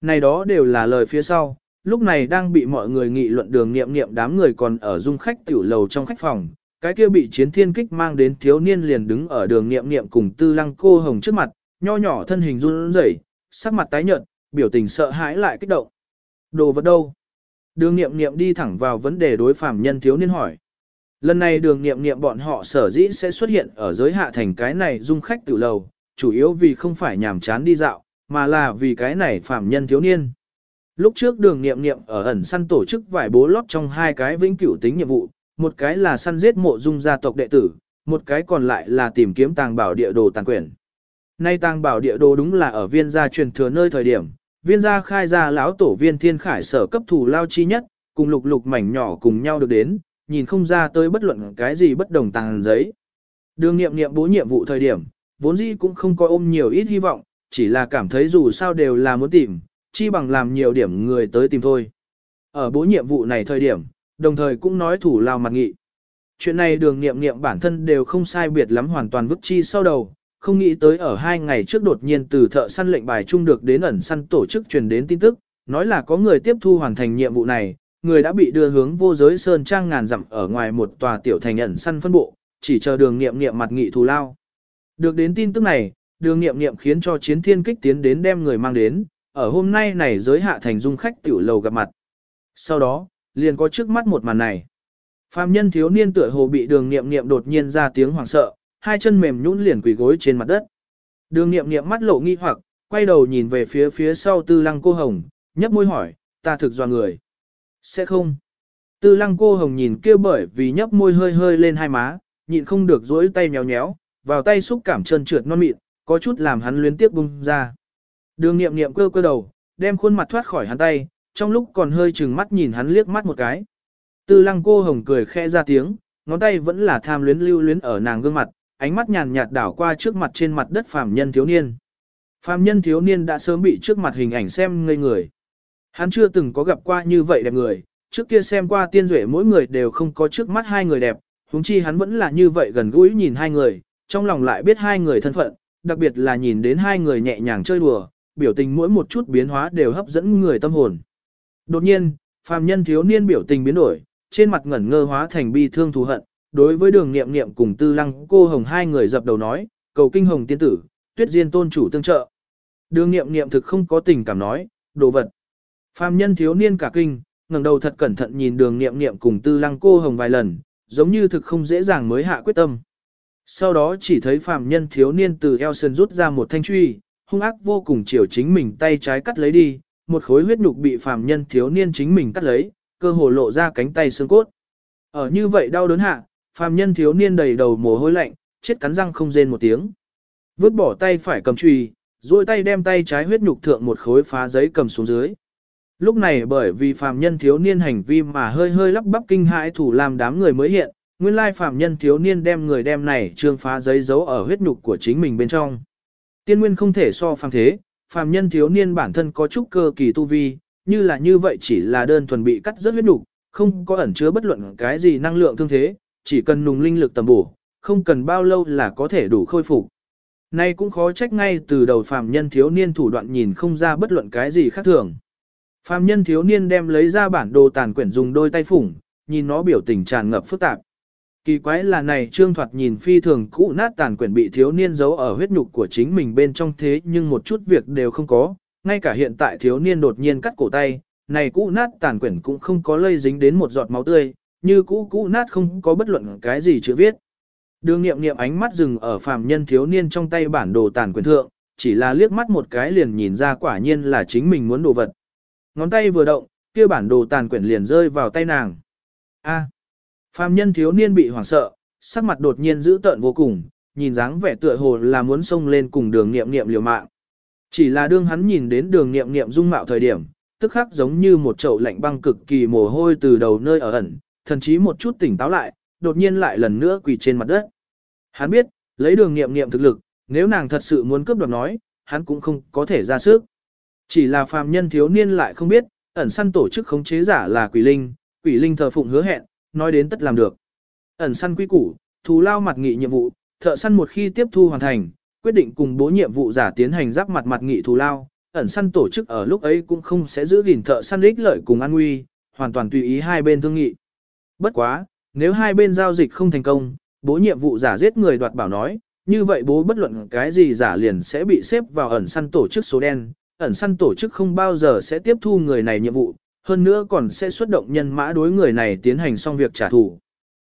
Này đó đều là lời phía sau, lúc này đang bị mọi người nghị luận đường nghiệm nghiệm đám người còn ở dung khách tiểu lầu trong khách phòng, cái kia bị chiến thiên kích mang đến thiếu niên liền đứng ở đường nghiệm nghiệm cùng tư lăng cô hồng trước mặt, nho nhỏ thân hình run rẩy, sắc mặt tái nhợt, biểu tình sợ hãi lại kích động. Đồ vật đâu? Đường nghiệm nghiệm đi thẳng vào vấn đề đối phạm nhân thiếu niên hỏi. Lần này đường nghiệm nghiệm bọn họ sở dĩ sẽ xuất hiện ở giới hạ thành cái này dung khách tiểu lầu, chủ yếu vì không phải nhàm chán đi dạo, mà là vì cái này phạm nhân thiếu niên. Lúc trước đường nghiệm nghiệm ở ẩn săn tổ chức vải bố lót trong hai cái vĩnh cửu tính nhiệm vụ, một cái là săn giết mộ dung gia tộc đệ tử, một cái còn lại là tìm kiếm tàng bảo địa đồ tàng quyển. Nay tàng bảo địa đồ đúng là ở viên gia truyền thừa nơi thời điểm, viên gia khai ra lão tổ viên thiên khải sở cấp thủ lao chi nhất, cùng lục lục mảnh nhỏ cùng nhau được đến, nhìn không ra tới bất luận cái gì bất đồng tàng giấy. Đường nghiệm nghiệm bố nhiệm vụ thời điểm, vốn dĩ cũng không có ôm nhiều ít hy vọng, chỉ là cảm thấy dù sao đều là muốn tìm, chi bằng làm nhiều điểm người tới tìm thôi. Ở bố nhiệm vụ này thời điểm, đồng thời cũng nói thủ lao mặt nghị. Chuyện này đường nghiệm nghiệm bản thân đều không sai biệt lắm hoàn toàn vứt chi sau đầu, không nghĩ tới ở hai ngày trước đột nhiên từ thợ săn lệnh bài trung được đến ẩn săn tổ chức truyền đến tin tức, nói là có người tiếp thu hoàn thành nhiệm vụ này, người đã bị đưa hướng vô giới sơn trang ngàn dặm ở ngoài một tòa tiểu thành ẩn săn phân bộ, chỉ chờ đường nghiệm nghiệm mặt nghị thù lao. Được đến tin tức này, đường nghiệm nghiệm khiến cho chiến thiên kích tiến đến đem người mang đến, ở hôm nay này giới hạ thành dung khách tiểu lầu gặp mặt. Sau đó, liền có trước mắt một màn này. Phạm nhân thiếu niên tựa hồ bị đường nghiệm nghiệm đột nhiên ra tiếng hoảng sợ, hai chân mềm nhũn liền quỳ gối trên mặt đất. Đường nghiệm nghiệm mắt lộ nghi hoặc, quay đầu nhìn về phía phía sau tư lăng cô hồng, nhấp môi hỏi, ta thực do người. Sẽ không. Tư lăng cô hồng nhìn kia bởi vì nhấp môi hơi hơi lên hai má, nhịn không được dỗi tay nhéo nhéo, vào tay xúc cảm trơn trượt non mịn, có chút làm hắn luyến tiếp bung ra. Đường nghiệm nghiệm cơ cơ đầu, đem khuôn mặt thoát khỏi hắn tay, trong lúc còn hơi chừng mắt nhìn hắn liếc mắt một cái. Tư lăng cô hồng cười khẽ ra tiếng, ngón tay vẫn là tham luyến lưu luyến ở nàng gương mặt, ánh mắt nhàn nhạt đảo qua trước mặt trên mặt đất phàm nhân thiếu niên. Phàm nhân thiếu niên đã sớm bị trước mặt hình ảnh xem ngây người. Hắn chưa từng có gặp qua như vậy đẹp người, trước kia xem qua tiên duệ mỗi người đều không có trước mắt hai người đẹp, huống chi hắn vẫn là như vậy gần gũi nhìn hai người, trong lòng lại biết hai người thân phận, đặc biệt là nhìn đến hai người nhẹ nhàng chơi đùa, biểu tình mỗi một chút biến hóa đều hấp dẫn người tâm hồn. Đột nhiên, phàm nhân thiếu niên biểu tình biến đổi, trên mặt ngẩn ngơ hóa thành bi thương thù hận, đối với đường nghiệm nghiệm cùng tư lăng cô hồng hai người dập đầu nói, cầu kinh hồng tiên tử, tuyết diên tôn chủ tương trợ. Đường nghiệm nghiệm thực không có tình cảm nói, đồ vật. Phàm nhân thiếu niên cả kinh, ngẩng đầu thật cẩn thận nhìn đường nghiệm nghiệm cùng tư lăng cô hồng vài lần, giống như thực không dễ dàng mới hạ quyết tâm. Sau đó chỉ thấy phàm nhân thiếu niên từ eo sơn rút ra một thanh truy, hung ác vô cùng chiều chính mình tay trái cắt lấy đi, một khối huyết nhục bị phàm nhân thiếu niên chính mình cắt lấy, cơ hồ lộ ra cánh tay xương cốt. Ở như vậy đau đớn hạ, phàm nhân thiếu niên đầy đầu mồ hôi lạnh, chết cắn răng không rên một tiếng. Vứt bỏ tay phải cầm chùy, duỗi tay đem tay trái huyết nhục thượng một khối phá giấy cầm xuống dưới. Lúc này bởi vì phàm nhân thiếu niên hành vi mà hơi hơi lắp bắp kinh hãi thủ làm đám người mới hiện, nguyên lai phạm nhân thiếu niên đem người đem này trương phá giấy giấu ở huyết nhục của chính mình bên trong. Tiên nguyên không thể so phàm thế, phàm nhân thiếu niên bản thân có chút cơ kỳ tu vi, như là như vậy chỉ là đơn thuần bị cắt rất huyết nhục, không có ẩn chứa bất luận cái gì năng lượng thương thế, chỉ cần nùng linh lực tầm bổ, không cần bao lâu là có thể đủ khôi phục. Nay cũng khó trách ngay từ đầu phàm nhân thiếu niên thủ đoạn nhìn không ra bất luận cái gì khác thường. Phàm nhân thiếu niên đem lấy ra bản đồ tàn quyển dùng đôi tay phủng, nhìn nó biểu tình tràn ngập phức tạp. Kỳ quái là này trương thoạt nhìn phi thường cũ nát tàn quyển bị thiếu niên giấu ở huyết nhục của chính mình bên trong thế nhưng một chút việc đều không có, ngay cả hiện tại thiếu niên đột nhiên cắt cổ tay, này cũ nát tàn quyển cũng không có lây dính đến một giọt máu tươi, như cũ cũ nát không có bất luận cái gì chữ viết. Đường nghiệm nghiệm ánh mắt dừng ở phàm nhân thiếu niên trong tay bản đồ tàn quyển thượng, chỉ là liếc mắt một cái liền nhìn ra quả nhiên là chính mình muốn đồ vật. Ngón tay vừa động, kia bản đồ tàn quyển liền rơi vào tay nàng. A phàm nhân thiếu niên bị hoảng sợ, sắc mặt đột nhiên dữ tợn vô cùng, nhìn dáng vẻ tựa hồ là muốn xông lên cùng đường nghiệm nghiệm liều mạng. Chỉ là đương hắn nhìn đến đường nghiệm nghiệm dung mạo thời điểm, tức khắc giống như một chậu lạnh băng cực kỳ mồ hôi từ đầu nơi ở ẩn, thậm chí một chút tỉnh táo lại, đột nhiên lại lần nữa quỳ trên mặt đất. Hắn biết, lấy đường nghiệm nghiệm thực lực, nếu nàng thật sự muốn cướp đoạt nói, hắn cũng không có thể ra sức. Chỉ là phàm nhân thiếu niên lại không biết, ẩn săn tổ chức khống chế giả là quỷ linh, quỷ linh thờ phụng hứa hẹn, nói đến tất làm được. Ẩn săn quy củ, thù lao mặt nghị nhiệm vụ, thợ săn một khi tiếp thu hoàn thành, quyết định cùng bố nhiệm vụ giả tiến hành giáp mặt mặt nghị thù lao, ẩn săn tổ chức ở lúc ấy cũng không sẽ giữ gìn thợ săn ích lợi cùng an nguy, hoàn toàn tùy ý hai bên thương nghị. Bất quá, nếu hai bên giao dịch không thành công, bố nhiệm vụ giả giết người đoạt bảo nói, như vậy bố bất luận cái gì giả liền sẽ bị xếp vào ẩn săn tổ chức số đen, ẩn săn tổ chức không bao giờ sẽ tiếp thu người này nhiệm vụ, hơn nữa còn sẽ xuất động nhân mã đối người này tiến hành xong việc trả thù.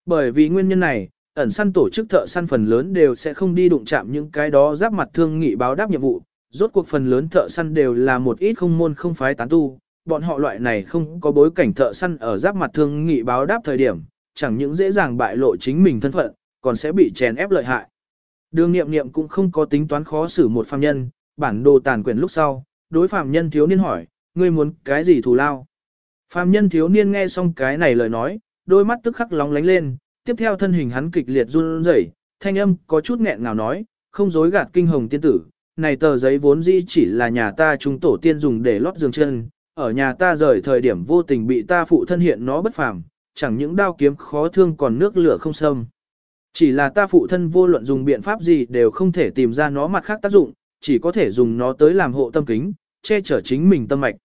Bởi vì nguyên nhân này, ẩn săn tổ chức thợ săn phần lớn đều sẽ không đi đụng chạm những cái đó giáp mặt thương nghị báo đáp nhiệm vụ, rốt cuộc phần lớn thợ săn đều là một ít không môn không phái tán tu, bọn họ loại này không có bối cảnh thợ săn ở giáp mặt thương nghị báo đáp thời điểm, chẳng những dễ dàng bại lộ chính mình thân phận, còn sẽ bị chèn ép lợi hại. Đường nghiệm nghiệm cũng không có tính toán khó xử một phàm nhân, bản đồ tàn quyền lúc sau, đối phàm nhân thiếu niên hỏi, ngươi muốn cái gì thù lao? Phàm nhân thiếu niên nghe xong cái này lời nói, đôi mắt tức khắc lóng lánh lên, tiếp theo thân hình hắn kịch liệt run rẩy, thanh âm có chút nghẹn ngào nói, không dối gạt kinh hồng tiên tử, này tờ giấy vốn dĩ chỉ là nhà ta chúng tổ tiên dùng để lót giường chân, ở nhà ta rời thời điểm vô tình bị ta phụ thân hiện nó bất phàm, chẳng những đao kiếm khó thương còn nước lửa không xâm. Chỉ là ta phụ thân vô luận dùng biện pháp gì đều không thể tìm ra nó mặt khác tác dụng, chỉ có thể dùng nó tới làm hộ tâm kính, che chở chính mình tâm mạch.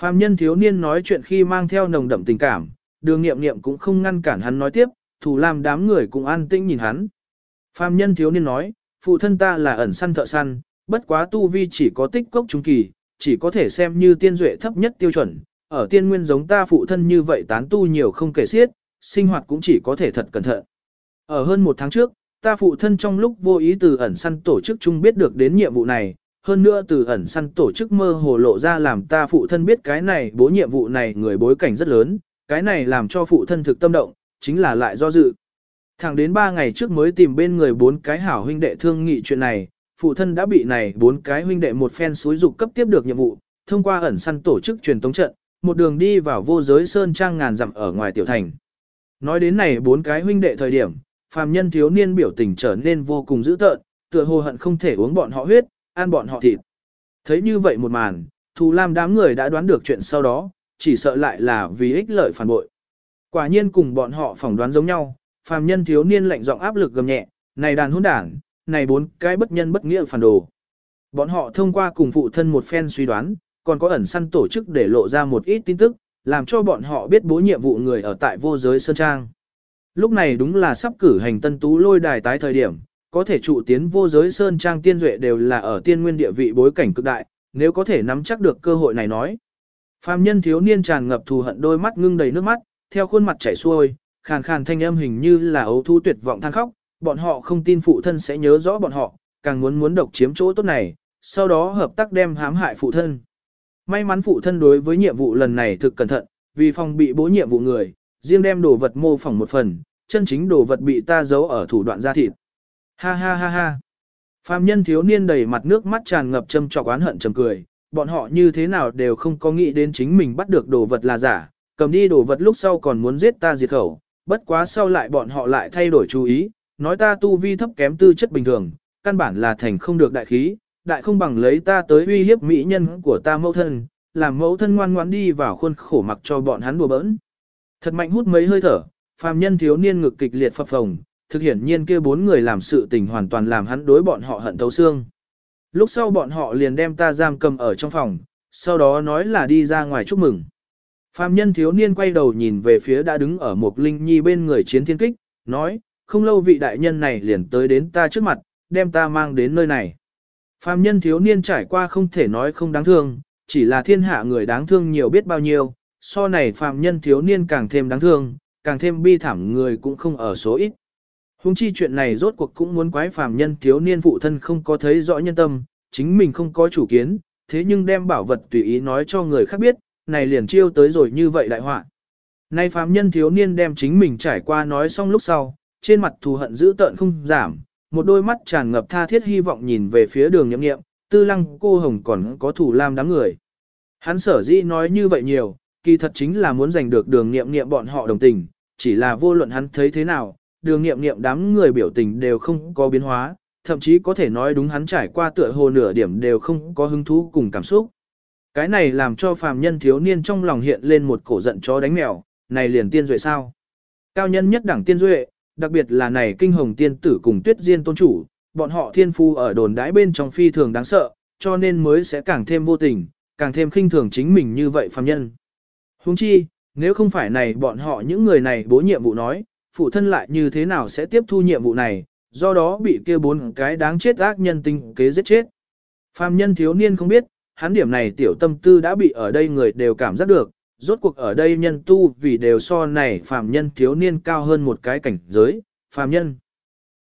Phạm nhân thiếu niên nói chuyện khi mang theo nồng đậm tình cảm, đường nghiệm nghiệm cũng không ngăn cản hắn nói tiếp, thủ làm đám người cũng an tĩnh nhìn hắn. Phạm nhân thiếu niên nói, phụ thân ta là ẩn săn thợ săn, bất quá tu vi chỉ có tích cốc trung kỳ, chỉ có thể xem như tiên duệ thấp nhất tiêu chuẩn, ở tiên nguyên giống ta phụ thân như vậy tán tu nhiều không kể xiết, sinh hoạt cũng chỉ có thể thật cẩn thận. Ở hơn một tháng trước, ta phụ thân trong lúc vô ý từ ẩn săn tổ chức chung biết được đến nhiệm vụ này, hơn nữa từ ẩn săn tổ chức mơ hồ lộ ra làm ta phụ thân biết cái này bố nhiệm vụ này người bối cảnh rất lớn, cái này làm cho phụ thân thực tâm động, chính là lại do dự. Thẳng đến 3 ngày trước mới tìm bên người bốn cái hảo huynh đệ thương nghị chuyện này, phụ thân đã bị này bốn cái huynh đệ một phen suối dục cấp tiếp được nhiệm vụ, thông qua ẩn săn tổ chức truyền tống trận, một đường đi vào vô giới sơn trang ngàn dặm ở ngoài tiểu thành. Nói đến này bốn cái huynh đệ thời điểm, phàm nhân thiếu niên biểu tình trở nên vô cùng dữ tợn, tựa hồ hận không thể uống bọn họ huyết, ăn bọn họ thịt. Thấy như vậy một màn, Thù Lam đám người đã đoán được chuyện sau đó, chỉ sợ lại là vì ích lợi phản bội. Quả nhiên cùng bọn họ phỏng đoán giống nhau, phàm nhân thiếu niên lạnh giọng áp lực gầm nhẹ, này đàn hỗn đảng, này bốn cái bất nhân bất nghĩa phản đồ. Bọn họ thông qua cùng phụ thân một phen suy đoán, còn có ẩn săn tổ chức để lộ ra một ít tin tức, làm cho bọn họ biết bố nhiệm vụ người ở tại vô giới Sơn Trang. Lúc này đúng là sắp cử hành tân tú lôi đài tái thời điểm, có thể trụ tiến vô giới Sơn Trang tiên duệ đều là ở tiên nguyên địa vị bối cảnh cực đại, nếu có thể nắm chắc được cơ hội này nói. Phạm nhân thiếu niên tràn ngập thù hận đôi mắt ngưng đầy nước mắt, theo khuôn mặt chảy xuôi, khàn khàn thanh âm hình như là ấu thu tuyệt vọng than khóc, bọn họ không tin phụ thân sẽ nhớ rõ bọn họ, càng muốn muốn độc chiếm chỗ tốt này, sau đó hợp tác đem hãm hại phụ thân. May mắn phụ thân đối với nhiệm vụ lần này thực cẩn thận, vì phòng bị bố nhiệm vụ người, riêng đem đồ vật mô phỏng một phần, chân chính đồ vật bị ta giấu ở thủ đoạn gia thịt. Ha ha ha ha. Phạm nhân thiếu niên đầy mặt nước mắt tràn ngập châm trọc oán hận trầm cười, bọn họ như thế nào đều không có nghĩ đến chính mình bắt được đồ vật là giả, cầm đi đồ vật lúc sau còn muốn giết ta diệt khẩu, bất quá sau lại bọn họ lại thay đổi chú ý, nói ta tu vi thấp kém tư chất bình thường, căn bản là thành không được đại khí, đại không bằng lấy ta tới uy hiếp mỹ nhân của ta mẫu thân, làm mẫu thân ngoan ngoãn đi vào khuôn khổ mặc cho bọn hắn đùa bỡn. Thật mạnh hút mấy hơi thở, phàm nhân thiếu niên ngực kịch liệt phập phồng, thực hiện nhiên kia bốn người làm sự tình hoàn toàn làm hắn đối bọn họ hận thấu xương. Lúc sau bọn họ liền đem ta giam cầm ở trong phòng, sau đó nói là đi ra ngoài chúc mừng. Phạm nhân thiếu niên quay đầu nhìn về phía đã đứng ở một linh nhi bên người chiến thiên kích, nói, không lâu vị đại nhân này liền tới đến ta trước mặt, đem ta mang đến nơi này. Phạm nhân thiếu niên trải qua không thể nói không đáng thương, chỉ là thiên hạ người đáng thương nhiều biết bao nhiêu, so này Phạm nhân thiếu niên càng thêm đáng thương, càng thêm bi thảm người cũng không ở số ít. Hùng chi chuyện này rốt cuộc cũng muốn quái phàm nhân thiếu niên phụ thân không có thấy rõ nhân tâm, chính mình không có chủ kiến, thế nhưng đem bảo vật tùy ý nói cho người khác biết, này liền chiêu tới rồi như vậy đại họa. Nay phàm nhân thiếu niên đem chính mình trải qua nói xong lúc sau, trên mặt thù hận dữ tợn không giảm, một đôi mắt tràn ngập tha thiết hy vọng nhìn về phía đường nhậm nghiệm, tư lăng cô hồng còn có thủ lam đám người. Hắn sở dĩ nói như vậy nhiều, kỳ thật chính là muốn giành được đường nghiệm nghiệm bọn họ đồng tình, chỉ là vô luận hắn thấy thế nào, đường nghiệm nghiệm đám người biểu tình đều không có biến hóa, thậm chí có thể nói đúng hắn trải qua tựa hồ nửa điểm đều không có hứng thú cùng cảm xúc. Cái này làm cho phàm nhân thiếu niên trong lòng hiện lên một cổ giận chó đánh mèo, này liền tiên duệ sao? Cao nhân nhất đẳng tiên duệ, đặc biệt là này kinh hồng tiên tử cùng tuyết diên tôn chủ, bọn họ thiên phu ở đồn đãi bên trong phi thường đáng sợ, cho nên mới sẽ càng thêm vô tình, càng thêm khinh thường chính mình như vậy phàm nhân. Huống chi, nếu không phải này bọn họ những người này bố nhiệm vụ nói, phụ thân lại như thế nào sẽ tiếp thu nhiệm vụ này, do đó bị kia bốn cái đáng chết ác nhân tinh kế giết chết. Phàm nhân thiếu niên không biết, hắn điểm này tiểu tâm tư đã bị ở đây người đều cảm giác được, rốt cuộc ở đây nhân tu vì đều so này phàm nhân thiếu niên cao hơn một cái cảnh giới, phàm nhân.